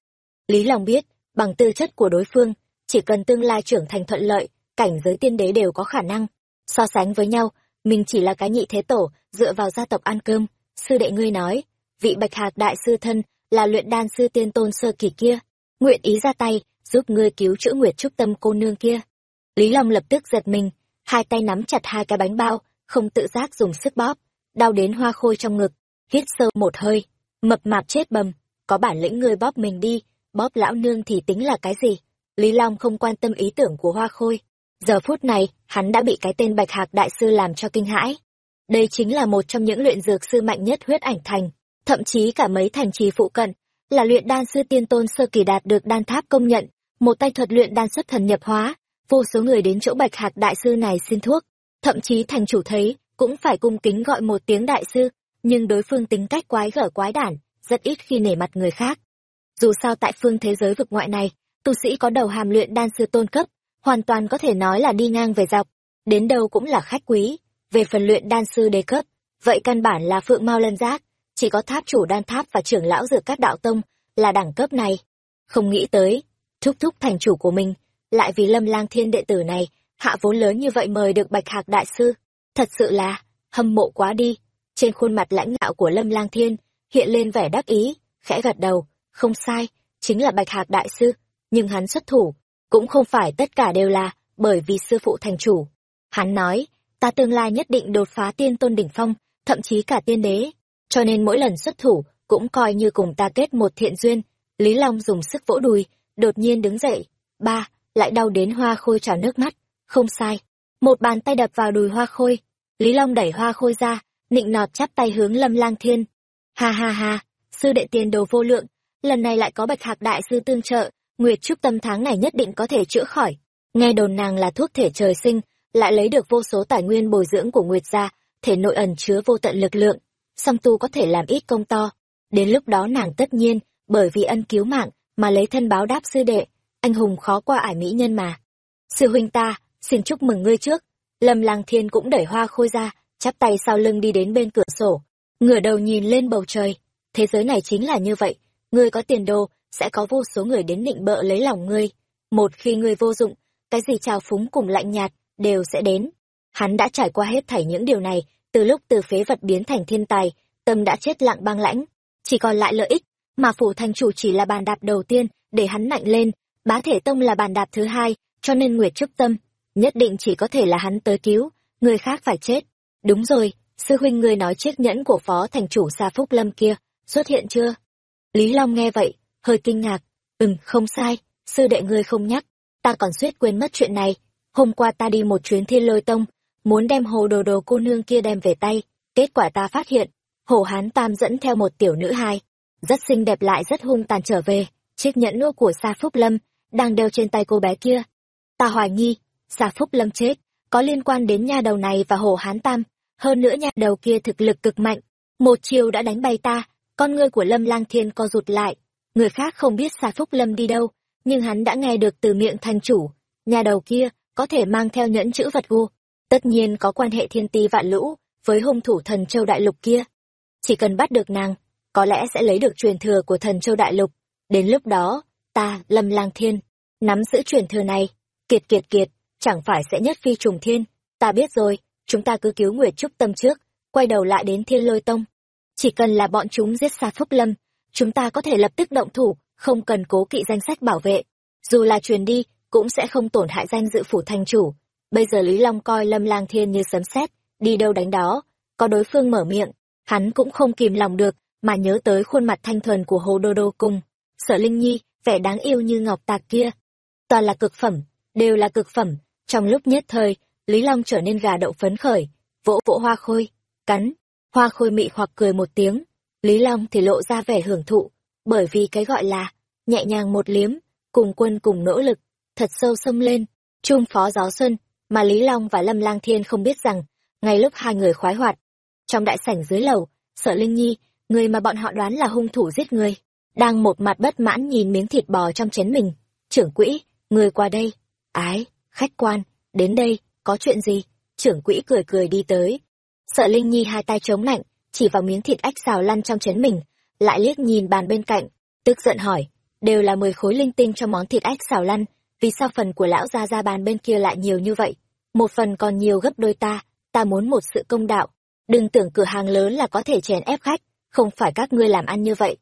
Lý Long biết, bằng tư chất của đối phương, chỉ cần tương lai trưởng thành thuận lợi, cảnh giới tiên đế đều có khả năng. So sánh với nhau, mình chỉ là cái nhị thế tổ, dựa vào gia tộc ăn cơm. Sư đệ ngươi nói, vị bạch hạc đại sư thân, là luyện đan sư tiên tôn sơ kỳ kia, nguyện ý ra tay, giúp ngươi cứu chữa nguyệt trúc tâm cô nương kia. Lý Long lập tức giật mình, hai tay nắm chặt hai cái bánh bao, không tự giác dùng sức bóp, đau đến hoa khôi trong ngực, hít sâu một hơi, mập mạp chết bầm, có bản lĩnh ngươi bóp mình đi, bóp lão nương thì tính là cái gì? Lý Long không quan tâm ý tưởng của Hoa Khôi. Giờ phút này, hắn đã bị cái tên Bạch Hạc Đại Sư làm cho kinh hãi. Đây chính là một trong những luyện dược sư mạnh nhất huyết ảnh thành, thậm chí cả mấy thành trì phụ cận, là luyện đan sư tiên tôn sơ kỳ đạt được đan tháp công nhận, một tay thuật luyện đan xuất thần nhập hóa, vô số người đến chỗ Bạch Hạc Đại Sư này xin thuốc, thậm chí thành chủ thấy, cũng phải cung kính gọi một tiếng đại sư, nhưng đối phương tính cách quái gở quái đản, rất ít khi nể mặt người khác. Dù sao tại phương thế giới vực ngoại này, tu sĩ có đầu hàm luyện đan sư tôn cấp, hoàn toàn có thể nói là đi ngang về dọc, đến đâu cũng là khách quý. Về phần luyện đan sư đề cấp, vậy căn bản là phượng mau lân giác, chỉ có tháp chủ đan tháp và trưởng lão dược các đạo tông là đẳng cấp này. Không nghĩ tới, thúc thúc thành chủ của mình, lại vì lâm lang thiên đệ tử này, hạ vốn lớn như vậy mời được bạch hạc đại sư. Thật sự là, hâm mộ quá đi. Trên khuôn mặt lãnh đạo của lâm lang thiên, hiện lên vẻ đắc ý, khẽ gật đầu, không sai, chính là bạch hạc đại sư, nhưng hắn xuất thủ, cũng không phải tất cả đều là bởi vì sư phụ thành chủ. Hắn nói, ta tương lai nhất định đột phá tiên tôn đỉnh phong, thậm chí cả tiên đế, cho nên mỗi lần xuất thủ cũng coi như cùng ta kết một thiện duyên. Lý Long dùng sức vỗ đùi, đột nhiên đứng dậy, ba, lại đau đến hoa khôi trào nước mắt, không sai. Một bàn tay đập vào đùi hoa khôi, Lý Long đẩy hoa khôi ra, nịnh nọt chắp tay hướng lâm lang thiên. Ha ha ha, sư đệ tiền đồ vô lượng, lần này lại có bạch hạc đại sư tương trợ, Nguyệt Trúc Tâm tháng này nhất định có thể chữa khỏi. Nghe đồn nàng là thuốc thể trời sinh, lại lấy được vô số tài nguyên bồi dưỡng của Nguyệt gia, thể nội ẩn chứa vô tận lực lượng, song tu có thể làm ít công to. Đến lúc đó nàng tất nhiên, bởi vì ân cứu mạng, mà lấy thân báo đáp sư đệ, anh hùng khó qua ải mỹ nhân mà. Sư huynh ta, xin chúc mừng ngươi trước. Lâm Lang Thiên cũng đẩy hoa khôi ra, chắp tay sau lưng đi đến bên cửa sổ, ngửa đầu nhìn lên bầu trời. Thế giới này chính là như vậy, ngươi có tiền đồ, sẽ có vô số người đến định bợ lấy lòng ngươi. Một khi ngươi vô dụng, cái gì trào phúng cùng lạnh nhạt, đều sẽ đến. Hắn đã trải qua hết thảy những điều này, từ lúc từ phế vật biến thành thiên tài, tâm đã chết lặng băng lãnh, chỉ còn lại lợi ích, mà phủ thành chủ chỉ là bàn đạp đầu tiên, để hắn mạnh lên, bá thể tông là bàn đạp thứ hai, cho nên Nguyệt Trúc Tâm, nhất định chỉ có thể là hắn tới cứu, người khác phải chết. Đúng rồi, sư huynh ngươi nói chiếc nhẫn của phó thành chủ xa Phúc Lâm kia, xuất hiện chưa? Lý Long nghe vậy, hơi kinh ngạc, ừm, không sai, sư đệ ngươi không nhắc, ta còn suýt quên mất chuyện này. Hôm qua ta đi một chuyến thiên lôi tông, muốn đem hồ đồ đồ cô nương kia đem về tay, kết quả ta phát hiện, hồ hán tam dẫn theo một tiểu nữ hai, rất xinh đẹp lại rất hung tàn trở về, chiếc nhẫn nô của Sa Phúc Lâm, đang đeo trên tay cô bé kia. Ta hoài nghi, Sa Phúc Lâm chết, có liên quan đến nha đầu này và hồ hán tam, hơn nữa nha đầu kia thực lực cực mạnh, một chiều đã đánh bay ta, con ngươi của Lâm Lang Thiên co rụt lại, người khác không biết Sa Phúc Lâm đi đâu, nhưng hắn đã nghe được từ miệng thành chủ, nhà đầu kia có thể mang theo nhẫn chữ vật gu, tất nhiên có quan hệ thiên ti vạn lũ với hung thủ thần châu đại lục kia. Chỉ cần bắt được nàng, có lẽ sẽ lấy được truyền thừa của thần châu đại lục. Đến lúc đó, ta, Lâm Lang Thiên, nắm giữ truyền thừa này, kiệt kiệt kiệt, chẳng phải sẽ nhất phi trùng thiên. Ta biết rồi, chúng ta cứ cứu Nguyệt Trúc Tâm trước, quay đầu lại đến Thiên Lôi Tông. Chỉ cần là bọn chúng giết xa Phúc Lâm, chúng ta có thể lập tức động thủ, không cần cố kỵ danh sách bảo vệ. Dù là truyền đi, cũng sẽ không tổn hại danh dự phủ thành chủ. Bây giờ Lý Long coi Lâm Lang Thiên như sấm sét, đi đâu đánh đó, có đối phương mở miệng, hắn cũng không kìm lòng được, mà nhớ tới khuôn mặt thanh thuần của Hồ Đô Đô cùng. Sở Linh Nhi, vẻ đáng yêu như ngọc tạc kia. Toàn là cực phẩm, đều là cực phẩm, trong lúc nhất thời, Lý Long trở nên gà đậu phấn khởi, vỗ vỗ hoa khôi, cắn, hoa khôi mị hoặc cười một tiếng, Lý Long thì lộ ra vẻ hưởng thụ, bởi vì cái gọi là nhẹ nhàng một liếm, cùng quân cùng nỗ lực, thật sâu xông lên, trung phó gió xuân, mà Lý Long và Lâm Lang Thiên không biết rằng, ngay lúc hai người khoái hoạt, trong đại sảnh dưới lầu, Sở Linh Nhi, người mà bọn họ đoán là hung thủ giết người, đang một mặt bất mãn nhìn miếng thịt bò trong chén mình. Trưởng quỹ, người qua đây. Ái, khách quan, đến đây, có chuyện gì? Trưởng quỹ cười cười đi tới. Sợ Linh Nhi hai tay chống lạnh, chỉ vào miếng thịt ách xào lăn trong chén mình, lại liếc nhìn bàn bên cạnh, tức giận hỏi, đều là mười khối linh tinh cho món thịt ách xào lăn, vì sao phần của lão gia ra bàn bên kia lại nhiều như vậy? Một phần còn nhiều gấp đôi ta, ta muốn một sự công đạo. Đừng tưởng cửa hàng lớn là có thể chèn ép khách, không phải các ngươi làm ăn như vậy.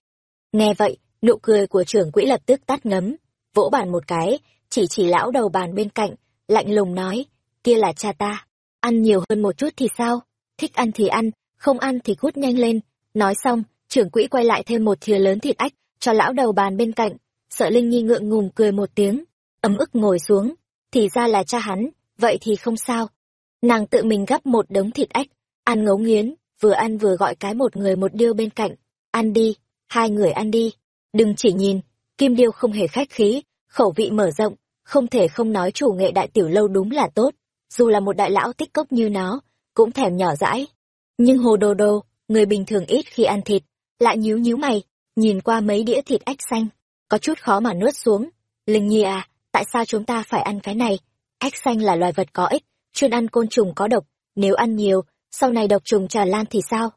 Nghe vậy, nụ cười của trưởng quỹ lập tức tắt ngấm, vỗ bàn một cái, chỉ chỉ lão đầu bàn bên cạnh, lạnh lùng nói, kia là cha ta, ăn nhiều hơn một chút thì sao, thích ăn thì ăn, không ăn thì cút nhanh lên. Nói xong, trưởng quỹ quay lại thêm một thìa lớn thịt ách cho lão đầu bàn bên cạnh, sợ Linh Nhi ngượng ngùng cười một tiếng ấm ức ngồi xuống, thì ra là cha hắn, vậy thì không sao. Nàng tự mình gắp một đống thịt ếch, ăn ngấu nghiến, vừa ăn vừa gọi cái một người một điêu bên cạnh, ăn đi, hai người ăn đi, đừng chỉ nhìn, kim điêu không hề khách khí, khẩu vị mở rộng, không thể không nói chủ nghệ đại tiểu lâu đúng là tốt, dù là một đại lão tích cốc như nó, cũng thèm nhỏ dãi. Nhưng hồ đồ đồ, người bình thường ít khi ăn thịt, lại nhíu nhíu mày, nhìn qua mấy đĩa thịt ếch xanh, có chút khó mà nuốt xuống. Linh Nhi à, tại sao chúng ta phải ăn cái này? Ếch xanh là loài vật có ích, chuyên ăn côn trùng có độc, nếu ăn nhiều, sau này độc trùng tràn lan thì sao?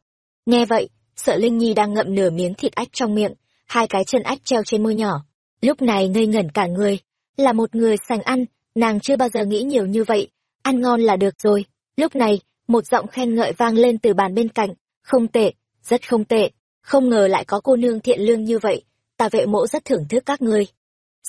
Nghe vậy, sợ Linh Nhi đang ngậm nửa miếng thịt ếch trong miệng, hai cái chân ếch treo trên môi nhỏ. Lúc này ngây ngẩn cả người, là một người sành ăn, nàng chưa bao giờ nghĩ nhiều như vậy, ăn ngon là được rồi. Lúc này, một giọng khen ngợi vang lên từ bàn bên cạnh, không tệ, rất không tệ, không ngờ lại có cô nương thiện lương như vậy, ta vệ mộ rất thưởng thức các ngươi.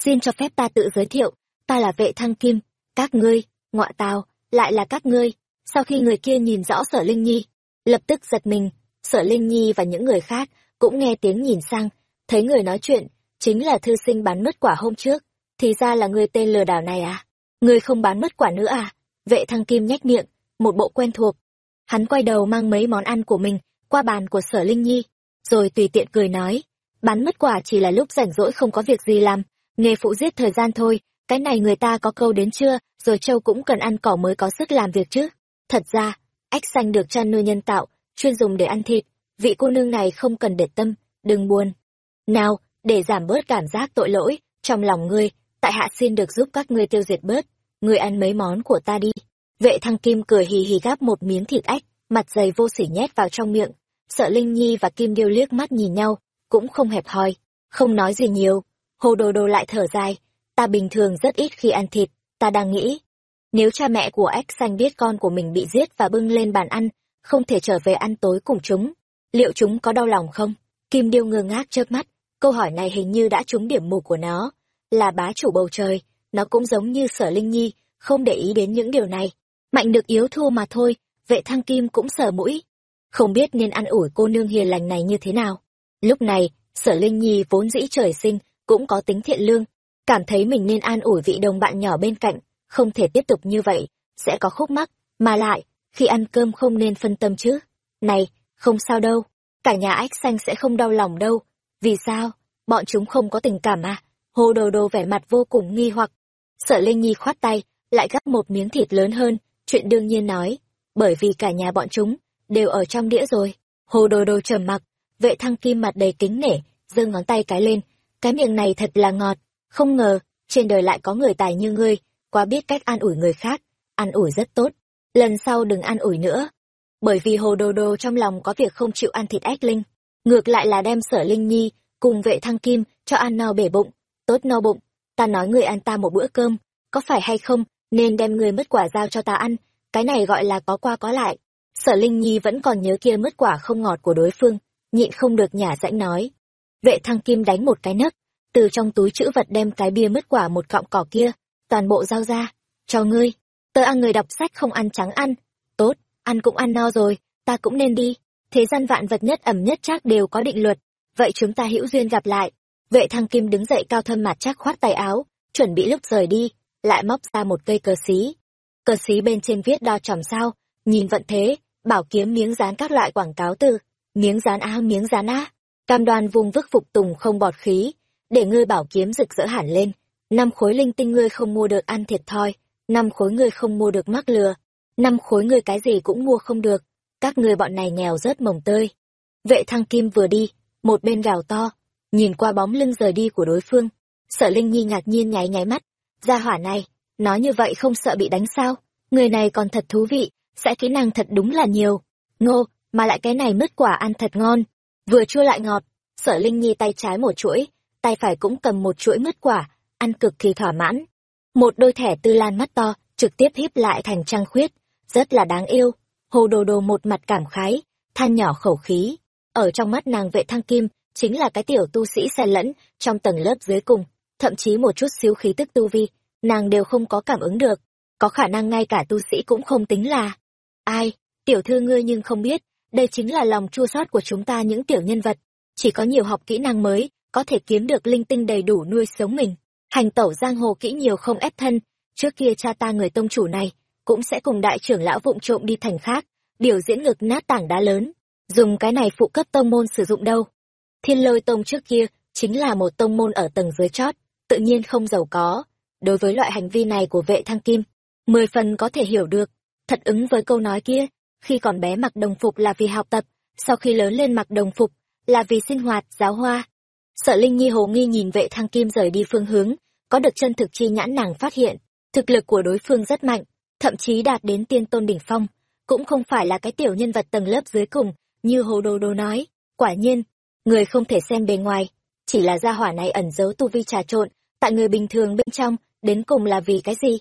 Xin cho phép ta tự giới thiệu, ta là vệ thăng kim, các ngươi, ngọa tào, lại là các ngươi. Sau khi người kia nhìn rõ sở Linh Nhi, lập tức giật mình, sở Linh Nhi và những người khác cũng nghe tiếng nhìn sang, thấy người nói chuyện, chính là thư sinh bán mất quả hôm trước, thì ra là người tên lừa đảo này à? Người không bán mất quả nữa à? Vệ thăng kim nhếch miệng, một bộ quen thuộc. Hắn quay đầu mang mấy món ăn của mình qua bàn của sở Linh Nhi, rồi tùy tiện cười nói, bán mất quả chỉ là lúc rảnh rỗi không có việc gì làm, nghề phụ giết thời gian thôi, cái này người ta có câu đến chưa, rồi châu cũng cần ăn cỏ mới có sức làm việc chứ. Thật ra, ếch xanh được chăn nuôi nhân tạo, chuyên dùng để ăn thịt, vị cô nương này không cần để tâm, đừng buồn. Nào, để giảm bớt cảm giác tội lỗi, trong lòng ngươi, tại hạ xin được giúp các ngươi tiêu diệt bớt, ngươi ăn mấy món của ta đi. Vệ thăng kim cười hì hì gắp một miếng thịt ếch, mặt dày vô sỉ nhét vào trong miệng, sợ Linh Nhi và Kim Điêu liếc mắt nhìn nhau, cũng không hẹp hòi, không nói gì nhiều. Hồ đồ đồ lại thở dài, ta bình thường rất ít khi ăn thịt, ta đang nghĩ. Nếu cha mẹ của ếch xanh biết con của mình bị giết và bưng lên bàn ăn, không thể trở về ăn tối cùng chúng, liệu chúng có đau lòng không? Kim Điêu ngơ ngác chớp mắt, câu hỏi này hình như đã trúng điểm mù của nó. Là bá chủ bầu trời, nó cũng giống như sở Linh Nhi, không để ý đến những điều này. Mạnh được yếu thua mà thôi, vệ thăng kim cũng sở mũi. Không biết nên ăn ủi cô nương hiền lành này như thế nào. Lúc này, sở Linh Nhi vốn dĩ trời sinh, cũng có tính thiện lương, cảm thấy mình nên an ủi vị đồng bạn nhỏ bên cạnh, không thể tiếp tục như vậy, sẽ có khúc mắc, mà lại, khi ăn cơm không nên phân tâm chứ. Này, không sao đâu, cả nhà ách xanh sẽ không đau lòng đâu. Vì sao? Bọn chúng không có tình cảm à? Hồ đồ đồ vẻ mặt vô cùng nghi hoặc. Sợ Linh Nhi khoát tay, lại gắp một miếng thịt lớn hơn, chuyện đương nhiên nói. Bởi vì cả nhà bọn chúng, đều ở trong đĩa rồi. Hồ đồ đồ trầm mặc, vệ thăng kim mặt đầy kính nể, giơ ngón tay cái lên. Cái miệng này thật là ngọt, không ngờ, trên đời lại có người tài như ngươi, quá biết cách an ủi người khác, an ủi rất tốt. Lần sau đừng an ủi nữa. Bởi vì hồ đồ đồ trong lòng có việc không chịu ăn thịt ếch linh, ngược lại là đem sở linh nhi, cùng vệ thăng kim, cho ăn no bể bụng, tốt no bụng. Ta nói người ăn ta một bữa cơm, có phải hay không, nên đem người mất quả giao cho ta ăn, cái này gọi là có qua có lại. Sở Linh Nhi vẫn còn nhớ kia mất quả không ngọt của đối phương, nhịn không được nhả rãnh nói. Vệ thăng kim đánh một cái nấc, từ trong túi chữ vật đem cái bia mứt quả một cọng cỏ kia, toàn bộ giao ra, cho ngươi. Tớ ăn người đọc sách không ăn trắng ăn. Tốt, ăn cũng ăn no rồi, ta cũng nên đi. Thế gian vạn vật nhất ẩm nhất chắc đều có định luật, vậy chúng ta hữu duyên gặp lại. Vệ thăng kim đứng dậy cao thâm mặt chắc khoát tay áo, chuẩn bị lúc rời đi, lại móc ra một cây cờ xí. Cờ xí bên trên viết đo tròm sao, nhìn vận thế, bảo kiếm miếng dán các loại quảng cáo từ, miếng dán A miếng dán A, cam đoan vung vức phục tùng không bọt khí, để ngươi bảo kiếm rực rỡ hẳn lên, năm khối linh tinh ngươi không mua được ăn thiệt thòi, năm khối ngươi không mua được mắc lừa, năm khối ngươi cái gì cũng mua không được, các ngươi bọn này nghèo rớt mồng tơi. Vệ thăng kim vừa đi, một bên gào to, nhìn qua bóng lưng rời đi của đối phương, sợ Linh Nhi ngạc nhiên nháy nháy mắt, gia hỏa này, nói như vậy không sợ bị đánh sao, người này còn thật thú vị, sẽ kỹ năng thật đúng là nhiều. Ngô, mà lại cái này mứt quả ăn thật ngon, vừa chua lại ngọt. Sở Linh Nhi tay trái một chuỗi, tay phải cũng cầm một chuỗi mứt quả, ăn cực kỳ thỏa mãn. Một đôi thẻ tư lan mắt to, trực tiếp híp lại thành trăng khuyết, rất là đáng yêu. Hồ đồ đồ một mặt cảm khái, than nhỏ khẩu khí. Ở trong mắt nàng vệ thăng kim, chính là cái tiểu tu sĩ xen lẫn, trong tầng lớp dưới cùng, thậm chí một chút xíu khí tức tu vi, nàng đều không có cảm ứng được. Có khả năng ngay cả tu sĩ cũng không tính là. Ai, tiểu thư ngươi nhưng không biết, đây chính là lòng chua sót của chúng ta những tiểu nhân vật. Chỉ có nhiều học kỹ năng mới, có thể kiếm được linh tinh đầy đủ nuôi sống mình. hành tẩu giang hồ kỹ nhiều không ép thân. Trước kia cha ta người tông chủ này cũng sẽ cùng đại trưởng lão vụng trộm đi thành khác biểu diễn ngực nát tảng đá lớn. Dùng cái này phụ cấp tông môn sử dụng đâu? Thiên lôi tông trước kia chính là một tông môn ở tầng dưới chót tự nhiên không giàu có. Đối với loại hành vi này của vệ thăng kim mười phần có thể hiểu được. Thật ứng với câu nói kia khi còn bé mặc đồng phục là vì học tập, sau khi lớn lên mặc đồng phục là vì sinh hoạt, giáo hoa. Sợ linh nhi hồ nghi nhìn vệ thăng kim rời đi phương hướng, có được chân thực chi nhãn nàng phát hiện, thực lực của đối phương rất mạnh, thậm chí đạt đến tiên tôn đỉnh phong, cũng không phải là cái tiểu nhân vật tầng lớp dưới cùng, như hồ đồ đồ nói. Quả nhiên, người không thể xem bề ngoài, chỉ là gia hỏa này ẩn giấu tu vi trà trộn, tại người bình thường bên trong, đến cùng là vì cái gì?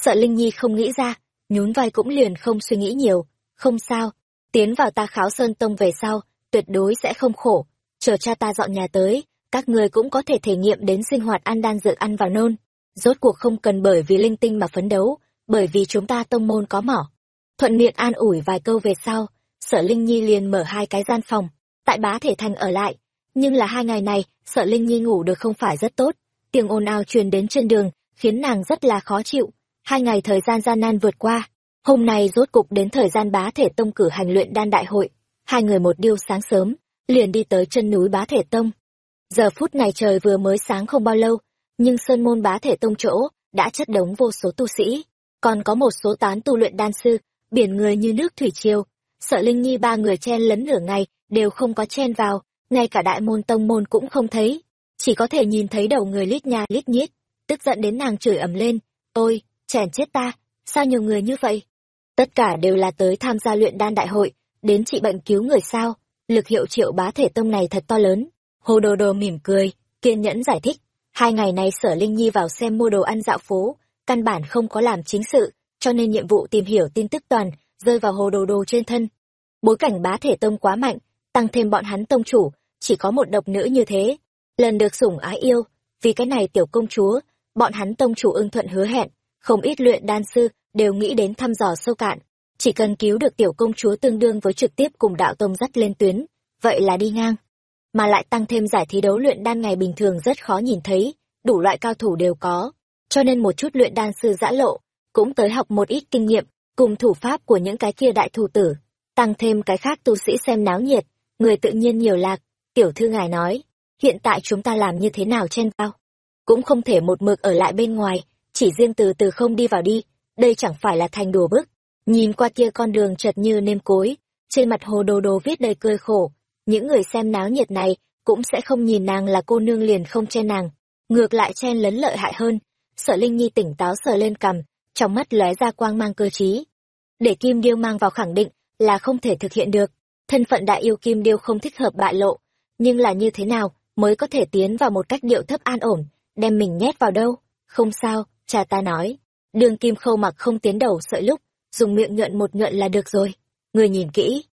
Sợ linh nhi không nghĩ ra, nhún vai cũng liền không suy nghĩ nhiều không sao, tiến vào ta kháo sơn tông về sau, tuyệt đối sẽ không khổ. Chờ cha ta dọn nhà tới, các người cũng có thể thể nghiệm đến sinh hoạt ăn đan dược ăn vào nôn. Rốt cuộc không cần bởi vì linh tinh mà phấn đấu, bởi vì chúng ta tông môn có mỏ. Thuận miệng an ủi vài câu về sau, sở linh nhi liền mở hai cái gian phòng, tại bá thể thành ở lại. Nhưng là hai ngày này, sở linh nhi ngủ được không phải rất tốt. Tiếng ồn ào truyền đến trên đường, khiến nàng rất là khó chịu. Hai ngày thời gian gian nan vượt qua hôm nay rốt cục đến thời gian bá thể tông cử hành luyện đan đại hội. Hai người một điêu sáng sớm, liền đi tới chân núi bá thể tông. Giờ phút này trời vừa mới sáng không bao lâu, nhưng sơn môn bá thể tông chỗ đã chất đống vô số tu sĩ. Còn có một số tán tu luyện đan sư, biển người như nước thủy triều. Sợ linh nhi ba người chen lấn nửa ngày, đều không có chen vào, ngay cả đại môn tông môn cũng không thấy. Chỉ có thể nhìn thấy đầu người lít nha lít nhít, tức giận đến nàng chửi ầm lên. Ôi, chèn chết ta, sao nhiều người như vậy? Tất cả đều là tới tham gia luyện đan đại hội, đến trị bệnh cứu người sao? Lực hiệu triệu bá thể tông này thật to lớn. Hồ đồ đồ mỉm cười, kiên nhẫn giải thích. Hai ngày này sở linh nhi vào xem mua đồ ăn dạo phố, căn bản không có làm chính sự, cho nên nhiệm vụ tìm hiểu tin tức toàn rơi vào hồ đồ đồ trên thân. Bối cảnh bá thể tông quá mạnh, tăng thêm bọn hắn tông chủ, chỉ có một độc nữ như thế. Lần được sủng ái yêu, vì cái này tiểu công chúa, bọn hắn tông chủ ưng thuận hứa hẹn, không ít luyện đan sư đều nghĩ đến thăm dò sâu cạn. Chỉ cần cứu được tiểu công chúa tương đương với trực tiếp cùng đạo tông dắt lên tuyến, vậy là đi ngang. Mà lại tăng thêm giải thi đấu luyện đan ngày bình thường rất khó nhìn thấy, đủ loại cao thủ đều có. Cho nên một chút luyện đan sư giã lộ, cũng tới học một ít kinh nghiệm, cùng thủ pháp của những cái kia đại thủ tử, tăng thêm cái khác tu sĩ xem náo nhiệt, người tự nhiên nhiều lạc. Tiểu thư ngài nói, hiện tại chúng ta làm như thế nào trên bao cũng không thể một mực ở lại bên ngoài, chỉ riêng từ từ không đi vào đi đây chẳng phải là thành đùa bức. Nhìn qua kia con đường chật như nêm cối, trên mặt hồ đồ đồ viết đầy cười khổ, những người xem náo nhiệt này cũng sẽ không nhìn nàng là cô nương liền không che nàng, ngược lại chen lấn lợi hại hơn. Sợ linh nhi tỉnh táo sờ lên cằm, trong mắt lóe ra quang mang cơ trí. Để kim điêu mang vào khẳng định là không thể thực hiện được. Thân phận đại yêu kim điêu không thích hợp bại lộ, nhưng là như thế nào mới có thể tiến vào một cách điệu thấp an ổn, đem mình nhét vào đâu? Không sao, cha ta nói đường kim khâu mặc không tiến đầu sợi lúc dùng miệng nhuận một nhuận là được rồi. Người nhìn kỹ.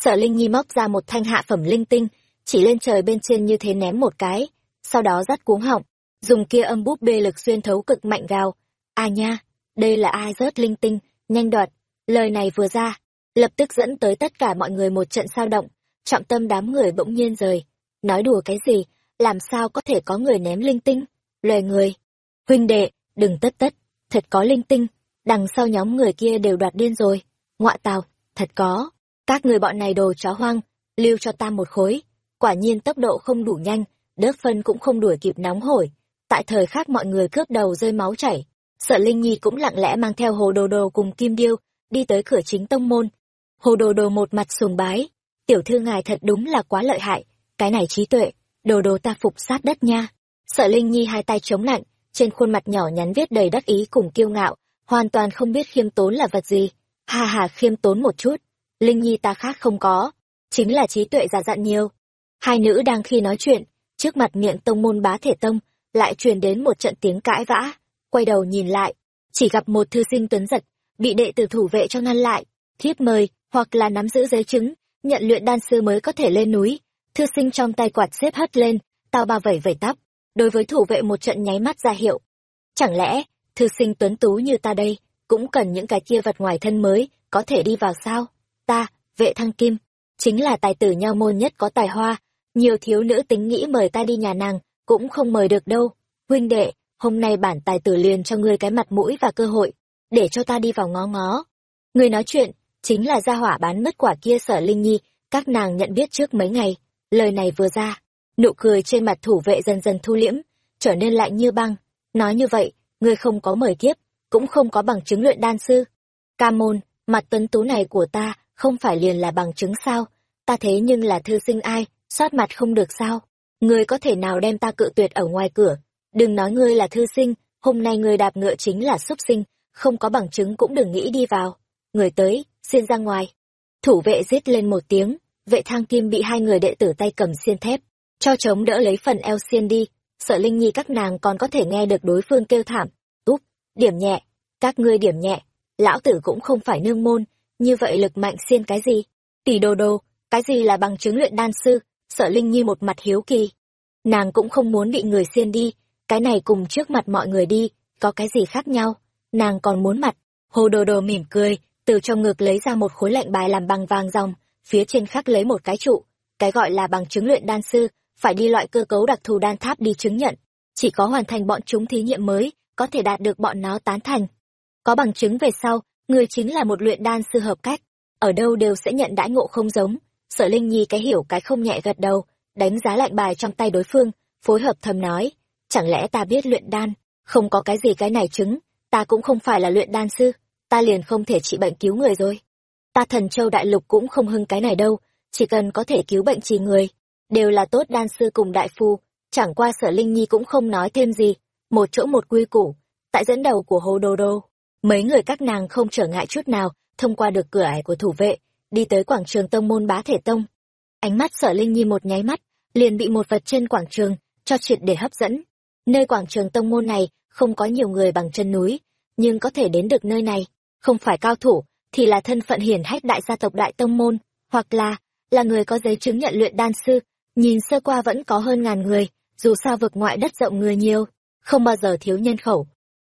Sở linh nhi móc ra một thanh hạ phẩm linh tinh, chỉ lên trời bên trên như thế ném một cái, sau đó dắt cuống họng, dùng kia âm búp bê lực xuyên thấu cực mạnh gào. À nha, đây là ai rớt linh tinh, nhanh đoạt. Lời này vừa ra, lập tức dẫn tới tất cả mọi người một trận sao động, trọng tâm đám người bỗng nhiên rời. Nói đùa cái gì, làm sao có thể có người ném linh tinh? Loài người. Huynh đệ, đừng tất tất thật có linh tinh, đằng sau nhóm người kia đều đoạt điên rồi. Ngoạ tào, thật có. Các người bọn này đồ chó hoang, lưu cho ta một khối. Quả nhiên tốc độ không đủ nhanh, đớp phân cũng không đuổi kịp nóng hổi. Tại thời khắc mọi người cướp đầu rơi máu chảy, sợ linh nhi cũng lặng lẽ mang theo hồ đồ đồ cùng kim điêu đi tới cửa chính tông môn. Hồ đồ đồ một mặt sùng bái, tiểu thư ngài thật đúng là quá lợi hại, cái này trí tuệ, đồ đồ ta phục sát đất nha. Sợ linh nhi hai tay chống lạnh trên khuôn mặt nhỏ nhắn viết đầy đắc ý cùng kiêu ngạo, hoàn toàn không biết khiêm tốn là vật gì. Hà hà khiêm tốn một chút. Linh nhi ta khác không có. Chính là trí tuệ giả dặn nhiều. Hai nữ đang khi nói chuyện, trước mặt miệng tông môn bá thể tông, lại truyền đến một trận tiếng cãi vã. Quay đầu nhìn lại, chỉ gặp một thư sinh tuấn giật, bị đệ tử thủ vệ cho ngăn lại. Thiếp mời, hoặc là nắm giữ giấy chứng, nhận luyện đan sư mới có thể lên núi. Thư sinh trong tay quạt xếp hất lên, tao ba vẩy vẩy tóc đối với thủ vệ một trận nháy mắt ra hiệu chẳng lẽ thư sinh tuấn tú như ta đây cũng cần những cái kia vật ngoài thân mới có thể đi vào sao ta vệ thăng kim chính là tài tử nhau môn nhất có tài hoa nhiều thiếu nữ tính nghĩ mời ta đi nhà nàng cũng không mời được đâu huynh đệ hôm nay bản tài tử liền cho ngươi cái mặt mũi và cơ hội, để cho ta đi vào ngó ngó. Người nói chuyện, chính là gia hỏa bán mất quả kia sở Linh Nhi, các nàng nhận biết trước mấy ngày. Lời này vừa ra, nụ cười trên mặt thủ vệ dần dần thu liễm, trở nên lạnh như băng. Nói như vậy, ngươi không có mời kiếp, cũng không có bằng chứng luyện đan sư. Ca môn, mặt tuấn tú này của ta, không phải liền là bằng chứng sao? Ta thế nhưng là thư sinh ai, soát mặt không được sao? Ngươi có thể nào đem ta cự tuyệt ở ngoài cửa? Đừng nói ngươi là thư sinh, hôm nay ngươi đạp ngựa chính là súc sinh, không có bằng chứng cũng đừng nghĩ đi vào. Người tới, xin ra ngoài. Thủ vệ giết lên một tiếng, vệ thang kim bị hai người đệ tử tay cầm xiên thép, cho chống đỡ lấy phần eo xiên đi, sợ Linh Nhi các nàng còn có thể nghe được đối phương kêu thảm. Úp, điểm nhẹ, các ngươi điểm nhẹ, lão tử cũng không phải nương môn, như vậy lực mạnh xiên cái gì? Tỷ đồ đồ, cái gì là bằng chứng luyện đan sư? Sợ Linh Nhi một mặt hiếu kỳ. Nàng cũng không muốn bị người xiên đi, cái này cùng trước mặt mọi người đi, có cái gì khác nhau? Nàng còn muốn mặt. Hồ đồ đồ mỉm cười, từ trong ngực lấy ra một khối lệnh bài làm bằng vàng dòng, phía trên khắc lấy một cái trụ. Cái gọi là bằng chứng luyện đan sư, phải đi loại cơ cấu đặc thù đan tháp đi chứng nhận. Chỉ có hoàn thành bọn chúng thí nghiệm mới, có thể đạt được bọn nó tán thành. Có bằng chứng về sau, người chính là một luyện đan sư hợp cách. Ở đâu đều sẽ nhận đãi ngộ không giống. Sở Linh Nhi cái hiểu cái không nhẹ gật đầu, đánh giá lạnh bài trong tay đối phương, phối hợp thầm nói. Chẳng lẽ ta biết luyện đan, không có cái gì cái này chứng, ta cũng không phải là luyện đan sư, ta liền không thể trị bệnh cứu người rồi. Ta thần châu đại lục cũng không hưng cái này đâu, chỉ cần có thể cứu bệnh trì người, đều là tốt đan sư cùng đại phu, chẳng qua sở Linh Nhi cũng không nói thêm gì, một chỗ một quy củ, tại dẫn đầu của Hồ Đô Đô. Mấy người các nàng không trở ngại chút nào, thông qua được cửa ải của thủ vệ, đi tới quảng trường tông môn bá thể tông. Ánh mắt sở Linh Nhi một nháy mắt, liền bị một vật trên quảng trường, cho chuyện để hấp dẫn. Nơi quảng trường tông môn này, không có nhiều người bằng chân núi, nhưng có thể đến được nơi này, không phải cao thủ, thì là thân phận hiển hách đại gia tộc đại tông môn, hoặc là, là người có giấy chứng nhận luyện đan sư, nhìn sơ qua vẫn có hơn ngàn người, dù sao vực ngoại đất rộng người nhiều, không bao giờ thiếu nhân khẩu.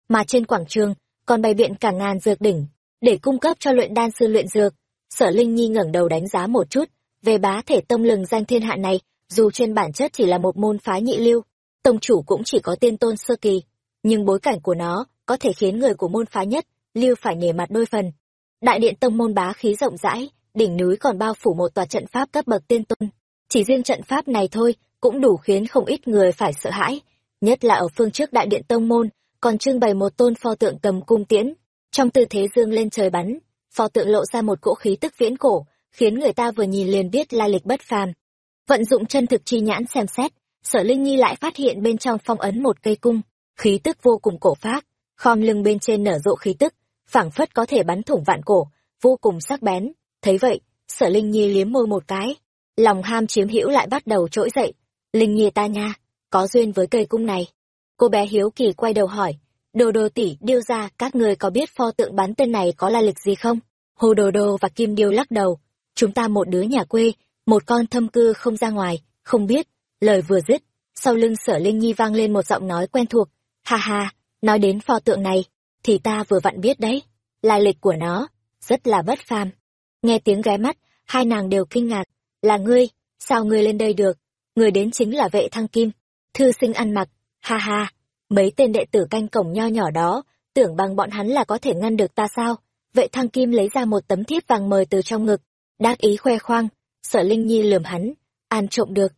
Mà trên quảng trường, còn bày biện cả ngàn dược đỉnh, để cung cấp cho luyện đan sư luyện dược. Sở Linh Nhi ngẩng đầu đánh giá một chút, về bá thể tông lừng danh thiên hạ này, dù trên bản chất chỉ là một môn phái nhị lưu, tông chủ cũng chỉ có tiên tôn sơ kỳ, nhưng bối cảnh của nó có thể khiến người của môn phái nhất, lưu phải nể mặt đôi phần. Đại điện tông môn bá khí rộng rãi, đỉnh núi còn bao phủ một tòa trận pháp cấp bậc tiên tôn. Chỉ riêng trận pháp này thôi, cũng đủ khiến không ít người phải sợ hãi, nhất là ở phương trước đại điện tông môn, còn trưng bày một tôn pho tượng cầm cung tiễn, trong tư thế dương lên trời bắn, pho tượng lộ ra một cỗ khí tức viễn cổ, khiến người ta vừa nhìn liền biết lai lịch bất phàm. Vận dụng chân thực chi nhãn xem xét, Sở Linh Nhi lại phát hiện bên trong phong ấn một cây cung, khí tức vô cùng cổ phác, khom lưng bên trên nở rộ khí tức, phảng phất có thể bắn thủng vạn cổ, vô cùng sắc bén. Thấy vậy, Sở Linh Nhi liếm môi một cái, lòng ham chiếm hữu lại bắt đầu trỗi dậy. Linh Nhi ta nha, có duyên với cây cung này. Cô bé hiếu kỳ quay đầu hỏi, đồ đồ tỷ điêu ra các người có biết pho tượng bắn tên này có là lịch gì không? Hồ đồ đồ và Kim Điêu lắc đầu, chúng ta một đứa nhà quê, một con thâm cư không ra ngoài, không biết. Lời vừa dứt, sau lưng sở Linh Nhi vang lên một giọng nói quen thuộc, ha ha, nói đến pho tượng này, thì ta vừa vặn biết đấy, lai lịch của nó, rất là bất phàm. Nghe tiếng ghé mắt, hai nàng đều kinh ngạc, là ngươi, sao ngươi lên đây được, người đến chính là vệ thăng kim, thư sinh ăn mặc, ha ha, mấy tên đệ tử canh cổng nho nhỏ đó, tưởng bằng bọn hắn là có thể ngăn được ta sao, vệ thăng kim lấy ra một tấm thiếp vàng mời từ trong ngực, đắc ý khoe khoang, sở Linh Nhi lườm hắn, ăn trộm được.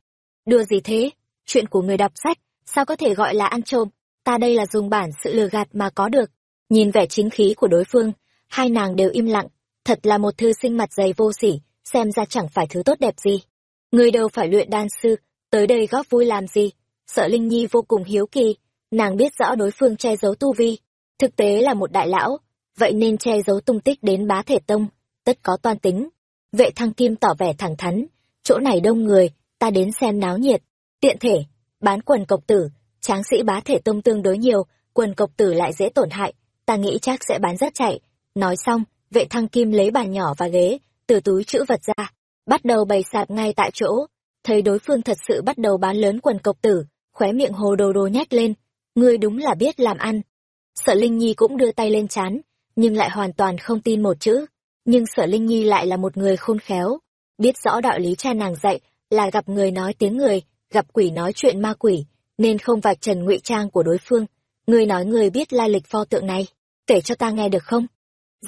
Đùa gì thế, chuyện của người đọc sách, sao có thể gọi là ăn trộm, ta đây là dùng bản sự lừa gạt mà có được. Nhìn vẻ chính khí của đối phương, hai nàng đều im lặng, thật là một thư sinh mặt dày vô sỉ, xem ra chẳng phải thứ tốt đẹp gì. Người đâu phải luyện đan sư, tới đây góp vui làm gì? Sợ Linh Nhi vô cùng hiếu kỳ, nàng biết rõ đối phương che giấu tu vi, thực tế là một đại lão, vậy nên che giấu tung tích đến bá thể tông, tất có toan tính. Vệ thăng kim tỏ vẻ thẳng thắn, chỗ này đông người, ta đến xem náo nhiệt, tiện thể, bán quần cộc tử, tráng sĩ bá thể tông tương đối nhiều, quần cộc tử lại dễ tổn hại, ta nghĩ chắc sẽ bán rất chạy. Nói xong, vệ thăng kim lấy bàn nhỏ và ghế, từ túi chữ vật ra, bắt đầu bày sạp ngay tại chỗ. Thấy đối phương thật sự bắt đầu bán lớn quần cộc tử, khóe miệng hồ đồ đồ nhét lên. Ngươi đúng là biết làm ăn. Sợ Linh Nhi cũng đưa tay lên chán, nhưng lại hoàn toàn không tin một chữ. Nhưng Sở Linh Nhi lại là một người khôn khéo, biết rõ đạo lý cha nàng dạy là gặp người nói tiếng người, gặp quỷ nói chuyện ma quỷ, nên không vạch trần ngụy trang của đối phương. ngươi nói ngươi biết lai lịch pho tượng này, kể cho ta nghe được không?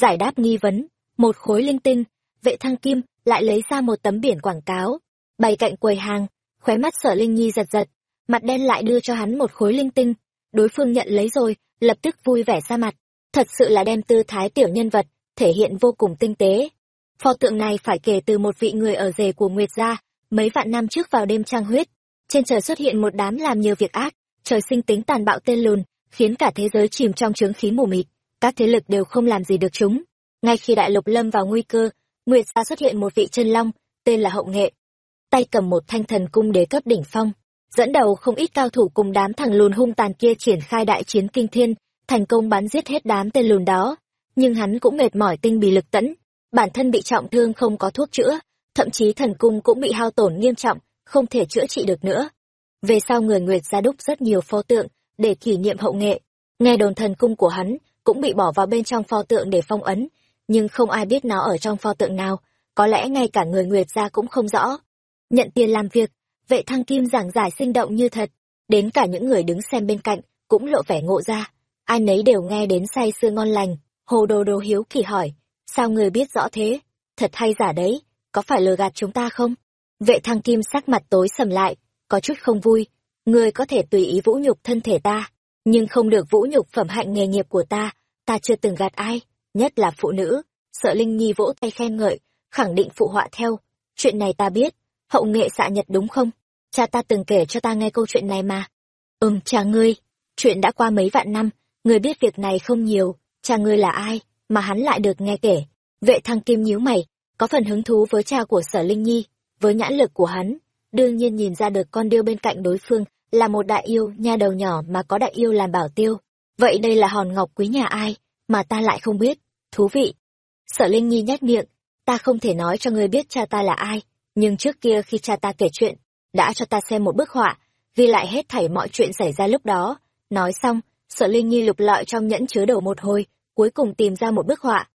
Giải đáp nghi vấn, một khối linh tinh, vệ thăng kim lại lấy ra một tấm biển quảng cáo, bày cạnh quầy hàng, khóe mắt sở linh nhi giật giật, mặt đen lại đưa cho hắn một khối linh tinh, đối phương nhận lấy rồi, lập tức vui vẻ ra mặt, thật sự là đem tư thái tiểu nhân vật, thể hiện vô cùng tinh tế. Pho tượng này phải kể từ một vị người ở rể của Nguyệt gia, mấy vạn năm trước vào đêm trăng huyết, trên trời xuất hiện một đám làm nhiều việc ác, trời sinh tính tàn bạo tên lùn, khiến cả thế giới chìm trong chướng khí mù mịt, các thế lực đều không làm gì được chúng. Ngay khi đại lục lâm vào nguy cơ, Nguyệt gia xuất hiện một vị chân long, tên là Hậu Nghệ. Tay cầm một thanh thần cung đế cấp đỉnh phong, dẫn đầu không ít cao thủ cùng đám thằng lùn hung tàn kia triển khai đại chiến kinh thiên, thành công bắn giết hết đám tên lùn đó. Nhưng hắn cũng mệt mỏi tinh bì lực tẫn, bản thân bị trọng thương không có thuốc chữa, thậm chí thần cung cũng bị hao tổn nghiêm trọng, không thể chữa trị được nữa. Về sau người Nguyệt gia đúc rất nhiều pho tượng để kỷ niệm hậu nghệ. Nghe đồn thần cung của hắn cũng bị bỏ vào bên trong pho tượng để phong ấn, nhưng không ai biết nó ở trong pho tượng nào, có lẽ ngay cả người Nguyệt gia cũng không rõ. Nhận tiền làm việc, vệ thăng kim giảng giải sinh động như thật, đến cả những người đứng xem bên cạnh cũng lộ vẻ ngộ ra. Ai nấy đều nghe đến say sưa ngon lành, hồ đồ đồ hiếu kỳ hỏi, sao người biết rõ thế? Thật hay giả đấy, có phải lừa gạt chúng ta không? Vệ thăng kim sắc mặt tối sầm lại, có chút không vui. Người có thể tùy ý vũ nhục thân thể ta, nhưng không được vũ nhục phẩm hạnh nghề nghiệp của ta, ta chưa từng gạt ai, nhất là phụ nữ. Sợ Linh Nhi vỗ tay khen ngợi, khẳng định phụ họa theo. Chuyện này ta biết, hậu nghệ xạ nhật đúng không? Cha ta từng kể cho ta nghe câu chuyện này mà. Ừm, cha ngươi, chuyện đã qua mấy vạn năm, người biết việc này không nhiều, cha ngươi là ai, mà hắn lại được nghe kể. Vệ thăng kim nhíu mày, có phần hứng thú với cha của sở Linh Nhi, với nhãn lực của hắn, đương nhiên nhìn ra được con điêu bên cạnh đối phương là một đại yêu nha đầu nhỏ mà có đại yêu làm bảo tiêu. Vậy đây là hòn ngọc quý nhà ai, mà ta lại không biết, thú vị. Sở Linh Nhi nhét miệng, ta không thể nói cho ngươi biết cha ta là ai, nhưng trước kia khi cha ta kể chuyện, đã cho ta xem một bức họa, ghi lại hết thảy mọi chuyện xảy ra lúc đó. Nói xong, Sở Linh Nhi lục lọi trong nhẫn chứa đầu một hồi, cuối cùng tìm ra một bức họa.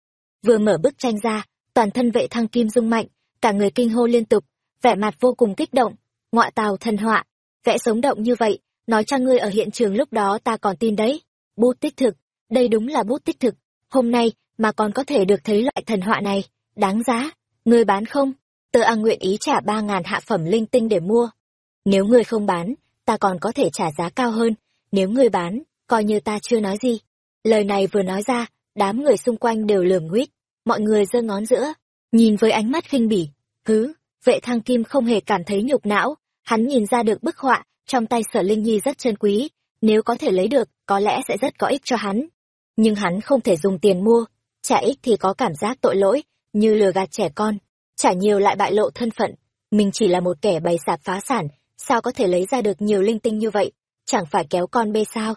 Vừa mở bức tranh ra, toàn thân vệ thăng kim rung mạnh, cả người kinh hô liên tục, vẻ mặt vô cùng kích động, ngọa tào thần họa, vẽ sống động như vậy, nói cho ngươi ở hiện trường lúc đó ta còn tin đấy. Bút tích thực, đây đúng là bút tích thực, hôm nay mà còn có thể được thấy loại thần họa này, đáng giá, ngươi bán không? Tơ A nguyện ý trả ba ngàn hạ phẩm linh tinh để mua. Nếu ngươi không bán, ta còn có thể trả giá cao hơn, nếu ngươi bán, coi như ta chưa nói gì. Lời này vừa nói ra, đám người xung quanh đều lườm nguyết, mọi người giơ ngón giữa, nhìn với ánh mắt khinh bỉ, hứ, vệ thăng kim không hề cảm thấy nhục não, hắn nhìn ra được bức họa trong tay sở linh nhi rất chân quý, nếu có thể lấy được, có lẽ sẽ rất có ích cho hắn. Nhưng hắn không thể dùng tiền mua, trả ít thì có cảm giác tội lỗi, như lừa gạt trẻ con, trả nhiều lại bại lộ thân phận. Mình chỉ là một kẻ bày sạp phá sản, sao có thể lấy ra được nhiều linh tinh như vậy, chẳng phải kéo con bê sao.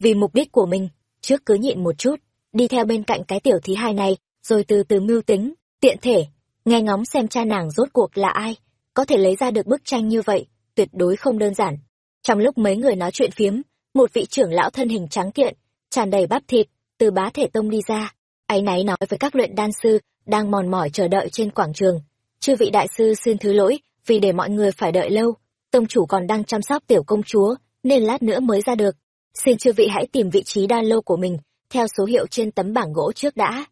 Vì mục đích của mình, trước cứ nhịn một chút, đi theo bên cạnh cái tiểu thí hai này, rồi từ từ mưu tính, tiện thể, nghe ngóng xem cha nàng rốt cuộc là ai, có thể lấy ra được bức tranh như vậy, tuyệt đối không đơn giản. Trong lúc mấy người nói chuyện phiếm, một vị trưởng lão thân hình trắng kiện, tràn đầy bắp thịt, từ bá thể tông đi ra, áy náy nói với các luyện đan sư đang mòn mỏi chờ đợi trên quảng trường. Chư vị đại sư xin thứ lỗi, vì để mọi người phải đợi lâu, tông chủ còn đang chăm sóc tiểu công chúa, nên lát nữa mới ra được. Xin chư vị hãy tìm vị trí đan lô của mình, theo số hiệu trên tấm bảng gỗ trước đã.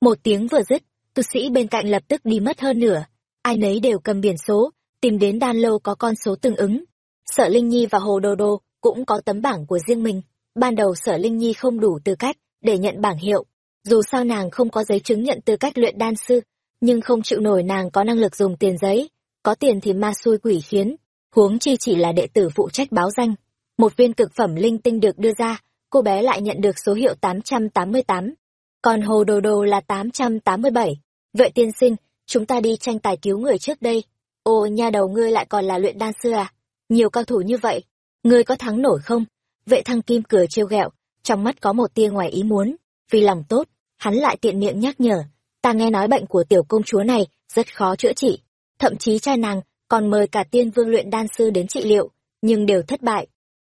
Một tiếng vừa dứt, tu sĩ bên cạnh lập tức đi mất hơn nửa. Ai nấy đều cầm biển số, tìm đến đan lô có con số tương ứng. Sở Linh Nhi và Hồ Đô Đô cũng có tấm bảng của riêng mình. Ban đầu Sở Linh Nhi không đủ tư cách để nhận bảng hiệu. Dù sao nàng không có giấy chứng nhận tư cách luyện đan sư, nhưng không chịu nổi nàng có năng lực dùng tiền giấy. Có tiền thì ma xui quỷ khiến, huống chi chỉ là đệ tử phụ trách báo danh. Một viên cực phẩm linh tinh được đưa ra, cô bé lại nhận được số hiệu 888 còn hồ đồ đồ là tám trăm tám mươi bảy. Vậy tiên sinh chúng ta đi tranh tài cứu người trước đây. Ồ nha đầu ngươi lại còn là luyện đan sư à? Nhiều cao thủ như vậy ngươi có thắng nổi không? Vệ thăng kim cười trêu ghẹo trong mắt có một tia ngoài ý muốn vì lòng tốt hắn lại tiện miệng nhắc nhở ta nghe nói bệnh của tiểu công chúa này rất khó chữa trị thậm chí cha nàng còn mời cả tiên vương luyện đan sư đến trị liệu nhưng đều thất bại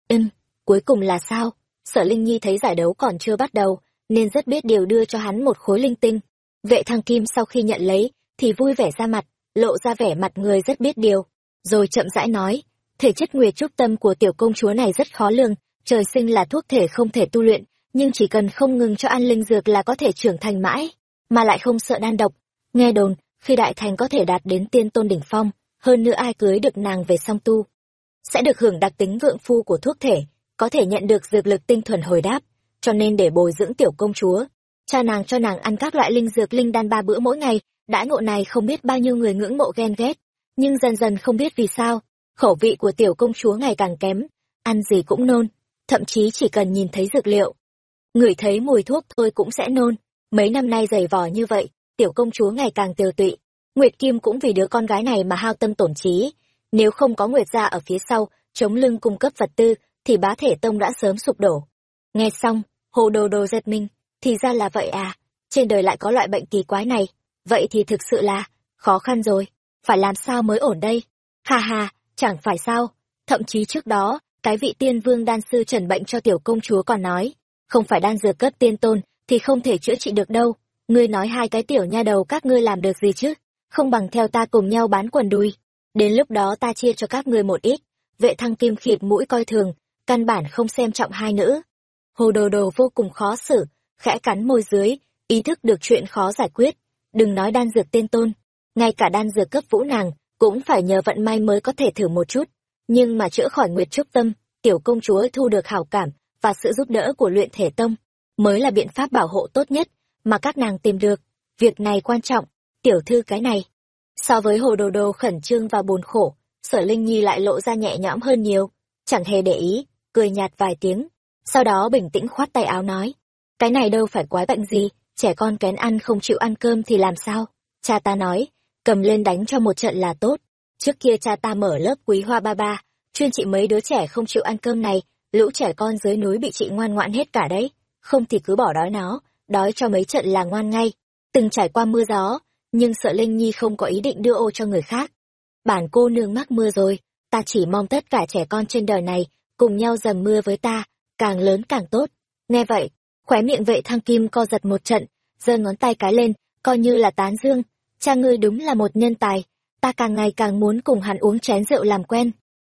ưm cuối cùng là sao sở linh nhi thấy giải đấu còn chưa bắt đầu nên rất biết điều đưa cho hắn một khối linh tinh. Vệ thăng kim sau khi nhận lấy, thì vui vẻ ra mặt, lộ ra vẻ mặt người rất biết điều. Rồi chậm rãi nói, thể chất nguyệt trúc tâm của tiểu công chúa này rất khó lường, trời sinh là thuốc thể không thể tu luyện, nhưng chỉ cần không ngừng cho ăn linh dược là có thể trưởng thành mãi, mà lại không sợ đan độc. Nghe đồn, khi đại thành có thể đạt đến tiên tôn đỉnh phong, hơn nữa ai cưới được nàng về song tu, sẽ được hưởng đặc tính vượng phu của thuốc thể, có thể nhận được dược lực tinh thuần hồi đáp, cho nên để bồi dưỡng tiểu công chúa, cha nàng cho nàng ăn các loại linh dược linh đan ba bữa mỗi ngày, đãi ngộ này không biết bao nhiêu người ngưỡng mộ ghen ghét, nhưng dần dần không biết vì sao, khẩu vị của tiểu công chúa ngày càng kém, ăn gì cũng nôn, thậm chí chỉ cần nhìn thấy dược liệu, ngửi thấy mùi thuốc thôi cũng sẽ nôn. Mấy năm nay dày vò như vậy, tiểu công chúa ngày càng tiêu tụy. Nguyệt Kim cũng vì đứa con gái này mà hao tâm tổn trí. Nếu không có Nguyệt gia ở phía sau, chống lưng cung cấp vật tư, thì bá thể tông đã sớm sụp đổ. Nghe xong, hồ đồ đồ giật mình, thì ra là vậy à, trên đời lại có loại bệnh kỳ quái này, vậy thì thực sự là, khó khăn rồi, phải làm sao mới ổn đây? ha ha chẳng phải sao, thậm chí trước đó, cái vị tiên vương đan sư trần bệnh cho tiểu công chúa còn nói, không phải đan dược cấp tiên tôn, thì không thể chữa trị được đâu, ngươi nói hai cái tiểu nha đầu các ngươi làm được gì chứ, không bằng theo ta cùng nhau bán quần đùi, đến lúc đó ta chia cho các ngươi một ít, vệ thăng kim khịt mũi coi thường, căn bản không xem trọng hai nữ. Hồ đồ đồ vô cùng khó xử, khẽ cắn môi dưới, ý thức được chuyện khó giải quyết, đừng nói đan dược tên tôn, ngay cả đan dược cấp vũ nàng, cũng phải nhờ vận may mới có thể thử một chút, nhưng mà chữa khỏi nguyệt trúc tâm, tiểu công chúa thu được hảo cảm và sự giúp đỡ của luyện thể tông, mới là biện pháp bảo hộ tốt nhất mà các nàng tìm được. Việc này quan trọng, tiểu thư cái này. So với hồ đồ đồ khẩn trương và buồn khổ, sở Linh Nhi lại lộ ra nhẹ nhõm hơn nhiều, chẳng hề để ý, cười nhạt vài tiếng, sau đó bình tĩnh khoát tay áo nói. Cái này đâu phải quái bệnh gì, trẻ con kén ăn không chịu ăn cơm thì làm sao? Cha ta nói, cầm lên đánh cho một trận là tốt. Trước kia cha ta mở lớp quý hoa ba ba, chuyên trị mấy đứa trẻ không chịu ăn cơm này, lũ trẻ con dưới núi bị chị ngoan ngoãn hết cả đấy. Không thì cứ bỏ đói nó, đói cho mấy trận là ngoan ngay. Từng trải qua mưa gió, nhưng sợ Linh Nhi không có ý định đưa ô cho người khác. Bản cô nương mắc mưa rồi, ta chỉ mong tất cả trẻ con trên đời này cùng nhau dầm mưa với ta, càng lớn càng tốt. Nghe vậy, khóe miệng vệ thăng kim co giật một trận, giơ ngón tay cái lên, coi như là tán dương. Cha ngươi đúng là một nhân tài, ta càng ngày càng muốn cùng hắn uống chén rượu làm quen.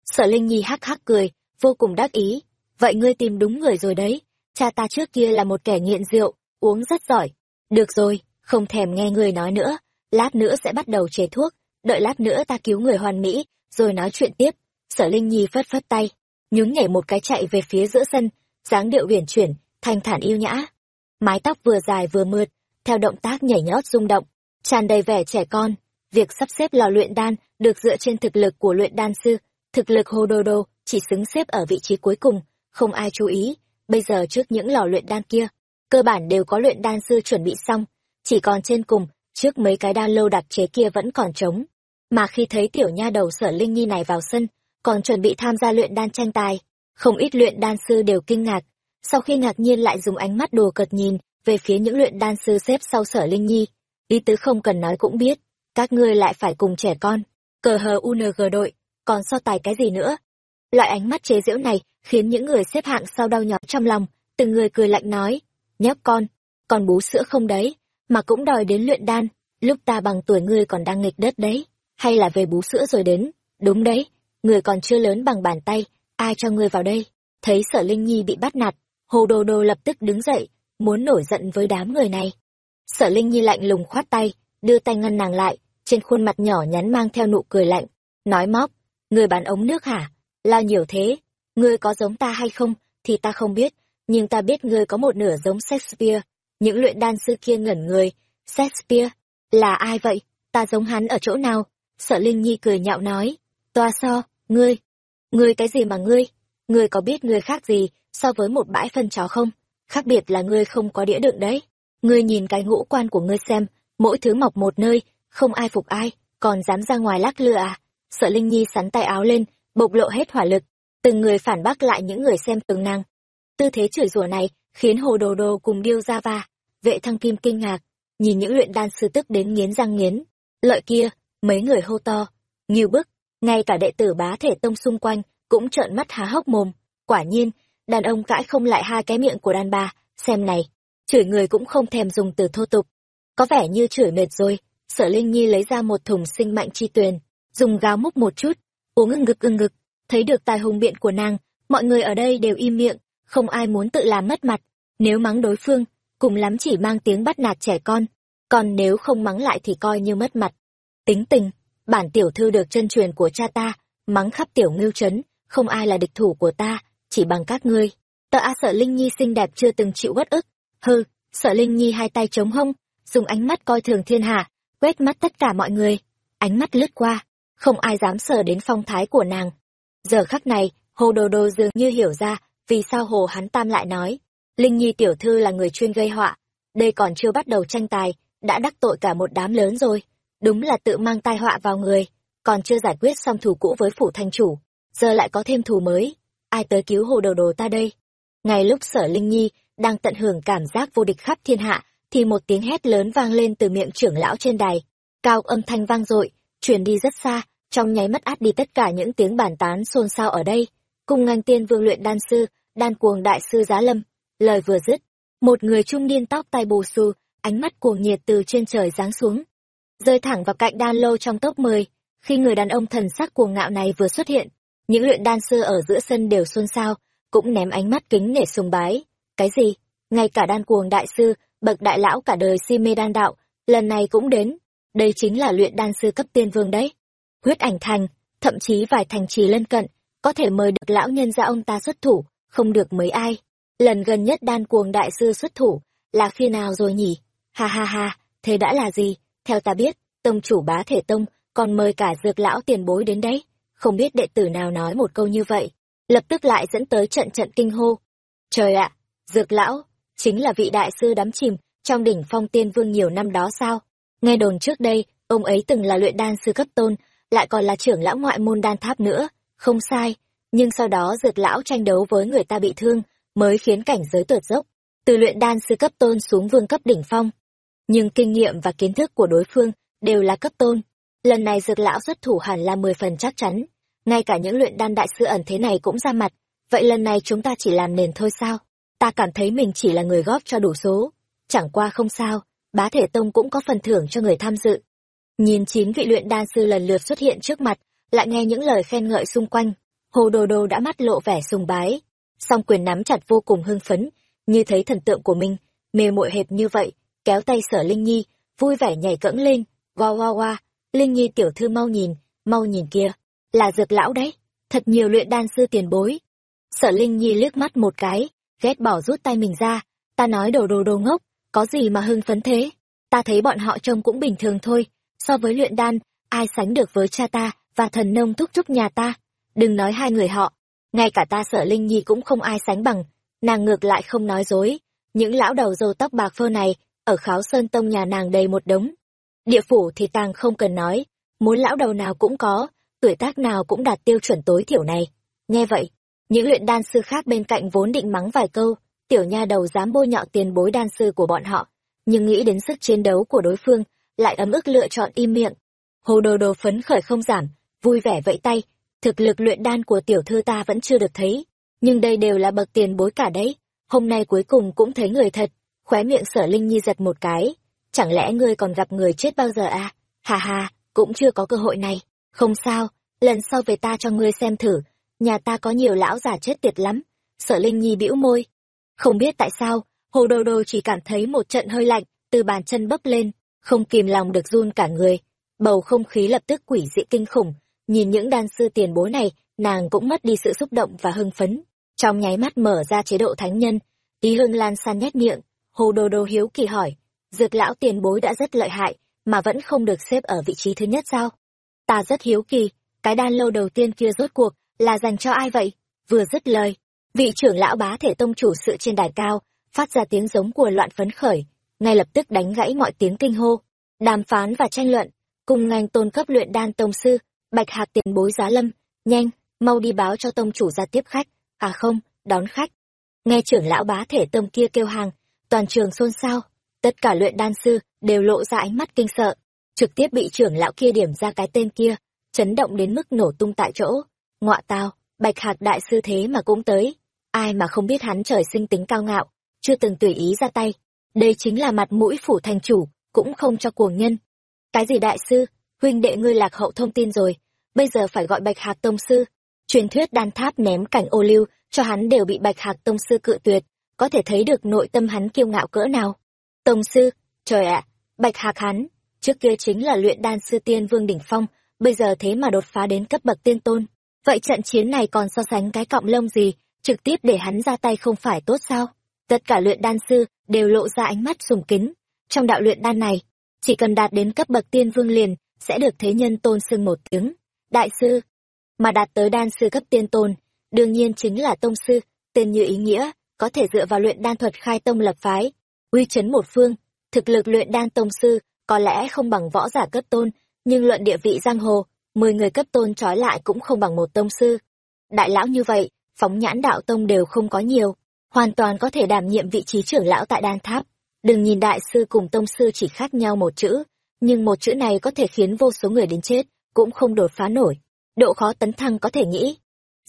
Sở Linh Nhi hắc hắc cười, vô cùng đắc ý. Vậy ngươi tìm đúng người rồi đấy, cha ta trước kia là một kẻ nghiện rượu, uống rất giỏi. Được rồi, không thèm nghe ngươi nói nữa, lát nữa sẽ bắt đầu chế thuốc, đợi lát nữa ta cứu người hoàn mỹ, rồi nói chuyện tiếp. Sở Linh Nhi phất phất tay, nhún nhảy một cái chạy về phía giữa sân, dáng điệu uyển chuyển, thanh thản yêu nhã. Mái tóc vừa dài vừa mượt, theo động tác nhảy nhót rung động, tràn đầy vẻ trẻ con. Việc sắp xếp lò luyện đan được dựa trên thực lực của luyện đan sư, thực lực Hồ Đô Đô chỉ xứng xếp ở vị trí cuối cùng, không ai chú ý. Bây giờ trước những lò luyện đan kia, cơ bản đều có luyện đan sư chuẩn bị xong, chỉ còn trên cùng, trước mấy cái đan lâu đặc chế kia vẫn còn trống. Mà khi thấy tiểu nha đầu sở Linh Nhi này vào sân, còn chuẩn bị tham gia luyện đan tranh tài, không ít luyện đan sư đều kinh ngạc, sau khi ngạc nhiên lại dùng ánh mắt đồ cợt nhìn về phía những luyện đan sư xếp sau sở Linh Nhi. Ý tứ không cần nói cũng biết, các ngươi lại phải cùng trẻ con, cờ hờ UNG đội, còn so tài cái gì nữa. Loại ánh mắt chế giễu này khiến những người xếp hạng sau đau nhói trong lòng, từng người cười lạnh nói, nhóc con, còn bú sữa không đấy, mà cũng đòi đến luyện đan, lúc ta bằng tuổi ngươi còn đang nghịch đất đấy, hay là về bú sữa rồi đến, đúng đấy, người còn chưa lớn bằng bàn tay, ai cho ngươi vào đây? Thấy sở Linh Nhi bị bắt nạt, Hồ Đồ Đồ lập tức đứng dậy, muốn nổi giận với đám người này. Sở Linh Nhi lạnh lùng khoát tay, đưa tay ngăn nàng lại, trên khuôn mặt nhỏ nhắn mang theo nụ cười lạnh, nói móc, người bán ống nước hả? Lo nhiều thế, ngươi có giống ta hay không, thì ta không biết, nhưng ta biết ngươi có một nửa giống Shakespeare. Những luyện đan sư kia ngẩn người, Shakespeare, là ai vậy? Ta giống hắn ở chỗ nào? Sợ Linh Nhi cười nhạo nói, toa so, ngươi, ngươi cái gì mà ngươi? Ngươi có biết ngươi khác gì so với một bãi phân chó không? Khác biệt là ngươi không có đĩa đựng đấy. Ngươi nhìn cái ngũ quan của ngươi xem, mỗi thứ mọc một nơi, không ai phục ai, còn dám ra ngoài lắc lừa à? Sợ Linh Nhi sắn tay áo lên, bộc lộ hết hỏa lực, từng người phản bác lại những người xem từng năng. Tư thế chửi rủa này khiến Hồ Đồ Đồ cùng điêu ra va, vệ thăng kim kinh ngạc, nhìn những luyện đan sư tức đến nghiến răng nghiến. Lợi kia, mấy người hô to, nhiều bức, ngay cả đệ tử bá thể tông xung quanh cũng trợn mắt há hốc mồm. Quả nhiên, đàn ông cãi không lại hai cái miệng của đàn bà, xem này, chửi người cũng không thèm dùng từ thô tục. Có vẻ như chửi mệt rồi, sở Linh Nhi lấy ra một thùng sinh mạnh chi tuyền, dùng gáo múc một chút, uống ưng ngực ưng ngực, thấy được tài hùng biện của nàng, mọi người ở đây đều im miệng không ai muốn tự làm mất mặt. Nếu mắng đối phương cùng lắm chỉ mang tiếng bắt nạt trẻ con còn nếu không mắng lại thì coi như mất mặt. Tính tình bản tiểu thư được chân truyền của cha ta mắng khắp tiểu ngưu trấn không ai là địch thủ của ta chỉ bằng các ngươi. Tờ a sợ linh nhi xinh đẹp chưa từng chịu bất ức. Hư sợ linh nhi hai tay chống hông dùng ánh mắt coi thường thiên hạ quét mắt tất cả mọi người. Ánh mắt lướt qua không ai dám sờ đến phong thái của nàng. Giờ khắc này, hồ đồ đồ dường như hiểu ra vì sao hồ hắn tam lại nói, linh nhi tiểu thư là người chuyên gây họa, đây còn chưa bắt đầu tranh tài, đã đắc tội cả một đám lớn rồi, đúng là tự mang tai họa vào người, còn chưa giải quyết xong thù cũ với phủ thanh chủ, giờ lại có thêm thù mới, ai tới cứu hồ đồ đồ ta đây? Ngay lúc sở linh nhi đang tận hưởng cảm giác vô địch khắp thiên hạ, thì một tiếng hét lớn vang lên từ miệng trưởng lão trên đài, cao âm thanh vang dội truyền đi rất xa, trong nháy mắt át đi tất cả những tiếng bàn tán xôn xao ở đây. Cùng ngành tiên vương luyện đan sư, đan cuồng đại sư giá lâm, lời vừa dứt, một người trung niên tóc tai bù xù, ánh mắt cuồng nhiệt từ trên trời giáng xuống, rơi thẳng vào cạnh đan lô trong top mười. Khi người đàn ông thần sắc cuồng ngạo này vừa xuất hiện, những luyện đan sư ở giữa sân đều xôn xao, cũng ném ánh mắt kính nể sùng bái. Cái gì? Ngay cả đan cuồng đại sư, bậc đại lão cả đời si mê đan đạo, lần này cũng đến đây chính là luyện đan sư cấp tiên vương đấy. Huyết ảnh thành, thậm chí vài thành trì lân cận, có thể mời được lão nhân ra ông ta xuất thủ, không được mấy ai. Lần gần nhất đan cuồng đại sư xuất thủ, là khi nào rồi nhỉ? Ha ha ha, thế đã là gì? Theo ta biết, tông chủ bá thể tông còn mời cả dược lão tiền bối đến đấy. Không biết đệ tử nào nói một câu như vậy. Lập tức lại dẫn tới trận trận kinh hô. Trời ạ, dược lão, chính là vị đại sư đắm chìm trong đỉnh phong tiên vương nhiều năm đó sao? Nghe đồn trước đây, ông ấy từng là luyện đan sư cấp tôn, lại còn là trưởng lão ngoại môn đan tháp nữa. Không sai, nhưng sau đó dược lão tranh đấu với người ta bị thương, mới khiến cảnh giới tuột dốc. Từ luyện đan sư cấp tôn xuống vương cấp đỉnh phong, nhưng kinh nghiệm và kiến thức của đối phương đều là cấp tôn. Lần này dược lão xuất thủ hẳn là mười phần chắc chắn, ngay cả những luyện đan đại sư ẩn thế này cũng ra mặt. Vậy lần này chúng ta chỉ làm nền thôi sao? Ta cảm thấy mình chỉ là người góp cho đủ số. Chẳng qua không sao bá thể tông cũng có phần thưởng cho người tham dự nhìn chín vị luyện đan sư lần lượt xuất hiện trước mặt, lại nghe những lời khen ngợi xung quanh, hồ đồ đồ đã mắt lộ vẻ sùng bái song quyền nắm chặt vô cùng hưng phấn, như thấy thần tượng của mình, mê muội hệt như vậy, kéo tay sở linh nhi, vui vẻ nhảy cẫng lên wa wa wa. linh nhi tiểu thư mau nhìn mau nhìn kia là dược lão đấy, thật nhiều luyện đan sư tiền bối sở linh nhi liếc mắt một cái, ghét bỏ rút tay mình ra, ta nói đồ đồ đồ ngốc có gì mà hưng phấn thế? Ta thấy bọn họ trông cũng bình thường thôi. So với luyện đan, ai sánh được với cha ta và thần nông thúc thúc nhà ta? Đừng nói hai người họ. Ngay cả ta sợ linh nhi cũng không ai sánh bằng. Nàng ngược lại không nói dối. Những lão đầu râu tóc bạc phơ này, ở kháo sơn tông nhà nàng đầy một đống. Địa phủ thì tàng không cần nói. Muốn lão đầu nào cũng có, tuổi tác nào cũng đạt tiêu chuẩn tối thiểu này. Nghe vậy, những luyện đan sư khác bên cạnh vốn định mắng vài câu tiểu nha đầu dám bôi nhọ tiền bối đan sư của bọn họ, nhưng nghĩ đến sức chiến đấu của đối phương, lại ấm ức lựa chọn im miệng. Hồ đồ đồ phấn khởi không giảm, vui vẻ vẫy tay, thực lực luyện đan của tiểu thư ta vẫn chưa được thấy, nhưng đây đều là bậc tiền bối cả đấy, hôm nay cuối cùng cũng thấy người thật, khóe miệng sở linh nhi giật một cái, chẳng lẽ ngươi còn gặp người chết bao giờ à? Hà hà cũng chưa có cơ hội này. Không sao, lần sau về ta cho ngươi xem thử, nhà ta có nhiều lão già chết tiệt lắm, sở linh nhi bĩu môi không biết tại sao, hồ đồ đồ chỉ cảm thấy một trận hơi lạnh từ bàn chân bấp lên, không kìm lòng được run cả người. Bầu không khí lập tức quỷ dị kinh khủng, nhìn những đan sư tiền bối này, nàng cũng mất đi sự xúc động và hưng phấn. Trong nháy mắt mở ra chế độ thánh nhân, tí hương lan san nhét miệng. Hồ đồ đồ hiếu kỳ hỏi, dược lão tiền bối đã rất lợi hại, mà vẫn không được xếp ở vị trí thứ nhất sao? Ta rất hiếu kỳ, cái đan lâu đầu tiên kia rốt cuộc là dành cho ai vậy? Vừa dứt lời vị trưởng lão bá thể tông chủ sự trên đài cao, phát ra tiếng giống của loạn phấn khởi, ngay lập tức đánh gãy mọi tiếng kinh hô, đàm phán và tranh luận, cùng ngành tôn cấp luyện đan tông sư, bạch hạc tiền bối giá lâm, nhanh, mau đi báo cho tông chủ ra tiếp khách à không, đón khách. Nghe trưởng lão bá thể tông kia kêu hàng, toàn trường xôn xao, tất cả luyện đan sư đều lộ ra ánh mắt kinh sợ. Trực tiếp bị trưởng lão kia điểm ra cái tên kia, chấn động đến mức nổ tung tại chỗ. Ngọa tao bạch hạc đại sư thế mà cũng tới ai mà không biết hắn trời sinh tính cao ngạo, chưa từng tùy ý ra tay. Đây chính là mặt mũi phủ thành chủ, cũng không cho cuồng nhân. Cái gì đại sư, huynh đệ ngươi lạc hậu thông tin rồi, bây giờ phải gọi bạch hạc tông sư. Truyền thuyết đan tháp ném cảnh ô lưu, cho hắn đều bị bạch hạc tông sư cự tuyệt, có thể thấy được nội tâm hắn kiêu ngạo cỡ nào. Tông sư, trời ạ, bạch hạc hắn, trước kia chính là luyện đan sư tiên vương đỉnh phong, bây giờ thế mà đột phá đến cấp bậc tiên tôn. Vậy trận chiến này còn so sánh cái cọng lông gì trực tiếp để hắn ra tay không phải tốt sao? Tất cả luyện đan sư đều lộ ra ánh mắt sùng kính. Trong đạo luyện đan này, chỉ cần đạt đến cấp bậc tiên vương liền sẽ được thế nhân tôn xưng một tiếng. Đại sư, mà đạt tới đan sư cấp tiên tôn, đương nhiên chính là tông sư, tên như ý nghĩa, có thể dựa vào luyện đan thuật khai tông lập phái, uy chấn một phương. Thực lực luyện đan tông sư có lẽ không bằng võ giả cấp tôn, nhưng luận địa vị giang hồ, mười người cấp tôn trói lại cũng không bằng một tông sư. Đại lão như vậy phóng nhãn đạo tông đều không có nhiều, hoàn toàn có thể đảm nhiệm vị trí trưởng lão tại đan tháp. Đừng nhìn đại sư cùng tông sư chỉ khác nhau một chữ, nhưng một chữ này có thể khiến vô số người đến chết, cũng không đột phá nổi. Độ khó tấn thăng có thể nghĩ.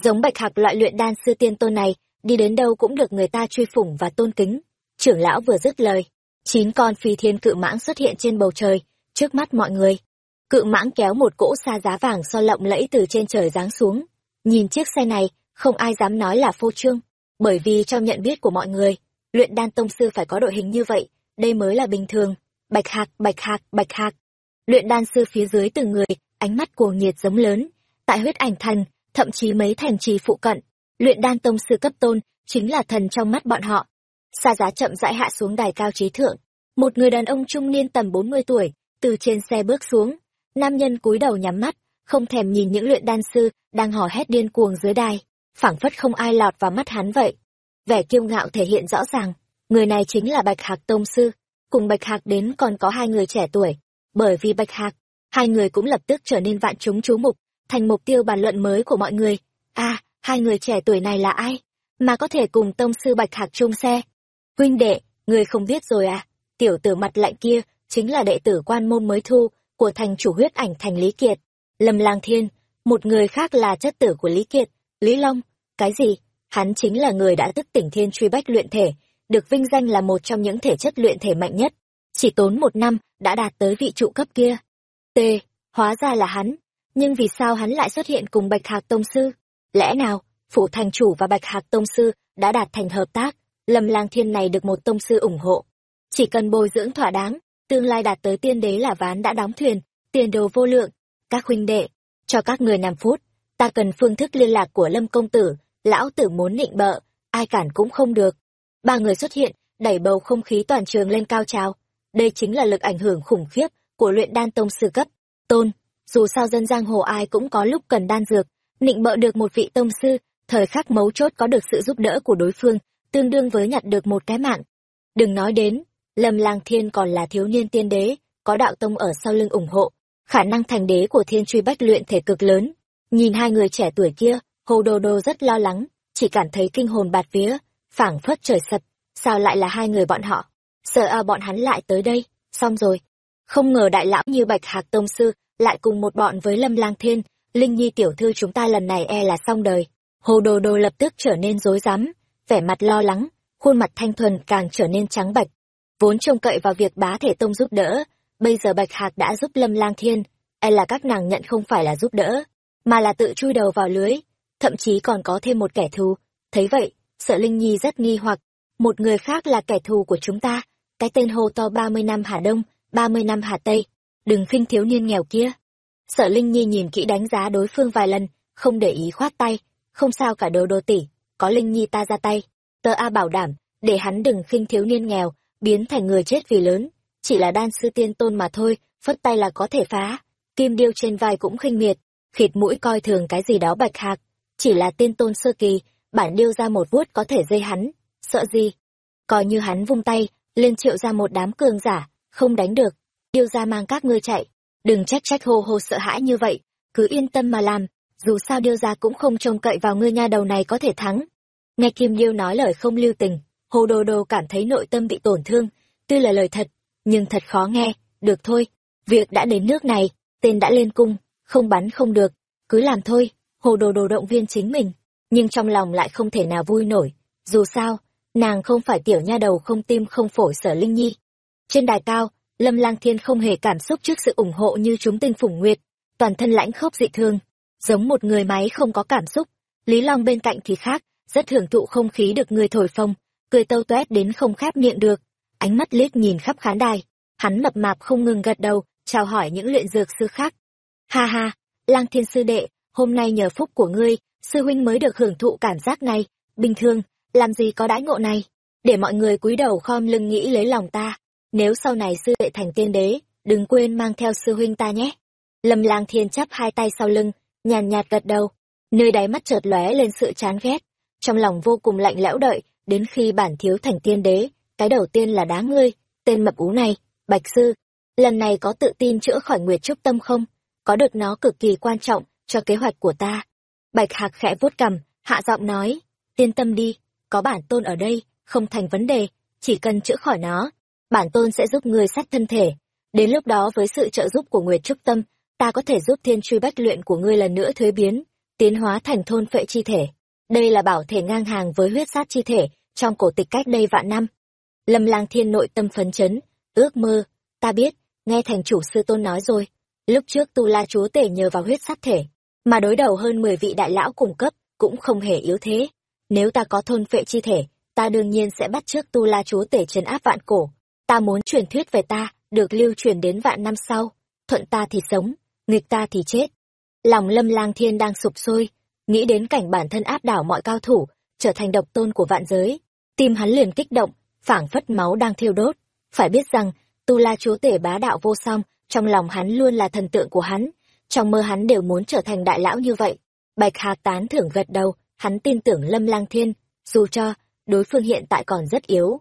Giống bạch hạc loại luyện đan sư tiên tôn này, đi đến đâu cũng được người ta truy phủng và tôn kính. Trưởng lão vừa dứt lời, chín con phi thiên cự mãng xuất hiện trên bầu trời, trước mắt mọi người. Cự mãng kéo một cỗ xa giá vàng so lộng lẫy từ trên trời giáng xuống. Nhìn chiếc xe này không ai dám nói là phô trương, bởi vì trong nhận biết của mọi người, luyện đan tông sư phải có đội hình như vậy, đây mới là bình thường. Bạch hạc bạch hạc bạch hạc. Luyện đan sư phía dưới từng người, ánh mắt cuồng nhiệt giống lớn, tại huyết ảnh thành thậm chí mấy thành trì phụ cận. Luyện đan tông sư cấp tôn chính là thần trong mắt bọn họ. Xa giá chậm rãi hạ xuống đài cao trí thượng. Một người đàn ông trung niên tầm bốn mươi tuổi, từ trên xe bước xuống. Nam nhân cúi đầu nhắm mắt, không thèm nhìn những luyện đan sư đang hò hét điên cuồng dưới đài phảng phất không ai lọt vào mắt hắn vậy. Vẻ kiêu ngạo thể hiện rõ ràng, người này chính là bạch hạc tông sư. Cùng bạch hạc đến còn có hai người trẻ tuổi, bởi vì bạch hạc, hai người cũng lập tức trở nên vạn chúng chú mục, thành mục tiêu bàn luận mới của mọi người. A hai người trẻ tuổi này là ai? Mà có thể cùng tông sư bạch hạc chung xe? Huynh đệ, người không biết rồi à? Tiểu tử mặt lạnh kia chính là đệ tử quan môn mới thu của thành chủ huyết ảnh thành lý kiệt. Lâm lang thiên, một người khác là chất tử của lý kiệt lý long, cái gì? Hắn chính là người đã tức tỉnh thiên truy bách luyện thể, được vinh danh là một trong những thể chất luyện thể mạnh nhất. Chỉ tốn một năm, đã đạt tới vị trụ cấp kia. T, hóa ra là hắn. Nhưng vì sao hắn lại xuất hiện cùng bạch hạc tông sư? Lẽ nào, phủ thành chủ và bạch hạc tông sư đã đạt thành hợp tác? Lâm lang thiên này được một tông sư ủng hộ. Chỉ cần bồi dưỡng thỏa đáng, tương lai đạt tới tiên đế là ván đã đóng thuyền, tiền đồ vô lượng. Các huynh đệ, cho các người nằm phút ta cần phương thức liên lạc của lâm công tử, lão tử muốn nịnh bợ, ai cản cũng không được. Ba người xuất hiện, đẩy bầu không khí toàn trường lên cao trào. Đây chính là lực ảnh hưởng khủng khiếp của luyện đan tông sư cấp. Tôn, dù sao dân giang hồ ai cũng có lúc cần đan dược, nịnh bợ được một vị tông sư, thời khắc mấu chốt có được sự giúp đỡ của đối phương, tương đương với nhặt được một cái mạng. Đừng nói đến, lâm lang thiên còn là thiếu niên tiên đế, có đạo tông ở sau lưng ủng hộ, khả năng thành đế của thiên truy bách luyện thể cực lớn nhìn hai người trẻ tuổi kia hồ đồ đồ rất lo lắng, chỉ cảm thấy kinh hồn bạt vía, phảng phất trời sập, sao lại là hai người bọn họ? Sợ à bọn hắn lại tới đây, xong rồi. Không ngờ đại lão như bạch hạc tông sư lại cùng một bọn với lâm lang thiên, linh nhi tiểu thư chúng ta lần này e là xong đời. Hồ đồ đồ lập tức trở nên rối rắm, vẻ mặt lo lắng, khuôn mặt thanh thuần càng trở nên trắng bạch. Vốn trông cậy vào việc bá thể tông giúp đỡ, bây giờ bạch hạc đã giúp lâm lang thiên e là các nàng nhận không phải là giúp đỡ mà là tự chui đầu vào lưới, thậm chí còn có thêm một kẻ thù. Thấy vậy, sợ linh nhi rất nghi hoặc. Một người khác là kẻ thù của chúng ta, cái tên hô to ba mươi năm hà đông, ba mươi năm hà tây. Đừng khinh thiếu niên nghèo kia. Sợ linh nhi nhìn kỹ đánh giá đối phương vài lần, không để ý khoát tay. Không sao cả đồ đồ tỷ có linh nhi ta ra tay. Tơ a bảo đảm, để hắn đừng khinh thiếu niên nghèo, biến thành người chết vì lớn. Chỉ là đan sư tiên tôn mà thôi, phất tay là có thể phá. Kim điêu trên vai cũng khinh miệt khịt mũi coi thường cái gì đó bạch hạc. Chỉ là tiên tôn sơ kỳ, bản điêu ra một vuốt có thể dây hắn. Sợ gì? Coi như hắn vung tay, lên triệu ra một đám cường giả, không đánh được. Điêu ra mang các ngươi chạy. Đừng trách trách hô hô sợ hãi như vậy. Cứ yên tâm mà làm. Dù sao điêu ra cũng không trông cậy vào ngươi nha đầu này có thể thắng. Nghe kim điêu nói lời không lưu tình, hồ đồ đồ cảm thấy nội tâm bị tổn thương. Tuy là lời thật, nhưng thật khó nghe. Được thôi, việc đã đến nước này, tên đã lên cung không bắn không được cứ làm thôi hồ đồ đồ động viên chính mình nhưng trong lòng lại không thể nào vui nổi dù sao nàng không phải tiểu nha đầu không tim không phổi sở linh nhi trên đài cao lâm lang thiên không hề cảm xúc trước sự ủng hộ như chúng tinh phủng nguyệt toàn thân lãnh khốc dị thương giống một người máy không có cảm xúc. Lý Long bên cạnh thì khác, rất hưởng thụ không khí được người thổi phồng, cười tâu toét đến không khép miệng được. Ánh mắt liếc nhìn khắp khán đài, hắn mập mạp không ngừng gật đầu, chào hỏi những luyện dược sư khác. Ha ha, Lang Thiên sư đệ, hôm nay nhờ phúc của ngươi, sư huynh mới được hưởng thụ cảm giác này, bình thường, làm gì có đãi ngộ này, để mọi người cúi đầu khom lưng nghĩ lấy lòng ta, nếu sau này sư đệ thành tiên đế, đừng quên mang theo sư huynh ta nhé. Lâm Lang Thiên chắp hai tay sau lưng, nhàn nhạt gật đầu, nơi đáy mắt chợt lóe lên sự chán ghét, trong lòng vô cùng lạnh lẽo đợi, đến khi bản thiếu thành tiên đế, cái đầu tiên là đá ngươi, tên mập ú này, Bạch sư, lần này có tự tin chữa khỏi Nguyệt Trúc Tâm không? Có được nó cực kỳ quan trọng cho kế hoạch của ta. Bạch Hạc khẽ vuốt cằm, hạ giọng nói, yên tâm đi, có bản tôn ở đây, không thành vấn đề, chỉ cần chữa khỏi nó, bản tôn sẽ giúp ngươi sát thân thể. Đến lúc đó với sự trợ giúp của Nguyệt Trúc Tâm, ta có thể giúp thiên truy bách luyện của ngươi lần nữa thuế biến, tiến hóa thành thôn phệ chi thể. Đây là bảo thể ngang hàng với huyết sát chi thể, trong cổ tịch cách đây vạn năm. Lâm lang thiên nội tâm phấn chấn, ước mơ, ta biết, nghe thành chủ sư tôn nói rồi. Lúc trước tu la chúa tể nhờ vào huyết sát thể, mà đối đầu hơn 10 vị đại lão cùng cấp, cũng không hề yếu thế. Nếu ta có thôn phệ chi thể, ta đương nhiên sẽ bắt trước tu la chúa tể trấn áp vạn cổ. Ta muốn truyền thuyết về ta, được lưu truyền đến vạn năm sau. Thuận ta thì sống, nghịch ta thì chết. Lòng lâm lang thiên đang sụp sôi, nghĩ đến cảnh bản thân áp đảo mọi cao thủ, trở thành độc tôn của vạn giới. Tim hắn liền kích động, phảng phất máu đang thiêu đốt. Phải biết rằng, Tu La Chúa Tể bá đạo vô song, trong lòng hắn luôn là thần tượng của hắn, trong mơ hắn đều muốn trở thành đại lão như vậy. Bạch Hạc tán thưởng gật đầu, hắn tin tưởng Lâm Lang Thiên, dù cho đối phương hiện tại còn rất yếu.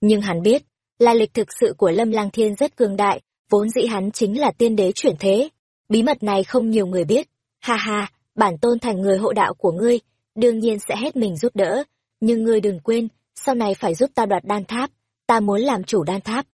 Nhưng hắn biết, lai lịch thực sự của Lâm Lang Thiên rất cường đại, vốn dĩ hắn chính là tiên đế chuyển thế. Bí mật này không nhiều người biết. Ha ha, bản tôn thành người hộ đạo của ngươi, đương nhiên sẽ hết mình giúp đỡ, nhưng ngươi đừng quên, sau này phải giúp ta đoạt đan tháp, ta muốn làm chủ đan tháp.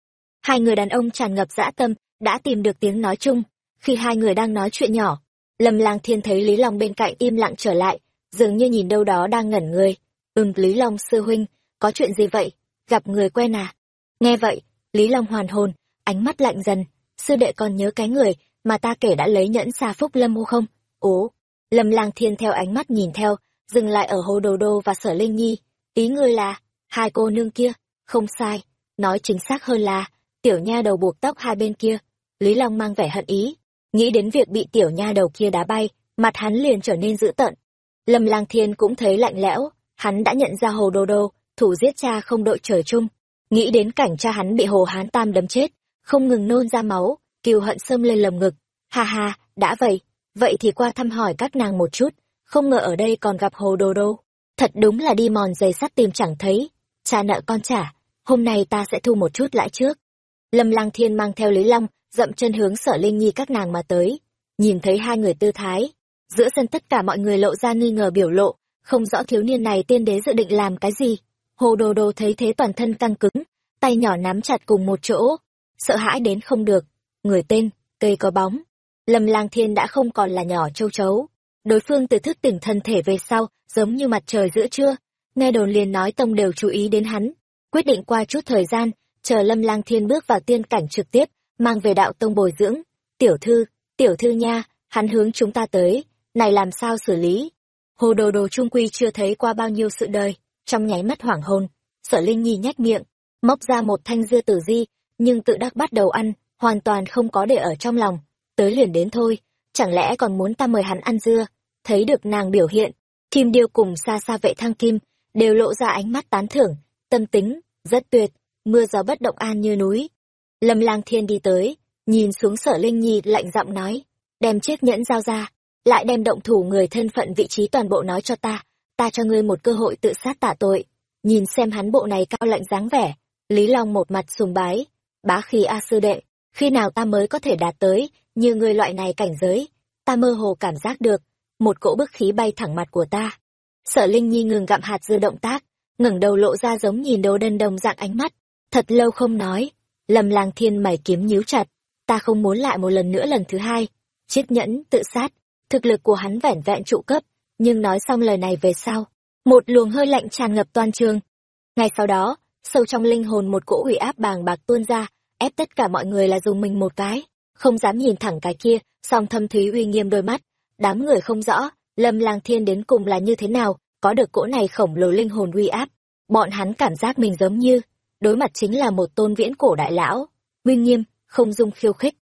Hai người đàn ông tràn ngập dã tâm, đã tìm được tiếng nói chung. Khi hai người đang nói chuyện nhỏ, Lâm Lang Thiên thấy Lý Long bên cạnh im lặng trở lại, dường như nhìn đâu đó đang ngẩn người. Ừm Lý Long sư huynh, có chuyện gì vậy? Gặp người quen à? Nghe vậy, Lý Long hoàn hồn, ánh mắt lạnh dần. Sư đệ còn nhớ cái người mà ta kể đã lấy nhẫn xa phúc Lâm u không? Ố! Lâm Lang Thiên theo ánh mắt nhìn theo, dừng lại ở Hồ Đồ Đô và Sở Linh Nhi. Ý ngươi là, hai cô nương kia, không sai, nói chính xác hơn là, tiểu nha đầu buộc tóc hai bên kia. Lý Long mang vẻ hận ý, nghĩ đến việc bị tiểu nha đầu kia đá bay, mặt hắn liền trở nên dữ tợn. Lâm Lang Thiên cũng thấy lạnh lẽo, hắn đã nhận ra Hồ Đô Đô, thủ giết cha không đội trời chung. Nghĩ đến cảnh cha hắn bị Hồ Hán Tam đấm chết, không ngừng nôn ra máu, kiều hận sâm lên lồng ngực. Ha ha, đã vậy, vậy thì qua thăm hỏi các nàng một chút, không ngờ ở đây còn gặp Hồ Đô Đô. Thật đúng là đi mòn giày sắt tìm chẳng thấy, cha nợ con trả, hôm nay ta sẽ thu một chút lãi trước. Lâm Lang Thiên mang theo Lý Long, dậm chân hướng sở Linh Nhi các nàng mà tới. Nhìn thấy hai người tư thái, giữa sân tất cả mọi người lộ ra nghi ngờ biểu lộ, không rõ thiếu niên này tiên đế dự định làm cái gì. Hồ Đồ Đồ thấy thế toàn thân căng cứng, tay nhỏ nắm chặt cùng một chỗ, sợ hãi đến không được. Người tên, cây có bóng. Lâm Lang Thiên đã không còn là nhỏ châu chấu. Đối phương từ thức tỉnh thân thể về sau, giống như mặt trời giữa trưa. Nghe đồn liền nói tông đều chú ý đến hắn. Quyết định qua chút thời gian, chờ Lâm Lang Thiên bước vào tiên cảnh trực tiếp, mang về đạo tông bồi dưỡng. Tiểu thư, tiểu thư nha, hắn hướng chúng ta tới, này làm sao xử lý? Hồ đồ đồ trung quy chưa thấy qua bao nhiêu sự đời, trong nháy mắt hoảng hồn, sở Linh Nhi nhách miệng, móc ra một thanh dưa tử di, nhưng tự đắc bắt đầu ăn, hoàn toàn không có để ở trong lòng, tới liền đến thôi, chẳng lẽ còn muốn ta mời hắn ăn dưa, thấy được nàng biểu hiện, Kim Điêu cùng xa xa vệ thăng kim, đều lộ ra ánh mắt tán thưởng, tâm tính, rất tuyệt, mưa gió bất động an như núi. Lâm lang thiên đi tới, nhìn xuống sở Linh Nhi lạnh giọng nói, đem chiếc nhẫn giao ra, lại đem động thủ người thân phận vị trí toàn bộ nói cho ta, ta cho ngươi một cơ hội tự sát tạ tội. Nhìn xem hắn bộ này cao lạnh dáng vẻ, Lý Long một mặt sùng bái, bá khí A sư đệ, khi nào ta mới có thể đạt tới, như người loại này cảnh giới, ta mơ hồ cảm giác được, một cỗ bức khí bay thẳng mặt của ta. Sở Linh Nhi ngừng gặm hạt dưa động tác, ngẩng đầu lộ ra giống nhìn đồ đần đồng dạng ánh mắt, thật lâu không nói. Lâm Lang Thiên mày kiếm nhíu chặt, ta không muốn lại một lần nữa lần thứ hai. Chiết nhẫn, tự sát, thực lực của hắn vẻn vẹn trụ cấp, nhưng nói xong lời này về sau, một luồng hơi lạnh tràn ngập toàn trường. Ngay sau đó, sâu trong linh hồn một cỗ ủy áp bàng bạc tuôn ra, ép tất cả mọi người là dùng mình một cái, không dám nhìn thẳng cái kia, song thâm thúy uy nghiêm đôi mắt, đám người không rõ lâm lang thiên đến cùng là như thế nào có được cỗ này khổng lồ linh hồn uy áp. Bọn hắn cảm giác mình giống như đối mặt chính là một tôn viễn cổ đại lão. Uy nghiêm không dung khiêu khích.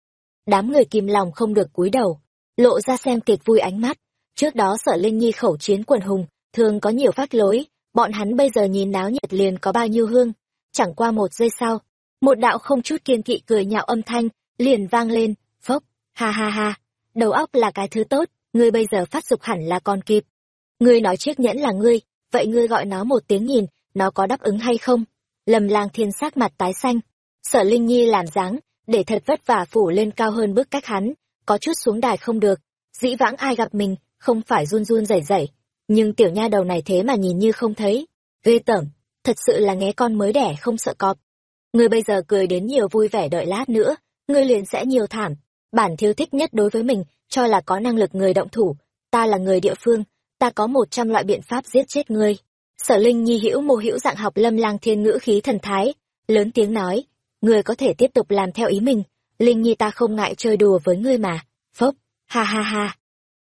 Đám người kìm lòng không được cúi đầu, lộ ra xem kịch vui ánh mắt. Trước đó sở linh nhi khẩu chiến quần hùng, thường có nhiều phát lối. Bọn hắn bây giờ nhìn náo nhiệt liền có bao nhiêu hương. Chẳng qua một giây sau, một đạo không chút kiên kỵ cười nhạo âm thanh liền vang lên. Phốc, ha ha ha. Đầu óc là cái thứ tốt, ngươi bây giờ phát dục hẳn là còn kịp. Ngươi nói chiếc nhẫn là ngươi, vậy ngươi gọi nó một tiếng nhìn, nó có đáp ứng hay không? Lầm lang thiên sắc mặt tái xanh. Sở linh nhi làm dáng, để thật vất vả phủ lên cao hơn bước cách hắn, có chút xuống đài không được. Dĩ vãng ai gặp mình, không phải run run rẩy rẩy. Nhưng tiểu nha đầu này thế mà nhìn như không thấy. Ghê tởm, thật sự là nghe con mới đẻ không sợ cọp. Ngươi bây giờ cười đến nhiều vui vẻ đợi lát nữa, ngươi liền sẽ nhiều thảm. Bản thiếu thích nhất đối với mình, cho là có năng lực người động thủ. Ta là người địa phương, ta có một trăm loại biện pháp giết chết ngươi sở linh nhi hữu mô hữu dạng học lâm lang thiên ngữ khí thần thái, lớn tiếng nói, ngươi có thể tiếp tục làm theo ý mình, linh nhi ta không ngại chơi đùa với ngươi mà. Phốc, ha ha ha.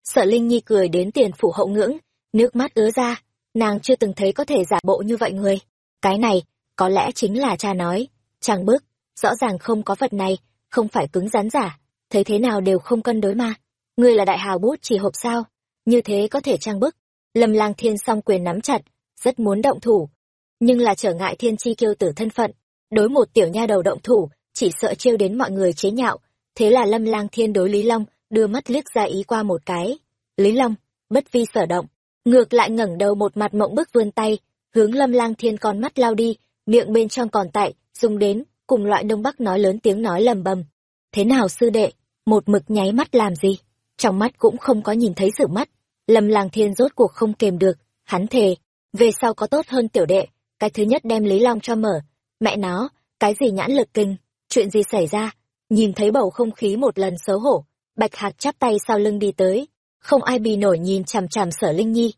Sở linh nhi cười đến tiền phủ hậu ngưỡng, nước mắt ứa ra, nàng chưa từng thấy có thể giả bộ như vậy người cái này, có lẽ chính là cha nói, chàng bước rõ ràng không có vật này, không phải cứng rắn giả, thấy thế nào đều không cân đối mà. Ngươi là đại hào bút chỉ hộp sao? Như thế có thể trang bức. Lâm lang thiên song quyền nắm chặt rất muốn động thủ, nhưng là trở ngại thiên chi kiêu tử thân phận, đối một tiểu nha đầu động thủ, chỉ sợ trêu đến mọi người chế nhạo, thế là lâm lang thiên đối lý long đưa mắt liếc ra ý qua một cái. Lý long, bất vi sở động, ngược lại ngẩng đầu một mặt mộng bức vươn tay, hướng lâm lang thiên con mắt lao đi, miệng bên trong còn tại, dùng đến, cùng loại đông bắc nói lớn tiếng nói lầm bầm. Thế nào sư đệ, một mực nháy mắt làm gì? Trong mắt cũng không có nhìn thấy sự mắt lâm lang thiên rốt cuộc không kềm được, hắn thề về sau có tốt hơn tiểu đệ, cái thứ nhất đem lý long cho mở. Mẹ nó, cái gì nhãn lực kinh, chuyện gì xảy ra? Nhìn thấy bầu không khí một lần xấu hổ, bạch hạc chắp tay sau lưng đi tới. Không ai bì nổi nhìn chằm chằm sở linh nhi.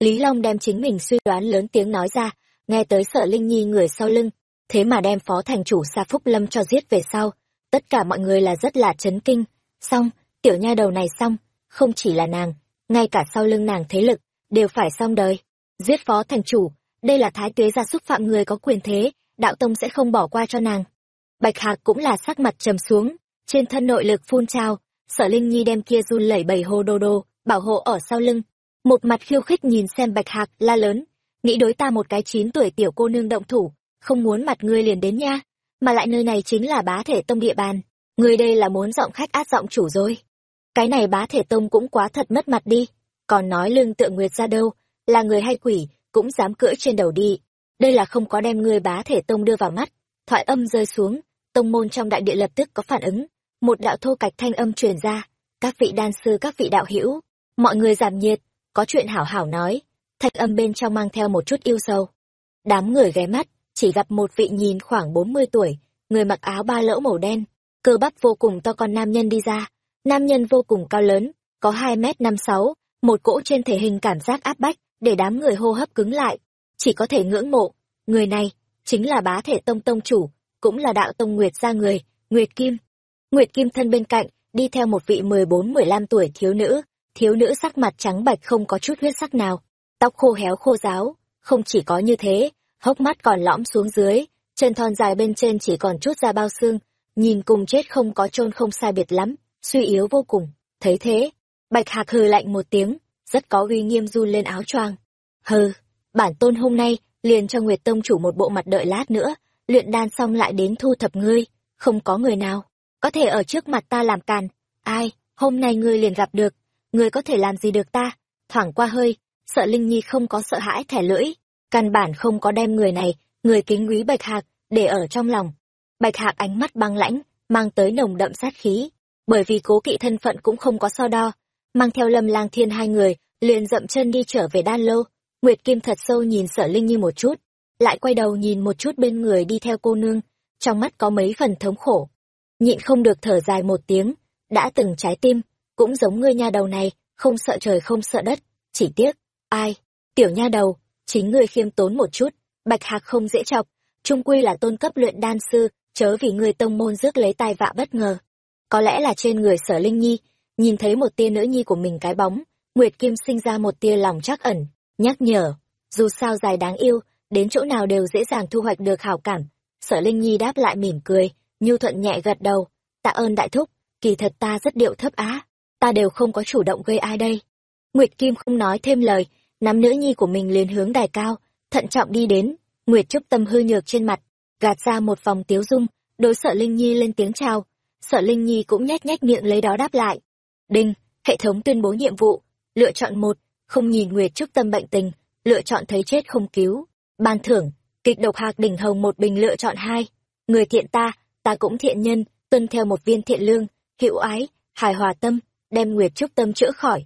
Lý long đem chính mình suy đoán lớn tiếng nói ra, nghe tới sở linh nhi người sau lưng, thế mà đem phó thành chủ xa phúc lâm cho giết về sau. Tất cả mọi người là rất là chấn kinh. Xong, tiểu nha đầu này xong, không chỉ là nàng, ngay cả sau lưng nàng thế lực, đều phải xong đời giết phó thành chủ. Đây là thái tuế gia xúc phạm người có quyền thế, đạo tông sẽ không bỏ qua cho nàng. Bạch hạc cũng là sắc mặt trầm xuống, trên thân nội lực phun trào, sở linh nhi đem kia run lẩy bẩy hô đô đô, bảo hộ ở sau lưng. Một mặt khiêu khích nhìn xem bạch hạc la lớn, nghĩ đối ta một cái chín tuổi tiểu cô nương động thủ, không muốn mặt ngươi liền đến nha, mà lại nơi này chính là bá thể tông địa bàn, ngươi đây là muốn giọng khách át giọng chủ rồi. Cái này bá thể tông cũng quá thật mất mặt đi, còn nói lương tượng nguyệt ra đâu là người hay quỷ, cũng dám cưỡi trên đầu đi. Đây là không có đem ngươi bá thể tông đưa vào mắt. Thoại âm rơi xuống, tông môn trong đại địa lập tức có phản ứng. Một đạo thô cạch thanh âm truyền ra. Các vị đan sư, các vị đạo hữu, mọi người giảm nhiệt. Có chuyện hảo hảo nói. Thanh âm bên trong mang theo một chút yêu sâu. Đám người ghé mắt, chỉ gặp một vị nhìn khoảng bốn mươi tuổi, người mặc áo ba lỗ màu đen, cơ bắp vô cùng to con nam nhân đi ra. Nam nhân vô cùng cao lớn, có hai m năm sáu, một cỗ trên thể hình cảm giác áp bách để đám người hô hấp cứng lại. Chỉ có thể ngưỡng mộ, người này chính là bá thể tông tông chủ, cũng là đạo tông nguyệt gia người, nguyệt kim. Nguyệt kim thân bên cạnh, đi theo một vị mười bốn, mười lăm tuổi thiếu nữ. Thiếu nữ sắc mặt trắng bạch không có chút huyết sắc nào. Tóc khô héo khô ráo, không chỉ có như thế, hốc mắt còn lõm xuống dưới, chân thon dài bên trên chỉ còn chút da bao xương. Nhìn cùng chết không có chôn không sai biệt lắm, suy yếu vô cùng. Thấy thế, bạch hạc hừ lạnh một tiếng rất có uy nghiêm run lên áo choàng. Hừ, bản tôn hôm nay liền cho nguyệt tông chủ một bộ mặt đợi lát nữa, luyện đan xong lại đến thu thập ngươi, không có người nào có thể ở trước mặt ta làm càn. Ai, hôm nay ngươi liền gặp được, ngươi có thể làm gì được ta? Thoảng qua hơi, sợ linh nhi không có sợ hãi thẻ lưỡi, căn bản không có đem người này, người kính quý bạch hạc để ở trong lòng. Bạch hạc ánh mắt băng lãnh, mang tới nồng đậm sát khí, bởi vì cố kỵ thân phận cũng không có so đo, mang theo lâm lang thiên hai người liền dậm chân đi trở về đan lô. Nguyệt kim thật sâu nhìn sở linh nhi một chút lại quay đầu nhìn một chút bên người đi theo cô nương trong mắt có mấy phần thống khổ. Nhịn không được thở dài một tiếng đã từng trái tim cũng giống ngươi nha đầu này không sợ trời không sợ đất chỉ tiếc ai tiểu nha đầu chính ngươi khiêm tốn một chút bạch hạc không dễ chọc trung quy là tôn cấp luyện đan sư chớ vì ngươi tông môn rước lấy tai vạ bất ngờ. Có lẽ là trên người sở linh nhi nhìn thấy một tia nữ nhi của mình cái bóng, Nguyệt Kim sinh ra một tia lòng trắc ẩn, nhắc nhở, dù sao dài đáng yêu, đến chỗ nào đều dễ dàng thu hoạch được hảo cảm. Sở Linh Nhi đáp lại mỉm cười, nhu thuận nhẹ gật đầu, tạ ơn đại thúc, kỳ thật ta rất điệu thấp á, ta đều không có chủ động gây ai đây. Nguyệt Kim không nói thêm lời, nắm nữ nhi của mình liền hướng đài cao, thận trọng đi đến, Nguyệt Trúc Tâm hư nhược trên mặt, gạt ra một vòng tiếu dung, đối Sở Linh Nhi lên tiếng chào, Sở Linh Nhi cũng nhếch nhếch miệng lấy đó đáp lại. Đinh, hệ thống tuyên bố nhiệm vụ, lựa chọn một, không nhìn Nguyệt Trúc Tâm bệnh tình, lựa chọn thấy chết không cứu. Ban thưởng, kịch độc hạc đỉnh hồng một bình lựa chọn hai. Người thiện ta, ta cũng thiện nhân, tuân theo một viên thiện lương, hữu ái, hài hòa tâm, đem Nguyệt Trúc Tâm chữa khỏi.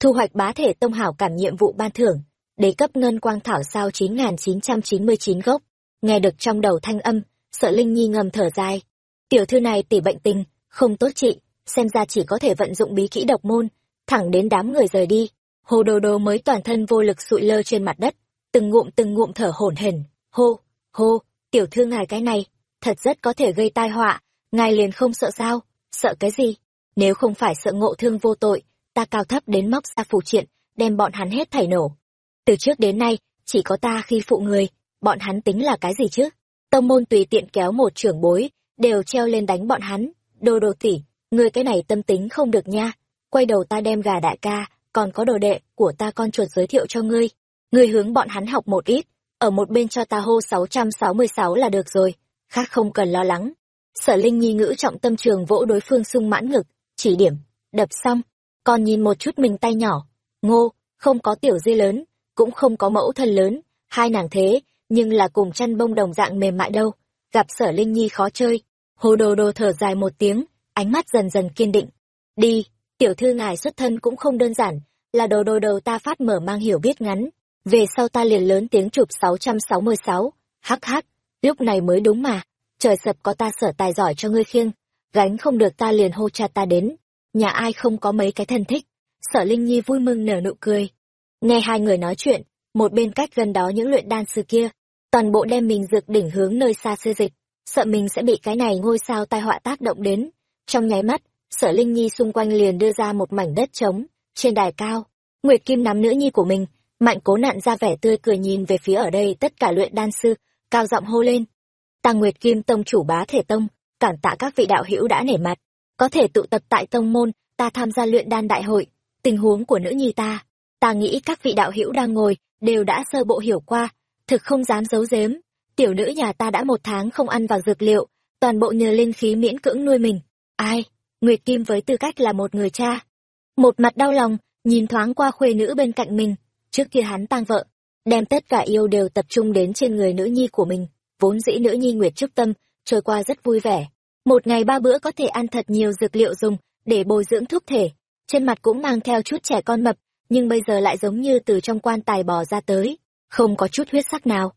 Thu hoạch bá thể tông hảo cảm nhiệm vụ ban thưởng, đế cấp ngân quang thảo sao 9999 gốc. Nghe được trong đầu thanh âm, sợ Linh Nhi ngầm thở dài. Tiểu thư này tỉ bệnh tình, không tốt trị, xem ra chỉ có thể vận dụng bí kỹ độc môn, thẳng đến đám người rời đi. Hồ đồ đồ mới toàn thân vô lực sụi lơ trên mặt đất, từng ngụm từng ngụm thở hổn hển. Hô, hô, tiểu thư ngài cái này, thật rất có thể gây tai họa, ngài liền không sợ sao, sợ cái gì? Nếu không phải sợ ngộ thương vô tội, ta cao thấp đến móc ra phù triện, đem bọn hắn hết thảy nổ. Từ trước đến nay, chỉ có ta khi phụ người, bọn hắn tính là cái gì chứ? Tông môn tùy tiện kéo một trưởng bối, đều treo lên đánh bọn hắn. Đồ đồ tỷ, người cái này tâm tính không được nha. Quay đầu ta đem gà đại ca, còn có đồ đệ của ta con chuột giới thiệu cho ngươi. Ngươi hướng bọn hắn học một ít, ở một bên cho ta hô 666 là được rồi, khác không cần lo lắng. Sở Linh Nhi ngữ trọng tâm trường vỗ đối phương sung mãn ngực, chỉ điểm, đập xong, còn nhìn một chút mình tay nhỏ. Ngô, không có tiểu di lớn, cũng không có mẫu thân lớn, hai nàng thế, nhưng là cùng chăn bông đồng dạng mềm mại đâu. Gặp sở Linh Nhi khó chơi, hồ đồ đồ thở dài một tiếng, ánh mắt dần dần kiên định. Đi, tiểu thư ngài xuất thân cũng không đơn giản, là đồ đồ đầu ta phát mở mang hiểu biết ngắn. Về sau ta liền lớn tiếng chụp 666, hắc hắc, lúc này mới đúng mà, trời sập có ta sở tài giỏi cho ngươi khiêng, gánh không được ta liền hô cha ta đến, nhà ai không có mấy cái thân thích. Sở Linh Nhi vui mừng nở nụ cười. Nghe hai người nói chuyện, một bên cách gần đó những luyện đan sư kia, toàn bộ đem mình dược đỉnh hướng nơi xa xê dịch, sợ mình sẽ bị cái này ngôi sao tai họa tác động đến. Trong nháy mắt, sở Linh Nhi xung quanh liền đưa ra một mảnh đất trống, trên đài cao, Nguyệt Kim nắm nữ nhi của mình, mạnh cố nặn ra vẻ tươi cười nhìn về phía ở đây tất cả luyện đan sư, cao giọng hô lên. Tăng Nguyệt Kim tông chủ bá thể tông, cản tạ các vị đạo hữu đã nể mặt, có thể tụ tập tại tông môn, ta tham gia luyện đan đại hội, tình huống của nữ nhi ta, ta nghĩ các vị đạo hữu đang ngồi, đều đã sơ bộ hiểu qua, thực không dám giấu giếm, tiểu nữ nhà ta đã một tháng không ăn vào dược liệu, toàn bộ nhờ linh khí miễn cưỡng nuôi mình. Ai? Nguyệt Kim với tư cách là một người cha. Một mặt đau lòng, nhìn thoáng qua khuê nữ bên cạnh mình, trước kia hắn tang vợ, đem tất cả yêu đều tập trung đến trên người nữ nhi của mình, vốn dĩ nữ nhi Nguyệt Trúc Tâm, trôi qua rất vui vẻ. Một ngày ba bữa có thể ăn thật nhiều dược liệu dùng, để bồi dưỡng thúc thể, trên mặt cũng mang theo chút trẻ con mập, nhưng bây giờ lại giống như từ trong quan tài bò ra tới, không có chút huyết sắc nào.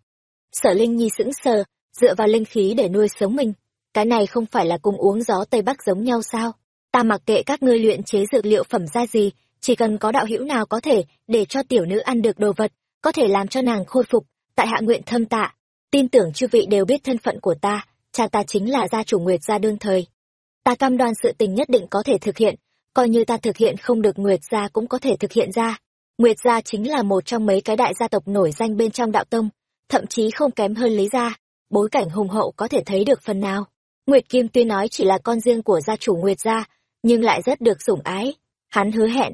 Sở Linh Nhi sững sờ, dựa vào linh khí để nuôi sống mình. Cái này không phải là cùng uống gió Tây Bắc giống nhau sao? Ta mặc kệ các ngươi luyện chế dược liệu phẩm ra gì, chỉ cần có đạo hữu nào có thể để cho tiểu nữ ăn được đồ vật, có thể làm cho nàng khôi phục, tại hạ nguyện thâm tạ. Tin tưởng chư vị đều biết thân phận của ta, cha ta chính là gia chủ Nguyệt gia đương thời. Ta cam đoan sự tình nhất định có thể thực hiện, coi như ta thực hiện không được Nguyệt gia cũng có thể thực hiện ra. Nguyệt gia chính là một trong mấy cái đại gia tộc nổi danh bên trong đạo tông, thậm chí không kém hơn Lý gia, bối cảnh hùng hậu có thể thấy được phần nào. Nguyệt Kim tuy nói chỉ là con riêng của gia chủ Nguyệt gia, nhưng lại rất được sủng ái. Hắn hứa hẹn,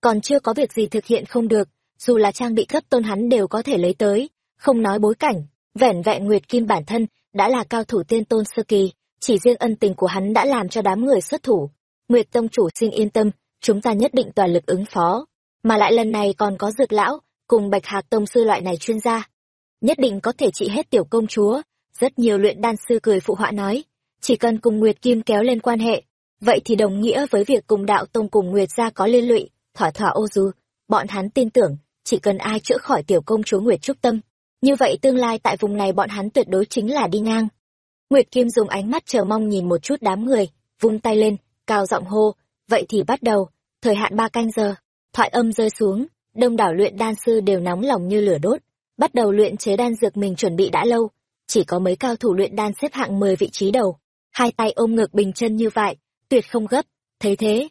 còn chưa có việc gì thực hiện không được, dù là trang bị cấp tôn hắn đều có thể lấy tới, không nói bối cảnh, vẻn vẹn Nguyệt Kim bản thân đã là cao thủ tiên tôn sơ kỳ, chỉ riêng ân tình của hắn đã làm cho đám người xuất thủ. Nguyệt Tông chủ xin yên tâm, chúng ta nhất định toàn lực ứng phó. Mà lại lần này còn có dược lão, cùng bạch hạc tông sư loại này chuyên gia. Nhất định có thể trị hết tiểu công chúa. Rất nhiều luyện đan sư cười phụ họa nói, chỉ cần cùng Nguyệt Kim kéo lên quan hệ, vậy thì đồng nghĩa với việc cùng đạo tông cùng Nguyệt gia có liên lụy, thỏa thỏa ô dù Bọn hắn tin tưởng, chỉ cần ai chữa khỏi tiểu công chúa Nguyệt Trúc Tâm, như vậy tương lai tại vùng này bọn hắn tuyệt đối chính là đi ngang. Nguyệt Kim dùng ánh mắt chờ mong nhìn một chút đám người, vung tay lên, cao giọng hô, vậy thì bắt đầu, thời hạn ba canh giờ, thoại âm rơi xuống, đông đảo luyện đan sư đều nóng lòng như lửa đốt, bắt đầu luyện chế đan dược mình chuẩn bị đã lâu, chỉ có mấy cao thủ luyện đan xếp hạng 10 vị trí đầu, hai tay ôm ngực bình chân như vậy, tuyệt không gấp, thấy thế.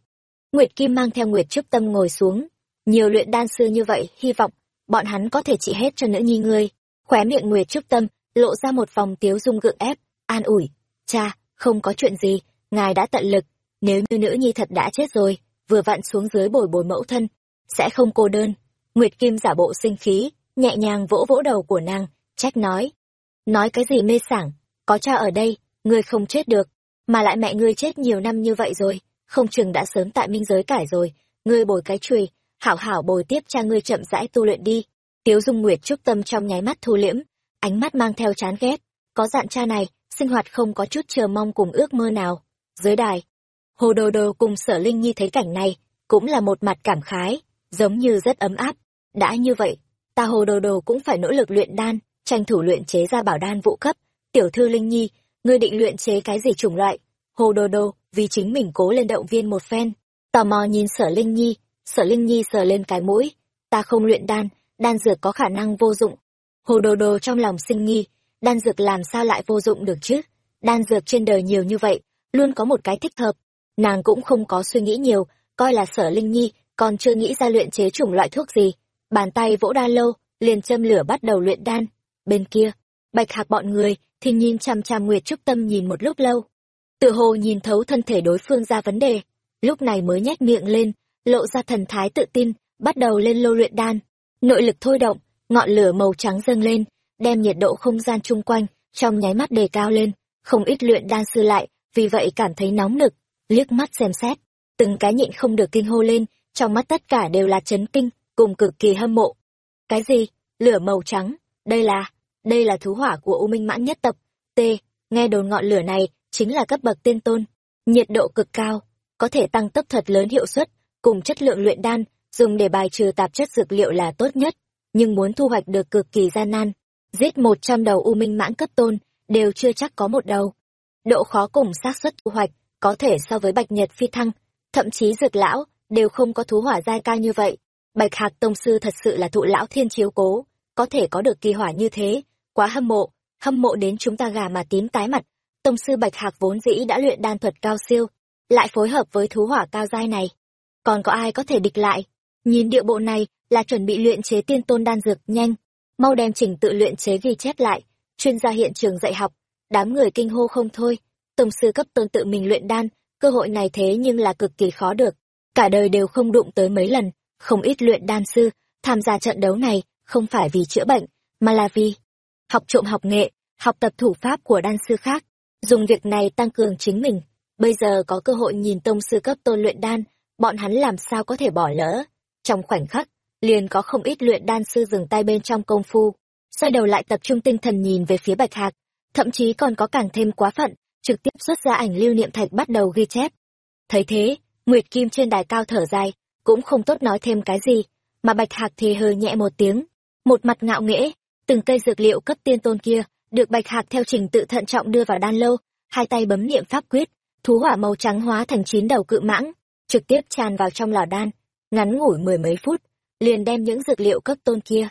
Nguyệt Kim mang theo Nguyệt Trúc Tâm ngồi xuống. Nhiều luyện đan sư như vậy, hy vọng bọn hắn có thể trị hết cho nữ nhi ngươi. Khóe miệng Nguyệt Trúc Tâm lộ ra một vòng tiếu dung gượng ép, an ủi. Cha, không có chuyện gì, ngài đã tận lực. Nếu như nữ nhi thật đã chết rồi, vừa vặn xuống dưới bồi bồi mẫu thân, sẽ không cô đơn. Nguyệt Kim giả bộ sinh khí, nhẹ nhàng vỗ vỗ đầu của nàng, trách nói. Nói cái gì mê sảng, có cha ở đây, ngươi không chết được, mà lại mẹ ngươi chết nhiều năm như vậy rồi, không chừng đã sớm tại minh giới cải rồi, ngươi bồi cái chùy, hảo hảo bồi tiếp cha ngươi chậm rãi tu luyện đi. Tiếu Dung Nguyệt trúc tâm trong nháy mắt thu liễm, ánh mắt mang theo chán ghét, có dạn cha này, sinh hoạt không có chút chờ mong cùng ước mơ nào. Dưới đài, Hồ Đồ Đồ cùng Sở Linh Nhi thấy cảnh này, cũng là một mặt cảm khái, giống như rất ấm áp. Đã như vậy, ta Hồ Đồ Đồ cũng phải nỗ lực luyện đan, tranh thủ luyện chế ra bảo đan vụ cấp. Tiểu thư Linh Nhi, ngươi định luyện chế cái gì chủng loại? Hồ Đồ Đồ, vì chính mình cố lên động viên một phen, tò mò nhìn Sở Linh Nhi, Sở Linh Nhi sờ lên cái mũi, ta không luyện đan, đan dược có khả năng vô dụng. Hồ Đồ Đồ trong lòng sinh nghi, đan dược làm sao lại vô dụng được chứ? Đan dược trên đời nhiều như vậy, luôn có một cái thích hợp. Nàng cũng không có suy nghĩ nhiều, coi là Sở Linh Nhi còn chưa nghĩ ra luyện chế chủng loại thuốc gì. Bàn tay vỗ đan lâu, liền châm lửa bắt đầu luyện đan. Bên kia, Bạch Hạc bọn người thì nhìn chằm chằm Nguyệt Trúc Tâm nhìn một lúc lâu. Tự hồ nhìn thấu thân thể đối phương ra vấn đề, lúc này mới nhếch miệng lên, lộ ra thần thái tự tin, bắt đầu lên lô luyện đan. Nội lực thôi động, ngọn lửa màu trắng dâng lên, đem nhiệt độ không gian chung quanh trong nháy mắt đề cao lên, không ít luyện đan sư lại, vì vậy cảm thấy nóng nực, liếc mắt xem xét, từng cái nhịn không được kinh hô lên, trong mắt tất cả đều là chấn kinh, cùng cực kỳ hâm mộ. Cái gì? Lửa màu trắng? Đây là, đây là thú hỏa của U Minh Mãn nhất tập. T, nghe đồn ngọn lửa này chính là cấp bậc tiên tôn, nhiệt độ cực cao, có thể tăng tốc thật lớn hiệu suất, cùng chất lượng luyện đan, dùng để bài trừ tạp chất dược liệu là tốt nhất, nhưng muốn thu hoạch được cực kỳ gian nan. Giết một trăm đầu U Minh Mãn cấp tôn, đều chưa chắc có một đầu. Độ khó cùng xác suất thu hoạch có thể so với Bạch Nhật Phi Thăng, thậm chí dược lão đều không có thú hỏa giai cao như vậy. Bạch Hạc Tông Sư thật sự là thụ lão thiên chiếu cố, có thể có được kỳ hỏa như thế, quá hâm mộ, hâm mộ đến chúng ta gà mà tím tái mặt. Tông Sư Bạch Hạc vốn dĩ đã luyện đan thuật cao siêu, lại phối hợp với thú hỏa cao giai này. Còn có ai có thể địch lại? Nhìn điệu bộ này là chuẩn bị luyện chế tiên tôn đan dược nhanh, mau đem trình tự luyện chế ghi chép lại, chuyên gia hiện trường dạy học, đám người kinh hô không thôi. Tông sư cấp tôn tự mình luyện đan, cơ hội này thế nhưng là cực kỳ khó được cả đời đều không đụng tới mấy lần, không ít luyện đan sư, tham gia trận đấu này không phải vì chữa bệnh, mà là vì học trộm học nghệ, học tập thủ pháp của đan sư khác, dùng việc này tăng cường chính mình. Bây giờ có cơ hội nhìn tông sư cấp tôn luyện đan, bọn hắn làm sao có thể bỏ lỡ. Trong khoảnh khắc, liền có không ít luyện đan sư dừng tay bên trong công phu, xoay đầu lại tập trung tinh thần nhìn về phía bạch hạc, thậm chí còn có càng thêm quá phận, trực tiếp xuất ra ảnh lưu niệm thạch bắt đầu ghi chép. Thấy thế, Nguyệt Kim trên đài cao thở dài, cũng không tốt nói thêm cái gì, mà Bạch Hạc thì hừ nhẹ một tiếng, một mặt ngạo nghễ, từng cây dược liệu cấp tiên tôn kia, được Bạch Hạc theo trình tự thận trọng đưa vào đan lâu, hai tay bấm niệm pháp quyết, thú hỏa màu trắng hóa thành chín đầu cự mãng, trực tiếp tràn vào trong lò đan, ngắn ngủi mười mấy phút, liền đem những dược liệu cấp tôn kia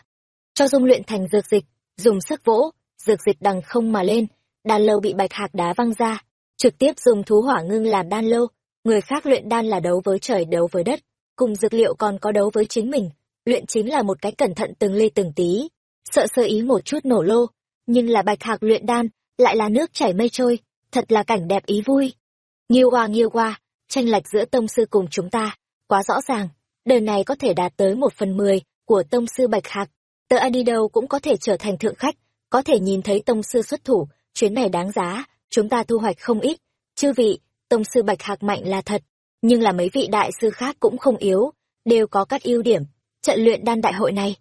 cho dung luyện thành dược dịch, dùng sức vỗ, dược dịch đằng không mà lên, đan lâu bị Bạch Hạc đá văng ra, trực tiếp dùng thú hỏa ngưng làm đan lâu, Người khác luyện đan là đấu với trời đấu với đất, cùng dược liệu còn có đấu với chính mình. Luyện chính là một cái cẩn thận từng ly từng tí, sợ sơ ý một chút nổ lô. Nhưng là bạch hạc luyện đan, lại là nước chảy mây trôi, thật là cảnh đẹp ý vui. Nghiêu hoa nghiêu hoa, tranh lệch giữa tông sư cùng chúng ta, quá rõ ràng. Đời này có thể đạt tới một phần mười của tông sư bạch hạc. Tớ a đi đâu cũng có thể trở thành thượng khách, có thể nhìn thấy tông sư xuất thủ, chuyến này đáng giá, chúng ta thu hoạch không ít. Chư vị, tông sư bạch hạc mạnh là thật nhưng là mấy vị đại sư khác cũng không yếu đều có các ưu điểm trận luyện đan đại hội này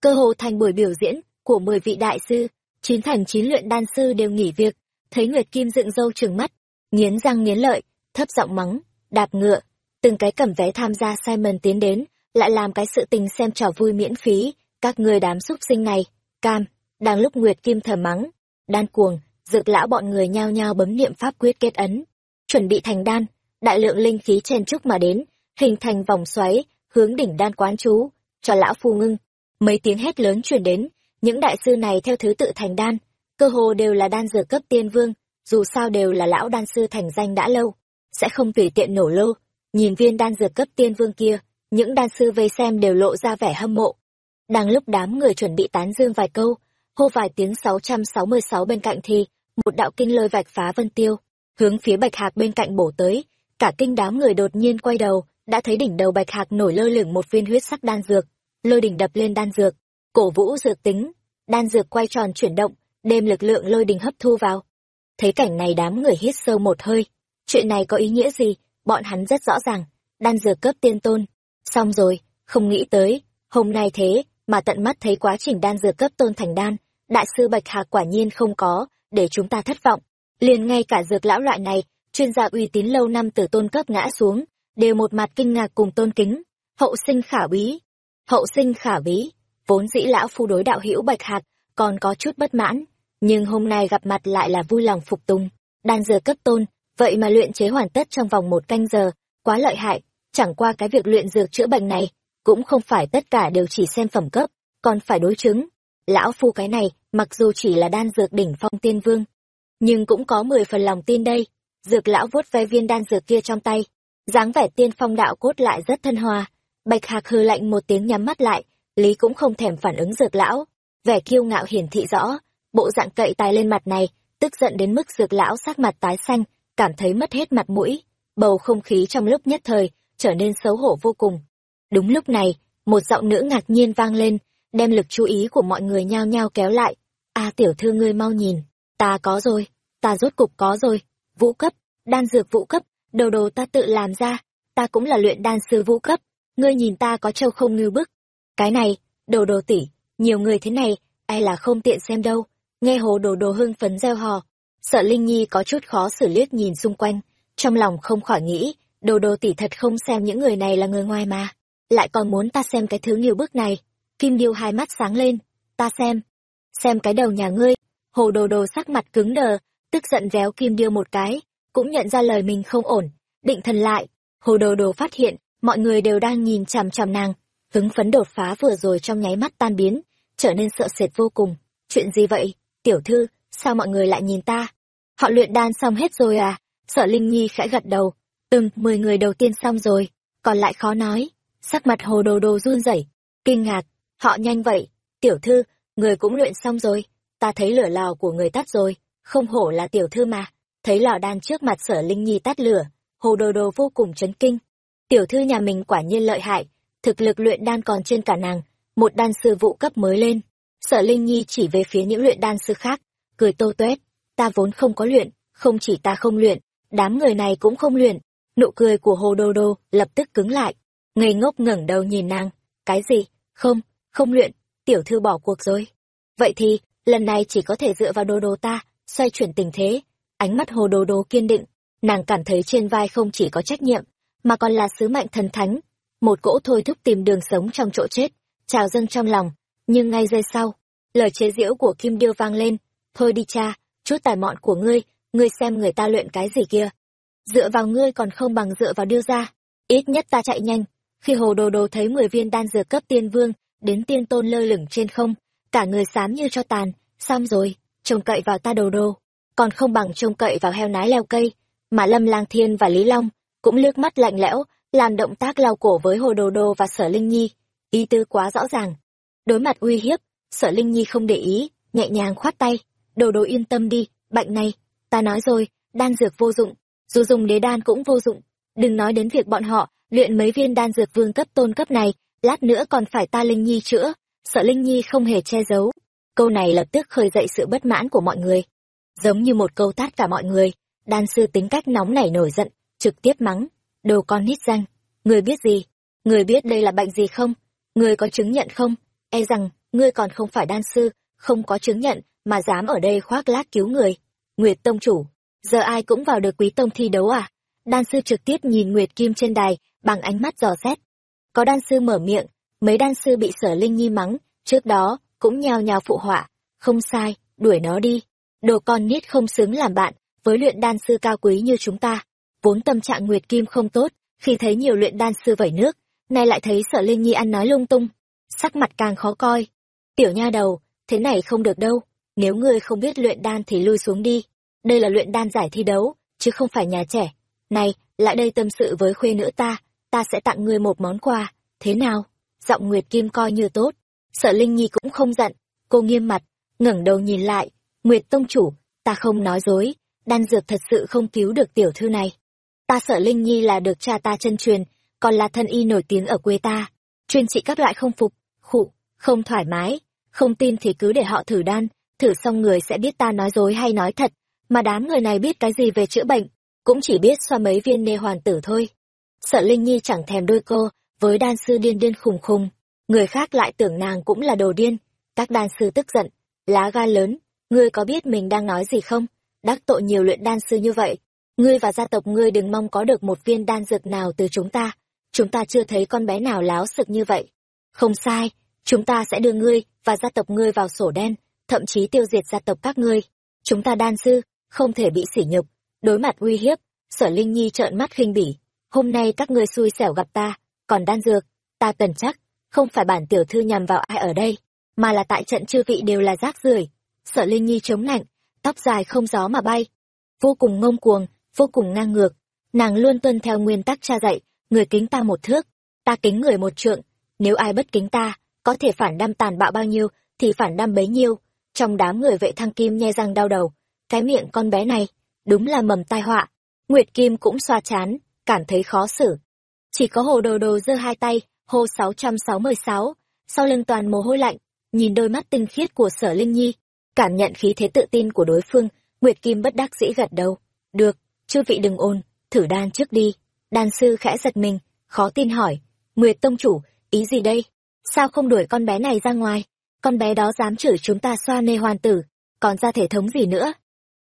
cơ hồ thành buổi biểu diễn của mười vị đại sư chín thành chín luyện đan sư đều nghỉ việc thấy nguyệt kim dựng râu trừng mắt nghiến răng nghiến lợi thấp giọng mắng đạp ngựa. Từng cái cầm vé tham gia simon tiến đến lại làm cái sự tình xem trò vui miễn phí các người đám xúc sinh này cam. Đang lúc nguyệt kim thở mắng đan cuồng dược lão bọn người nhao nhao bấm niệm pháp quyết kết ấn chuẩn bị thành đan, đại lượng linh khí chen chúc mà đến, hình thành vòng xoáy, hướng đỉnh đan quán chú, cho lão phu ngưng. Mấy tiếng hét lớn truyền đến, những đại sư này theo thứ tự thành đan, cơ hồ đều là đan dược cấp tiên vương, dù sao đều là lão đan sư thành danh đã lâu, sẽ không tùy tiện nổ lô. nhìn viên đan dược cấp tiên vương kia, những đan sư vây xem đều lộ ra vẻ hâm mộ. Đang lúc đám người chuẩn bị tán dương vài câu, hô vài tiếng 666 bên cạnh thì, một đạo kinh lôi vạch phá vân tiêu, hướng phía bạch hạc bên cạnh bổ tới, cả kinh đám người đột nhiên quay đầu, đã thấy đỉnh đầu bạch hạc nổi lơ lửng một viên huyết sắc đan dược, lôi đỉnh đập lên đan dược, cổ vũ dược tính, đan dược quay tròn chuyển động, đem lực lượng lôi đình hấp thu vào. Thấy cảnh này đám người hít sâu một hơi, chuyện này có ý nghĩa gì, bọn hắn rất rõ ràng, đan dược cấp tiên tôn. Xong rồi, không nghĩ tới, hôm nay thế, mà tận mắt thấy quá trình đan dược cấp tôn thành đan, đại sư Bạch hà quả nhiên không có, để chúng ta thất vọng. Liền ngay cả dược lão loại này, chuyên gia uy tín lâu năm từ tôn cấp ngã xuống, đều một mặt kinh ngạc cùng tôn kính. Hậu sinh khả úy, Hậu sinh khả bí, vốn dĩ lão phu đối đạo hữu Bạch Hạc, còn có chút bất mãn, nhưng hôm nay gặp mặt lại là vui lòng phục tùng. Đan dược cấp tôn, vậy mà luyện chế hoàn tất trong vòng một canh giờ, quá lợi hại, chẳng qua cái việc luyện dược chữa bệnh này, cũng không phải tất cả đều chỉ xem phẩm cấp, còn phải đối chứng. Lão phu cái này, mặc dù chỉ là đan dược đỉnh phong tiên vương, nhưng cũng có mười phần lòng tin đây. Dược lão vuốt ve viên đan dược kia trong tay, dáng vẻ tiên phong đạo cốt lại rất thân hòa. Bạch Hạc hư lạnh một tiếng nhắm mắt lại, Lý cũng không thèm phản ứng dược lão, vẻ kiêu ngạo hiển thị rõ, bộ dạng cậy tài lên mặt này, tức giận đến mức dược lão sắc mặt tái xanh, cảm thấy mất hết mặt mũi, bầu không khí trong lúc nhất thời trở nên xấu hổ vô cùng. Đúng lúc này, một giọng nữ ngạc nhiên vang lên, đem lực chú ý của mọi người nhao nhao kéo lại. A tiểu thư ngươi mau nhìn, ta có rồi, ta rốt cục có rồi, vũ cấp, đan dược vũ cấp, đầu đồ ta tự làm ra, ta cũng là luyện đan sư vũ cấp, ngươi nhìn ta có trâu không ngư bức. Cái này, đồ đồ tỷ, nhiều người thế này, ai là không tiện xem đâu, nghe hồ đồ đồ hưng phấn gieo hò. Sợ Linh Nhi có chút khó xử liếc nhìn xung quanh, trong lòng không khỏi nghĩ, đồ đồ tỷ thật không xem những người này là người ngoài mà, lại còn muốn ta xem cái thứ nhiều bức này. Kim Điêu hai mắt sáng lên, ta xem, xem cái đầu nhà ngươi, hồ đồ đồ sắc mặt cứng đờ, tức giận réo Kim Điêu một cái, cũng nhận ra lời mình không ổn, định thần lại, hồ đồ đồ phát hiện, mọi người đều đang nhìn chằm chằm nàng, hứng phấn đột phá vừa rồi trong nháy mắt tan biến, trở nên sợ sệt vô cùng. Chuyện gì vậy, tiểu thư, sao mọi người lại nhìn ta? Họ luyện đan xong hết rồi à? Sợ Linh Nhi khẽ gật đầu. từng mười người đầu tiên xong rồi, còn lại khó nói. Sắc mặt hồ đồ đồ run rẩy, kinh ngạc, họ nhanh vậy. Tiểu thư, người cũng luyện xong rồi, ta thấy lửa lò của người tắt rồi, không hổ là tiểu thư mà. Thấy lò đan trước mặt sở Linh Nhi tắt lửa, hồ đồ đồ vô cùng chấn kinh. Tiểu thư nhà mình quả nhiên lợi hại, thực lực luyện đan còn trên cả nàng, một đan sư vụ cấp mới lên. Sở Linh Nhi chỉ về phía những luyện đan sư khác, cười tô tuét, ta vốn không có luyện, không chỉ ta không luyện, đám người này cũng không luyện. Nụ cười của Hồ Đô Đô lập tức cứng lại, ngây ngốc ngẩng đầu nhìn nàng, cái gì? Không, không luyện, tiểu thư bỏ cuộc rồi. Vậy thì, lần này chỉ có thể dựa vào Đô Đô ta, xoay chuyển tình thế. Ánh mắt Hồ Đô Đô kiên định, nàng cảm thấy trên vai không chỉ có trách nhiệm, mà còn là sứ mệnh thần thánh. Một cỗ thôi thúc tìm đường sống trong chỗ chết, trào dâng trong lòng, nhưng ngay giây sau, lời chế giễu của Kim Điêu vang lên, thôi đi cha, chút tài mọn của ngươi, ngươi xem người ta luyện cái gì kia. Dựa vào ngươi còn không bằng dựa vào điêu ra, ít nhất ta chạy nhanh. Khi hồ đồ đồ thấy mười viên đan dược cấp tiên vương, đến tiên tôn lơ lửng trên không, cả người xám như cho tàn, xong rồi, trông cậy vào ta đồ đồ, còn không bằng trông cậy vào heo nái leo cây, mà Lâm Lang Thiên và Lý Long cũng liếc mắt lạnh lẽo, làm động tác lau cổ với Hồ Đồ Đồ và Sở Linh Nhi, ý tư quá rõ ràng. Đối mặt uy hiếp, Sở Linh Nhi không để ý, nhẹ nhàng khoát tay, "Đồ Đồ yên tâm đi, bệnh này, ta nói rồi, đan dược vô dụng, dù dùng đế đan cũng vô dụng, đừng nói đến việc bọn họ luyện mấy viên đan dược vương cấp tôn cấp này, lát nữa còn phải ta Linh Nhi chữa." Sở Linh Nhi không hề che giấu, câu này lập tức khơi dậy sự bất mãn của mọi người. Giống như một câu tát cả mọi người, đan sư tính cách nóng nảy nổi giận, trực tiếp mắng, đồ con nít danh, người biết gì, người biết đây là bệnh gì không, người có chứng nhận không, e rằng, ngươi còn không phải đan sư, không có chứng nhận, mà dám ở đây khoác lác cứu người. Nguyệt Tông chủ, giờ ai cũng vào được quý tông thi đấu à? Đan sư trực tiếp nhìn Nguyệt Kim trên đài, bằng ánh mắt dò xét. Có đan sư mở miệng, mấy đan sư bị sở linh nhi mắng, trước đó, cũng nhào nhào phụ họa. Không sai, đuổi nó đi. Đồ con nít không xứng làm bạn, với luyện đan sư cao quý như chúng ta. Vốn tâm trạng Nguyệt Kim không tốt, khi thấy nhiều luyện đan sư vẩy nước, nay lại thấy sở linh nhi ăn nói lung tung. Sắc mặt càng khó coi. Tiểu nha đầu, thế này không được đâu. Nếu ngươi không biết luyện đan thì lui xuống đi. Đây là luyện đan giải thi đấu, chứ không phải nhà trẻ. này lại đây tâm sự với khuê nữ ta ta sẽ tặng ngươi một món quà thế nào giọng nguyệt kim coi như tốt sợ linh nhi cũng không giận cô nghiêm mặt ngẩng đầu nhìn lại nguyệt tông chủ ta không nói dối đan dược thật sự không cứu được tiểu thư này ta sợ linh nhi là được cha ta chân truyền, còn là thân y nổi tiếng ở quê ta. Chuyên trị các loại không phục, khụ, không thoải mái, không tin thì cứ để họ thử đan, thử xong người sẽ biết ta nói dối hay nói thật. Mà đám người này biết cái gì về chữa bệnh, cũng chỉ biết xoa mấy viên nê hoàn tử thôi. Sợ linh nhi chẳng thèm đôi cô, với đan sư điên điên khùng khùng. Người khác lại tưởng nàng cũng là đồ điên. Các đan sư tức giận, lá gan lớn, ngươi có biết mình đang nói gì không? Đắc tội nhiều luyện đan sư như vậy ngươi và gia tộc ngươi đừng mong có được một viên đan dược nào từ chúng ta. Chúng ta chưa thấy con bé nào láo sực như vậy. Không sai, chúng ta sẽ đưa ngươi và gia tộc ngươi vào sổ đen, thậm chí tiêu diệt gia tộc các ngươi. Chúng ta đan sư, không thể bị sỉ nhục. Đối mặt uy hiếp, sở linh nhi trợn mắt khinh bỉ. Hôm nay các ngươi xui xẻo gặp ta, còn đan dược, ta tần chắc, không phải bản tiểu thư nhằm vào ai ở đây, mà là tại trận chư vị đều là rác rưởi. Sở linh nhi chống nạnh tóc dài không gió mà bay. Vô cùng ngông cuồng vô cùng ngang ngược. Nàng luôn tuân theo nguyên tắc cha dạy, người kính ta một thước, ta kính người một trượng. Nếu ai bất kính ta, có thể phản đam tàn bạo bao nhiêu, thì phản đam bấy nhiêu. Trong đám người vệ thăng kim nhe răng đau đầu, cái miệng con bé này, đúng là mầm tai họa. Nguyệt kim cũng xoa chán, cảm thấy khó xử. Chỉ có hồ đồ đồ giơ hai tay, hô sáu trăm sáu mươi sáu. Sau lưng toàn mồ hôi lạnh, nhìn đôi mắt tinh khiết của sở linh nhi, cảm nhận khí thế tự tin của đối phương, nguyệt kim bất đắc dĩ gật đầu. Được chư vị đừng ôn, thử đan trước đi. Đan sư khẽ giật mình, khó tin hỏi, nguyệt tông chủ, ý gì đây? Sao không đuổi con bé này ra ngoài? Con bé đó dám chửi chúng ta xoa nê hoàn tử, còn ra thể thống gì nữa?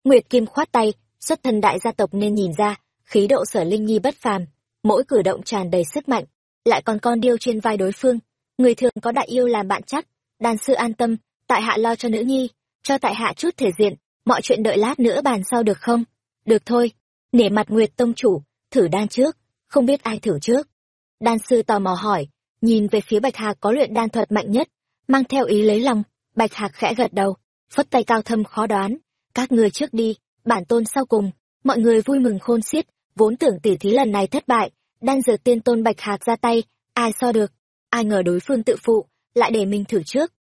Nguyệt kim khoát tay, xuất thân đại gia tộc nên nhìn ra, khí độ sở linh nhi bất phàm, mỗi cử động tràn đầy sức mạnh, lại còn con điêu trên vai đối phương. Người thường có đại yêu làm bạn chắc đàn sư an tâm, tại hạ lo cho nữ nhi, cho tại hạ chút thể diện, mọi chuyện đợi lát nữa bàn sau được không? Được thôi nể mặt nguyệt tông chủ, thử đan trước, không biết ai thử trước. Đan sư tò mò hỏi, nhìn về phía bạch hạc có luyện đan thuật mạnh nhất, mang theo ý lấy lòng, bạch hạc khẽ gật đầu, phất tay cao thâm khó đoán, các người trước đi, bản tôn sau cùng, mọi người vui mừng khôn xiết, vốn tưởng tỉ thí lần này thất bại, đan dược tiên tôn bạch hạc ra tay, ai so được, ai ngờ đối phương tự phụ, lại để mình thử trước.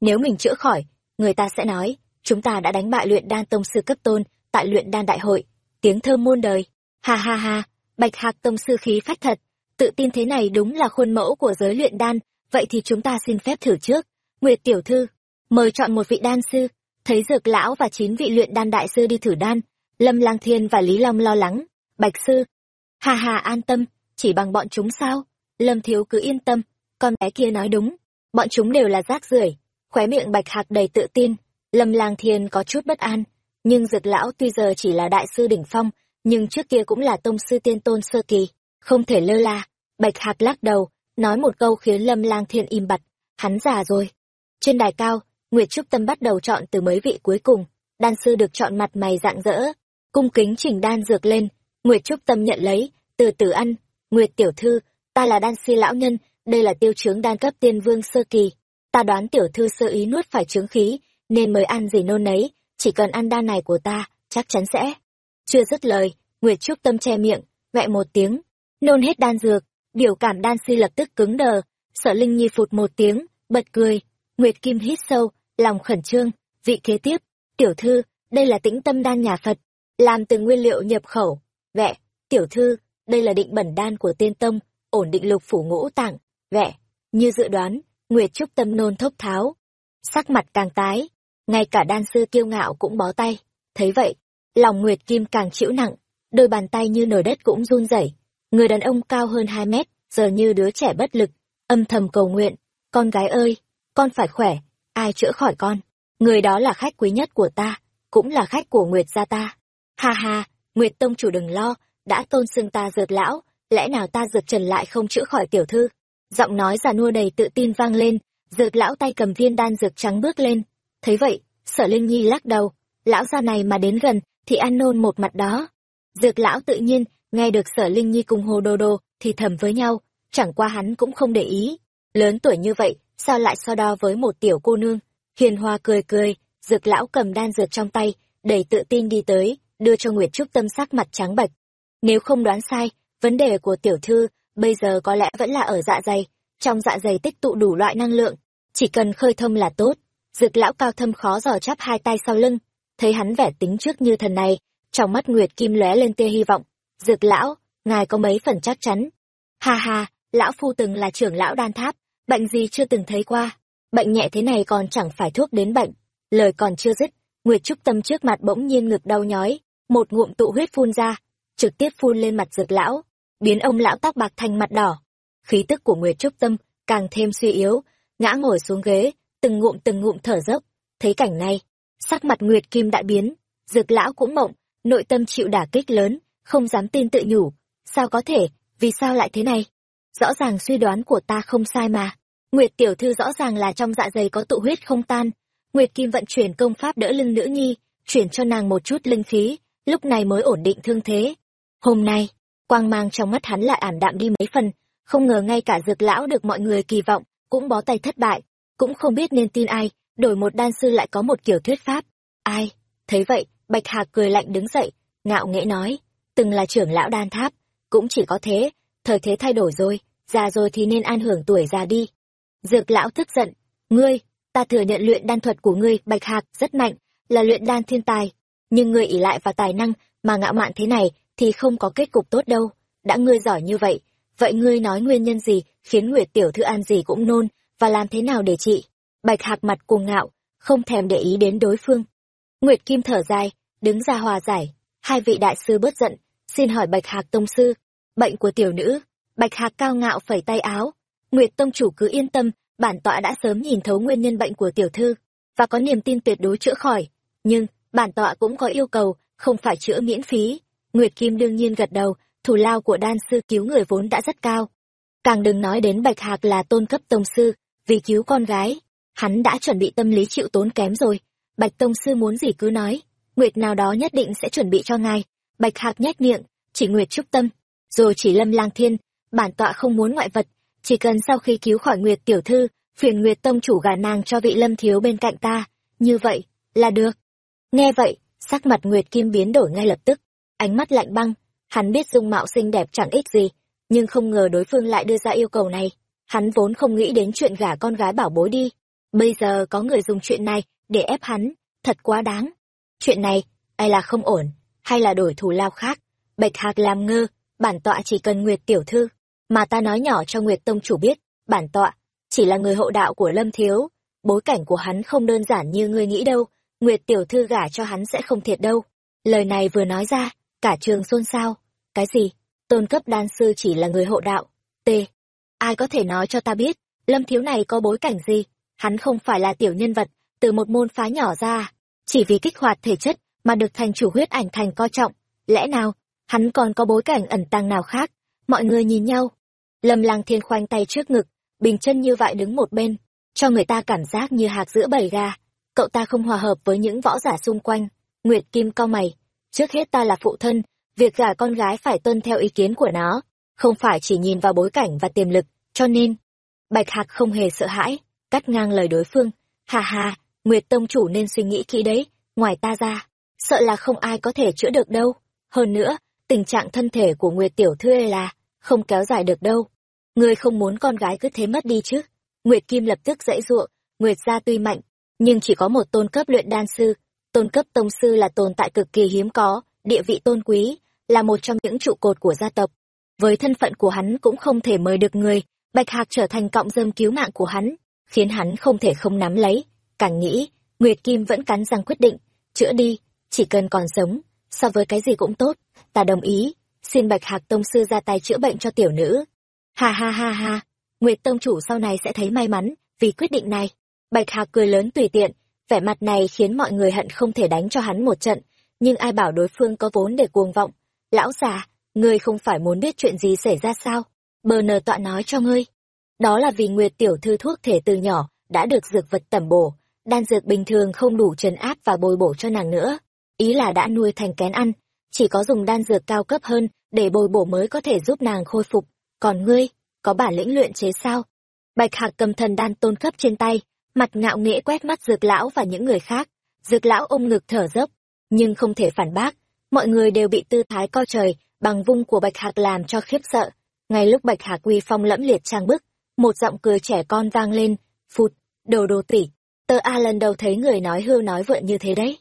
Nếu mình chữa khỏi, người ta sẽ nói, chúng ta đã đánh bại luyện đan tông sư cấp tôn tại luyện đan đại hội tiếng thơm muôn đời. Ha ha ha, bạch hạc tông sư khí phách thật. Tự tin thế này đúng là khuôn mẫu của giới luyện đan. Vậy thì chúng ta xin phép thử trước. Nguyệt tiểu thư, mời chọn một vị đan sư. Thấy dược lão và chín vị luyện đan đại sư đi thử đan, lâm lang thiên và lý long lo lắng. Bạch sư hà hà an tâm, chỉ bằng bọn chúng sao? Lâm thiếu cứ yên tâm, con bé kia nói đúng. Bọn chúng đều là rác rưởi, khóe miệng bạch hạc đầy tự tin. Lâm lang thiên có chút bất an nhưng dược lão tuy giờ chỉ là đại sư đỉnh phong, nhưng trước kia cũng là tông sư tiên tôn sơ kỳ, không thể lơ là bạch hạc lắc đầu, nói một câu khiến lâm lang thiên im bặt. Hắn già rồi. Trên đài cao, nguyệt trúc tâm bắt đầu chọn từ mấy vị cuối cùng. Đan sư được chọn mặt mày rạng rỡ. Cung kính chỉnh đan dược lên. Nguyệt trúc tâm nhận lấy, từ từ ăn. Nguyệt tiểu thư, ta là đan si lão nhân, đây là tiêu chướng đan cấp tiên vương sơ kỳ. Ta đoán tiểu thư sơ ý nuốt phải chướng khí, nên mới ăn gì nôn nấy chỉ cần ăn đan này của ta, chắc chắn sẽ. Chưa dứt lời, nguyệt trúc tâm che miệng vẹ một tiếng. Nôn hết đan dược, biểu cảm đan si lập tức cứng đờ. Sợ linh nhi phụt một tiếng, bật cười. Nguyệt kim hít sâu, lòng khẩn trương. Vị kế tiếp, tiểu thư, đây là tĩnh tâm đan nhà phật, làm từ nguyên liệu nhập khẩu. Vẹ, tiểu thư, đây là định bẩn đan của tiên tông, ổn định lục phủ ngũ tạng. Vẹ, như dự đoán, nguyệt trúc tâm nôn thốc tháo. Sắc mặt càng tái ngay cả đan sư kiêu ngạo cũng bó tay. Thấy vậy, lòng nguyệt kim càng chịu nặng, đôi bàn tay như nồi đất cũng run rẩy. Người đàn ông cao hơn hai mét, giờ như đứa trẻ bất lực, âm thầm cầu nguyện, con gái ơi, con phải khỏe, ai chữa khỏi con? Người đó là khách quý nhất của ta, cũng là khách của nguyệt gia ta. Ha ha, nguyệt tông chủ đừng lo, đã tôn xưng ta dược lão, lẽ nào ta dược trần lại không chữa khỏi tiểu thư? Giọng nói già nua đầy tự tin vang lên, dược lão tay cầm viên đan dược trắng bước lên thấy vậy sở linh nhi lắc đầu. Lão gia này mà đến gần thì ăn nôn một mặt đó. Dược lão tự nhiên nghe được sở linh nhi cùng hồ đô đô thì thầm với nhau. Chẳng qua hắn cũng không để ý. Lớn tuổi như vậy sao lại so đo với một tiểu cô nương? Hiền hoa cười cười dược lão cầm đan dược trong tay đầy tự tin đi tới đưa cho nguyệt trúc tâm sắc mặt trắng bệch. Nếu không đoán sai, vấn đề của tiểu thư bây giờ có lẽ vẫn là ở dạ dày, trong dạ dày tích tụ đủ loại năng lượng, chỉ cần khơi thông là tốt. Dược lão cao thâm khó dò chắp hai tay sau lưng, thấy hắn vẻ tính trước như thần này, trong mắt Nguyệt Kim lóe lên tia hy vọng. Dược lão, ngài có mấy phần chắc chắn? Ha ha, lão phu từng là trưởng lão đan tháp, bệnh gì chưa từng thấy qua. Bệnh nhẹ thế này còn chẳng phải thuốc đến bệnh. Lời còn chưa dứt, Nguyệt Trúc Tâm trước mặt bỗng nhiên ngực đau nhói, một ngụm tụ huyết phun ra, trực tiếp phun lên mặt dược lão, biến ông lão tóc bạc thành mặt đỏ. Khí tức của Nguyệt Trúc Tâm càng thêm suy yếu, ngã ngồi xuống ghế, từng ngụm từng ngụm thở dốc. Thấy cảnh này, sắc mặt Nguyệt Kim đại biến, dược lão cũng mộng, nội tâm chịu đả kích lớn, không dám tin tự nhủ. Sao có thể, vì sao lại thế này? Rõ ràng suy đoán của ta không sai mà. Nguyệt tiểu thư rõ ràng là trong dạ dày có tụ huyết không tan. Nguyệt Kim vận chuyển công pháp đỡ lưng nữ nhi, chuyển cho nàng một chút linh khí, lúc này mới ổn định thương thế. Hôm nay, quang mang trong mắt hắn lại ảm đạm đi mấy phần, không ngờ ngay cả dược lão được mọi người kỳ vọng, cũng bó tay thất bại, cũng không biết nên tin ai, đổi một đan sư lại có một kiểu thuyết pháp. Ai? Thấy vậy, Bạch Hạc cười lạnh đứng dậy, ngạo nghễ nói, từng là trưởng lão đan tháp, cũng chỉ có thế, thời thế thay đổi rồi, già rồi thì nên an hưởng tuổi già đi. Dược lão tức giận, ngươi, ta thừa nhận luyện đan thuật của ngươi, Bạch Hạc, rất mạnh, là luyện đan thiên tài, nhưng ngươi ỷ lại vào tài năng mà ngạo mạn thế này thì không có kết cục tốt đâu. Đã ngươi giỏi như vậy, vậy ngươi nói nguyên nhân gì khiến Nguyệt tiểu thư an gì cũng nôn, và làm thế nào để trị? Bạch Hạc mặt cuồng ngạo, không thèm để ý đến đối phương. Nguyệt Kim thở dài, đứng ra hòa giải, hai vị đại sư bớt giận, xin hỏi Bạch Hạc tông sư, bệnh của tiểu nữ. Bạch Hạc cao ngạo phẩy tay áo, Nguyệt tông chủ cứ yên tâm, bản tọa đã sớm nhìn thấu nguyên nhân bệnh của tiểu thư và có niềm tin tuyệt đối chữa khỏi, nhưng bản tọa cũng có yêu cầu, không phải chữa miễn phí. Nguyệt Kim đương nhiên gật đầu, thủ lao của đan sư cứu người vốn đã rất cao. Càng đừng nói đến Bạch Hạc là tôn cấp tông sư, vì cứu con gái, hắn đã chuẩn bị tâm lý chịu tốn kém rồi. Bạch tông sư muốn gì cứ nói, Nguyệt nào đó nhất định sẽ chuẩn bị cho ngài. Bạch Hạc nhét miệng, chỉ Nguyệt trúc tâm, rồi chỉ Lâm Lang Thiên, bản tọa không muốn ngoại vật, chỉ cần sau khi cứu khỏi Nguyệt tiểu thư, phiền Nguyệt tông chủ gả nàng cho vị Lâm thiếu bên cạnh ta, như vậy là được. Nghe vậy, sắc mặt Nguyệt Kim biến đổi ngay lập tức, ánh mắt lạnh băng, hắn biết dung mạo xinh đẹp chẳng ích gì, nhưng không ngờ đối phương lại đưa ra yêu cầu này. Hắn vốn không nghĩ đến chuyện gả con gái bảo bối đi. Bây giờ có người dùng chuyện này để ép hắn, thật quá đáng. Chuyện này, ai là không ổn, hay là đổi thù lao khác? Bạch Hạc làm ngơ, bản tọa chỉ cần Nguyệt tiểu thư, mà ta nói nhỏ cho Nguyệt tông chủ biết, bản tọa chỉ là người hộ đạo của Lâm thiếu, bối cảnh của hắn không đơn giản như ngươi nghĩ đâu, Nguyệt tiểu thư gả cho hắn sẽ không thiệt đâu. Lời này vừa nói ra, cả trường xôn xao. Cái gì? Tôn cấp đan sư chỉ là người hộ đạo. T. Ai có thể nói cho ta biết, lâm thiếu này có bối cảnh gì? Hắn không phải là tiểu nhân vật, từ một môn phái nhỏ ra. Chỉ vì kích hoạt thể chất mà được thành chủ huyết ảnh thành coi trọng. Lẽ nào, hắn còn có bối cảnh ẩn tàng nào khác? Mọi người nhìn nhau. Lâm Lang thiên khoanh tay trước ngực, bình chân như vậy đứng một bên, cho người ta cảm giác như hạc giữa bầy gà cậu ta không hòa hợp với những võ giả xung quanh. Nguyệt Kim cau mày, trước hết ta là phụ thân, việc gả con gái phải tuân theo ý kiến của nó, không phải chỉ nhìn vào bối cảnh và tiềm lực, cho nên... Bạch Hạc không hề sợ hãi, cắt ngang lời đối phương. Hà hà, Nguyệt Tông chủ nên suy nghĩ kỹ đấy, ngoài ta ra, sợ là không ai có thể chữa được đâu. Hơn nữa, tình trạng thân thể của Nguyệt Tiểu Thư là không kéo dài được đâu. Ngươi không muốn con gái cứ thế mất đi chứ. Nguyệt Kim lập tức dãy ruộng, Nguyệt gia tuy mạnh, nhưng chỉ có một tôn cấp luyện đan sư tôn cấp tông sư là tồn tại cực kỳ hiếm có địa vị tôn quý là một trong những trụ cột của gia tộc với thân phận của hắn cũng không thể mời được người bạch hạc trở thành cọng dâm cứu mạng của hắn khiến hắn không thể không nắm lấy. Càng nghĩ nguyệt kim vẫn cắn răng quyết định chữa đi chỉ cần còn sống so với cái gì cũng tốt ta đồng ý. Xin bạch hạc tông sư ra tay chữa bệnh cho tiểu nữ. Ha ha ha ha nguyệt tông chủ sau này sẽ thấy may mắn vì quyết định này. Bạch Hạc cười lớn tùy tiện, vẻ mặt này khiến mọi người hận không thể đánh cho hắn một trận, nhưng ai bảo đối phương có vốn để cuồng vọng. Lão già, ngươi không phải muốn biết chuyện gì xảy ra sao? Bờ nờ tọa nói cho ngươi. Đó là vì Nguyệt tiểu thư thuốc thể từ nhỏ, đã được dược vật tẩm bổ, đan dược bình thường không đủ trấn áp và bồi bổ cho nàng nữa. Ý là đã nuôi thành kén ăn, chỉ có dùng đan dược cao cấp hơn để bồi bổ mới có thể giúp nàng khôi phục. Còn ngươi, có bản lĩnh luyện chế sao? Bạch Hạc cầm thần đan tôn cấp trên tay, mặt ngạo nghễ quét mắt dược lão và những người khác dược lão ôm ngực thở dốc nhưng không thể phản bác mọi người đều bị tư thái co trời bằng vung của bạch hạc làm cho khiếp sợ. Ngay lúc bạch hạc uy phong lẫm liệt trang bức, một giọng cười trẻ con vang lên, phụt, đồ đồ tỉ. Tơ a lần đầu thấy người nói hưu nói vượn như thế đấy.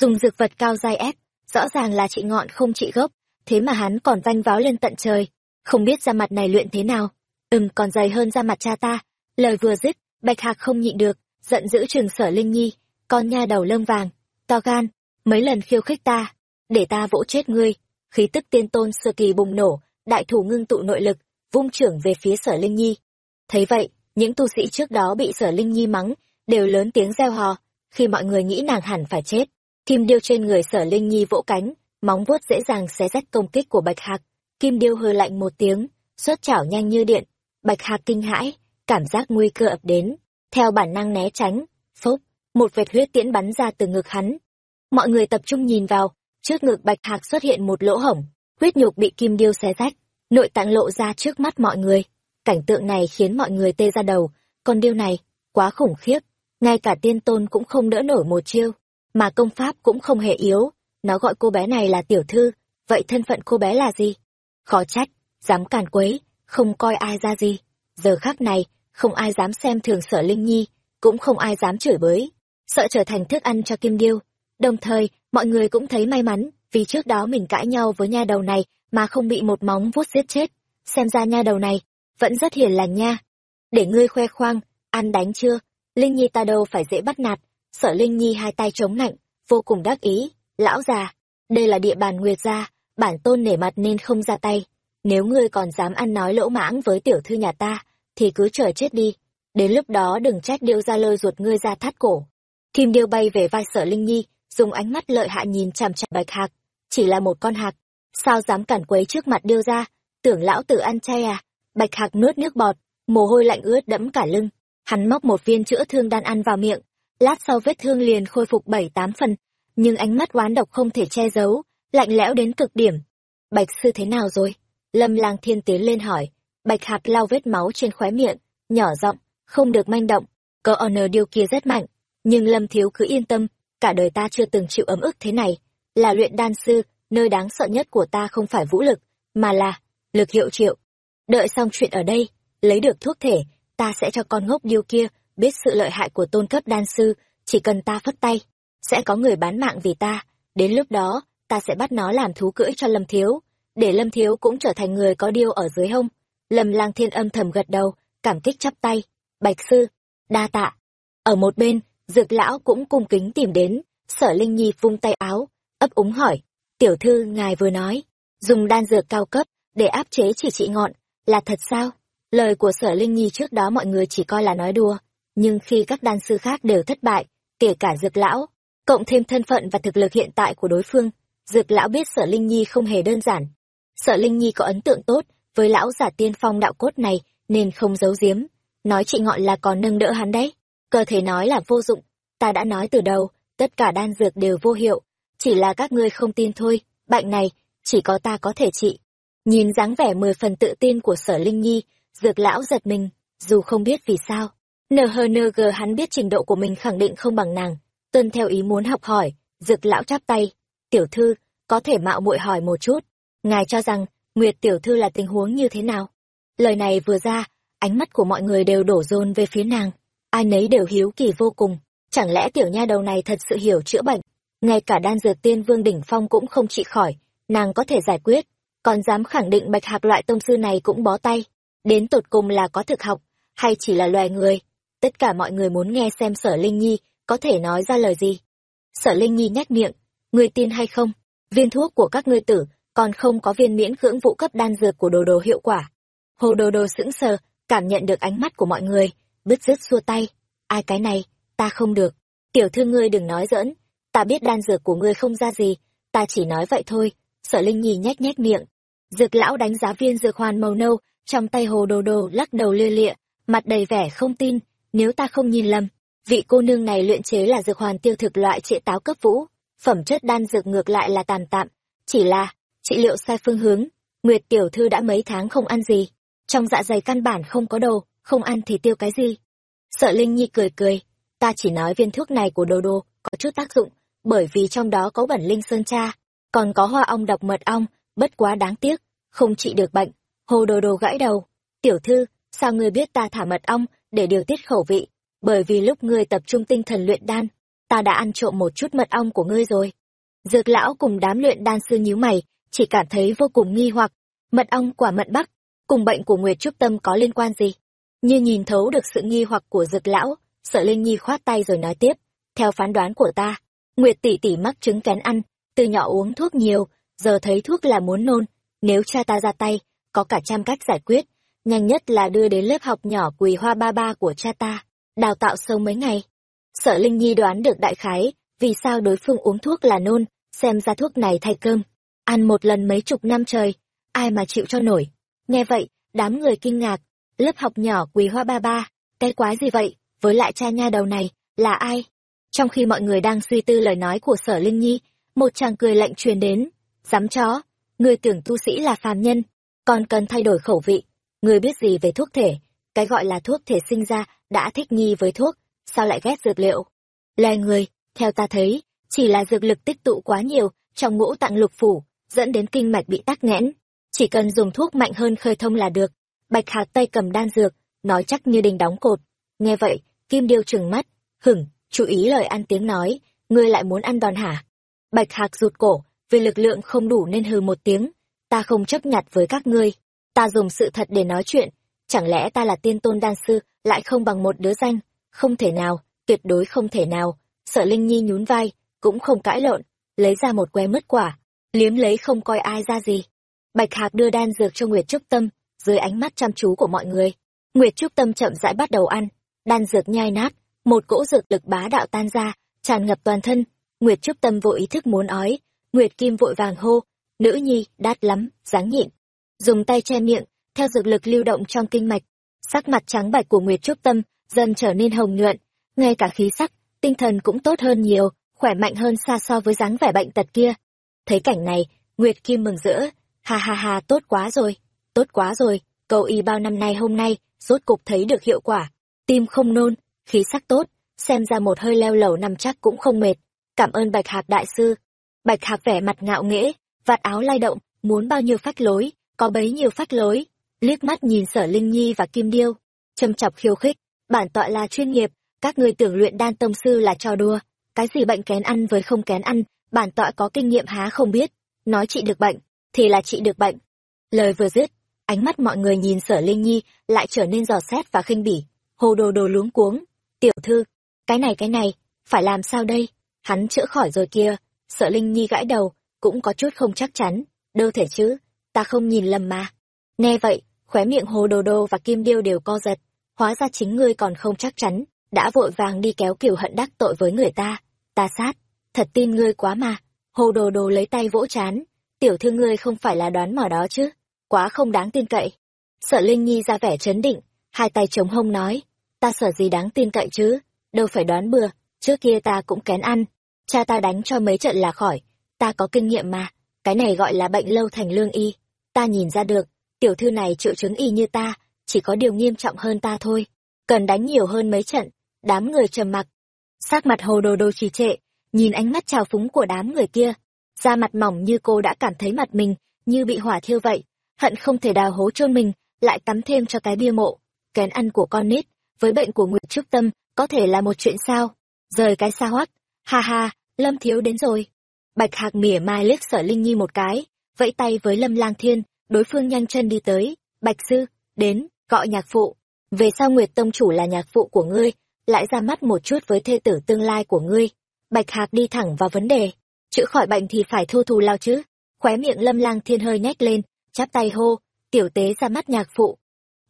Dùng dược vật cao dai ép, rõ ràng là trị ngọn không trị gốc, thế mà hắn còn vanh váo lên tận trời. Không biết da mặt này luyện thế nào. Ừm, còn dày hơn da mặt cha ta. Lời vừa dứt, bạch hạc không nhịn được, giận dữ trường sở linh nhi. Con nha đầu lông vàng, to gan, mấy lần khiêu khích ta, để ta vỗ chết ngươi khí tức tiên tôn sơ kỳ bùng nổ, đại thủ ngưng tụ nội lực, vung trưởng về phía sở linh nhi. Thấy vậy, những tu sĩ trước đó bị sở linh nhi mắng, đều lớn tiếng reo hò. Khi mọi người nghĩ nàng hẳn phải chết, kim điêu trên người sở linh nhi vỗ cánh, móng vuốt dễ dàng xé rách công kích của bạch hạc. Kim điêu hơi lạnh một tiếng xuất chảo nhanh như điện. Bạch hạc kinh hãi, cảm giác nguy cơ ập đến. Theo bản năng né tránh, phốc, một vệt huyết tiễn bắn ra từ ngực hắn. Mọi người tập trung nhìn vào trước ngực bạch hạc xuất hiện một lỗ hổng, huyết nhục bị kim điêu xé rách, nội tạng lộ ra trước mắt mọi người. Cảnh tượng này khiến mọi người tê ra đầu, con điêu này, quá khủng khiếp, ngay cả tiên tôn cũng không đỡ nổi một chiêu, mà công pháp cũng không hề yếu. Nó gọi cô bé này là tiểu thư, vậy thân phận cô bé là gì? Khó trách, dám càn quấy, không coi ai ra gì. Giờ khác này, không ai dám xem thường sở linh nhi, cũng không ai dám chửi bới, sợ trở thành thức ăn cho kim điêu. Đồng thời mọi người cũng thấy may mắn, vì trước đó mình cãi nhau với nha đầu này mà không bị một móng vuốt giết chết. Xem ra nha đầu này vẫn rất hiền lành nha. Để ngươi khoe khoang, ăn đánh chưa? Linh nhi ta đâu phải dễ bắt nạt sở linh nhi hai tay chống lạnh vô cùng đắc ý. Lão già, đây là địa bàn nguyệt gia, bản tôn nể mặt nên không ra tay. Nếu ngươi còn dám ăn nói lỗ mãng với tiểu thư nhà ta, thì cứ chờ chết đi. Đến lúc đó đừng trách điêu ra lôi ruột ngươi ra thắt cổ. Kim điêu bay về vai sở linh nhi dùng ánh mắt lợi hại nhìn chằm chằm bạch hạc. Chỉ là một con hạc. Sao dám cản quấy trước mặt điêu ra? Tưởng lão tử ăn chay à? Bạch hạc nuốt nước bọt, mồ hôi lạnh ướt đẫm cả lưng. Hắn móc một viên chữa thương đan ăn vào miệng. Lát sau vết thương liền khôi phục bảy tám phần. Nhưng ánh mắt oán độc không thể che giấu, lạnh lẽo đến cực điểm. Bạch sư thế nào rồi? Lâm lang thiên tiến lên hỏi. Bạch hạc lau vết máu trên khóe miệng, nhỏ giọng, không được manh động. Có honor điều kia rất mạnh, nhưng lâm thiếu cứ yên tâm cả đời ta chưa từng chịu ấm ức thế này. Là luyện đan sư, nơi đáng sợ nhất của ta không phải vũ lực, mà là lực hiệu triệu. Đợi xong chuyện ở đây, lấy được thuốc thể, ta sẽ cho con ngốc điêu kia biết sự lợi hại của tôn cấp đan sư, chỉ cần ta phất tay, sẽ có người bán mạng vì ta. Đến lúc đó, ta sẽ bắt nó làm thú cưỡi cho lâm thiếu, để lâm thiếu cũng trở thành người có điêu ở dưới hông. Lâm lang thiên âm thầm gật đầu, cảm kích chắp tay. Bạch sư, đa tạ. Ở một bên dược lão cũng cung kính tìm đến, sở linh nhi vung tay áo, ấp úng hỏi, tiểu thư, ngài vừa nói, dùng đan dược cao cấp để áp chế chỉ trị ngọn là thật sao? Lời của sở linh nhi trước đó mọi người chỉ coi là nói đùa, nhưng khi các đan sư khác đều thất bại, kể cả dược lão, cộng thêm thân phận và thực lực hiện tại của đối phương, dược lão biết sở linh nhi không hề đơn giản. Sở linh nhi có ấn tượng tốt với lão giả tiên phong đạo cốt này nên không giấu giếm, nói chị ngọn là còn nâng đỡ hắn đấy cơ thể nói là vô dụng. Ta đã nói từ đầu, tất cả đan dược đều vô hiệu. Chỉ là các ngươi không tin thôi. Bệnh này, chỉ có ta có thể trị. Nhìn dáng vẻ mười phần tự tin của sở linh nhi, dược lão giật mình, dù không biết vì sao. Nhng hắn biết trình độ của mình khẳng định không bằng nàng. Tuân theo ý muốn học hỏi, dược lão chắp tay. Tiểu thư, có thể mạo muội hỏi một chút. Ngài cho rằng, nguyệt tiểu thư là tình huống như thế nào? Lời này vừa ra, ánh mắt của mọi người đều đổ dồn về phía nàng ai nấy đều hiếu kỳ vô cùng. Chẳng lẽ tiểu nha đầu này thật sự hiểu chữa bệnh? Ngay cả đan dược tiên vương đỉnh phong cũng không trị khỏi. Nàng có thể giải quyết. Còn dám khẳng định bạch hạc loại tông sư này cũng bó tay. Đến tột cùng là có thực học, hay chỉ là loài người? Tất cả mọi người muốn nghe xem sở linh nhi có thể nói ra lời gì. Sở linh nhi nhắc miệng. Người tin hay không? Viên thuốc của các ngươi tử còn không có viên miễn cưỡng vụ cấp đan dược của đồ đồ hiệu quả. Hồ đồ đồ sững sờ, cảm nhận được ánh mắt của mọi người bứt rứt xua tay. Ai cái này, ta không được. Tiểu thư ngươi đừng nói giỡn. Ta biết đan dược của ngươi không ra gì. Ta chỉ nói vậy thôi. Sở linh nhì nhếch nhếch miệng. Dược lão đánh giá viên dược hoàn màu nâu, trong tay hồ đồ đồ lắc đầu lia lịa, mặt đầy vẻ không tin. Nếu ta không nhìn lầm, vị cô nương này luyện chế là dược hoàn tiêu thực loại trịa táo cấp vũ. Phẩm chất đan dược ngược lại là tàn tạm. Chỉ là, trị liệu sai phương hướng. Nguyệt tiểu thư đã mấy tháng không ăn gì. Trong dạ dày căn bản không có đồ không ăn thì tiêu cái gì sợ linh nhi cười cười ta chỉ nói viên thuốc này của đồ đồ có chút tác dụng bởi vì trong đó có bẩn linh sơn cha còn có hoa ong độc mật ong bất quá đáng tiếc, không trị được bệnh. Hồ đồ đồ gãi đầu. Tiểu thư, sao ngươi biết ta thả mật ong để điều tiết khẩu vị? Bởi vì lúc ngươi tập trung tinh thần luyện đan, ta đã ăn trộm một chút mật ong của ngươi rồi. Dược lão cùng đám luyện đan sư nhíu mày, chỉ cảm thấy vô cùng nghi hoặc. Mật ong quả mận bắc, cùng bệnh của Nguyệt Trúc Tâm có liên quan gì? Như nhìn thấu được sự nghi hoặc của dược lão, sợ Linh Nhi khoát tay rồi nói tiếp. Theo phán đoán của ta, Nguyệt tỷ tỷ mắc chứng kén ăn, từ nhỏ uống thuốc nhiều, giờ thấy thuốc là muốn nôn. Nếu cha ta ra tay, có cả trăm cách giải quyết. Nhanh nhất là đưa đến lớp học nhỏ quỳ hoa ba ba của cha ta, đào tạo sâu mấy ngày. Sợ Linh Nhi đoán được đại khái, vì sao đối phương uống thuốc là nôn, xem ra thuốc này thay cơm. Ăn một lần mấy chục năm trời, ai mà chịu cho nổi. Nghe vậy, đám người kinh ngạc, lớp học nhỏ quỳ hoa ba ba, cái quái gì vậy, với lại cha nha đầu này, là ai? Trong khi mọi người đang suy tư lời nói của sở Linh Nhi, một chàng cười lạnh truyền đến. Dám chó, người tưởng tu sĩ là phàm nhân, còn cần thay đổi khẩu vị. Người biết gì về thuốc thể, cái gọi là thuốc thể sinh ra đã thích nghi với thuốc, sao lại ghét dược liệu? Loài người, theo ta thấy, chỉ là dược lực tích tụ quá nhiều trong ngũ tạng lục phủ, dẫn đến kinh mạch bị tắc nghẽn. Chỉ cần dùng thuốc mạnh hơn khơi thông là được. Bạch Hạc tay cầm đan dược, nói chắc như đình đóng cột. Nghe vậy, Kim Điêu trừng mắt, hửng, chú ý lời ăn tiếng nói, ngươi lại muốn ăn đòn hả? Bạch Hạc rụt cổ, vì lực lượng không đủ nên hừ một tiếng, ta không chấp nhặt với các ngươi, ta dùng sự thật để nói chuyện, chẳng lẽ ta là tiên tôn đan sư, lại không bằng một đứa danh, không thể nào, tuyệt đối không thể nào, sợ Linh Nhi nhún vai, cũng không cãi lộn, lấy ra một que mứt quả, liếm lấy không coi ai ra gì. Bạch Hạc đưa đan dược cho Nguyệt Trúc Tâm, dưới ánh mắt chăm chú của mọi người. Nguyệt Trúc Tâm chậm rãi bắt đầu ăn, đan dược nhai nát, một cỗ dược lực bá đạo tan ra, tràn ngập toàn thân. Nguyệt Trúc Tâm vô ý thức muốn ói, Nguyệt Kim vội vàng hô, nữ nhi, đát lắm, dáng nhịn. Dùng tay che miệng, theo dược lực lưu động trong kinh mạch, sắc mặt trắng bạch của Nguyệt Trúc Tâm dần trở nên hồng nhuận, ngay cả khí sắc, tinh thần cũng tốt hơn nhiều, khỏe mạnh hơn xa so với dáng vẻ bệnh tật kia. Thấy cảnh này, Nguyệt Kim mừng rỡ, ha ha ha tốt quá rồi, tốt quá rồi, cầu y bao năm nay hôm nay, rốt cục thấy được hiệu quả, tim không nôn, khí sắc tốt, xem ra một hơi leo lầu nằm chắc cũng không mệt. Cảm ơn Bạch Hạc đại sư. Bạch Hạc vẻ mặt ngạo nghễ, vạt áo lay động, muốn bao nhiêu phách lối, có bấy nhiêu phách lối. Liếc mắt nhìn Sở Linh Nhi và Kim Điêu, châm chọc khiêu khích, bản tọa là chuyên nghiệp, các ngươi tưởng luyện đan tông sư là trò đùa, cái gì bệnh kén ăn với không kén ăn, bản tọa có kinh nghiệm há không biết, nói trị được bệnh, thì là trị được bệnh. Lời vừa dứt, ánh mắt mọi người nhìn Sở Linh Nhi lại trở nên dò xét và khinh bỉ, hồ đồ đồ luống cuống, Tiểu thư, cái này cái này, phải làm sao đây? Hắn chữa khỏi rồi kia, sợ Linh Nhi gãi đầu, cũng có chút không chắc chắn. Đâu thể chứ, ta không nhìn lầm mà. Nghe vậy, khóe miệng hồ đồ đồ và kim điêu đều co giật. Hóa ra chính ngươi còn không chắc chắn, đã vội vàng đi kéo kiểu hận đắc tội với người ta. Ta sát, thật tin ngươi quá mà. Hồ đồ đồ lấy tay vỗ chán. Tiểu thư ngươi không phải là đoán mò đó chứ. Quá không đáng tin cậy. Sợ Linh Nhi ra vẻ chấn định, hai tay chống hông nói ta sợ gì đáng tin cậy chứ, đâu phải đoán bừa, trước kia ta cũng kén ăn, cha ta đánh cho mấy trận là khỏi, ta có kinh nghiệm mà, cái này gọi là bệnh lâu thành lương y, ta nhìn ra được, tiểu thư này triệu chứng y như ta, chỉ có điều nghiêm trọng hơn ta thôi, cần đánh nhiều hơn mấy trận, đám người trầm mặc. Sắc mặt hồ đồ đồ trì trệ, nhìn ánh mắt trào phúng của đám người kia, da mặt mỏng như cô đã cảm thấy mặt mình như bị hỏa thiêu vậy, hận không thể đào hố chôn mình, lại cắm thêm cho cái bia mộ, kén ăn của con nít, với bệnh của Nguyệt Trúc Tâm, có thể là một chuyện sao? Rời cái xa hoắc, ha ha, Lâm Thiếu đến rồi. Bạch Hạc mỉa mai liếc sở Linh Nhi một cái, vẫy tay với Lâm Lang Thiên, đối phương nhanh chân đi tới, Bạch Sư, đến, gọi nhạc phụ. Về sau Nguyệt Tông Chủ là nhạc phụ của ngươi, lại ra mắt một chút với thê tử tương lai của ngươi. Bạch Hạc đi thẳng vào vấn đề, chữa khỏi bệnh thì phải thu thù lao chứ. Khóe miệng Lâm Lang Thiên hơi nhếch lên, chắp tay hô, tiểu tế ra mắt nhạc phụ.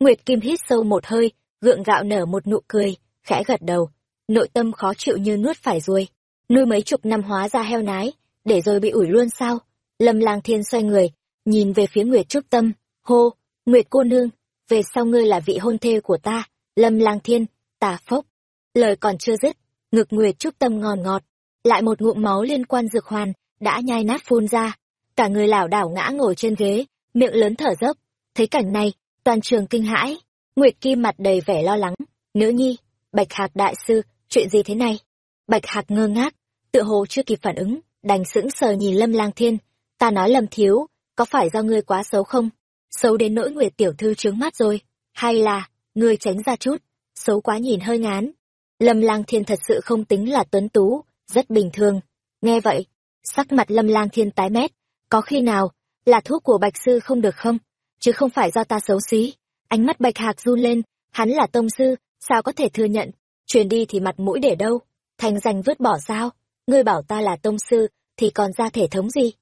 Nguyệt Kim hít sâu một hơi, gượng gạo nở một nụ cười, khẽ gật đầu, nội tâm khó chịu như nuốt phải ruồi. Nuôi mấy chục năm hóa ra heo nái, để rồi bị ủi luôn sao? Lâm lang thiên xoay người, nhìn về phía Nguyệt Trúc Tâm, hô, Nguyệt cô nương, về sau ngươi là vị hôn thê của ta, Lâm lang thiên, tà phốc. Lời còn chưa dứt, ngực Nguyệt Trúc Tâm ngòn ngọt, lại một ngụm máu liên quan dược hoàn, đã nhai nát phun ra. Cả người lảo đảo ngã ngồi trên ghế, miệng lớn thở dốc. Thấy cảnh này, toàn trường kinh hãi, Nguyệt Kim mặt đầy vẻ lo lắng, nữ nhi, Bạch Hạc đại sư, chuyện gì thế này? Bạch Hạc ngơ ngác, tựa hồ chưa kịp phản ứng, đành sững sờ nhìn Lâm Lang Thiên, ta nói Lâm thiếu, có phải do ngươi quá xấu không? Xấu đến nỗi Nguyệt tiểu thư trướng mắt rồi, hay là, ngươi tránh ra chút, xấu quá nhìn hơi ngán. Lâm Lang Thiên thật sự không tính là tuấn tú, rất bình thường. Nghe vậy, sắc mặt Lâm Lang Thiên tái mét, có khi nào là thuốc của Bạch sư không được không? Chứ không phải do ta xấu xí. Ánh mắt Bạch Hạc run lên, hắn là tông sư, sao có thể thừa nhận, truyền đi thì mặt mũi để đâu? Thành danh vứt bỏ sao? Ngươi bảo ta là tông sư, thì còn ra thể thống gì?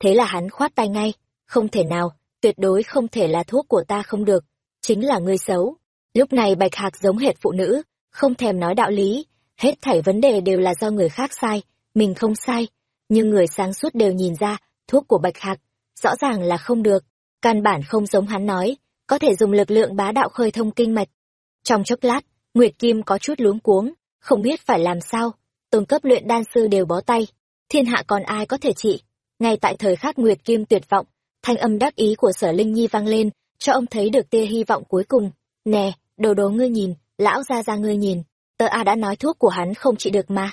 Thế là hắn khoát tay ngay, không thể nào, tuyệt đối không thể là thuốc của ta không được, chính là ngươi xấu. Lúc này Bạch Hạc giống hệt phụ nữ, không thèm nói đạo lý, hết thảy vấn đề đều là do người khác sai, mình không sai, nhưng người sáng suốt đều nhìn ra, thuốc của Bạch Hạc, rõ ràng là không được, căn bản không giống hắn nói, có thể dùng lực lượng bá đạo khơi thông kinh mạch. Trong chốc lát, Nguyệt Kim có chút luống cuống, không biết phải làm sao, tôn cấp luyện đan sư đều bó tay, thiên hạ còn ai có thể trị. Ngay tại thời khắc Nguyệt Kim tuyệt vọng, thanh âm đắc ý của sở Linh Nhi vang lên, cho ông thấy được tia hy vọng cuối cùng. Nè, đồ đồ ngươi nhìn, lão ra ra ngươi nhìn, tờ A đã nói thuốc của hắn không trị được mà.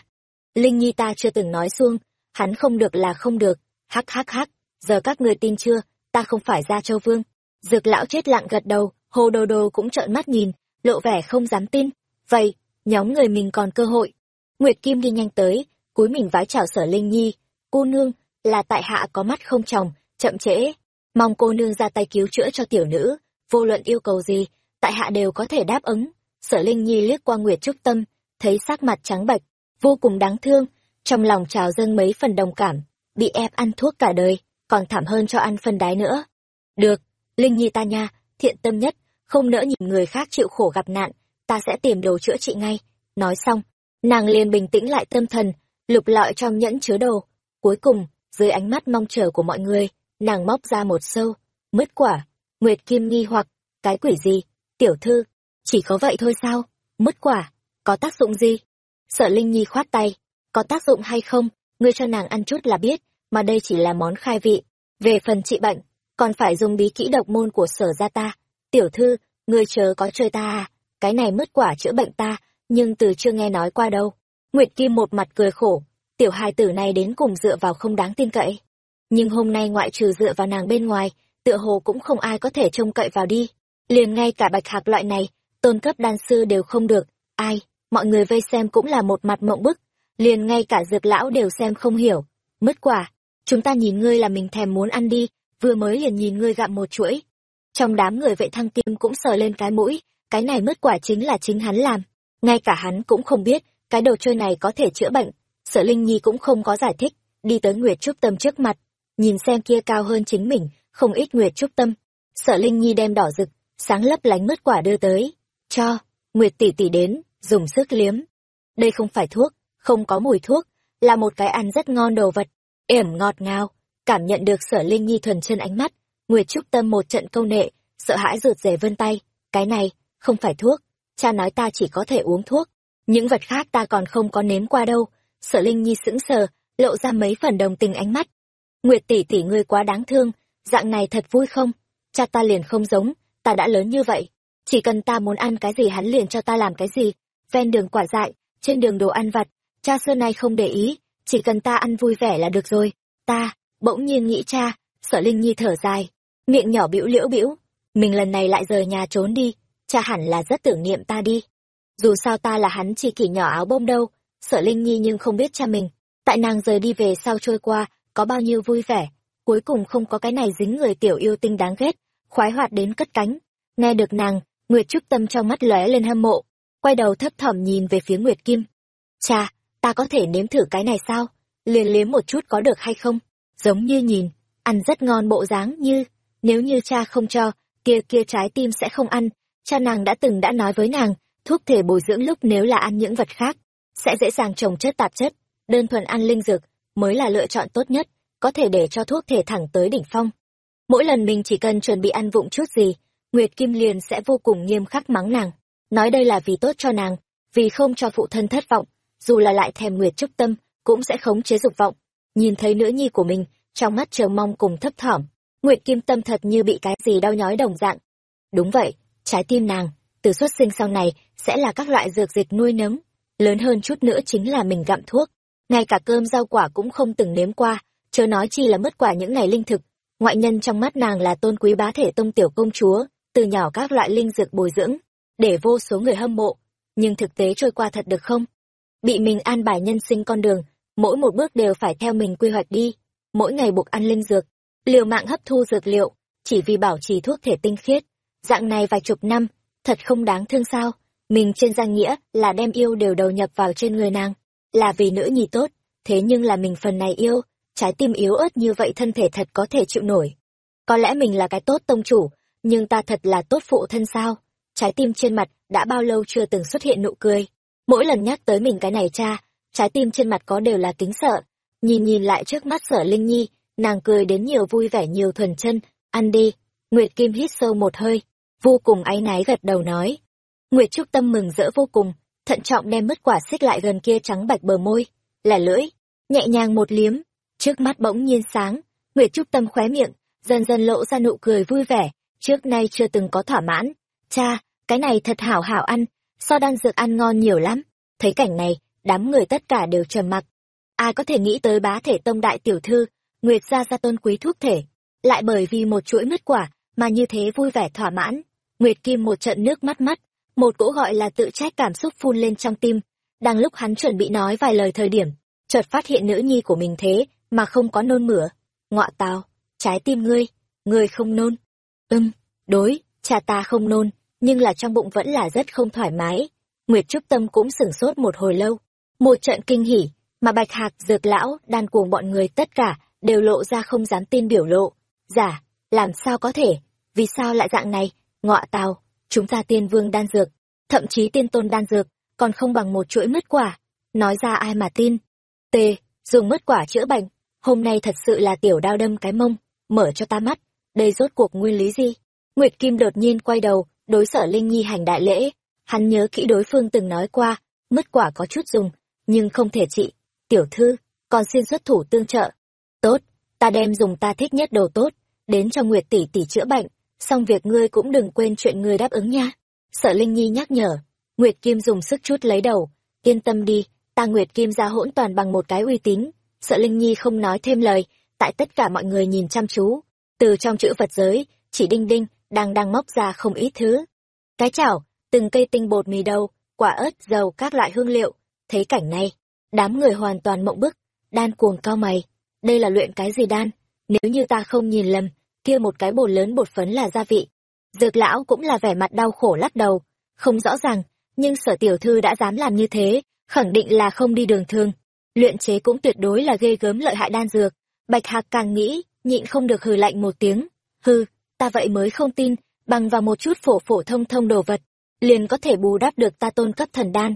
Linh Nhi ta chưa từng nói xuông, hắn không được là không được, hắc hắc hắc, giờ các người tin chưa, ta không phải ra châu vương. Dược lão chết lặng gật đầu, hồ đồ đồ cũng trợn mắt nhìn, lộ vẻ không dám tin. Vậy, nhóm người mình còn cơ hội. Nguyệt Kim đi nhanh tới, cúi mình vái chào sở Linh Nhi. Cô nương, là tại hạ có mắt không chồng, chậm trễ. Mong cô nương ra tay cứu chữa cho tiểu nữ, vô luận yêu cầu gì, tại hạ đều có thể đáp ứng. Sở Linh Nhi liếc qua Nguyệt Trúc Tâm, thấy sắc mặt trắng bệch, vô cùng đáng thương, trong lòng trào dâng mấy phần đồng cảm, bị ép ăn thuốc cả đời, còn thảm hơn cho ăn phân đái nữa. Được, Linh Nhi ta nha, thiện tâm nhất, không nỡ nhìn người khác chịu khổ gặp nạn, ta sẽ tìm đồ chữa trị ngay. Nói xong, nàng liền bình tĩnh lại tâm thần, lục lọi trong nhẫn chứa đồ. Cuối cùng, dưới ánh mắt mong chờ của mọi người, nàng móc ra một sâu, mứt quả. Nguyệt Kim nghi hoặc, cái quỷ gì? Tiểu thư, chỉ có vậy thôi sao? Mứt quả, có tác dụng gì? Sợ Linh Nhi khoát tay, có tác dụng hay không, ngươi cho nàng ăn chút là biết, mà đây chỉ là món khai vị. Về phần trị bệnh, còn phải dùng bí kỹ độc môn của sở gia ta. Tiểu thư, ngươi chờ có chơi ta à? Cái này mất quả chữa bệnh ta, nhưng từ chưa nghe nói qua đâu. Nguyệt Kim một mặt cười khổ, tiểu hài tử này đến cùng dựa vào không đáng tin cậy. Nhưng hôm nay ngoại trừ dựa vào nàng bên ngoài, tựa hồ cũng không ai có thể trông cậy vào đi. Liền ngay cả bạch hạc loại này, tôn cấp đan sư đều không được, ai, mọi người vây xem cũng là một mặt mộng bức, liền ngay cả dược lão đều xem không hiểu. Mất quả, chúng ta nhìn ngươi là mình thèm muốn ăn đi, vừa mới liền nhìn ngươi gặm một chuỗi. Trong đám người vệ thăng kim cũng sờ lên cái mũi, cái này mất quả chính là chính hắn làm. Ngay cả hắn cũng không biết, cái đồ chơi này có thể chữa bệnh. Sở Linh Nhi cũng không có giải thích, đi tới Nguyệt Trúc Tâm trước mặt, nhìn xem kia cao hơn chính mình, không ít Nguyệt Trúc Tâm. Sở Linh Nhi đem đỏ rực, sáng lấp lánh mất quả đưa tới. Cho, Nguyệt tỷ tỷ đến, dùng sức liếm. Đây không phải thuốc, không có mùi thuốc, là một cái ăn rất ngon đồ vật, ẻm ngọt ngào. Cảm nhận được sở Linh Nhi thuần chân ánh mắt, Nguyệt Trúc Tâm một trận câu nệ, sợ hãi rụt rè vân tay. Cái này, không phải thuốc, cha nói ta chỉ có thể uống thuốc. Những vật khác ta còn không có nếm qua đâu. Sở Linh Nhi sững sờ, lộ ra mấy phần đồng tình ánh mắt. Nguyệt tỷ tỷ ngươi quá đáng thương, dạng này thật vui không? Cha ta liền không giống, ta đã lớn như vậy. Chỉ cần ta muốn ăn cái gì hắn liền cho ta làm cái gì. Ven đường quả dại, trên đường đồ ăn vặt, cha xưa nay không để ý, chỉ cần ta ăn vui vẻ là được rồi. Ta, bỗng nhiên nghĩ cha, sở Linh Nhi thở dài, miệng nhỏ bĩu liễu bĩu. Mình lần này lại rời nhà trốn đi, cha hẳn là rất tưởng niệm ta đi. Dù sao ta là hắn chỉ kỷ nhỏ áo bông đâu, sợ Linh Nhi nhưng không biết cha mình. Tại nàng rời đi về sau trôi qua, có bao nhiêu vui vẻ, cuối cùng không có cái này dính người tiểu yêu tinh đáng ghét, khoái hoạt đến cất cánh. Nghe được nàng, Nguyệt Trúc Tâm trong mắt lóe lên hâm mộ, quay đầu thấp thỏm nhìn về phía Nguyệt Kim. Cha, ta có thể nếm thử cái này sao? Liền liếm một chút có được hay không? Giống như nhìn, ăn rất ngon bộ dáng như, nếu như cha không cho, kia kia trái tim sẽ không ăn, cha nàng đã từng đã nói với nàng, thuốc thể bồi dưỡng lúc nếu là ăn những vật khác, sẽ dễ dàng trồng chất tạp chất, đơn thuần ăn linh dược mới là lựa chọn tốt nhất, có thể để cho thuốc thể thẳng tới đỉnh phong. Mỗi lần mình chỉ cần chuẩn bị ăn vụng chút gì, Nguyệt Kim liền sẽ vô cùng nghiêm khắc mắng nàng, nói đây là vì tốt cho nàng, vì không cho phụ thân thất vọng, dù là lại thèm Nguyệt Trúc Tâm, cũng sẽ khống chế dục vọng. Nhìn thấy nữ nhi của mình, trong mắt chờ mong cùng thấp thỏm, Nguyệt Kim Tâm thật như bị cái gì đau nhói đồng dạng. Đúng vậy, trái tim nàng, từ xuất sinh sau này, sẽ là các loại dược dịch nuôi nấng. Lớn hơn chút nữa chính là mình gặm thuốc. Ngay cả cơm rau quả cũng không từng nếm qua, chớ nói chi là mất quả những ngày linh thực. ngoại nhân trong mắt nàng là tôn quý bá thể tông tiểu công chúa, từ nhỏ các loại linh dược bồi dưỡng, để vô số người hâm mộ. Nhưng thực tế trôi qua thật được không? Bị mình an bài nhân sinh con đường, mỗi một bước đều phải theo mình quy hoạch đi, mỗi ngày buộc ăn linh dược, liều mạng hấp thu dược liệu, chỉ vì bảo trì thuốc thể tinh khiết. Dạng này vài chục năm, thật không đáng thương sao? Mình trên danh nghĩa là đem yêu đều đầu nhập vào trên người nàng, là vì nữ nhi tốt, thế nhưng là mình phần này yêu, trái tim yếu ớt như vậy thân thể thật có thể chịu nổi. Có lẽ mình là cái tốt tông chủ, nhưng ta thật là tốt phụ thân sao? Trái tim trên mặt đã bao lâu chưa từng xuất hiện nụ cười. Mỗi lần nhắc tới mình cái này cha, trái tim trên mặt có đều là kính sợ. Nhìn nhìn lại trước mắt sở Linh Nhi, nàng cười đến nhiều vui vẻ nhiều thuần chân, ăn đi. Nguyệt Kim hít sâu một hơi, vô cùng áy náy gật đầu nói. Nguyệt Trúc Tâm mừng rỡ vô cùng, thận trọng đem mất quả xích lại gần kia trắng bạch bờ môi, là lưỡi, nhẹ nhàng một liếm, trước mắt bỗng nhiên sáng, Nguyệt Trúc Tâm khóe miệng, dần dần lộ ra nụ cười vui vẻ, trước nay chưa từng có thỏa mãn. Cha, cái này thật hảo hảo ăn, so đan dược ăn ngon nhiều lắm. Thấy cảnh này, đám người tất cả đều trầm mặc. Ai có thể nghĩ tới bá thể tông đại tiểu thư, Nguyệt gia gia tôn quý thuốc thể, lại bởi vì một chuỗi mất quả mà như thế vui vẻ thỏa mãn. Nguyệt Kim một trận nước mắt mắt, một cỗ gọi là tự trách cảm xúc phun lên trong tim. Đang lúc hắn chuẩn bị nói vài lời thời điểm, chợt phát hiện nữ nhi của mình thế mà không có nôn mửa. Ngọa tào, trái tim ngươi, ngươi không nôn. Ừm, đối, cha ta không nôn, nhưng là trong bụng vẫn là rất không thoải mái. Nguyệt Trúc Tâm cũng sửng sốt một hồi lâu. Một trận kinh hỉ, mà Bạch Hạc, Dược Lão, đan cuồng bọn người tất cả đều lộ ra không dám tin biểu lộ. Giả, làm sao có thể, vì sao lại dạng này, ngọa tào, chúng ta tiên vương đan dược, thậm chí tiên tôn đan dược, còn không bằng một chuỗi mứt quả. Nói ra ai mà tin. T, dùng mứt quả chữa bệnh, hôm nay thật sự là tiểu đao đâm cái mông, mở cho ta mắt, đây rốt cuộc nguyên lý gì? Nguyệt Kim đột nhiên quay đầu, đối sở Linh Nhi hành đại lễ, hắn nhớ kỹ đối phương từng nói qua, mất quả có chút dùng, nhưng không thể trị. Tiểu thư, còn xin xuất thủ tương trợ. Tốt, ta đem dùng ta thích nhất đồ tốt, đến cho Nguyệt tỷ tỷ chữa bệnh, xong việc ngươi cũng đừng quên chuyện ngươi đáp ứng nha. Sở Linh Nhi nhắc nhở, Nguyệt Kim dùng sức chút lấy đầu, yên tâm đi, ta Nguyệt Kim ra hỗn toàn bằng một cái uy tín. Sợ Linh Nhi không nói thêm lời, tại tất cả mọi người nhìn chăm chú, từ trong chữ vật giới, chỉ đinh đinh, đang đang móc ra không ít thứ. Cái chảo, từng cây tinh bột mì đâu, quả ớt, dầu, các loại hương liệu. Thấy cảnh này, đám người hoàn toàn mộng bức, đan cuồng cao mày. Đây là luyện cái gì đan? Nếu như ta không nhìn lầm, kia một cái bột lớn bột phấn là gia vị. Dược lão cũng là vẻ mặt đau khổ lắc đầu, không rõ ràng, nhưng sở tiểu thư đã dám làm như thế, khẳng định là không đi đường thường. Luyện chế cũng tuyệt đối là ghê gớm lợi hại đan dược. Bạch Hạc càng nghĩ, nhịn không được hừ lạnh một tiếng. Hừ, ta vậy mới không tin, bằng vào một chút phổ phổ thông thông đồ vật, liền có thể bù đắp được ta tôn cấp thần đan.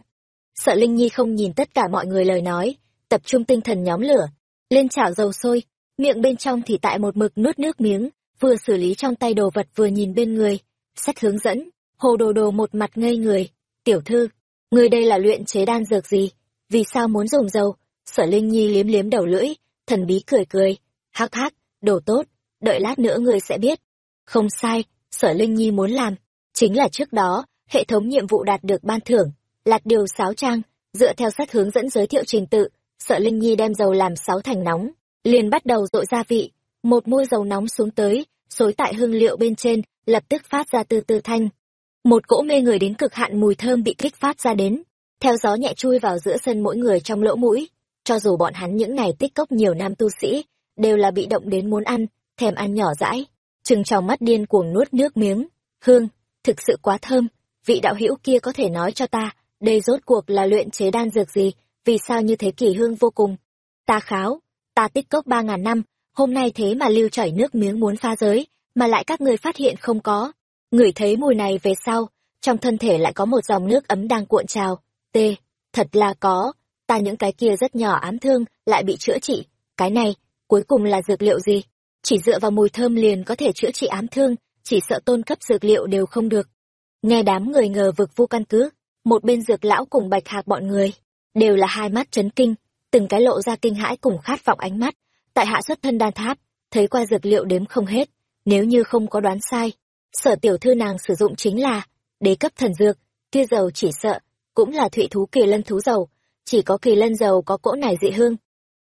Sợ Linh Nhi không nhìn tất cả mọi người lời nói, tập trung tinh thần nhóm lửa, lên chảo dầu sôi, miệng bên trong thì tại một mực nuốt nước miếng, vừa xử lý trong tay đồ vật vừa nhìn bên người, sách hướng dẫn, hồ đồ đồ một mặt ngây người, tiểu thư, người đây là luyện chế đan dược gì, vì sao muốn dùng dầu, sở Linh Nhi liếm liếm đầu lưỡi, thần bí cười cười, hắc hắc, đồ tốt, đợi lát nữa người sẽ biết. Không sai, sở Linh Nhi muốn làm, chính là trước đó, hệ thống nhiệm vụ đạt được ban thưởng, lạt điều sáo trang, dựa theo sách hướng dẫn giới thiệu trình tự, sợ Linh Nhi đem dầu làm sáu thành nóng, liền bắt đầu dội gia vị, một môi dầu nóng xuống tới, xối tại hương liệu bên trên, lập tức phát ra từ từ thanh. Một cỗ mê người đến cực hạn mùi thơm bị kích phát ra đến, theo gió nhẹ chui vào giữa sân mỗi người trong lỗ mũi, cho dù bọn hắn những ngày tích cốc nhiều nam tu sĩ, đều là bị động đến muốn ăn, thèm ăn nhỏ dãi, chừng tròng mắt điên cuồng nuốt nước miếng. Hương, thực sự quá thơm, vị đạo hữu kia có thể nói cho ta, đây rốt cuộc là luyện chế đan dược gì, vì sao như thế kỳ hương vô cùng. Ta kháo, ta tích cốc ba ngàn năm, hôm nay thế mà lưu chảy nước miếng muốn pha giới, mà lại các người phát hiện không có. Ngửi thấy mùi này về sau, trong thân thể lại có một dòng nước ấm đang cuộn trào. T, thật là có, ta những cái kia rất nhỏ ám thương lại bị chữa trị. Cái này, cuối cùng là dược liệu gì? Chỉ dựa vào mùi thơm liền có thể chữa trị ám thương, chỉ sợ tôn cấp dược liệu đều không được. Nghe đám người ngờ vực vô căn cứ, một bên dược lão cùng bạch hạc bọn người, đều là hai mắt chấn kinh, từng cái lộ ra kinh hãi cùng khát vọng ánh mắt. Tại hạ xuất thân đan tháp, thấy qua dược liệu đếm không hết, nếu như không có đoán sai, sở tiểu thư nàng sử dụng chính là đế cấp thần dược, kia dầu chỉ sợ, cũng là thụy thú kỳ lân thú dầu, chỉ có kỳ lân dầu có cỗ này dị hương.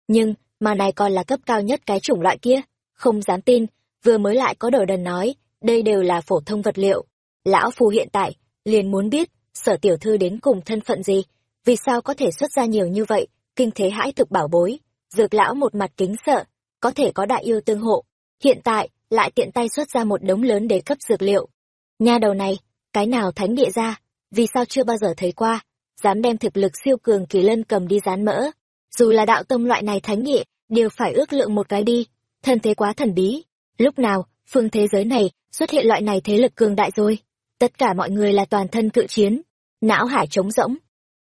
Nhưng, mà này còn là cấp cao nhất cái chủng loại kia, không dám tin, vừa mới lại có đồ đần nói, đây đều là phổ thông vật liệu. Lão Phu hiện tại, liền muốn biết, sở tiểu thư đến cùng thân phận gì, vì sao có thể xuất ra nhiều như vậy, kinh thế hãi thực bảo bối. Dược lão một mặt kính sợ, có thể có đại yêu tương hộ. Hiện tại, lại tiện tay xuất ra một đống lớn để cấp dược liệu. Nha đầu này, cái nào thánh địa ra, vì sao chưa bao giờ thấy qua, dám đem thực lực siêu cường kỳ lân cầm đi dán mỡ. Dù là đạo tông loại này thánh địa, đều phải ước lượng một cái đi, thân thế quá thần bí. Lúc nào, phương thế giới này xuất hiện loại này thế lực cường đại rồi. Tất cả mọi người là toàn thân cự chiến, não hải trống rỗng.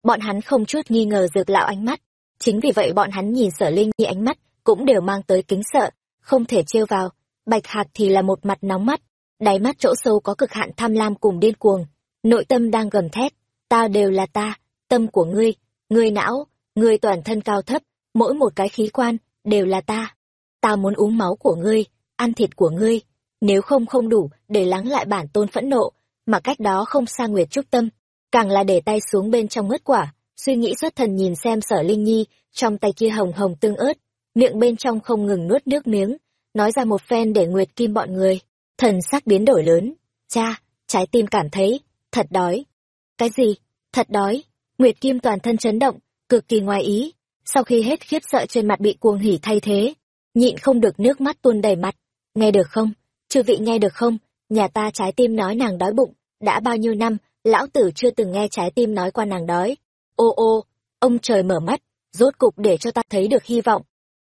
Bọn hắn không chút nghi ngờ dược lão ánh mắt. Chính vì vậy bọn hắn nhìn sở linh nhi ánh mắt, cũng đều mang tới kính sợ, không thể trêu vào. Bạch hạc thì là một mặt nóng mắt, đáy mắt chỗ sâu có cực hạn tham lam cùng điên cuồng. Nội tâm đang gầm thét, ta đều là ta, tâm của ngươi, ngươi não, ngươi toàn thân cao thấp, mỗi một cái khí quan, đều là ta. Ta muốn uống máu của ngươi, ăn thịt của ngươi, nếu không không đủ để lắng lại bản tôn phẫn nộ, mà cách đó không xa Nguyệt Trúc Tâm, càng là để tay xuống bên trong ngất quả, suy nghĩ xuất thần nhìn xem sở Linh Nhi, trong tay kia hồng hồng tương ớt, miệng bên trong không ngừng nuốt nước miếng, nói ra một phen để Nguyệt Kim bọn người, thần sắc biến đổi lớn, cha, trái tim cảm thấy, thật đói. Cái gì? Thật đói. Nguyệt Kim toàn thân chấn động, cực kỳ ngoài ý, sau khi hết khiếp sợ trên mặt bị cuồng hỉ thay thế, nhịn không được nước mắt tuôn đầy mặt. Nghe được không? Chư vị nghe được không? Nhà ta trái tim nói nàng đói bụng, đã bao nhiêu năm, lão tử chưa từng nghe trái tim nói qua nàng đói. Ô ô, ông trời mở mắt, rốt cục để cho ta thấy được hy vọng.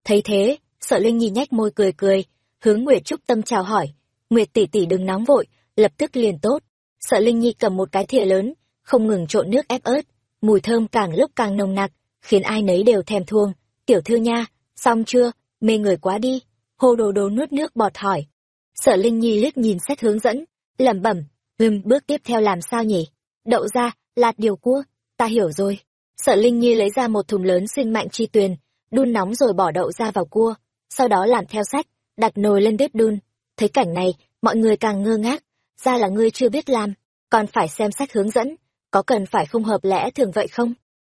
Thấy thế, sợ Linh Nhi nhách môi cười cười, hướng Nguyệt Trúc Tâm chào hỏi. Nguyệt tỷ tỷ đừng nóng vội, lập tức liền tốt. Sợ Linh Nhi cầm một cái thìa lớn, không ngừng trộn nước ép ớt, mùi thơm càng lúc càng nồng nặc, khiến ai nấy đều thèm thuông. Tiểu thư nha, xong chưa, mê người quá đi. Hồ đồ đồ nuốt nước bọt hỏi. Sở Linh Nhi liếc nhìn sách hướng dẫn, lẩm bẩm, ừm, bước tiếp theo làm sao nhỉ? Đậu ra, lạt điều cua, ta hiểu rồi. Sở Linh Nhi lấy ra một thùng lớn sinh mạnh chi tuyền, đun nóng rồi bỏ đậu ra vào cua, sau đó làm theo sách, đặt nồi lên bếp đun. Thấy cảnh này, mọi người càng ngơ ngác, ra là ngươi chưa biết làm, còn phải xem sách hướng dẫn, có cần phải không hợp lẽ thường vậy không?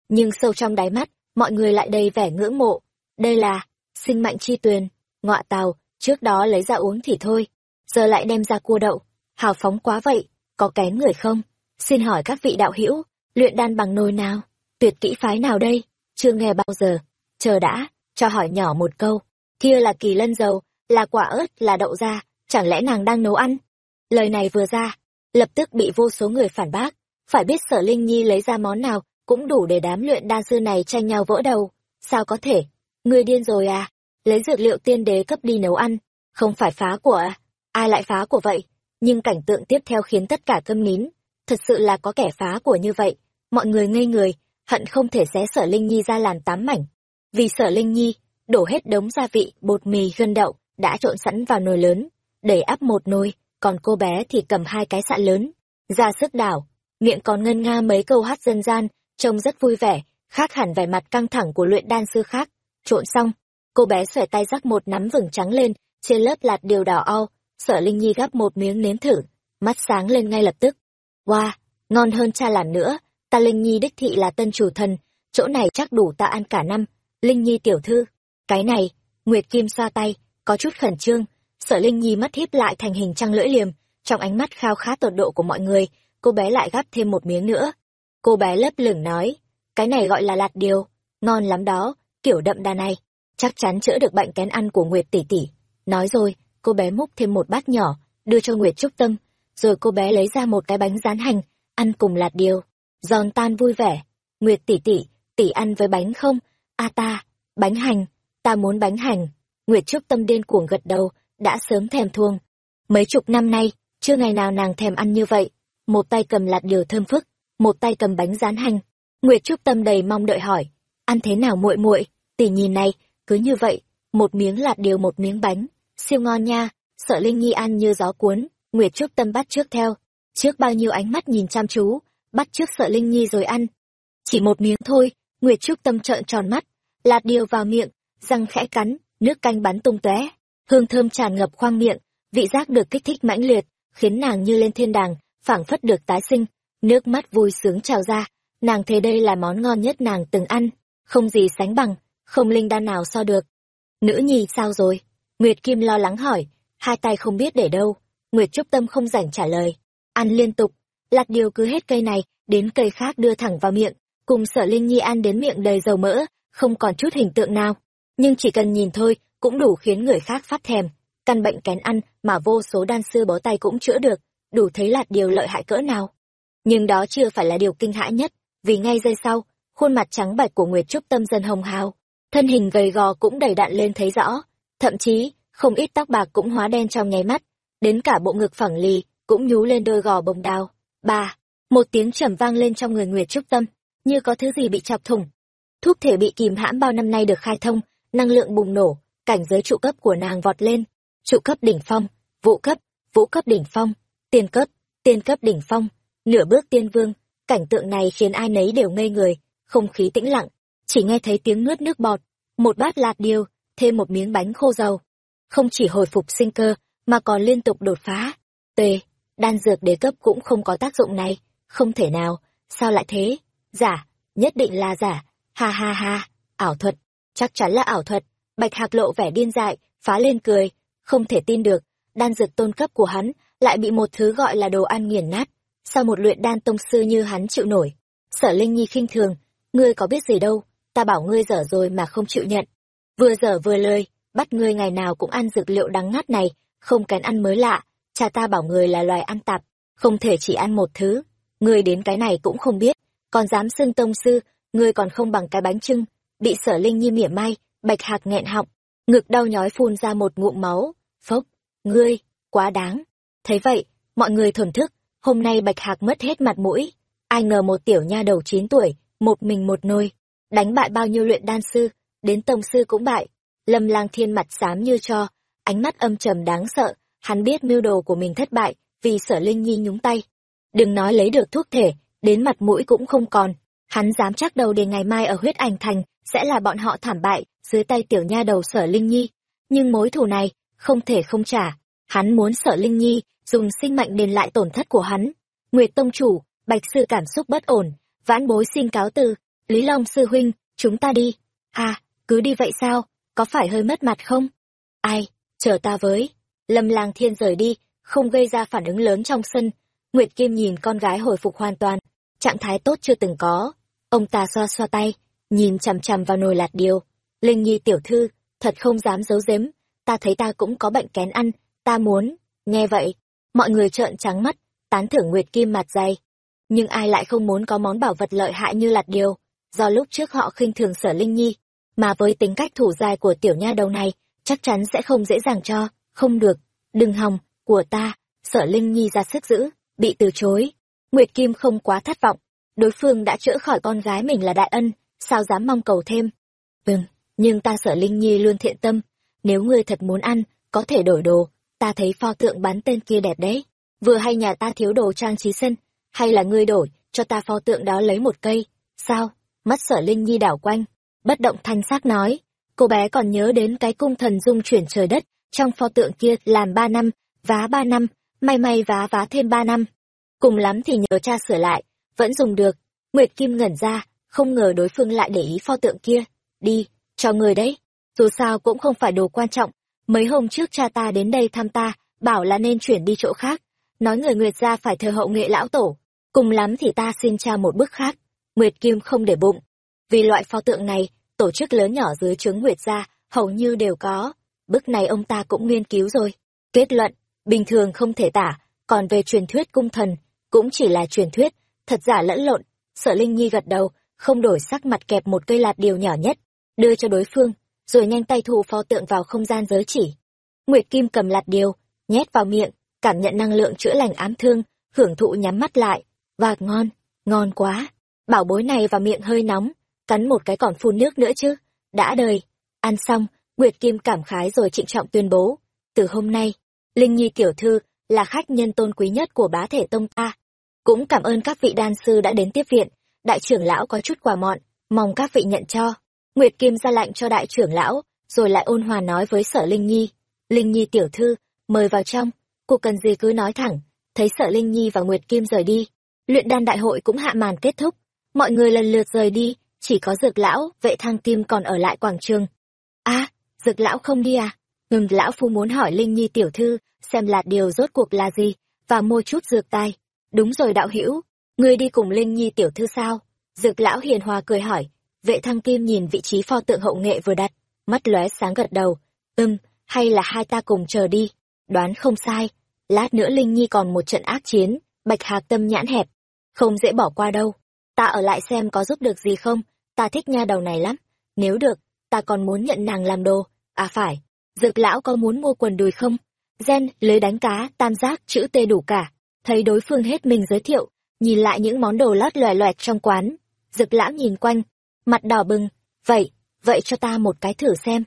Nhưng sâu trong đáy mắt, mọi người lại đầy vẻ ngưỡng mộ. Đây là, sinh mạnh chi tuyền, ngọa tàu, trước đó lấy ra uống thì thôi, giờ lại đem ra cua đậu. Hào phóng quá vậy, có kén người không? Xin hỏi các vị đạo hữu, luyện đan bằng nồi nào? Tuyệt kỹ phái nào đây? Chưa nghe bao giờ. Chờ đã, cho hỏi nhỏ một câu. Kia là kỳ lân dầu, là quả ớt, là đậu da, chẳng lẽ nàng đang nấu ăn? Lời này vừa ra, lập tức bị vô số người phản bác. Phải biết sở Linh Nhi lấy ra món nào, cũng đủ để đám luyện đan sư này tranh nhau vỡ đầu. Sao có thể? Người điên rồi à? Lấy dược liệu tiên đế cấp đi nấu ăn, không phải phá của à? Ai lại phá của vậy? Nhưng cảnh tượng tiếp theo khiến tất cả câm nín. Thật sự là có kẻ phá của như vậy. Mọi người ngây người, hận không thể xé sở Linh Nhi ra làn tám mảnh. Vì sở Linh Nhi, đổ hết đống gia vị, bột mì gân đậu, đã trộn sẵn vào nồi lớn, đẩy áp một nồi, còn cô bé thì cầm hai cái sạn lớn, ra sức đảo, miệng còn ngân nga mấy câu hát dân gian, trông rất vui vẻ, khác hẳn vẻ mặt căng thẳng của luyện đan sư khác. Trộn xong, cô bé xòe tay rắc một nắm vừng trắng lên, trên lớp lạt điều đỏ au, sở Linh Nhi gắp một miếng nếm thử, mắt sáng lên ngay lập tức. Wow, ngon hơn cha làm nữa, ta Linh Nhi đích thị là tân chủ thần, chỗ này chắc đủ ta ăn cả năm. Linh Nhi tiểu thư, cái này, Nguyệt Kim xoa tay, có chút khẩn trương, sở Linh Nhi mắt híp lại thành hình trăng lưỡi liềm, trong ánh mắt khao khát tột độ của mọi người, cô bé lại gắp thêm một miếng nữa. Cô bé lấp lửng nói, cái này gọi là lạt điều, ngon lắm đó, kiểu đậm đà này, chắc chắn chữa được bệnh kén ăn của Nguyệt tỷ tỷ. Nói rồi, cô bé múc thêm một bát nhỏ, đưa cho Nguyệt Trúc Tâm, rồi cô bé lấy ra một cái bánh rán hành, ăn cùng lạt điều, giòn tan vui vẻ. Nguyệt tỷ tỷ, tỷ ăn với bánh không? A ta, bánh hành, ta muốn bánh hành. Nguyệt Trúc Tâm điên cuồng gật đầu, đã sớm thèm thuông. Mấy chục năm nay, chưa ngày nào nàng thèm ăn như vậy. Một tay cầm lạt điều thơm phức, một tay cầm bánh rán hành. Nguyệt Trúc Tâm đầy mong đợi hỏi, ăn thế nào muội muội? Tỷ nhìn này, cứ như vậy, một miếng lạt điều một miếng bánh, siêu ngon nha. Sợ Linh Nhi ăn như gió cuốn, Nguyệt Trúc Tâm bắt trước theo. Trước bao nhiêu ánh mắt nhìn chăm chú, bắt trước sợ Linh Nhi rồi ăn. Chỉ một miếng thôi, Nguyệt Trúc Tâm trợn tròn mắt, lạt điều vào miệng, răng khẽ cắn, nước canh bắn tung tóe, hương thơm tràn ngập khoang miệng, vị giác được kích thích mãnh liệt, khiến nàng như lên thiên đàng, phảng phất được tái sinh, nước mắt vui sướng trào ra, nàng thấy đây là món ngon nhất nàng từng ăn, không gì sánh bằng, không linh đan nào so được. Nữ nhi sao rồi? Nguyệt Kim lo lắng hỏi, hai tay không biết để đâu. Nguyệt Trúc Tâm không rảnh trả lời. Ăn liên tục, lạt điều cứ hết cây này, đến cây khác đưa thẳng vào miệng, cùng sở Linh Nhi ăn đến miệng đầy dầu mỡ, không còn chút hình tượng nào. Nhưng chỉ cần nhìn thôi, cũng đủ khiến người khác phát thèm. Căn bệnh kén ăn mà vô số đan sư bó tay cũng chữa được, đủ thấy lạt điều lợi hại cỡ nào. Nhưng đó chưa phải là điều kinh hãi nhất, vì ngay giây sau, khuôn mặt trắng bạch của Nguyệt Trúc Tâm dần hồng hào, thân hình gầy gò cũng đầy đạn lên thấy rõ, thậm chí, không ít tóc bạc cũng hóa đen trong nháy mắt, đến cả bộ ngực phẳng lì cũng nhú lên đôi gò bồng đào. Ba, một tiếng trầm vang lên trong người Nguyệt Trúc Tâm, như có thứ gì bị chọc thủng. Thuốc thể bị kìm hãm bao năm nay được khai thông, năng lượng bùng nổ, cảnh giới trụ cấp của nàng vọt lên, trụ cấp đỉnh phong, vũ cấp, vũ cấp đỉnh phong, tiên cấp, tiên cấp đỉnh phong, nửa bước tiên vương, cảnh tượng này khiến ai nấy đều ngây người, không khí tĩnh lặng, chỉ nghe thấy tiếng nuốt nước bọt, một bát lạt điều, thêm một miếng bánh khô dầu. Không chỉ hồi phục sinh cơ, mà còn liên tục đột phá. T. Đan dược đế cấp cũng không có tác dụng này, không thể nào, sao lại thế? Giả, nhất định là giả, ha ha ha, ảo thuật, chắc chắn là ảo thuật. Bạch Hạc lộ vẻ điên dại, phá lên cười, không thể tin được, đan dược tôn cấp của hắn lại bị một thứ gọi là đồ ăn nghiền nát. Sao một luyện đan tông sư như hắn chịu nổi? Sở Linh Nhi khinh thường, ngươi có biết gì đâu, ta bảo ngươi dở rồi mà không chịu nhận. Vừa dở vừa lơi, bắt ngươi ngày nào cũng ăn dược liệu đắng ngắt này, không kén ăn mới lạ, cha ta bảo người là loài ăn tạp, không thể chỉ ăn một thứ. Ngươi đến cái này cũng không biết, còn dám xưng tông sư, ngươi còn không bằng cái bánh trưng, bị sở linh nhi mỉa mai, bạch hạc nghẹn họng, ngực đau nhói phun ra một ngụm máu, phốc, ngươi, quá đáng. Thấy vậy, mọi người thổn thức, hôm nay bạch hạc mất hết mặt mũi, ai ngờ một tiểu nha đầu 9 tuổi, một mình một nôi, đánh bại bao nhiêu luyện đan sư, đến tông sư cũng bại. Lâm lang thiên mặt xám như cho, ánh mắt âm trầm đáng sợ, hắn biết mưu đồ của mình thất bại, vì sở linh nhi nhúng tay. Đừng nói lấy được thuốc thể, đến mặt mũi cũng không còn. Hắn dám chắc đầu để ngày mai ở huyết ảnh thành, sẽ là bọn họ thảm bại, dưới tay tiểu nha đầu sở linh nhi. Nhưng mối thù này, không thể không trả. Hắn muốn sở linh nhi, dùng sinh mệnh đền lại tổn thất của hắn. Nguyệt Tông Chủ, Bạch Sư cảm xúc bất ổn, vãn bối xin cáo từ, Lý Long Sư Huynh, chúng ta đi. À, cứ đi vậy sao, có phải hơi mất mặt không? Ai, chờ ta với. Lâm lang thiên rời đi, không gây ra phản ứng lớn trong sân. Nguyệt Kim nhìn con gái hồi phục hoàn toàn, trạng thái tốt chưa từng có. Ông ta xoa xoa tay, nhìn chằm chằm vào nồi lạt điều. Linh Nhi tiểu thư, thật không dám giấu giếm, ta thấy ta cũng có bệnh kén ăn, ta muốn. Nghe vậy, mọi người trợn trắng mắt, tán thưởng Nguyệt Kim mặt dày. Nhưng ai lại không muốn có món bảo vật lợi hại như lạt điều, do lúc trước họ khinh thường sở Linh Nhi, mà với tính cách thủ dài của tiểu nha đầu này, chắc chắn sẽ không dễ dàng cho, không được, đừng hòng, của ta, sở Linh Nhi ra sức giữ, bị từ chối. Nguyệt Kim không quá thất vọng, đối phương đã chữa khỏi con gái mình là đại ân, sao dám mong cầu thêm. Vâng, nhưng ta sở Linh Nhi luôn thiện tâm, nếu ngươi thật muốn ăn, có thể đổi đồ, ta thấy pho tượng bắn tên kia đẹp đấy. Vừa hay nhà ta thiếu đồ trang trí sân, hay là ngươi đổi, cho ta pho tượng đó lấy một cây, sao? Mắt sở Linh Nhi đảo quanh, bất động thanh sắc nói, cô bé còn nhớ đến cái cung thần dung chuyển trời đất, trong pho tượng kia làm ba năm, vá ba năm, may may vá vá thêm ba năm. Cùng lắm thì nhờ cha sửa lại, vẫn dùng được. Nguyệt Kim ngẩn ra, không ngờ đối phương lại để ý pho tượng kia. Đi, cho người đấy. Dù sao cũng không phải đồ quan trọng. Mấy hôm trước cha ta đến đây thăm ta, bảo là nên chuyển đi chỗ khác. Nói người Nguyệt gia phải thờ hậu nghệ lão tổ. Cùng lắm thì ta xin cha một bức khác. Nguyệt Kim không để bụng. Vì loại pho tượng này, tổ chức lớn nhỏ dưới chướng Nguyệt gia hầu như đều có. Bức này ông ta cũng nghiên cứu rồi. Kết luận, bình thường không thể tả, còn về truyền thuyết cung thần, cũng chỉ là truyền thuyết, thật giả lẫn lộn. Sở Linh Nhi gật đầu, không đổi sắc mặt kẹp một cây lạt điều nhỏ nhất, đưa cho đối phương, rồi nhanh tay thu pho tượng vào không gian giới chỉ. Nguyệt Kim cầm lạt điều, nhét vào miệng, cảm nhận năng lượng chữa lành ám thương, hưởng thụ nhắm mắt lại. Vạc ngon, ngon quá. Bảo bối này vào miệng hơi nóng, cắn một cái còn phun nước nữa chứ. Đã đời. Ăn xong, Nguyệt Kim cảm khái rồi trịnh trọng tuyên bố. Từ hôm nay, Linh Nhi tiểu thư là khách nhân tôn quý nhất của bá thể tông ta. Cũng cảm ơn các vị đan sư đã đến tiếp viện. Đại trưởng lão có chút quà mọn, mong các vị nhận cho. Nguyệt Kim ra lệnh cho đại trưởng lão, rồi lại ôn hòa nói với sở Linh Nhi. Linh Nhi tiểu thư, mời vào trong, cô cần gì cứ nói thẳng. Thấy sở Linh Nhi và Nguyệt Kim rời đi. Luyện đan đại hội cũng hạ màn kết thúc. Mọi người lần lượt rời đi, chỉ có dược lão, vệ thăng kim còn ở lại quảng trường. a dược lão không đi à? Ngừng lão phu muốn hỏi Linh Nhi tiểu thư, xem là điều rốt cuộc là gì, và mua chút dược tài. Đúng rồi đạo hữu, ngươi đi cùng Linh Nhi tiểu thư sao? Dược lão hiền hòa cười hỏi, vệ thăng kim nhìn vị trí pho tượng hậu nghệ vừa đặt, mắt lóe sáng gật đầu. Ừm, hay là hai ta cùng chờ đi. Đoán không sai, lát nữa Linh Nhi còn một trận ác chiến, bạch hạc tâm nhãn hẹp. Không dễ bỏ qua đâu. Ta ở lại xem có giúp được gì không, ta thích nha đầu này lắm. Nếu được, ta còn muốn nhận nàng làm đồ. À phải, dược lão có muốn mua quần đùi không? Gen, lưới đánh cá, tam giác, chữ T đủ cả. Thấy đối phương hết mình giới thiệu, nhìn lại những món đồ lót loè loẹt trong quán. Dược lão nhìn quanh, mặt đỏ bừng. Vậy, vậy cho ta một cái thử xem.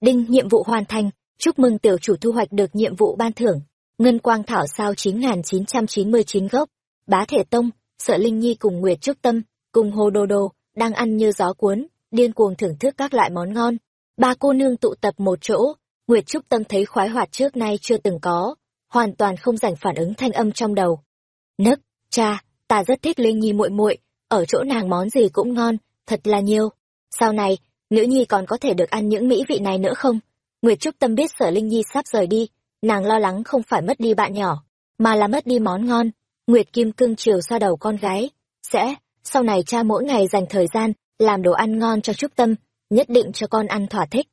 Đinh, nhiệm vụ hoàn thành. Chúc mừng tiểu chủ thu hoạch được nhiệm vụ ban thưởng. Ngân quang thảo sao 9.999 gốc. Bá thể tông, sợ Linh Nhi cùng Nguyệt Trúc Tâm, cùng Hồ Đô Đô, đang ăn như gió cuốn, điên cuồng thưởng thức các loại món ngon. Ba cô nương tụ tập một chỗ, Nguyệt Trúc Tâm thấy khoái hoạt trước nay chưa từng có, hoàn toàn không dành phản ứng thanh âm trong đầu. Nấc, cha, ta rất thích Linh Nhi muội muội, ở chỗ nàng món gì cũng ngon, thật là nhiều. Sau này, nữ nhi còn có thể được ăn những mỹ vị này nữa không? Nguyệt Trúc Tâm biết Sở Linh Nhi sắp rời đi, nàng lo lắng không phải mất đi bạn nhỏ, mà là mất đi món ngon. Nguyệt Kim cương chiều xoa đầu con gái. Sẽ, sau này cha mỗi ngày dành thời gian, làm đồ ăn ngon cho Trúc Tâm, nhất định cho con ăn thỏa thích.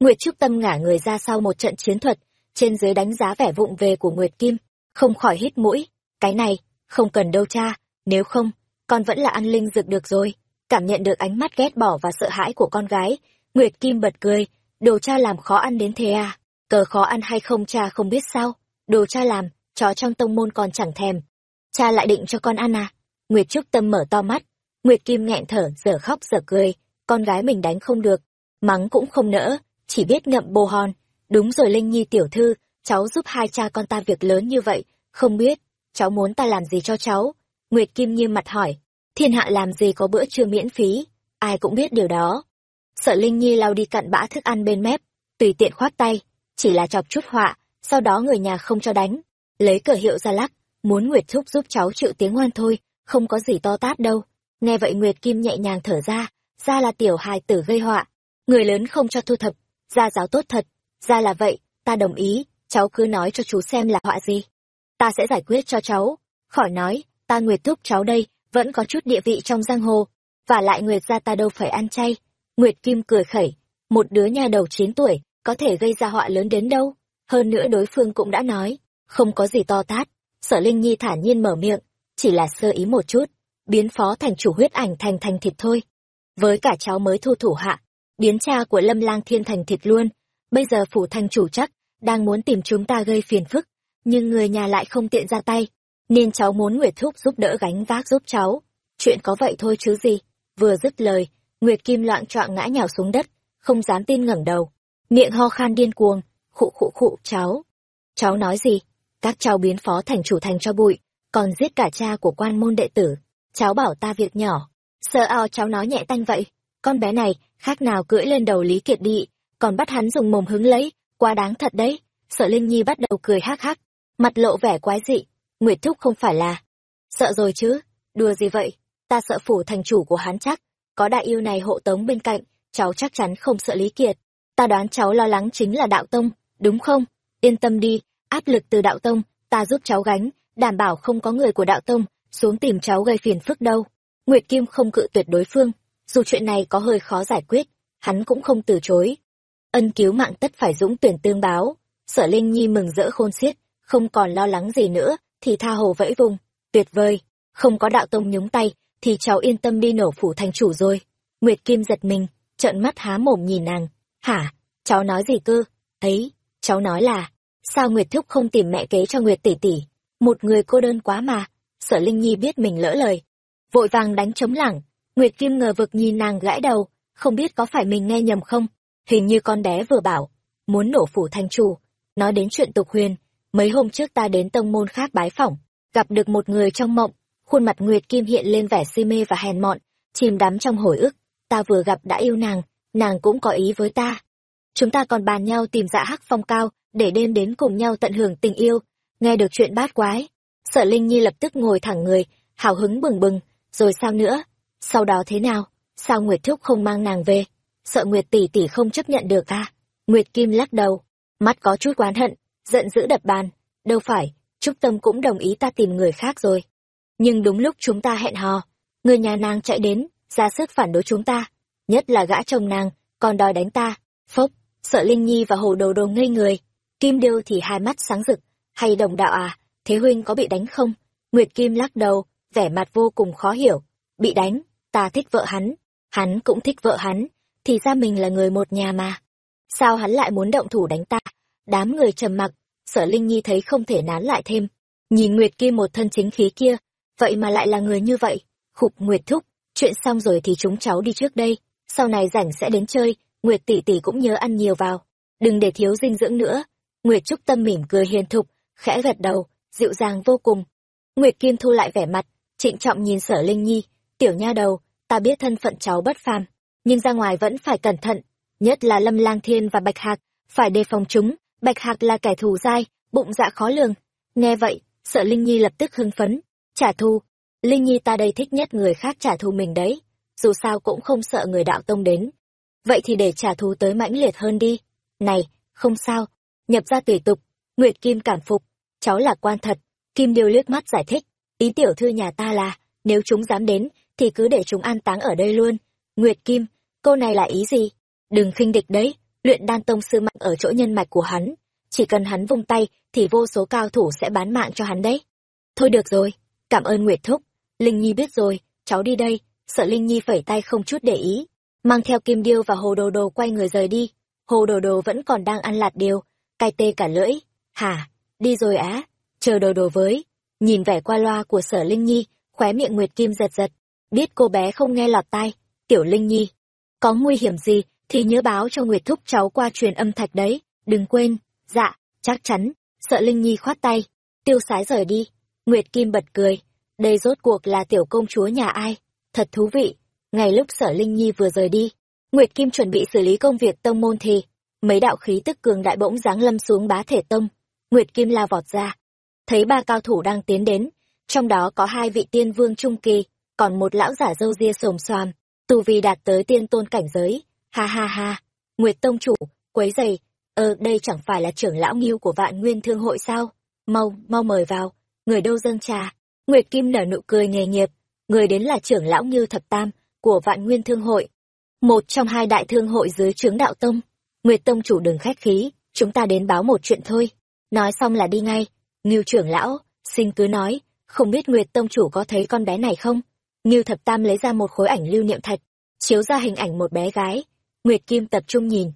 Nguyệt Trúc Tâm ngả người ra sau một trận chiến thuật, trên dưới đánh giá vẻ vụng về của Nguyệt Kim, không khỏi hít mũi. Cái này, không cần đâu cha, nếu không, con vẫn là ăn linh dược được rồi. Cảm nhận được ánh mắt ghét bỏ và sợ hãi của con gái, Nguyệt Kim bật cười, đồ cha làm khó ăn đến thế à? Cờ khó ăn hay không cha không biết sao? Đồ cha làm, chó trong tông môn còn chẳng thèm. Cha lại định cho con ăn à? Nguyệt Trúc Tâm mở to mắt, Nguyệt Kim nghẹn thở, dở khóc dở cười, con gái mình đánh không được, mắng cũng không nỡ, chỉ biết ngậm bồ hòn. Đúng rồi Linh Nhi tiểu thư, cháu giúp hai cha con ta việc lớn như vậy, không biết, cháu muốn ta làm gì cho cháu? Nguyệt Kim nghiêm mặt hỏi, thiên hạ làm gì có bữa trưa miễn phí, ai cũng biết điều đó. Sợ Linh Nhi lau đi cặn bã thức ăn bên mép, tùy tiện khoát tay, chỉ là chọc chút họa, sau đó người nhà không cho đánh. Lấy cờ hiệu ra lắc, muốn Nguyệt Thúc giúp cháu chịu tiếng ngoan thôi, không có gì to tát đâu. Nghe vậy Nguyệt Kim nhẹ nhàng thở ra, ra là tiểu hài tử gây họa. Người lớn không cho thu thập, ra giáo tốt thật. Ra là vậy, ta đồng ý, cháu cứ nói cho chú xem là họa gì. Ta sẽ giải quyết cho cháu. Khỏi nói, ta Nguyệt thúc cháu đây, vẫn có chút địa vị trong giang hồ. Và lại Nguyệt ra ta đâu phải ăn chay. Nguyệt Kim cười khẩy, một đứa nhà đầu 9 tuổi, có thể gây ra họa lớn đến đâu. Hơn nữa đối phương cũng đã nói, không có gì to tát. Sở Linh Nhi thản nhiên mở miệng, chỉ là sơ ý một chút, biến phó thành chủ huyết ảnh thành thành thịt thôi. Với cả cháu mới thu thủ hạ, biến cha của lâm lang thiên thành thịt luôn. Bây giờ phủ thành chủ chắc, đang muốn tìm chúng ta gây phiền phức, nhưng người nhà lại không tiện ra tay, nên cháu muốn Nguyệt Thúc giúp đỡ gánh vác giúp cháu. Chuyện có vậy thôi chứ gì. Vừa dứt lời, Nguyệt Kim loạn trọng ngã nhào xuống đất, không dám tin ngẩng đầu. Miệng ho khan điên cuồng, khụ khụ khụ cháu. Cháu nói gì? Các cháu biến phó thành chủ thành cho bụi, còn giết cả cha của quan môn đệ tử. Cháu bảo ta việc nhỏ. Sợ ao cháu nói nhẹ tanh vậy. Con bé này, khác nào cưỡi lên đầu Lý Kiệt Đi, còn bắt hắn dùng mồm hứng lấy, quá đáng thật đấy. Sợ Linh Nhi bắt đầu cười hắc hắc, mặt lộ vẻ quái dị. Nguyệt Thúc không phải là... Sợ rồi chứ, đùa gì vậy? Ta sợ phủ thành chủ của hắn chắc. Có đại yêu này hộ tống bên cạnh, cháu chắc chắn không sợ Lý Kiệt. Ta đoán cháu lo lắng chính là đạo tông, đúng không? Yên tâm đi, áp lực từ đạo tông, ta giúp cháu gánh, đảm bảo không có người của đạo tông xuống tìm cháu gây phiền phức đâu. Nguyệt Kim không cự tuyệt đối phương, dù chuyện này có hơi khó giải quyết, hắn cũng không từ chối. Ân cứu mạng tất phải dũng tuyển tương báo, sở Linh Nhi mừng rỡ khôn xiết, không còn lo lắng gì nữa, thì tha hồ vẫy vùng, tuyệt vời, không có đạo tông nhúng tay, thì cháu yên tâm đi nổ phủ thành chủ rồi. Nguyệt Kim giật mình, trợn mắt há mồm nhìn nàng, hả, cháu nói gì cơ, ấy, cháu nói là, sao Nguyệt Thúc không tìm mẹ kế cho Nguyệt tỷ tỷ, một người cô đơn quá mà, sở Linh Nhi biết mình lỡ lời. Vội vàng đánh chống lảng, Nguyệt Kim ngờ vực nhìn nàng gãi đầu, không biết có phải mình nghe nhầm không, hình như con bé vừa bảo, muốn nổ phủ thanh chủ. Nói đến chuyện tục huyền, mấy hôm trước ta đến tông môn khác bái phỏng, gặp được một người trong mộng, khuôn mặt Nguyệt Kim hiện lên vẻ si mê và hèn mọn, chìm đắm trong hồi ức, ta vừa gặp đã yêu nàng, nàng cũng có ý với ta. Chúng ta còn bàn nhau tìm dạ hắc phong cao, để đêm đến cùng nhau tận hưởng tình yêu, nghe được chuyện bát quái. Sở Linh Nhi lập tức ngồi thẳng người, hào hứng bừng bừng, rồi sao nữa? Sau đó thế nào? Sao Nguyệt Thúc không mang nàng về? Sợ Nguyệt tỷ tỷ không chấp nhận được à? Nguyệt Kim lắc đầu, mắt có chút oán hận, giận dữ đập bàn. Đâu phải, Trúc Tâm cũng đồng ý ta tìm người khác rồi. Nhưng đúng lúc chúng ta hẹn hò, người nhà nàng chạy đến, ra sức phản đối chúng ta. Nhất là gã chồng nàng, còn đòi đánh ta. Phốc, sợ Linh Nhi và Hồ Đồ Đồ ngây người. Kim Điêu thì hai mắt sáng rực. Hay đồng đạo à, thế huynh có bị đánh không? Nguyệt Kim lắc đầu, vẻ mặt vô cùng khó hiểu. Bị đánh, ta thích vợ hắn, hắn cũng thích vợ hắn, thì ra mình là người một nhà mà. Sao hắn lại muốn động thủ đánh ta? Đám người trầm mặc, sở Linh Nhi thấy không thể nán lại thêm. Nhìn Nguyệt Kim một thân chính khí kia, vậy mà lại là người như vậy. Khục Nguyệt thúc, chuyện xong rồi thì chúng cháu đi trước đây, sau này rảnh sẽ đến chơi, Nguyệt tỷ tỷ cũng nhớ ăn nhiều vào, đừng để thiếu dinh dưỡng nữa. Nguyệt Trúc Tâm mỉm cười hiền thục, khẽ gật đầu, dịu dàng vô cùng. Nguyệt Kim thu lại vẻ mặt, trịnh trọng nhìn sở Linh Nhi, tiểu nha đầu, ta biết thân phận cháu bất phàm, nhưng ra ngoài vẫn phải cẩn thận, nhất là Lâm Lang Thiên và Bạch Hạc, phải đề phòng chúng, Bạch Hạc là kẻ thù dai, bụng dạ khó lường. Nghe vậy, sợ Linh Nhi lập tức hưng phấn, trả thù. Linh Nhi ta đây thích nhất người khác trả thù mình đấy, dù sao cũng không sợ người đạo tông đến. Vậy thì để trả thù tới mãnh liệt hơn đi. Này, không sao, nhập ra tùy tục, Nguyệt Kim cảm phục, cháu là quan thật. Kim Điêu liếc mắt giải thích, ý tiểu thư nhà ta là, nếu chúng dám đến, thì cứ để chúng an táng ở đây luôn. Nguyệt Kim, cô này là ý gì? Đừng khinh địch đấy, luyện đan tông sư mạnh ở chỗ nhân mạch của hắn. Chỉ cần hắn vung tay, thì vô số cao thủ sẽ bán mạng cho hắn đấy. Thôi được rồi, cảm ơn Nguyệt Thúc. Linh Nhi biết rồi, cháu đi đây. Sợ Linh Nhi phẩy tay không chút để ý. Mang theo Kim Điêu và Hồ Đồ Đồ quay người rời đi. Hồ Đồ Đồ vẫn còn đang ăn lạt điều, cay tê cả lưỡi. Hả, đi rồi á, chờ Đồ Đồ với. Nhìn vẻ qua loa của sở Linh Nhi, khóe miệng Nguyệt Kim giật giật. Biết cô bé không nghe lọt tai, tiểu Linh Nhi. Có nguy hiểm gì thì nhớ báo cho Nguyệt Thúc cháu qua truyền âm thạch đấy, đừng quên. Dạ, chắc chắn. Sợ Linh Nhi khoát tay, tiêu sái rời đi. Nguyệt Kim bật cười. Đây rốt cuộc là tiểu công chúa nhà ai? Thật thú vị. Ngày lúc sở Linh Nhi vừa rời đi, Nguyệt Kim chuẩn bị xử lý công việc tông môn thì, mấy đạo khí tức cường đại bỗng giáng lâm xuống bá thể tông. Nguyệt Kim la vọt ra. Thấy ba cao thủ đang tiến đến, trong đó có hai vị tiên vương trung kỳ, còn một lão giả dâu ria xồm xoàm, tu vi đạt tới tiên tôn cảnh giới. Ha ha ha, Nguyệt Tông chủ, quấy giày, ờ đây chẳng phải là trưởng lão nghiêu của vạn nguyên thương hội sao? Mau, mau mời vào, người đâu dâng trà. Nguyệt Kim nở nụ cười nghề nghiệp, người đến là trưởng lão nghiêu thập tam của vạn nguyên thương hội. Một trong hai đại thương hội dưới trướng đạo tông. Nguyệt Tông chủ đừng khách khí, chúng ta đến báo một chuyện thôi. Nói xong là đi ngay. Ngưu trưởng lão, xin cứ nói, không biết Nguyệt Tông chủ có thấy con bé này không? Ngưu thập tam lấy ra một khối ảnh lưu niệm thạch, chiếu ra hình ảnh một bé gái. Nguyệt Kim tập trung nhìn.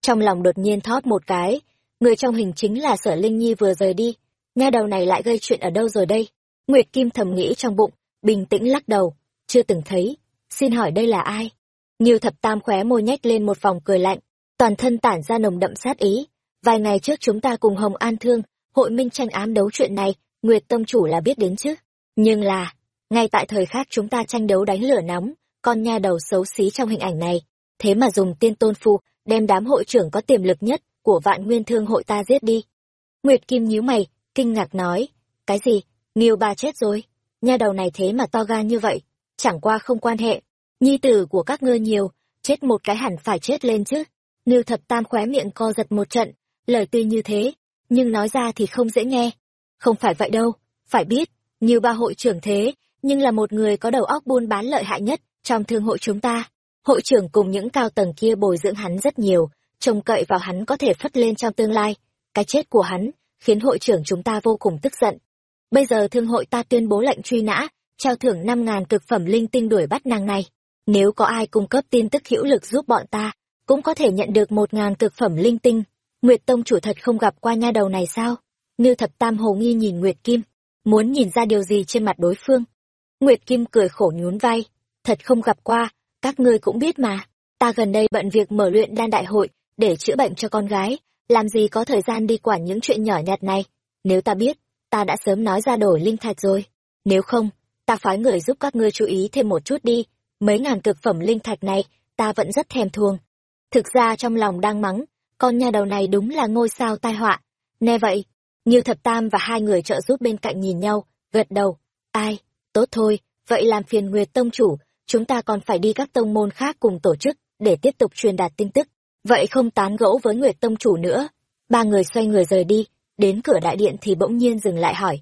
Trong lòng đột nhiên thót một cái, người trong hình chính là sở Linh Nhi vừa rời đi. Nha đầu này lại gây chuyện ở đâu rồi đây? Nguyệt Kim thầm nghĩ trong bụng, bình tĩnh lắc đầu, chưa từng thấy. Xin hỏi đây là ai? Ngưu thập tam khóe môi nhếch lên một vòng cười lạnh, toàn thân tản ra nồng đậm sát ý. Vài ngày trước chúng ta cùng Hồng An Thương, hội minh tranh ám đấu chuyện này, Nguyệt Tông Chủ là biết đến chứ. Nhưng là, ngay tại thời khắc chúng ta tranh đấu đánh lửa nóng, con nha đầu xấu xí trong hình ảnh này, thế mà dùng tiên tôn phu, đem đám hội trưởng có tiềm lực nhất của vạn nguyên thương hội ta giết đi. Nguyệt Kim nhíu mày, kinh ngạc nói, cái gì, Nghiêu ba chết rồi, nha đầu này thế mà to gan như vậy, chẳng qua không quan hệ, nhi tử của các ngươi nhiều, chết một cái hẳn phải chết lên chứ. Nghiêu thập tam khóe miệng co giật một trận, lời tuy như thế, nhưng nói ra thì không dễ nghe. Không phải vậy đâu, phải biết, như ba hội trưởng thế, nhưng là một người có đầu óc buôn bán lợi hại nhất trong thương hội chúng ta. Hội trưởng cùng những cao tầng kia bồi dưỡng hắn rất nhiều, trông cậy vào hắn có thể phất lên trong tương lai. Cái chết của hắn khiến hội trưởng chúng ta vô cùng tức giận. Bây giờ thương hội ta tuyên bố lệnh truy nã, trao thưởng năm ngàn cực phẩm linh tinh đuổi bắt nàng này. Nếu có ai cung cấp tin tức hữu lực giúp bọn ta, cũng có thể nhận được một ngàn cực phẩm linh tinh. Nguyệt Tông chủ thật không gặp qua nha đầu này sao? Ngưu thập tam hồ nghi nhìn Nguyệt Kim, muốn nhìn ra điều gì trên mặt đối phương. Nguyệt Kim cười khổ nhún vai, thật không gặp qua, các ngươi cũng biết mà, ta gần đây bận việc mở luyện đan đại hội, để chữa bệnh cho con gái, làm gì có thời gian đi quản những chuyện nhỏ nhặt này. Nếu ta biết, ta đã sớm nói ra đổi linh thạch rồi. Nếu không, ta phái người giúp các ngươi chú ý thêm một chút đi, mấy ngàn cực phẩm linh thạch này, ta vẫn rất thèm thuồng. Thực ra trong lòng đang mắng, con nhà đầu này đúng là ngôi sao tai họa. Nghe vậy, Nhiêu Thập Tam và hai người trợ giúp bên cạnh nhìn nhau, gật đầu. Ai, tốt thôi, vậy làm phiền Nguyệt Tông Chủ, chúng ta còn phải đi các tông môn khác cùng tổ chức, để tiếp tục truyền đạt tin tức. Vậy không tán gẫu với Nguyệt Tông Chủ nữa. ba người xoay người rời đi đến cửa đại điện thì bỗng nhiên dừng lại hỏi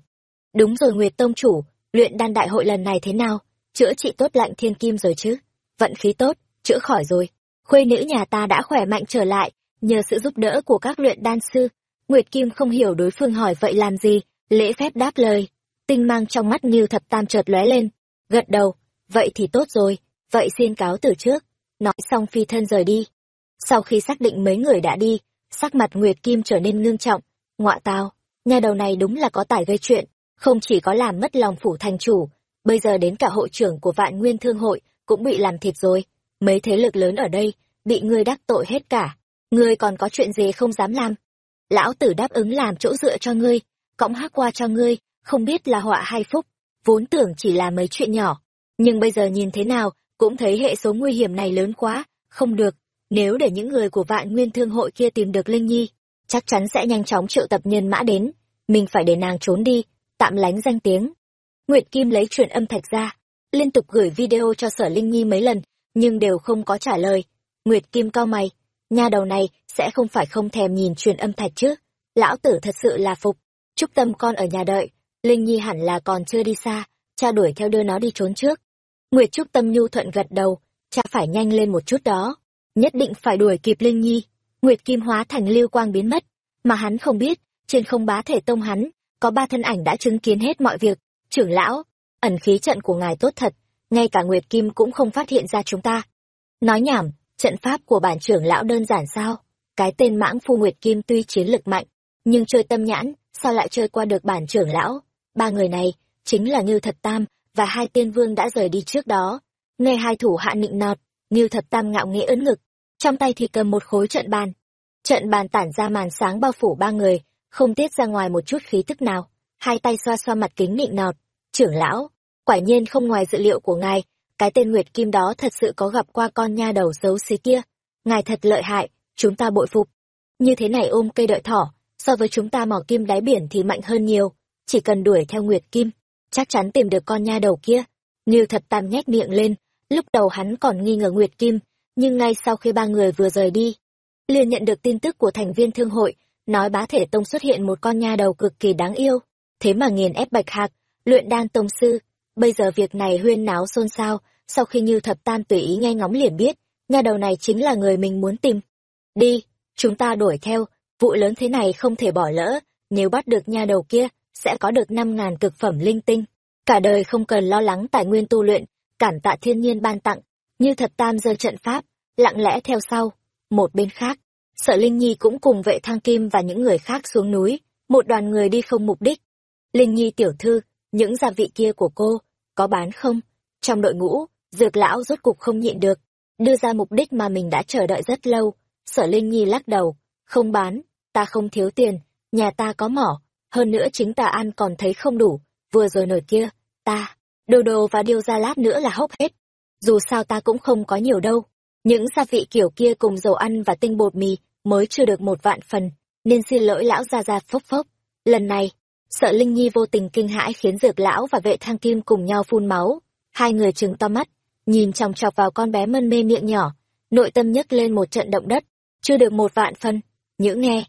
đúng rồi nguyệt tông chủ luyện đan đại hội lần này thế nào chữa trị tốt lạnh thiên kim rồi chứ vận khí tốt chữa khỏi rồi khuê nữ nhà ta đã khỏe mạnh trở lại, nhờ sự giúp đỡ của các luyện đan sư. Nguyệt kim không hiểu đối phương hỏi vậy làm gì, lễ phép đáp lời. Tinh mang trong mắt như thập tam chợt lóe lên. Gật đầu, vậy thì tốt rồi, vậy xin cáo từ trước. Nói xong phi thân rời đi. Sau khi xác định mấy người đã đi, sắc mặt nguyệt kim trở nên ngưng trọng. Ngọa tao nhà đầu này đúng là có tài gây chuyện, không chỉ có làm mất lòng phủ thành chủ, bây giờ đến cả hội trưởng của vạn nguyên thương hội cũng bị làm thịt rồi mấy thế lực lớn ở đây bị ngươi đắc tội hết cả. Ngươi còn có chuyện gì không dám làm? Lão tử đáp ứng làm chỗ dựa cho ngươi, cõng hát qua cho ngươi, không biết là họa hay phúc, vốn tưởng chỉ là mấy chuyện nhỏ. Nhưng bây giờ nhìn thế nào, cũng thấy hệ số nguy hiểm này lớn quá, không được. Nếu để những người của vạn nguyên thương hội kia tìm được linh nhi, chắc chắn sẽ nhanh chóng triệu tập nhân mã đến. Mình phải để nàng trốn đi, tạm lánh danh tiếng. Nguyệt kim lấy truyền âm thạch ra, liên tục gửi video cho sở linh nhi mấy lần nhưng đều không có trả lời. Nguyệt kim cao mày, nha đầu này sẽ không phải không thèm nhìn truyền âm thạch chứ. Lão tử thật sự là phục. Chúc tâm con ở nhà đợi. Linh nhi hẳn là còn chưa đi xa, cha đuổi theo đưa nó đi trốn trước. Nguyệt trúc tâm nhu thuận gật đầu, cha phải nhanh lên một chút đó. Nhất định phải đuổi kịp linh nhi. Nguyệt kim hóa thành lưu quang biến mất, mà hắn không biết, trên không bá thể tông hắn, có ba thân ảnh đã chứng kiến hết mọi việc. Trưởng lão, ẩn khí trận của ngài tốt thật ngay cả nguyệt kim cũng không phát hiện ra chúng ta. Nói nhảm, trận pháp của bản trưởng lão đơn giản sao? Cái tên mãng phu nguyệt kim tuy chiến lực mạnh, nhưng chơi tâm nhãn, sao lại chơi qua được bản trưởng lão? Ba người này, chính là ngưu thật tam và hai tiên vương đã rời đi trước đó. Nghe hai thủ hạ nịnh nọt, ngưu thật tam ngạo nghễ ấn ngực, trong tay thì cầm một khối trận bàn. Trận bàn tản ra màn sáng bao phủ ba người, không tiết ra ngoài một chút khí tức nào. Hai tay xoa xoa mặt kính nịnh nọt, trưởng lão quả nhiên không ngoài dự liệu của ngài. Cái tên nguyệt kim đó thật sự có gặp qua con nha đầu xấu xí kia. Ngài thật lợi hại, chúng ta bội phục. Như thế này ôm cây đợi thỏ, so với chúng ta mỏ kim đáy biển thì mạnh hơn nhiều. Chỉ cần đuổi theo nguyệt kim, chắc chắn tìm được con nha đầu kia. Như thật tam nhét miệng lên, lúc đầu hắn còn nghi ngờ nguyệt kim, nhưng ngay sau khi ba người vừa rời đi, liền nhận được tin tức của thành viên thương hội, nói bá thể tông xuất hiện một con nha đầu cực kỳ đáng yêu. Thế mà nghiền ép bạch hạc, luyện đan tông sư bây giờ việc này huyên náo xôn xao, sau khi như thập tam tùy ý nghe ngóng liền biết, nha đầu này chính là người mình muốn tìm. Đi, chúng ta đuổi theo, vụ lớn thế này không thể bỏ lỡ, nếu bắt được nha đầu kia, sẽ có được năm ngàn cực phẩm linh tinh. Cả đời không cần lo lắng tài nguyên tu luyện, cản tạ thiên nhiên ban tặng, như thật tam giơ trận pháp, lặng lẽ theo sau, một bên khác, sở linh nhi cũng cùng vệ thang kim và những người khác xuống núi, một đoàn người đi không mục đích. Linh nhi tiểu thư những gia vị kia của cô có bán không? Trong đội ngũ, dược lão rốt cục không nhịn được, đưa ra mục đích mà mình đã chờ đợi rất lâu. Sở linh nhi lắc đầu, không bán, ta không thiếu tiền, nhà ta có mỏ, hơn nữa chính ta ăn còn thấy không đủ, vừa rồi nổi kia, ta, đồ đồ và điêu ra lát nữa là hốc hết. Dù sao ta cũng không có nhiều đâu. Những gia vị kiểu kia cùng dầu ăn và tinh bột mì mới chưa được một vạn phần, nên xin lỗi lão ra ra phốc phốc. Lần này sợ linh nhi vô tình kinh hãi khiến dược lão và vệ thang kim cùng nhau phun máu. Hai người trừng to mắt nhìn chòng chọc vào con bé mân mê miệng nhỏ nội tâm nhấc lên một trận động đất. Chưa được một vạn phân, nhữ nghe.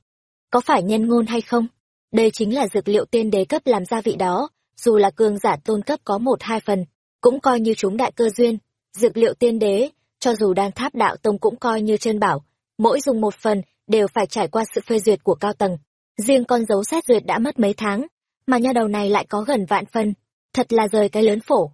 Có phải nhân ngôn hay không? Đây chính là dược liệu tiên đế cấp làm gia vị đó. Dù là cường giả tôn cấp có một hai phần cũng coi như chúng đại cơ duyên. Dược liệu tiên đế cho dù đang tháp đạo tông cũng coi như chân bảo. Mỗi dùng một phần đều phải trải qua sự phê duyệt của cao tầng riêng con dấu xét duyệt đã mất mấy tháng, mà nha đầu này lại có gần vạn phần thật là rời cái lớn phổ.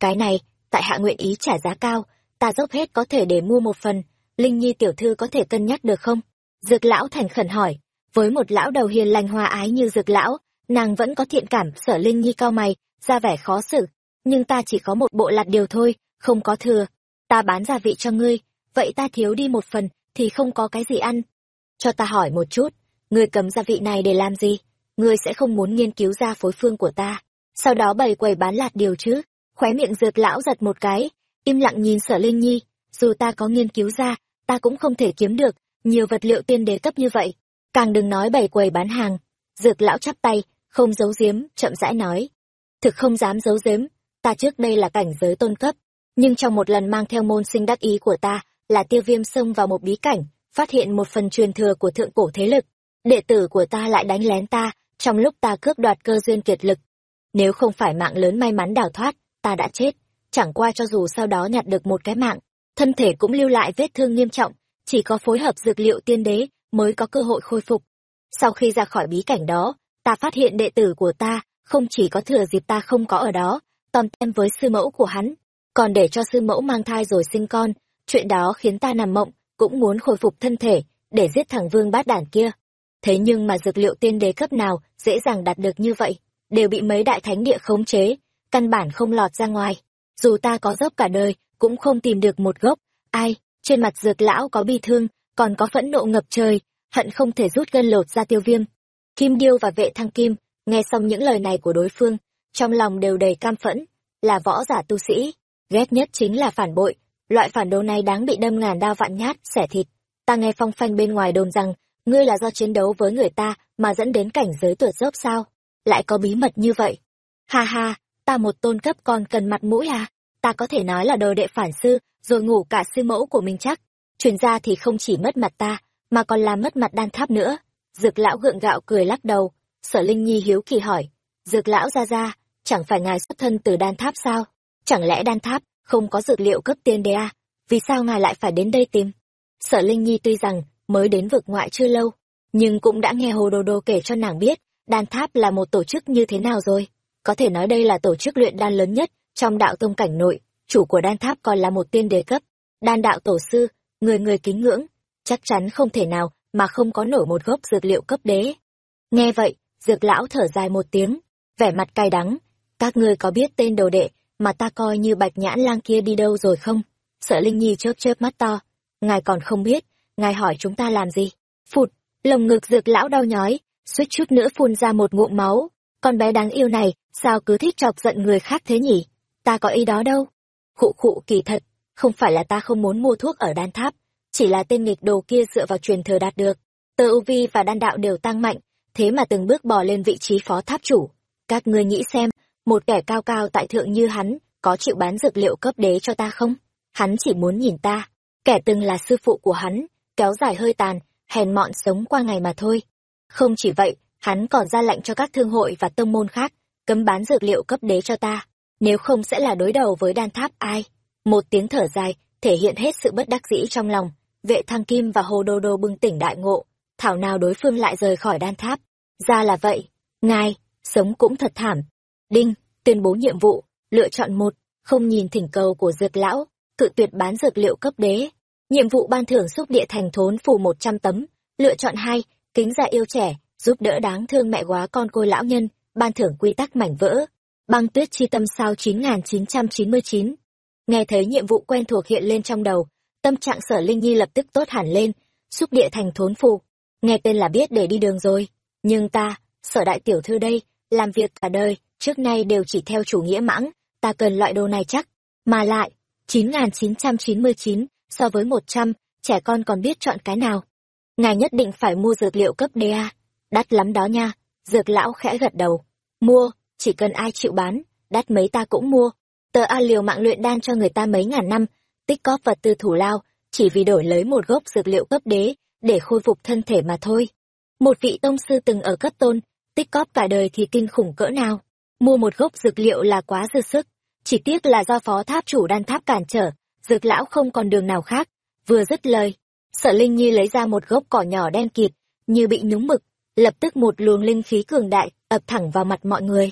Cái này, tại hạ nguyện ý trả giá cao, ta dốc hết có thể để mua một phần, linh nhi tiểu thư có thể cân nhắc được không? Dược lão thành khẩn hỏi, với một lão đầu hiền lành hòa ái như dược lão, nàng vẫn có thiện cảm sở linh nhi cao mày, ra vẻ khó xử. Nhưng ta chỉ có một bộ lạt điều thôi, không có thừa. Ta bán gia vị cho ngươi, vậy ta thiếu đi một phần, thì không có cái gì ăn. Cho ta hỏi một chút ngươi cầm gia vị này để làm gì? Ngươi sẽ không muốn nghiên cứu ra phối phương của ta. Sau đó bày quầy bán lạt điều chứ? Khóe miệng dược lão giật một cái, im lặng nhìn sở linh nhi. Dù ta có nghiên cứu ra, ta cũng không thể kiếm được nhiều vật liệu tiên đế cấp như vậy. Càng đừng nói bày quầy bán hàng. Dược lão chắp tay, không giấu giếm, chậm rãi nói. Thực không dám giấu giếm, ta trước đây là cảnh giới tôn cấp, nhưng trong một lần mang theo môn sinh đắc ý của ta là tiêu viêm xông vào một bí cảnh, phát hiện một phần truyền thừa của thượng cổ thế lực đệ tử của ta lại đánh lén ta, trong lúc ta cướp đoạt cơ duyên kiệt lực. Nếu không phải mạng lớn may mắn đào thoát, ta đã chết. Chẳng qua cho dù sau đó nhặt được một cái mạng, thân thể cũng lưu lại vết thương nghiêm trọng. Chỉ có phối hợp dược liệu tiên đế mới có cơ hội khôi phục. Sau khi ra khỏi bí cảnh đó, ta phát hiện đệ tử của ta không chỉ có thừa dịp ta không có ở đó tòm tem với sư mẫu của hắn. Còn để cho sư mẫu mang thai rồi sinh con, chuyện đó khiến ta nằm mộng, cũng muốn khôi phục thân thể để giết thằng vương bát đản kia thế nhưng mà dược liệu tiên đế cấp nào dễ dàng đạt được như vậy, đều bị mấy đại thánh địa khống chế, căn bản không lọt ra ngoài. Dù ta có dốc cả đời, cũng không tìm được một gốc. Ai, trên mặt dược lão có bi thương, còn có phẫn nộ ngập trời, hận không thể rút gân lột ra tiêu viêm. Kim điêu và vệ thăng kim nghe xong những lời này của đối phương, trong lòng đều đầy cam phẫn, là võ giả tu sĩ. Ghét nhất chính là phản bội, loại phản đồ này đáng bị đâm ngàn đao vạn nhát, xẻ thịt. Ta nghe phong phanh bên ngoài đồn rằng ngươi là do chiến đấu với người ta mà dẫn đến cảnh giới tuột dốc sao? Lại có bí mật như vậy. Ha ha, ta một tôn cấp còn cần mặt mũi à? Ta có thể nói là đồ đệ phản sư, rồi ngủ cả sư mẫu của mình chắc. Truyền ra thì không chỉ mất mặt ta, mà còn làm mất mặt đan tháp nữa. Dược lão gượng gạo cười lắc đầu. Sở linh nhi hiếu kỳ hỏi. Dược lão ra ra, chẳng phải ngài xuất thân từ đan tháp sao? Chẳng lẽ đan tháp không có dược liệu cấp tiên đê à? vì sao ngài lại phải đến đây tìm? Sở linh nhi tuy rằng mới đến vực ngoại chưa lâu, nhưng cũng đã nghe hồ đồ đồ kể cho nàng biết đan tháp là một tổ chức như thế nào rồi. Có thể nói đây là tổ chức luyện đan lớn nhất trong đạo tông cảnh nội, chủ của đan tháp còn là một tiên đế cấp. Đan đạo tổ sư, người người kính ngưỡng, chắc chắn không thể nào mà không có nổi một gốc dược liệu cấp đế. Nghe vậy, dược lão thở dài một tiếng, vẻ mặt cay đắng. Các ngươi có biết tên đồ đệ mà ta coi như bạch nhãn lang kia đi đâu rồi không? Sợ linh nhi chớp chớp mắt to, ngài còn không biết ngài hỏi chúng ta làm gì? Phụt, lồng ngực dược lão đau nhói, suýt chút nữa phun ra một ngụm máu. Con bé đáng yêu này, sao cứ thích chọc giận người khác thế nhỉ? Ta có ý đó đâu. Khụ khụ, kỳ thật, không phải là ta không muốn mua thuốc ở đan tháp, chỉ là tên nghịch đồ kia dựa vào truyền thừa đạt được. Tơ u vi và đan đạo đều tăng mạnh, thế mà từng bước bò lên vị trí phó tháp chủ. Các ngươi nghĩ xem, một kẻ cao cao tại thượng như hắn, có chịu bán dược liệu cấp đế cho ta không? Hắn chỉ muốn nhìn ta. Kẻ từng là sư phụ của hắn kéo dài hơi tàn, hèn mọn sống qua ngày mà thôi. Không chỉ vậy, hắn còn ra lệnh cho các thương hội và tông môn khác, cấm bán dược liệu cấp đế cho ta. Nếu không sẽ là đối đầu với đan tháp ai? Một tiếng thở dài, thể hiện hết sự bất đắc dĩ trong lòng. Vệ thăng kim và hồ đô đô bừng tỉnh đại ngộ. Thảo nào đối phương lại rời khỏi đan tháp? Ra là vậy. Ngài, sống cũng thật thảm. Đinh, tuyên bố nhiệm vụ, lựa chọn một, không nhìn thỉnh cầu của dược lão, cự tuyệt bán dược liệu cấp đế nhiệm vụ ban thưởng xúc địa thành thốn phủ một trăm tấm, lựa chọn hai, kính dạ yêu trẻ, giúp đỡ đáng thương mẹ quá con côi lão nhân, ban thưởng quy tắc mảnh vỡ. Băng tuyết chi tâm sao chín nghìn chín trăm chín mươi chín. Nghe thấy nhiệm vụ quen thuộc hiện lên trong đầu, tâm trạng sở linh nhi lập tức tốt hẳn lên. Xúc địa thành thốn phù, nghe tên là biết để đi đường rồi. Nhưng ta, sở đại tiểu thư đây, làm việc cả đời, trước nay đều chỉ theo chủ nghĩa mãng, ta cần loại đồ này chắc. Mà lại, chín nghìn chín trăm chín mươi chín so với một trăm, trẻ con còn biết chọn cái nào? Ngài nhất định phải mua dược liệu cấp DA đắt lắm đó nha. Dược lão khẽ gật đầu. Mua, chỉ cần ai chịu bán, đắt mấy ta cũng mua. Tờ a liều mạng luyện đan cho người ta mấy ngàn năm, tích cóp vật tư thủ lao, chỉ vì đổi lấy một gốc dược liệu cấp đế để khôi phục thân thể mà thôi. Một vị tông sư từng ở cấp tôn, tích cóp cả đời thì kinh khủng cỡ nào. Mua một gốc dược liệu là quá dư sức, chỉ tiếc là do phó tháp chủ đan tháp cản trở dược lão không còn đường nào khác, vừa dứt lời, sở linh nhi lấy ra một gốc cỏ nhỏ đen kịt, như bị nhúng mực, lập tức một luồng linh khí cường đại ập thẳng vào mặt mọi người.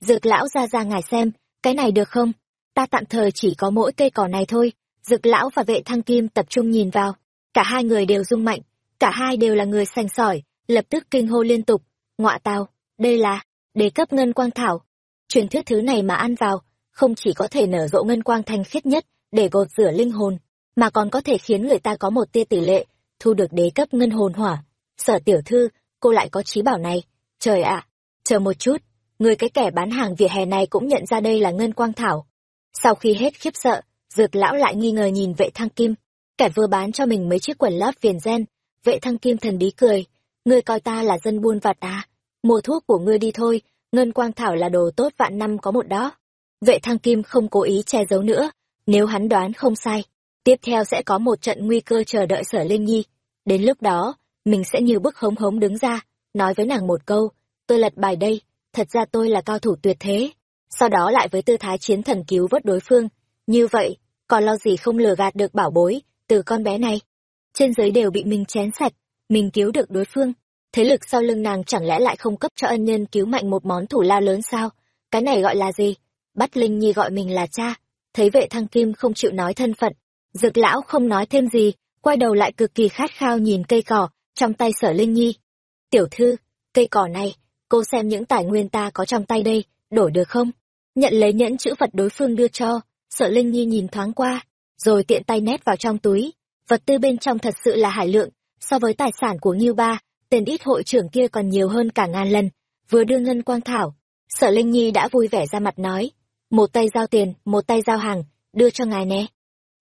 Dược lão ra ra ngài xem, cái này được không? Ta tạm thời chỉ có mỗi cây cỏ này thôi, dược lão và vệ thăng kim tập trung nhìn vào, cả hai người đều rung mạnh, cả hai đều là người sành sỏi, lập tức kinh hô liên tục, ngọa tào, đây là đế cấp ngân quang thảo. Truyền thuyết thứ này mà ăn vào, không chỉ có thể nở rộ ngân quang thanh khiết nhất để gột rửa linh hồn, mà còn có thể khiến người ta có một tia tỷ lệ, thu được đế cấp ngân hồn hỏa. Sở tiểu thư, cô lại có trí bảo này. Trời ạ, chờ một chút, người cái kẻ bán hàng vỉa hè này cũng nhận ra đây là ngân quang thảo. Sau khi hết khiếp sợ, dược lão lại nghi ngờ nhìn vệ thăng kim. Kẻ vừa bán cho mình mấy chiếc quần lót viền gen, vệ thăng kim thần bí cười. Ngươi coi ta là dân buôn vặt à? Mua thuốc của ngươi đi thôi, ngân quang thảo là đồ tốt vạn năm có một đó. Vệ thăng kim không cố ý che giấu nữa nếu hắn đoán không sai tiếp theo sẽ có một trận nguy cơ chờ đợi sở linh nhi đến lúc đó mình sẽ như bức hống hống đứng ra, nói với nàng một câu, tôi lật bài đây, thật ra tôi là cao thủ tuyệt thế. Sau đó lại với tư thái chiến thần cứu vớt đối phương. Như vậy, còn lo gì không lừa gạt được bảo bối, từ con bé này. Trên giới đều bị mình chén sạch, mình cứu được đối phương. Thế lực sau lưng nàng chẳng lẽ lại không cấp cho ân nhân cứu mạnh một món thủ lao lớn sao? Cái này gọi là gì? Bắt Linh Nhi gọi mình là cha. Thấy vệ thăng kim không chịu nói thân phận. Dược lão không nói thêm gì, quay đầu lại cực kỳ khát khao nhìn cây cỏ, trong tay sở Linh Nhi. Tiểu thư, cây cỏ này, cô xem những tài nguyên ta có trong tay đây, đổi được không? Nhận lấy nhẫn chữ vật đối phương đưa cho, sở Linh Nhi nhìn thoáng qua, rồi tiện tay nét vào trong túi. Vật tư bên trong thật sự là hải lượng, so với tài sản của Nghiêu Ba, tên ít hội trưởng kia còn nhiều hơn cả ngàn lần. Vừa đưa ngân quang thảo, sở Linh Nhi đã vui vẻ ra mặt nói, một tay giao tiền, một tay giao hàng, đưa cho ngài nè.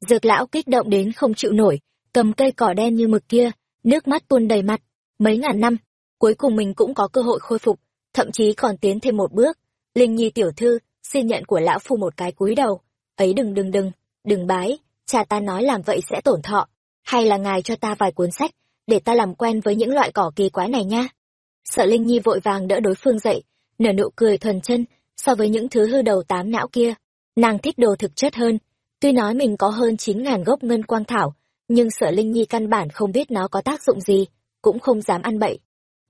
Dược lão kích động đến không chịu nổi, cầm cây cỏ đen như mực kia, nước mắt tuôn đầy mặt. Mấy ngàn năm, cuối cùng mình cũng có cơ hội khôi phục, thậm chí còn tiến thêm một bước. Linh Nhi tiểu thư, xin nhận của lão phu một cái cúi đầu. Ấy đừng đừng đừng, đừng bái, cha ta nói làm vậy sẽ tổn thọ. Hay là ngài cho ta vài cuốn sách, để ta làm quen với những loại cỏ kỳ quái này nha. Sợ Linh Nhi vội vàng đỡ đối phương dậy, nở nụ cười thuần chân, so với những thứ hư đầu tám não kia. Nàng thích đồ thực chất hơn, tuy nói mình có hơn chín ngàn gốc ngân quang thảo, nhưng sợ Linh Nhi căn bản không biết nó có tác dụng gì, cũng không dám ăn bậy.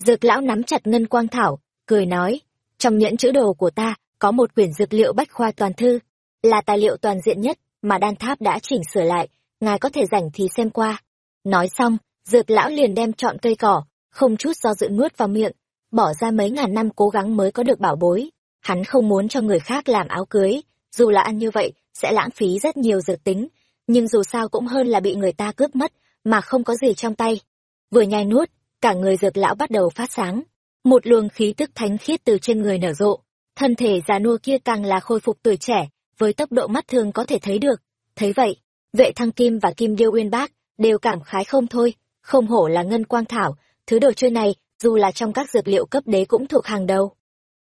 Dược lão nắm chặt ngân quang thảo, cười nói, trong nhẫn chữ đồ của ta có một quyển dược liệu bách khoa toàn thư, là tài liệu toàn diện nhất mà đan tháp đã chỉnh sửa lại, ngài có thể rảnh thì xem qua. Nói xong, dược lão liền đem chọn cây cỏ, không chút do dự nuốt vào miệng, bỏ ra mấy ngàn năm cố gắng mới có được bảo bối. Hắn không muốn cho người khác làm áo cưới, dù là ăn như vậy, sẽ lãng phí rất nhiều dược tính, nhưng dù sao cũng hơn là bị người ta cướp mất, mà không có gì trong tay. Vừa nhai nuốt, cả người dược lão bắt đầu phát sáng. Một luồng khí tức thánh khiết từ trên người nở rộ, thân thể già nua kia càng là khôi phục tuổi trẻ, với tốc độ mắt thường có thể thấy được. Thấy vậy, vệ thăng kim và kim điêu uyên bác đều cảm khái không thôi, không hổ là ngân quang thảo, thứ đồ chơi này, dù là trong các dược liệu cấp đế cũng thuộc hàng đầu.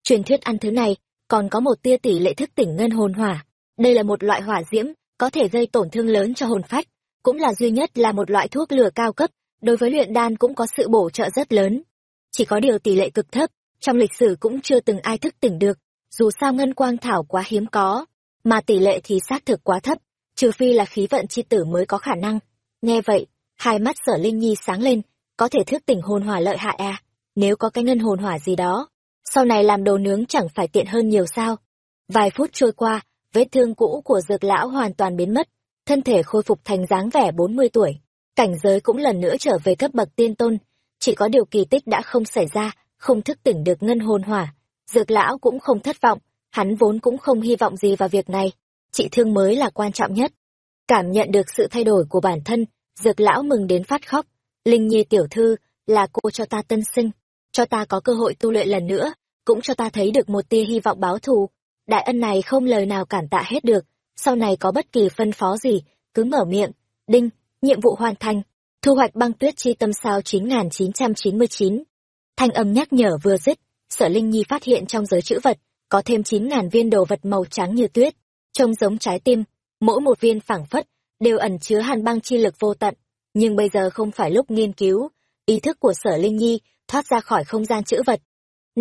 Truyền thuyết ăn thứ này, còn có một tia tỷ lệ thức tỉnh ngân hồn hỏa. Đây là một loại hỏa diễm, có thể gây tổn thương lớn cho hồn phách, cũng là duy nhất là một loại thuốc lửa cao cấp, đối với luyện đan cũng có sự bổ trợ rất lớn. Chỉ có điều tỷ lệ cực thấp, trong lịch sử cũng chưa từng ai thức tỉnh được, dù sao ngân quang thảo quá hiếm có, mà tỷ lệ thì xác thực quá thấp, trừ phi là khí vận chi tử mới có khả năng. Nghe vậy, hai mắt sở linh nhi sáng lên, có thể thức tỉnh hồn hỏa lợi hại à, nếu có cái ngân hồn hỏa gì đó, sau này làm đồ nướng chẳng phải tiện hơn nhiều sao. Vài phút trôi qua, vết thương cũ của dược lão hoàn toàn biến mất, thân thể khôi phục thành dáng vẻ bốn mươi tuổi. Cảnh giới cũng lần nữa trở về cấp bậc tiên tôn, chỉ có điều kỳ tích đã không xảy ra, không thức tỉnh được ngân hồn hỏa. Dược lão cũng không thất vọng, hắn vốn cũng không hy vọng gì vào việc này, trị thương mới là quan trọng nhất. Cảm nhận được sự thay đổi của bản thân, dược lão mừng đến phát khóc. Linh Nhi tiểu thư, là cô cho ta tân sinh, cho ta có cơ hội tu luyện lần nữa, cũng cho ta thấy được một tia hy vọng báo thù. Đại ân này không lời nào cảm tạ hết được, sau này có bất kỳ phân phó gì, cứ mở miệng. Đinh, nhiệm vụ hoàn thành, thu hoạch băng tuyết chi tâm sao 9999. Thanh âm nhắc nhở vừa dứt, sở Linh Nhi phát hiện trong giới chữ vật, có thêm 9.000 viên đồ vật màu trắng như tuyết, trông giống trái tim, mỗi một viên phảng phất, đều ẩn chứa hàn băng chi lực vô tận. Nhưng bây giờ không phải lúc nghiên cứu, ý thức của sở Linh Nhi thoát ra khỏi không gian chữ vật.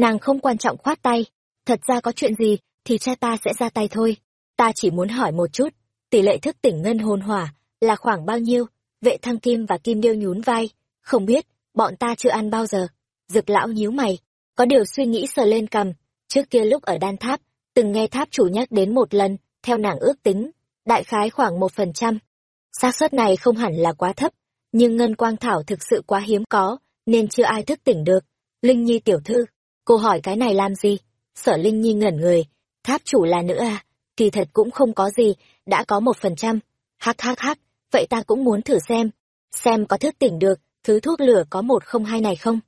Nàng không quan trọng khoát tay, thật ra có chuyện gì, thì cha ta sẽ ra tay thôi. Ta chỉ muốn hỏi một chút, tỷ lệ thức tỉnh ngân hồn hỏa là khoảng bao nhiêu? Vệ thăng kim và kim điêu nhún vai, không biết, bọn ta chưa ăn bao giờ. Dực lão nhíu mày, có điều suy nghĩ sờ lên cầm, trước kia lúc ở đan tháp, từng nghe tháp chủ nhắc đến một lần, theo nàng ước tính, đại khái khoảng một phần trăm. xác suất này không hẳn là quá thấp, nhưng ngân quang thảo thực sự quá hiếm có, nên chưa ai thức tỉnh được. Linh Nhi tiểu thư, cô hỏi cái này làm gì? Sở Linh Nhi ngẩn người, tháp chủ là nữ à, kỳ thật cũng không có gì, đã có một phần trăm. Hắc hắc hắc, vậy ta cũng muốn thử xem, xem có thức tỉnh được, thứ thuốc lửa có một không hai này không?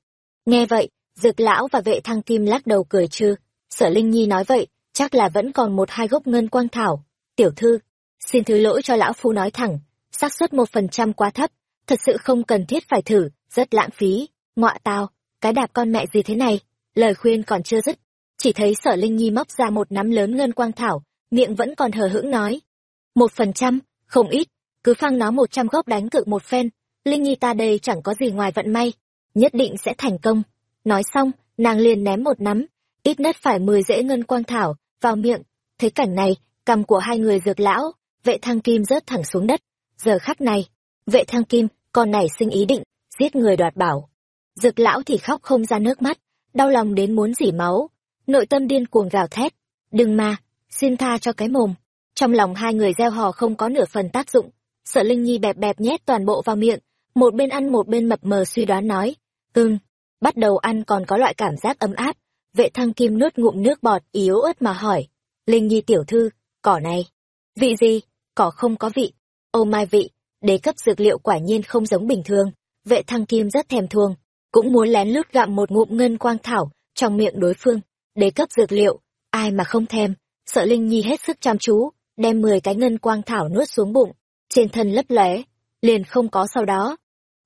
Nghe vậy, dược lão và vệ thăng kim lắc đầu cười trừ. Sở Linh Nhi nói vậy, chắc là vẫn còn một hai gốc ngân quang thảo. Tiểu thư, xin thứ lỗi cho lão phu nói thẳng, xác suất một phần trăm quá thấp, thật sự không cần thiết phải thử, rất lãng phí. Ngọa tao, cái đạp con mẹ gì thế này? Lời khuyên còn chưa dứt, chỉ thấy sở Linh Nhi móc ra một nắm lớn ngân quang thảo, miệng vẫn còn hờ hững nói. Một phần trăm, không ít, cứ phăng nó một trăm gốc đánh cược một phen, Linh Nhi ta đây chẳng có gì ngoài vận may. nhất định sẽ thành công. Nói xong, nàng liền ném một nắm, ít nhất phải mười rễ ngân quang thảo, vào miệng. Thấy cảnh này, cầm của hai người dược lão, vệ thăng kim rớt thẳng xuống đất. Giờ khắc này, vệ thăng kim còn nảy sinh ý định, giết người đoạt bảo. Dược lão thì khóc không ra nước mắt, đau lòng đến muốn dỉ máu. Nội tâm điên cuồng gào thét. Đừng mà, xin tha cho cái mồm. Trong lòng hai người gieo hò không có nửa phần tác dụng. Sợ Linh Nhi bẹp bẹp nhét toàn bộ vào miệng, một bên ăn một bên mập mờ suy đoán nói. Ừm, bắt đầu ăn còn có loại cảm giác ấm áp. Vệ thăng kim nuốt ngụm nước bọt yếu ớt mà hỏi. Linh Nhi tiểu thư, cỏ này. Vị gì? Cỏ không có vị. Ô mai vị, đế cấp dược liệu quả nhiên không giống bình thường. Vệ thăng kim rất thèm thuồng, cũng muốn lén lút gặm một ngụm ngân quang thảo trong miệng đối phương. Đế cấp dược liệu, ai mà không thèm. Sợ Linh Nhi hết sức chăm chú, đem mười cái ngân quang thảo nuốt xuống bụng, trên thân lấp lóe, liền không có sau đó.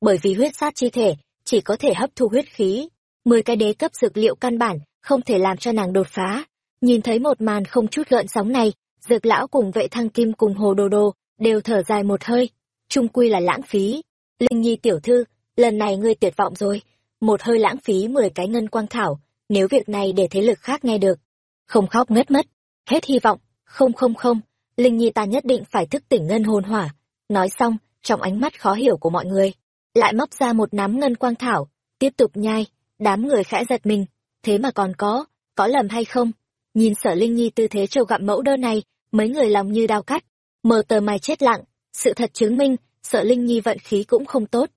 Bởi vì huyết sát chi thể, chỉ có thể hấp thu huyết khí, mười cái đế cấp dược liệu căn bản, không thể làm cho nàng đột phá. Nhìn thấy một màn không chút gợn sóng này, dược lão cùng vệ thăng kim cùng hồ đồ đồ, đều thở dài một hơi, trung quy là lãng phí. Linh Nhi tiểu thư, lần này ngươi tuyệt vọng rồi, một hơi lãng phí mười cái ngân quang thảo, nếu việc này để thế lực khác nghe được. Không khóc ngất mất, hết hy vọng, không không không, Linh Nhi ta nhất định phải thức tỉnh ngân hồn hỏa. Nói xong, trong ánh mắt khó hiểu của mọi người, lại móc ra một nắm ngân quang thảo, tiếp tục nhai, đám người khẽ giật mình, thế mà còn có, có lầm hay không? Nhìn sở Linh Nhi tư thế trâu gặm mẫu đơn này, mấy người lòng như đau cắt, mờ tờ mày chết lặng, sự thật chứng minh, sợ Linh Nhi vận khí cũng không tốt.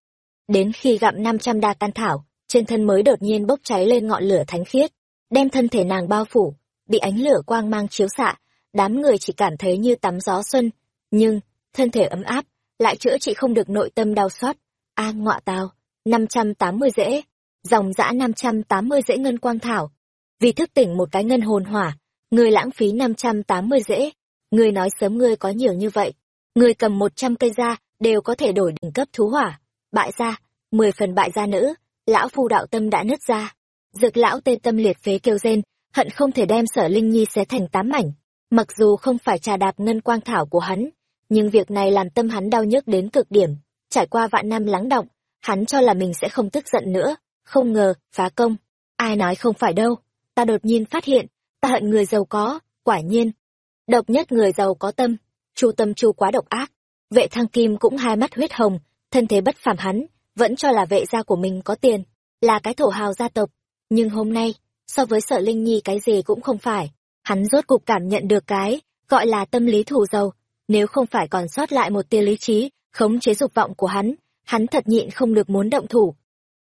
Đến khi gặm 500 đa can thảo, trên thân mới đột nhiên bốc cháy lên ngọn lửa thánh khiết, đem thân thể nàng bao phủ, bị ánh lửa quang mang chiếu xạ, đám người chỉ cảm thấy như tắm gió xuân, nhưng, thân thể ấm áp, lại chữa trị không được nội tâm đau xót. A ngọa tào, 580 rễ, dòng dã 580 rễ ngân quang thảo. Vì thức tỉnh một cái ngân hồn hỏa, người lãng phí 580 rễ. Người nói sớm ngươi có nhiều như vậy. Người cầm 100 cây ra, đều có thể đổi đỉnh cấp thú hỏa. Bại gia, 10 phần bại gia nữ, lão phu đạo tâm đã nứt ra. Dược lão tê tâm liệt phế kêu rên, hận không thể đem sở linh nhi xé thành tám mảnh. Mặc dù không phải trà đạp ngân quang thảo của hắn, nhưng việc này làm tâm hắn đau nhức đến cực điểm. Trải qua vạn năm lắng động, hắn cho là mình sẽ không tức giận nữa. Không ngờ, phá công. Ai nói không phải đâu. Ta đột nhiên phát hiện, ta hận người giàu có, quả nhiên. Độc nhất người giàu có tâm, chu tâm chu quá độc ác. Vệ thăng kim cũng hai mắt huyết hồng, thân thế bất phàm hắn, vẫn cho là vệ gia của mình có tiền, là cái thổ hào gia tộc. Nhưng hôm nay, so với sợ Linh Nhi cái gì cũng không phải. Hắn rốt cục cảm nhận được cái, gọi là tâm lý thù giàu. Nếu không phải còn sót lại một tia lý trí, khống chế dục vọng của hắn, hắn thật nhịn không được muốn động thủ.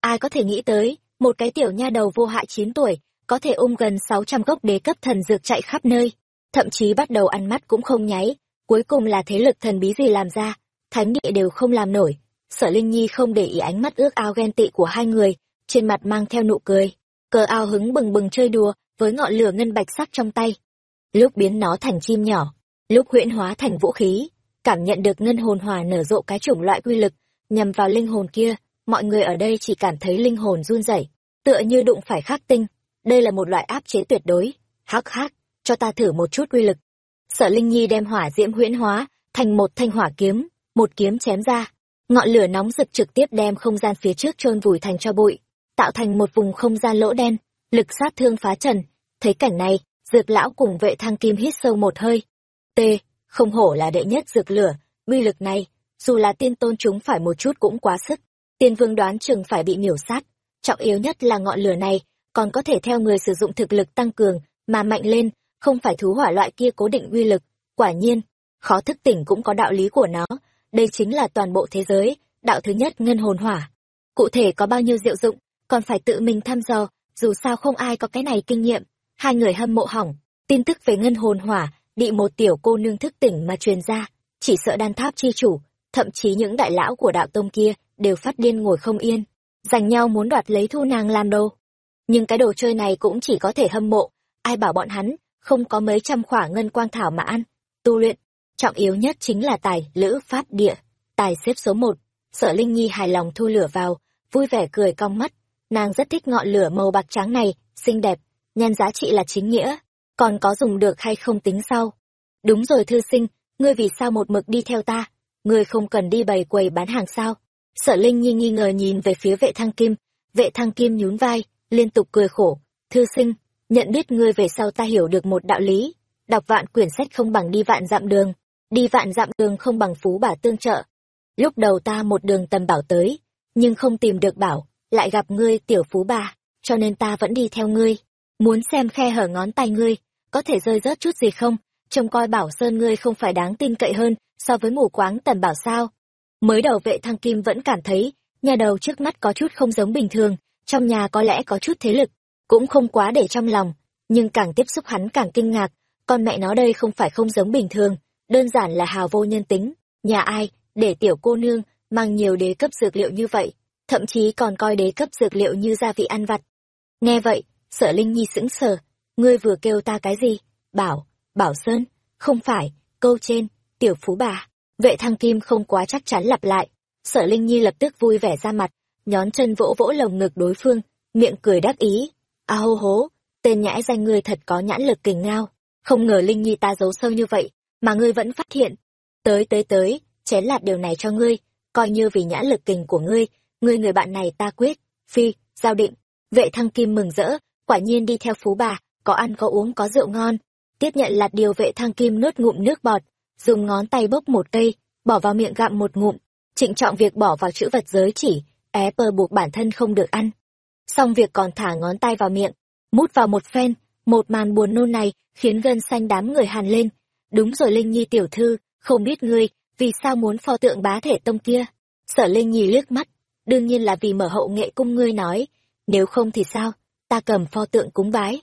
Ai có thể nghĩ tới, một cái tiểu nha đầu vô hại 9 tuổi, có thể ôm gần 600 gốc đế cấp thần dược chạy khắp nơi, thậm chí bắt đầu ăn mắt cũng không nháy, cuối cùng là thế lực thần bí gì làm ra, thánh địa đều không làm nổi. Sở Linh Nhi không để ý ánh mắt ước ao ghen tị của hai người, trên mặt mang theo nụ cười, cờ ao hứng bừng bừng chơi đùa với ngọn lửa ngân bạch sắc trong tay. Lúc biến nó thành chim nhỏ, lúc huyễn hóa thành vũ khí, cảm nhận được ngân hồn hòa nở rộ cái chủng loại quy lực, nhằm vào linh hồn kia, mọi người ở đây chỉ cảm thấy linh hồn run rẩy, tựa như đụng phải khắc tinh. Đây là một loại áp chế tuyệt đối. Hắc hắc, cho ta thử một chút quy lực. Sở Linh Nhi đem hỏa diễm huyễn hóa thành một thanh hỏa kiếm, một kiếm chém ra. Ngọn lửa nóng rực trực tiếp đem không gian phía trước trôn vùi thành cho bụi, tạo thành một vùng không gian lỗ đen, lực sát thương phá trần. Thấy cảnh này, dược lão cùng vệ thăng kim hít sâu một hơi. T, không hổ là đệ nhất dược lửa, uy lực này, dù là tiên tôn chúng phải một chút cũng quá sức. Tiên vương đoán chừng phải bị miểu sát. Trọng yếu nhất là ngọn lửa này, còn có thể theo người sử dụng thực lực tăng cường, mà mạnh lên, không phải thú hỏa loại kia cố định uy lực. Quả nhiên, khó thức tỉnh cũng có đạo lý của nó, đây chính là toàn bộ thế giới, đạo thứ nhất ngân hồn hỏa. Cụ thể có bao nhiêu diệu dụng, còn phải tự mình thăm dò, dù sao không ai có cái này kinh nghiệm. Hai người hâm mộ hỏng, tin tức về ngân hồn hỏa, bị một tiểu cô nương thức tỉnh mà truyền ra, chỉ sợ đan tháp chi chủ, thậm chí những đại lão của đạo tông kia, đều phát điên ngồi không yên, giành nhau muốn đoạt lấy thu nàng làm đồ. Nhưng cái đồ chơi này cũng chỉ có thể hâm mộ, ai bảo bọn hắn, không có mấy trăm khỏa ngân quang thảo mà ăn, tu luyện. Trọng yếu nhất chính là tài, lữ, pháp, địa, tài xếp số một. sở Linh Nhi hài lòng thu lửa vào, vui vẻ cười cong mắt, nàng rất thích ngọn lửa màu bạc trắng này, xinh đẹp, nhân giá trị là chính nghĩa, còn có dùng được hay không tính sau. Đúng rồi thư sinh, ngươi vì sao một mực đi theo ta, ngươi không cần đi bày quầy bán hàng sao? Sở Linh Nhi nghi ngờ nhìn về phía vệ thăng kim, Vệ thăng kim nhún vai, liên tục cười khổ. Thư sinh, nhận biết ngươi về sau ta hiểu được một đạo lý. Đọc vạn quyển sách không bằng đi vạn dặm đường. Đi vạn dặm đường không bằng phú bà tương trợ. Lúc đầu ta một đường tầm bảo tới, nhưng không tìm được bảo, lại gặp ngươi tiểu phú bà, cho nên ta vẫn đi theo ngươi. Muốn xem khe hở ngón tay ngươi, có thể rơi rớt chút gì không? Trông coi bảo sơn ngươi không phải đáng tin cậy hơn so với mù quáng tầm bảo sao. Mới đầu vệ thăng kim vẫn cảm thấy, nhà đầu trước mắt có chút không giống bình thường, trong nhà có lẽ có chút thế lực, cũng không quá để trong lòng, nhưng càng tiếp xúc hắn càng kinh ngạc, con mẹ nó đây không phải không giống bình thường, đơn giản là hào vô nhân tính, nhà ai, để tiểu cô nương, mang nhiều đế cấp dược liệu như vậy, thậm chí còn coi đế cấp dược liệu như gia vị ăn vặt. Nghe vậy, sở Linh Nhi sững sờ, ngươi vừa kêu ta cái gì? Bảo, Bảo Sơn, không phải, câu trên, tiểu phú bà. Vệ thăng kim không quá chắc chắn lặp lại. Sở Linh Nhi lập tức vui vẻ ra mặt, nhón chân vỗ vỗ lồng ngực đối phương, miệng cười đắc ý. A hô hố, tên nhãi danh ngươi thật có nhãn lực kình ngao. Không ngờ Linh Nhi ta giấu sâu như vậy, mà ngươi vẫn phát hiện. Tới tới tới, chén lạt điều này cho ngươi, coi như vì nhã lực kình của ngươi, ngươi người bạn này ta quyết, phi, giao định. Vệ thăng kim mừng rỡ, quả nhiên đi theo phú bà, có ăn có uống có rượu ngon. Tiếp nhận lạt điều vệ thăng kim nuốt ngụm nước bọt, dùng ngón tay bốc một cây, bỏ vào miệng gặm một ngụm, trịnh trọng việc bỏ vào chữ vật giới chỉ, é pơ buộc bản thân không được ăn. Xong việc còn thả ngón tay vào miệng, mút vào một phen, một màn buồn nôn này khiến gân xanh đám người hàn lên. Đúng rồi Linh Nhi tiểu thư, không biết ngươi, vì sao muốn pho tượng bá thể tông kia? Sở Linh Nhi liếc mắt, đương nhiên là vì mở hậu nghệ cung ngươi nói, nếu không thì sao, ta cầm pho tượng cúng bái.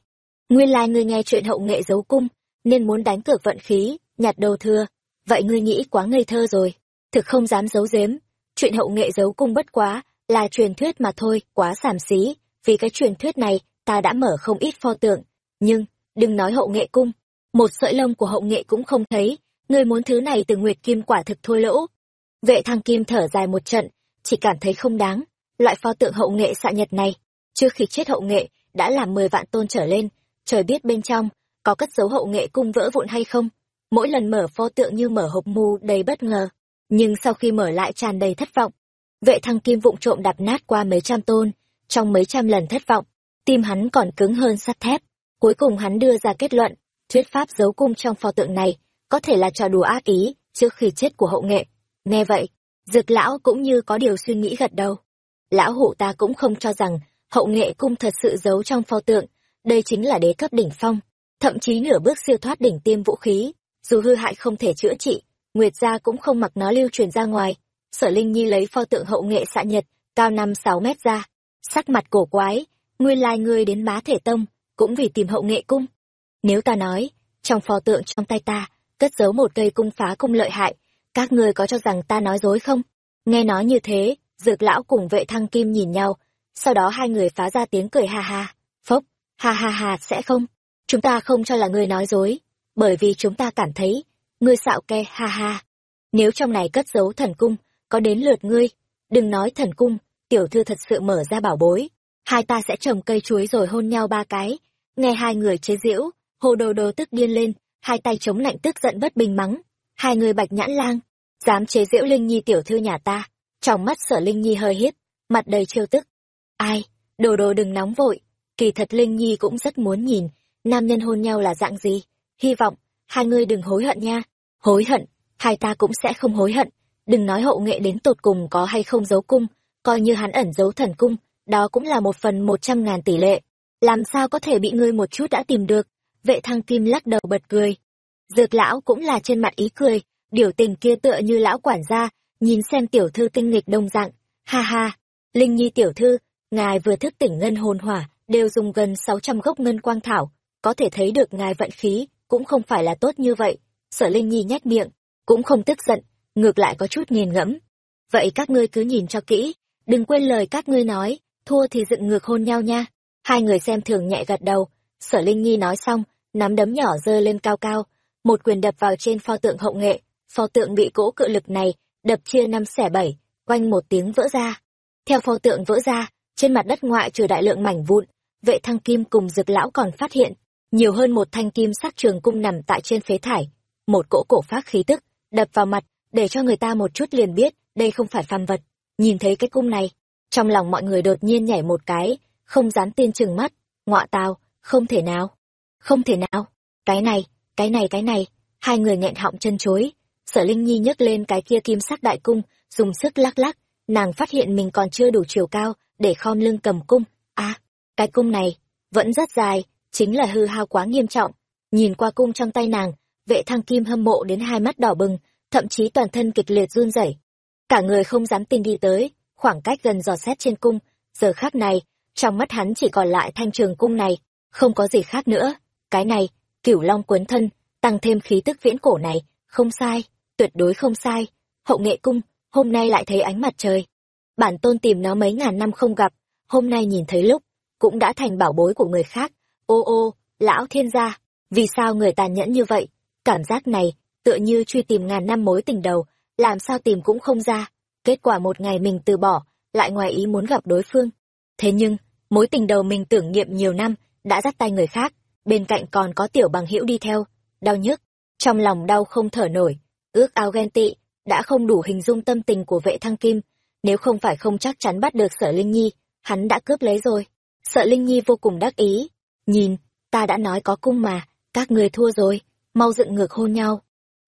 Nguyên lai ngươi nghe chuyện hậu nghệ giấu cung, nên muốn đánh cược vận khí, nhặt đầu thừa. Vậy ngươi nghĩ quá ngây thơ rồi, thực không dám giấu giếm. Chuyện hậu nghệ giấu cung bất quá, là truyền thuyết mà thôi, quá xàm xí. Vì cái truyền thuyết này, ta đã mở không ít pho tượng. Nhưng, đừng nói hậu nghệ cung. Một sợi lông của hậu nghệ cũng không thấy. Ngươi muốn thứ này từ Nguyệt Kim quả thực thua lỗ. Vệ thăng kim thở dài một trận, chỉ cảm thấy không đáng. Loại pho tượng hậu nghệ xạ nhật này, trước khi chết hậu nghệ, đã làm mười vạn tôn trở lên. Trời biết bên trong, có cất dấu hậu nghệ cung vỡ vụn hay không mỗi lần mở pho tượng như mở hộp mù đầy bất ngờ nhưng sau khi mở lại tràn đầy thất vọng vệ thăng kim vụng trộm đạp nát qua mấy trăm tôn trong mấy trăm lần thất vọng tim hắn còn cứng hơn sắt thép cuối cùng hắn đưa ra kết luận thuyết pháp giấu cung trong pho tượng này có thể là trò đùa ác ý trước khi chết của hậu nghệ. Nghe vậy dực lão cũng như có điều suy nghĩ gật đầu. Lão hụ ta cũng không cho rằng hậu nghệ cung thật sự giấu trong pho tượng, đây chính là đế cấp đỉnh phong, thậm chí nửa bước siêu thoát đỉnh tiêm vũ khí, dù hư hại không thể chữa trị, nguyệt gia cũng không mặc nó lưu truyền ra ngoài. Sở linh nhi lấy pho tượng hậu nghệ xạ nhật, cao năm sáu mét ra, sắc mặt cổ quái, nguyên lai ngươi đến bá thể tông, cũng vì tìm hậu nghệ cung nếu ta nói, trong pho tượng trong tay ta, cất giấu một cây cung phá cung lợi hại, các ngươi có cho rằng ta nói dối không? Nghe nói như thế, dược lão cùng vệ thăng kim nhìn nhau, sau đó hai người phá ra tiếng cười ha ha. Phốc, ha ha ha, sẽ không? Chúng ta không cho là ngươi nói dối, bởi vì chúng ta cảm thấy, ngươi xạo ke, ha ha. Nếu trong này cất giấu thần cung, có đến lượt ngươi, đừng nói thần cung, tiểu thư thật sự mở ra bảo bối. Hai ta sẽ trồng cây chuối rồi hôn nhau ba cái, nghe hai người chế giễu hồ đồ đồ tức điên lên, hai tay chống lạnh tức giận bất bình mắng. Hai người bạch nhãn lang, dám chế giễu linh nhi tiểu thư nhà ta. Trong mắt sở linh nhi hơi hiếp, mặt đầy trêu tức. Ai, đồ đồ đừng nóng vội. Kỳ thật linh nhi cũng rất muốn nhìn, nam nhân hôn nhau là dạng gì. Hy vọng, hai ngươi đừng hối hận nha. Hối hận, hai ta cũng sẽ không hối hận. Đừng nói hậu nghệ đến tột cùng có hay không giấu cung, coi như hắn ẩn giấu thần cung, đó cũng là một phần một trăm ngàn tỷ lệ. Làm sao có thể bị ngươi một chút đã tìm được? Vệ thăng kim lắc đầu bật cười. Dược lão cũng là trên mặt ý cười điều tình kia tựa như lão quản gia, nhìn xem tiểu thư tinh nghịch đông dạng. Ha ha, linh nhi tiểu thư, ngài vừa thức tỉnh ngân hồn hỏa, đều dùng gần sáu trăm gốc ngân quang thảo, có thể thấy được ngài vận khí, cũng không phải là tốt như vậy. Sở linh nhi nhếch miệng, cũng không tức giận, ngược lại có chút nghiền ngẫm. Vậy các ngươi cứ nhìn cho kỹ, đừng quên lời các ngươi nói, thua thì dựng ngược hôn nhau nha. Hai người xem thường nhẹ gật đầu sở linh nhi nói xong nắm đấm nhỏ giơ lên cao cao một quyền đập vào trên pho tượng hậu nghệ. Pho tượng bị cỗ cự lực này đập chia năm xẻ bảy quanh một tiếng vỡ ra. Theo pho tượng vỡ ra trên mặt đất ngoại trừ đại lượng mảnh vụn vệ thăng kim cùng dực lão còn phát hiện nhiều hơn một thanh kim sắc trường cung nằm tại trên phế thải. Một cỗ cổ phát khí tức đập vào mặt để cho người ta một chút liền biết đây không phải phàm vật. Nhìn thấy cái cung này Trong lòng mọi người đột nhiên nhảy một cái, không dám tin chừng mắt, ngọa tào, không thể nào, không thể nào, cái này, cái này cái này, hai người nghẹn họng chân chối. Sở Linh Nhi nhấc lên cái kia kim sắc đại cung, dùng sức lắc lắc, nàng phát hiện mình còn chưa đủ chiều cao để khom lưng cầm cung. À, cái cung này, vẫn rất dài, chính là hư hao quá nghiêm trọng. Nhìn qua cung trong tay nàng, vệ thăng kim hâm mộ đến hai mắt đỏ bừng, thậm chí toàn thân kịch liệt run rẩy. Cả người không dám tin đi tới, khoảng cách gần dò xét trên cung, giờ khác này, trong mắt hắn chỉ còn lại thanh trường cung này, không có gì khác nữa. Cái này, cửu long quấn thân, tăng thêm khí tức viễn cổ này, không sai, tuyệt đối không sai. Hậu nghệ cung, hôm nay lại thấy ánh mặt trời. Bản tôn tìm nó mấy ngàn năm không gặp, hôm nay nhìn thấy lúc, cũng đã thành bảo bối của người khác. Ô ô, lão thiên gia, vì sao người tàn nhẫn như vậy? Cảm giác này, tựa như truy tìm ngàn năm mối tình đầu, làm sao tìm cũng không ra. Kết quả một ngày mình từ bỏ, lại ngoài ý muốn gặp đối phương. Thế nhưng, mối tình đầu mình tưởng niệm nhiều năm, đã dắt tay người khác, bên cạnh còn có tiểu bằng hữu đi theo, đau nhức, trong lòng đau không thở nổi, ước ao ghen tị, đã không đủ hình dung tâm tình của vệ thăng kim, nếu không phải không chắc chắn bắt được sở Linh Nhi, hắn đã cướp lấy rồi. Sợ Linh Nhi vô cùng đắc ý, nhìn, ta đã nói có cung mà, các người thua rồi, mau dựng ngược hôn nhau.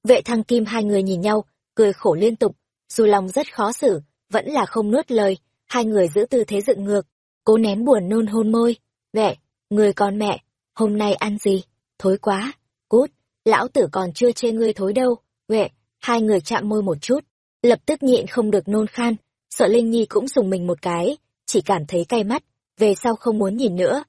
Vệ thăng kim hai người nhìn nhau, cười khổ liên tục, dù lòng rất khó xử, vẫn là không nuốt lời, hai người giữ tư thế dựng ngược, cố nén buồn nôn hôn môi. Vệ, người con mẹ, hôm nay ăn gì? Thối quá, cút, lão tử còn chưa chê ngươi thối đâu. huệ hai người chạm môi một chút, lập tức nhịn không được nôn khan, sợ Linh Nhi cũng dùng mình một cái, chỉ cảm thấy cay mắt, về sau không muốn nhìn nữa.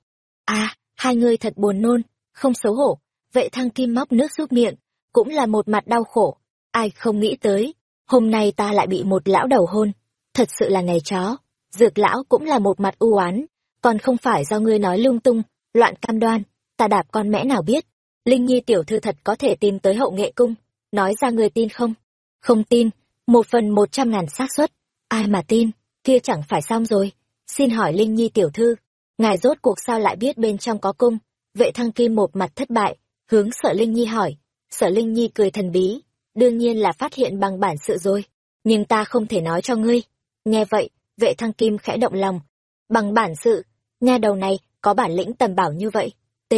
À, hai người thật buồn nôn, không xấu hổ, vệ thăng kim móc nước giúp miệng, cũng là một mặt đau khổ, ai không nghĩ tới, hôm nay ta lại bị một lão đầu hôn, thật sự là ngày chó, dược lão cũng là một mặt u oán còn không phải do ngươi nói lung tung, loạn cam đoan, ta đạp con mẽ nào biết, Linh Nhi tiểu thư thật có thể tìm tới hậu nghệ cung, nói ra người tin không? Không tin, một phần một trăm ngàn xác suất, ai mà tin, kia chẳng phải xong rồi, xin hỏi Linh Nhi tiểu thư, ngài rốt cuộc sao lại biết bên trong có cung, vệ thăng kim một mặt thất bại, hướng sở Linh Nhi hỏi, sở Linh Nhi cười thần bí, đương nhiên là phát hiện bằng bản sự rồi, nhưng ta không thể nói cho ngươi. Nghe vậy, vệ thăng kim khẽ động lòng, bằng bản sự, nha đầu này có bản lĩnh tầm bảo như vậy, t,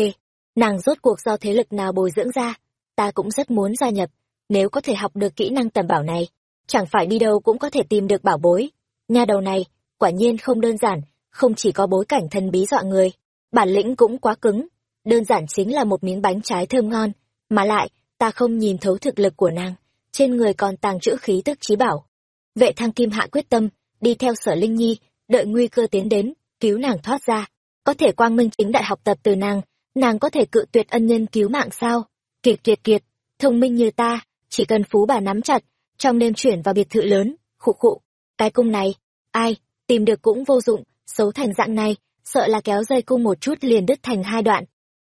nàng rốt cuộc do thế lực nào bồi dưỡng ra, ta cũng rất muốn gia nhập, nếu có thể học được kỹ năng tầm bảo này, chẳng phải đi đâu cũng có thể tìm được bảo bối. Nha đầu này, quả nhiên không đơn giản, không chỉ có bối cảnh thần bí dọa người, bản lĩnh cũng quá cứng, đơn giản chính là một miếng bánh trái thơm ngon, mà lại, ta không nhìn thấu thực lực của nàng, trên người còn tàng trữ khí tức trí bảo. Vệ thăng kim hạ quyết tâm, đi theo sở Linh Nhi, đợi nguy cơ tiến đến, cứu nàng thoát ra. Có thể quang minh chính đại học tập từ nàng, nàng có thể cự tuyệt ân nhân cứu mạng sao? Kiệt kiệt kiệt, thông minh như ta, chỉ cần phú bà nắm chặt, trong đêm chuyển vào biệt thự lớn, khụ khụ. Cái cung này, ai, tìm được cũng vô dụng, xấu thành dạng này, sợ là kéo dây cung một chút liền đứt thành hai đoạn.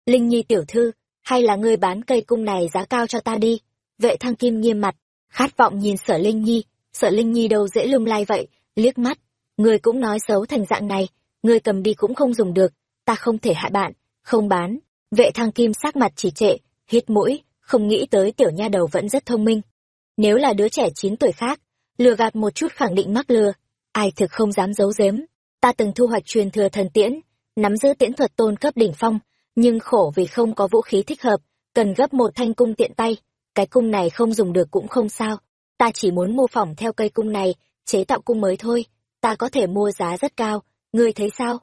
Linh Nhi tiểu thư, hay là ngươi bán cây cung này giá cao cho ta đi? Vệ thăng kim nghiêm mặt, khát vọng nhìn sở Linh Nhi, sở Linh Nhi đâu dễ lung lay vậy, liếc mắt. người cũng nói xấu thành dạng này, ngươi cầm đi cũng không dùng được, ta không thể hại bạn, không bán. Vệ thăng kim sắc mặt chỉ trệ, hít mũi, không nghĩ tới tiểu nha đầu vẫn rất thông minh. Nếu là đứa trẻ 9 tuổi khác, lừa gạt một chút khẳng định mắc lừa, ai thực không dám giấu giếm. Ta từng thu hoạch truyền thừa thần tiễn, nắm giữ tiễn thuật tôn cấp đỉnh phong, nhưng khổ vì không có vũ khí thích hợp, cần gấp một thanh cung tiện tay. Cái cung này không dùng được cũng không sao. Ta chỉ muốn mô phỏng theo cây cung này, chế tạo cung mới thôi. Ta có thể mua giá rất cao, ngươi thấy sao?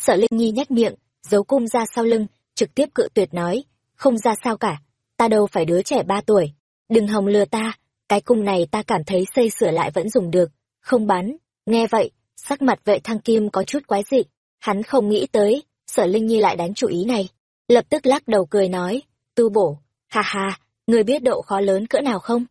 Sở Linh Nhi nhếch miệng, giấu cung ra sau lưng, trực tiếp cự tuyệt nói, không ra sao cả, ta đâu phải đứa trẻ ba tuổi, đừng hòng lừa ta, cái cung này ta cảm thấy xây sửa lại vẫn dùng được, không bán, nghe vậy, sắc mặt vệ thăng kim có chút quái dị, hắn không nghĩ tới, sở Linh Nhi lại đánh chủ ý này, lập tức lắc đầu cười nói, tu bổ, ha ha, người biết độ khó lớn cỡ nào không?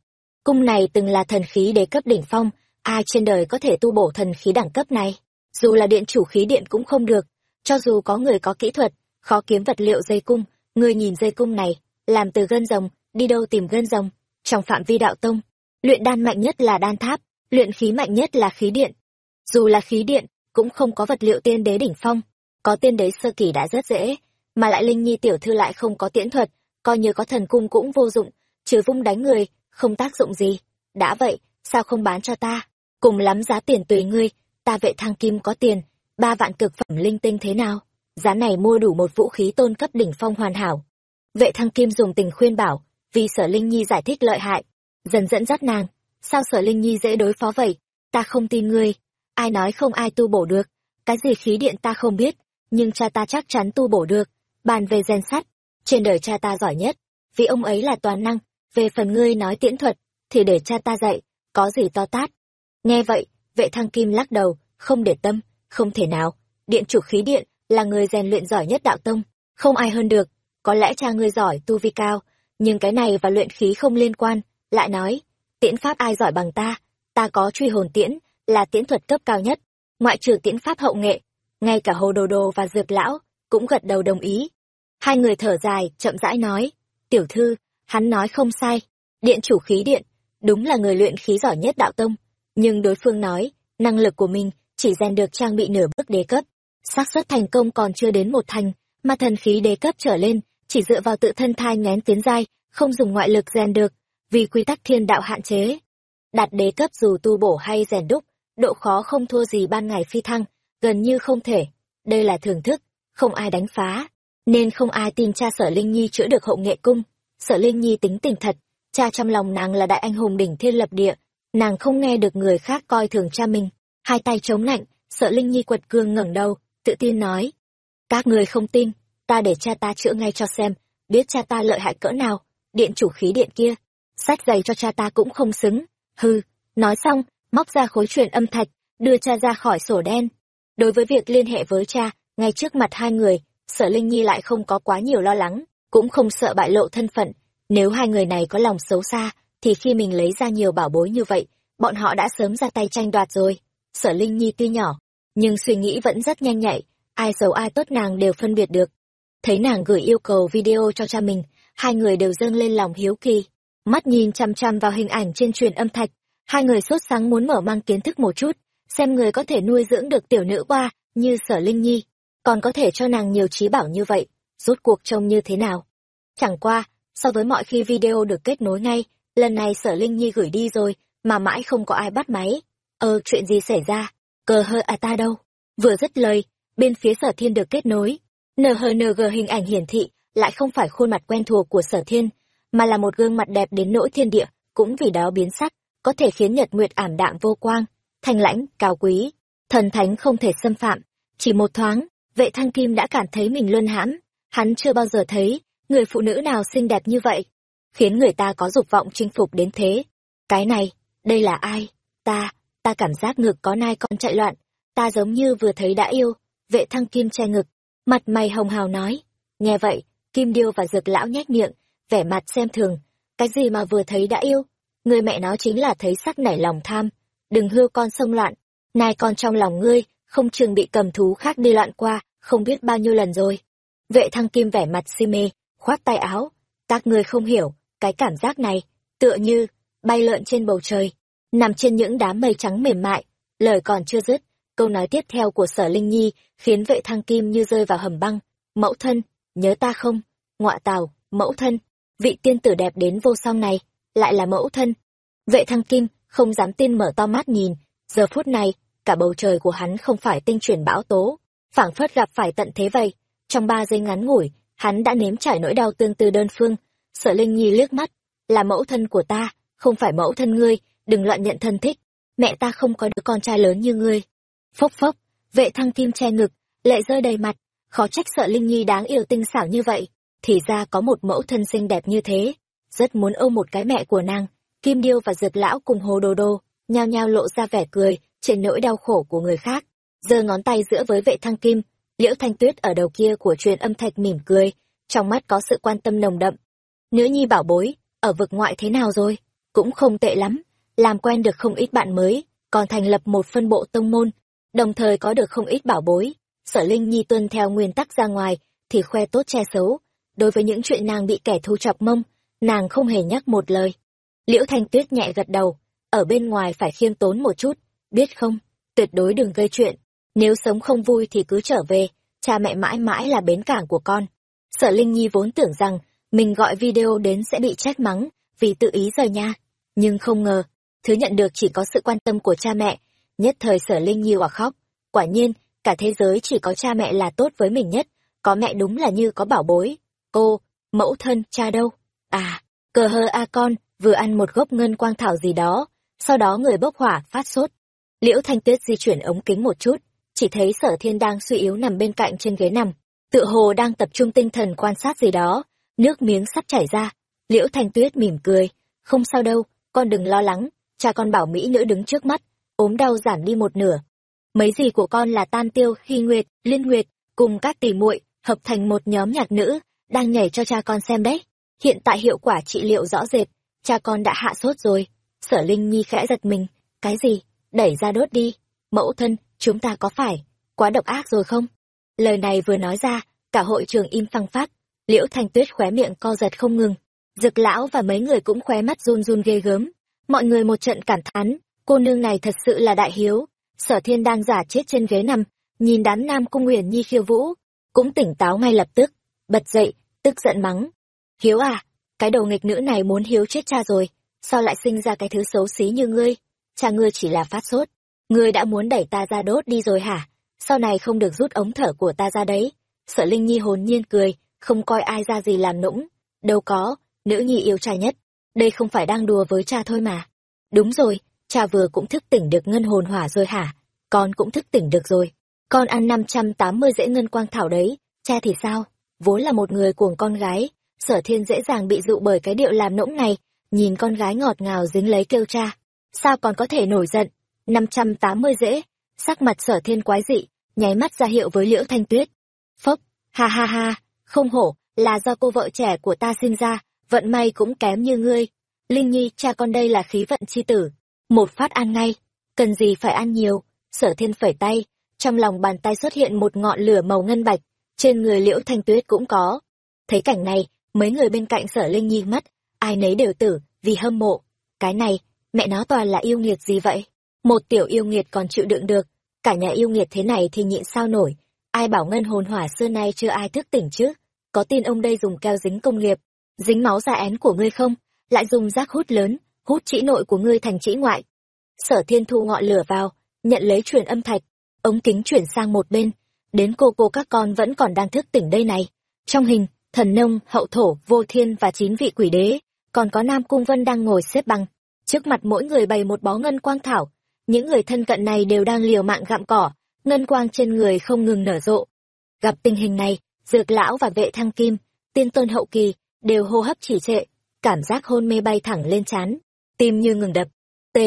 Cung này từng là thần khí đế cấp đỉnh phong, ai trên đời có thể tu bổ thần khí đẳng cấp này? Dù là điện chủ khí điện cũng không được, cho dù có người có kỹ thuật, khó kiếm vật liệu dây cung, người nhìn dây cung này, làm từ gân rồng, đi đâu tìm gân rồng, trong phạm vi đạo tông, luyện đan mạnh nhất là đan tháp, luyện khí mạnh nhất là khí điện. Dù là khí điện, cũng không có vật liệu tiên đế đỉnh phong, có tiên đế sơ kỳ đã rất dễ, mà lại Linh Nhi tiểu thư lại không có tiễn thuật, coi như có thần cung cũng vô dụng, trừ vung đánh người, không tác dụng gì. Đã vậy, sao không bán cho ta? Cùng lắm giá tiền tùy ngươi, ta vệ thăng kim có tiền, ba vạn cực phẩm linh tinh thế nào? Giá này mua đủ một vũ khí tôn cấp đỉnh phong hoàn hảo. Vệ thăng kim dùng tình khuyên bảo, vì sở Linh Nhi giải thích lợi hại, dần dẫn dắt nàng. Sao sở Linh Nhi dễ đối phó vậy? Ta không tin ngươi. Ai nói không ai tu bổ được? Cái gì khí điện ta không biết, nhưng cha ta chắc chắn tu bổ được. Bàn về gen sắt, trên đời cha ta giỏi nhất, vì ông ấy là toàn năng. Về phần ngươi nói tiễn thuật, thì để cha ta dạy, có gì to tát. Nghe vậy, vệ thăng kim lắc đầu, không để tâm, không thể nào. Điện chủ khí điện, là người rèn luyện giỏi nhất đạo tông, không ai hơn được. Có lẽ cha ngươi giỏi, tu vi cao, nhưng cái này và luyện khí không liên quan. Lại nói, tiễn pháp ai giỏi bằng ta, ta có truy hồn tiễn, là tiễn thuật cấp cao nhất, ngoại trừ tiễn pháp hậu nghệ. Ngay cả hồ đồ đồ và dược lão, cũng gật đầu đồng ý. Hai người thở dài, chậm rãi nói, tiểu thư, hắn nói không sai, điện chủ khí điện, đúng là người luyện khí giỏi nhất đạo tông, nhưng đối phương nói, năng lực của mình chỉ rèn được trang bị nửa bước đế cấp, xác suất thành công còn chưa đến một thành, mà thần khí đế cấp trở lên, chỉ dựa vào tự thân thai ngén tiến giai, không dùng ngoại lực rèn được, vì quy tắc thiên đạo hạn chế. Đạt đế cấp dù tu bổ hay rèn đúc, độ khó không thua gì ban ngày phi thăng, gần như không thể. Đây là thưởng thức, không ai đánh phá, nên không ai tin cha sở Linh Nhi chữa được hậu nghệ cung. Sở Linh Nhi tính tình thật, cha trong lòng nàng là đại anh hùng đỉnh thiên lập địa, nàng không nghe được người khác coi thường cha mình. Hai tay chống lạnh, sợ Linh Nhi quật cương ngẩng đầu, tự tin nói. Các người không tin, ta để cha ta chữa ngay cho xem, biết cha ta lợi hại cỡ nào, điện chủ khí điện kia. Sách giày cho cha ta cũng không xứng. hư, nói xong, móc ra khối truyền âm thạch, đưa cha ra khỏi sổ đen. Đối với việc liên hệ với cha, ngay trước mặt hai người, sở Linh Nhi lại không có quá nhiều lo lắng, cũng không sợ bại lộ thân phận. Nếu hai người này có lòng xấu xa, thì khi mình lấy ra nhiều bảo bối như vậy, bọn họ đã sớm ra tay tranh đoạt rồi. Sở Linh Nhi tuy nhỏ, nhưng suy nghĩ vẫn rất nhanh nhạy, ai xấu ai tốt nàng đều phân biệt được. Thấy nàng gửi yêu cầu video cho cha mình, hai người đều dâng lên lòng hiếu kỳ. Mắt nhìn chăm chăm vào hình ảnh trên truyền âm thạch, hai người sốt sáng muốn mở mang kiến thức một chút, xem người có thể nuôi dưỡng được tiểu nữ qua như sở Linh Nhi, còn có thể cho nàng nhiều trí bảo như vậy, rốt cuộc trông như thế nào. Chẳng qua, so với mọi khi video được kết nối ngay, lần này sở Linh Nhi gửi đi rồi, mà mãi không có ai bắt máy. Ờ, chuyện gì xảy ra? Cờ hơ à ta đâu? Vừa dứt lời, bên phía sở thiên được kết nối. NHNG hình ảnh hiển thị, lại không phải khuôn mặt quen thuộc của sở thiên, mà là một gương mặt đẹp đến nỗi thiên địa, cũng vì đó biến sắc, có thể khiến nhật nguyệt ảm đạm vô quang, thanh lãnh, cao quý, thần thánh không thể xâm phạm. Chỉ một thoáng, vệ thăng kim đã cảm thấy mình luân hãm, hắn chưa bao giờ thấy người phụ nữ nào xinh đẹp như vậy, khiến người ta có dục vọng chinh phục đến thế. Cái này, đây là ai? Ta, ta cảm giác ngực có nai con chạy loạn, ta giống như vừa thấy đã yêu, vệ thăng kim che ngực, mặt mày hồng hào nói. Nghe vậy, kim điêu và dược lão nhếch miệng, vẻ mặt xem thường, cái gì mà vừa thấy đã yêu, người mẹ nó chính là thấy sắc nảy lòng tham, đừng hưu con sông loạn, nai con trong lòng ngươi, không chừng bị cầm thú khác đi loạn qua, không biết bao nhiêu lần rồi. Vệ thăng kim vẻ mặt si mê, khoát tay áo, các ngươi không hiểu, cái cảm giác này, tựa như, bay lượn trên bầu trời, nằm trên những đám mây trắng mềm mại, lời còn chưa dứt, câu nói tiếp theo của sở Linh Nhi khiến vệ thăng kim như rơi vào hầm băng, mẫu thân, nhớ ta không, ngọa tào, mẫu thân, vị tiên tử đẹp đến vô song này, lại là mẫu thân. Vệ thăng kim không dám tin mở to mắt nhìn, giờ phút này, cả bầu trời của hắn không phải tinh chuyển bão tố, phảng phất gặp phải tận thế vậy. Trong ba giây ngắn ngủi, hắn đã nếm trải nỗi đau tương tư đơn phương sợ Linh Nhi liếc mắt, là mẫu thân của ta, không phải mẫu thân ngươi, đừng loạn nhận thân thích. Mẹ ta không có đứa con trai lớn như ngươi. Phốc phốc, vệ thăng kim che ngực, lệ rơi đầy mặt, khó trách sợ Linh Nhi đáng yêu tinh xảo như vậy. Thì ra có một mẫu thân xinh đẹp như thế, rất muốn ôm một cái mẹ của nàng. Kim Điêu và Dược Lão cùng Hồ đồ Đô, nhao nhao lộ ra vẻ cười trên nỗi đau khổ của người khác. giơ ngón tay giữa với vệ thăng kim, Liễu Thanh Tuyết ở đầu kia của truyền âm thạch mỉm cười, trong mắt có sự quan tâm nồng đậm. Nữ nhi bảo bối, ở vực ngoại thế nào rồi? Cũng không tệ lắm, làm quen được không ít bạn mới, còn thành lập một phân bộ tông môn, đồng thời có được không ít bảo bối. Sở Linh Nhi tuân theo nguyên tắc ra ngoài, thì khoe tốt che xấu. Đối với những chuyện nàng bị kẻ thu chọc mông, nàng không hề nhắc một lời. Liễu Thanh Tuyết nhẹ gật đầu, ở bên ngoài phải khiêm tốn một chút, biết không? Tuyệt đối đừng gây chuyện. Nếu sống không vui thì cứ trở về, cha mẹ mãi mãi là bến cảng của con. Sở Linh Nhi vốn tưởng rằng mình gọi video đến sẽ bị trách mắng vì tự ý rời nha. Nhưng không ngờ, thứ nhận được chỉ có sự quan tâm của cha mẹ, Nhất thời sở Linh Nhi quả khóc. Quả nhiên, cả thế giới chỉ có cha mẹ là tốt với mình nhất. Có mẹ đúng là như có bảo bối. Cô, mẫu thân, cha đâu? À, cờ hơ a con, vừa ăn một gốc ngân quang thảo gì đó. Sau đó người bốc hỏa, phát sốt. Liễu Thanh Tuyết di chuyển ống kính một chút, chỉ thấy sở thiên đang suy yếu nằm bên cạnh trên ghế nằm. Tựa hồ đang tập trung tinh thần quan sát gì đó, nước miếng sắp chảy ra. Liễu Thanh Tuyết mỉm cười, không sao đâu, con đừng lo lắng, cha con bảo Mỹ nữ đứng trước mắt, ốm đau giảm đi một nửa. Mấy gì của con là Tan Tiêu, Hy Nguyệt, Liên Nguyệt, cùng các tỷ muội hợp thành một nhóm nhạc nữ, đang nhảy cho cha con xem đấy. Hiện tại hiệu quả trị liệu rõ rệt, cha con đã hạ sốt rồi. Sở Linh Nhi khẽ giật mình, cái gì, đẩy ra đốt đi. Mẫu thân, chúng ta có phải, quá độc ác rồi không? Lời này vừa nói ra, cả hội trường im phăng phát, liễu thanh tuyết khóe miệng co giật không ngừng. Dực lão và mấy người cũng khóe mắt run run ghê gớm. Mọi người một trận cảm thán, cô nương này thật sự là đại hiếu. Sở thiên đang giả chết trên ghế nằm, nhìn đám nam cung huyền nhi khiêu vũ, cũng tỉnh táo ngay lập tức, bật dậy, tức giận mắng. Hiếu à, cái đầu nghịch nữ này muốn hiếu chết cha rồi, sao lại sinh ra cái thứ xấu xí như ngươi? Cha ngươi chỉ là phát sốt, ngươi đã muốn đẩy ta ra đốt đi rồi hả? Sau này không được rút ống thở của ta ra đấy. sở Linh Nhi hồn nhiên cười, không coi ai ra gì làm nũng. Đâu có, nữ nhi yêu trai nhất. Đây không phải đang đùa với cha thôi mà. Đúng rồi, cha vừa cũng thức tỉnh được ngân hồn hỏa rồi hả? Con cũng thức tỉnh được rồi. Con ăn năm trăm tám mươi dễ ngân quang thảo đấy, cha thì sao? Vốn là một người cuồng con gái, sở thiên dễ dàng bị dụ bởi cái điệu làm nũng này, nhìn con gái ngọt ngào dính lấy kêu cha. Sao còn có thể nổi giận? năm trăm tám mươi dễ, sắc mặt sở thiên quái dị, nháy mắt ra hiệu với liễu thanh tuyết. Phốc, ha ha ha, không hổ, là do cô vợ trẻ của ta sinh ra, vận may cũng kém như ngươi. Linh Nhi, cha con đây là khí vận chi tử. Một phát ăn ngay, cần gì phải ăn nhiều, sở thiên phẩy tay, trong lòng bàn tay xuất hiện một ngọn lửa màu ngân bạch, trên người liễu thanh tuyết cũng có. Thấy cảnh này, mấy người bên cạnh sở Linh Nhi mắt, ai nấy đều tử, vì hâm mộ. Cái này, mẹ nó toàn là yêu nghiệt gì vậy? Một tiểu yêu nghiệt còn chịu đựng được, cả nhà yêu nghiệt thế này thì nhịn sao nổi. Ai bảo ngân hồn hỏa xưa nay chưa ai thức tỉnh chứ? Có tin ông đây dùng keo dính công nghiệp, dính máu ra én của ngươi không? Lại dùng rác hút lớn, hút chỉ nội của ngươi thành chỉ ngoại. Sở thiên thu ngọn lửa vào, nhận lấy truyền âm thạch, ống kính chuyển sang một bên. Đến cô cô các con vẫn còn đang thức tỉnh đây này. Trong hình, thần nông, hậu thổ, vô thiên và chín vị quỷ đế, còn có Nam Cung Vân đang ngồi xếp bằng. Trước mặt mỗi người bày một bó ngân quang thảo, những người thân cận này đều đang liều mạng gặm cỏ, ngân quang trên người không ngừng nở rộ. Gặp tình hình này, dược lão và vệ thăng kim, tiên tôn hậu kỳ, đều hô hấp chỉ trệ, cảm giác hôn mê bay thẳng lên chán, tim như ngừng đập. T,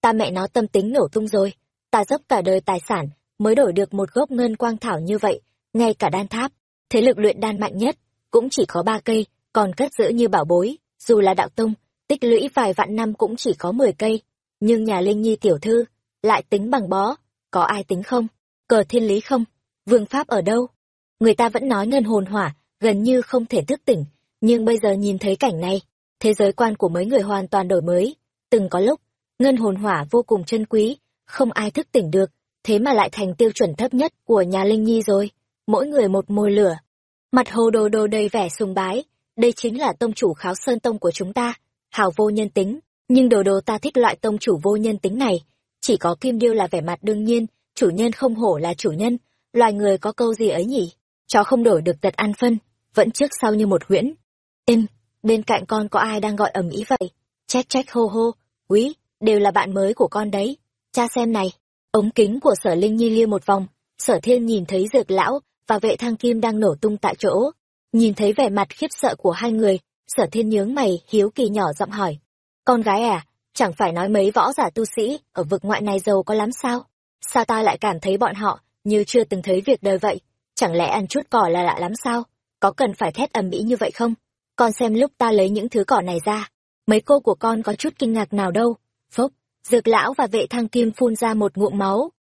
ta mẹ nó tâm tính nổ tung rồi, ta dốc cả đời tài sản, mới đổi được một gốc ngân quang thảo như vậy, ngay cả đan tháp, thế lực luyện đan mạnh nhất, cũng chỉ có ba cây, còn cất giữ như bảo bối, dù là đạo tông, tích lũy vài vạn năm cũng chỉ có mười cây, nhưng nhà Linh Nhi tiểu thư, lại tính bằng bó, có ai tính không? Cờ thiên lý không? Vương pháp ở đâu? Người ta vẫn nói ngân hồn hỏa, gần như không thể thức tỉnh, nhưng bây giờ nhìn thấy cảnh này, thế giới quan của mấy người hoàn toàn đổi mới. Từng có lúc, ngân hồn hỏa vô cùng chân quý, không ai thức tỉnh được, thế mà lại thành tiêu chuẩn thấp nhất của nhà Linh Nhi rồi. Mỗi người một môi lửa. Mặt hồ đồ đồ đầy vẻ sùng bái, đây chính là tông chủ kháo sơn tông của chúng ta, hào vô nhân tính, nhưng đồ đồ ta thích loại tông chủ vô nhân tính này, chỉ có kim điêu là vẻ mặt đương nhiên, chủ nhân không hổ là chủ nhân, loài người có câu gì ấy nhỉ? Chó không đổi được tật ăn phân, vẫn trước sau như một huyễn. Êm, bên cạnh con có ai đang gọi ầm ĩ vậy? Trách trách hô hô, quý, đều là bạn mới của con đấy. Cha xem này, ống kính của sở Linh Nhi lia một vòng, sở thiên nhìn thấy dược lão và vệ thăng kim đang nổ tung tại chỗ. Nhìn thấy vẻ mặt khiếp sợ của hai người, sở thiên nhướng mày, hiếu kỳ nhỏ giọng hỏi. Con gái à, chẳng phải nói mấy võ giả tu sĩ ở vực ngoại này giàu có lắm sao? Sao ta lại cảm thấy bọn họ như chưa từng thấy việc đời vậy? Chẳng lẽ ăn chút cỏ là lạ lắm sao? Có cần phải thét ầm ĩ như vậy không? Con xem lúc ta lấy những thứ cỏ này ra, mấy cô của con có chút kinh ngạc nào đâu. Phốc, dược lão và vệ thăng kim phun ra một ngụm máu,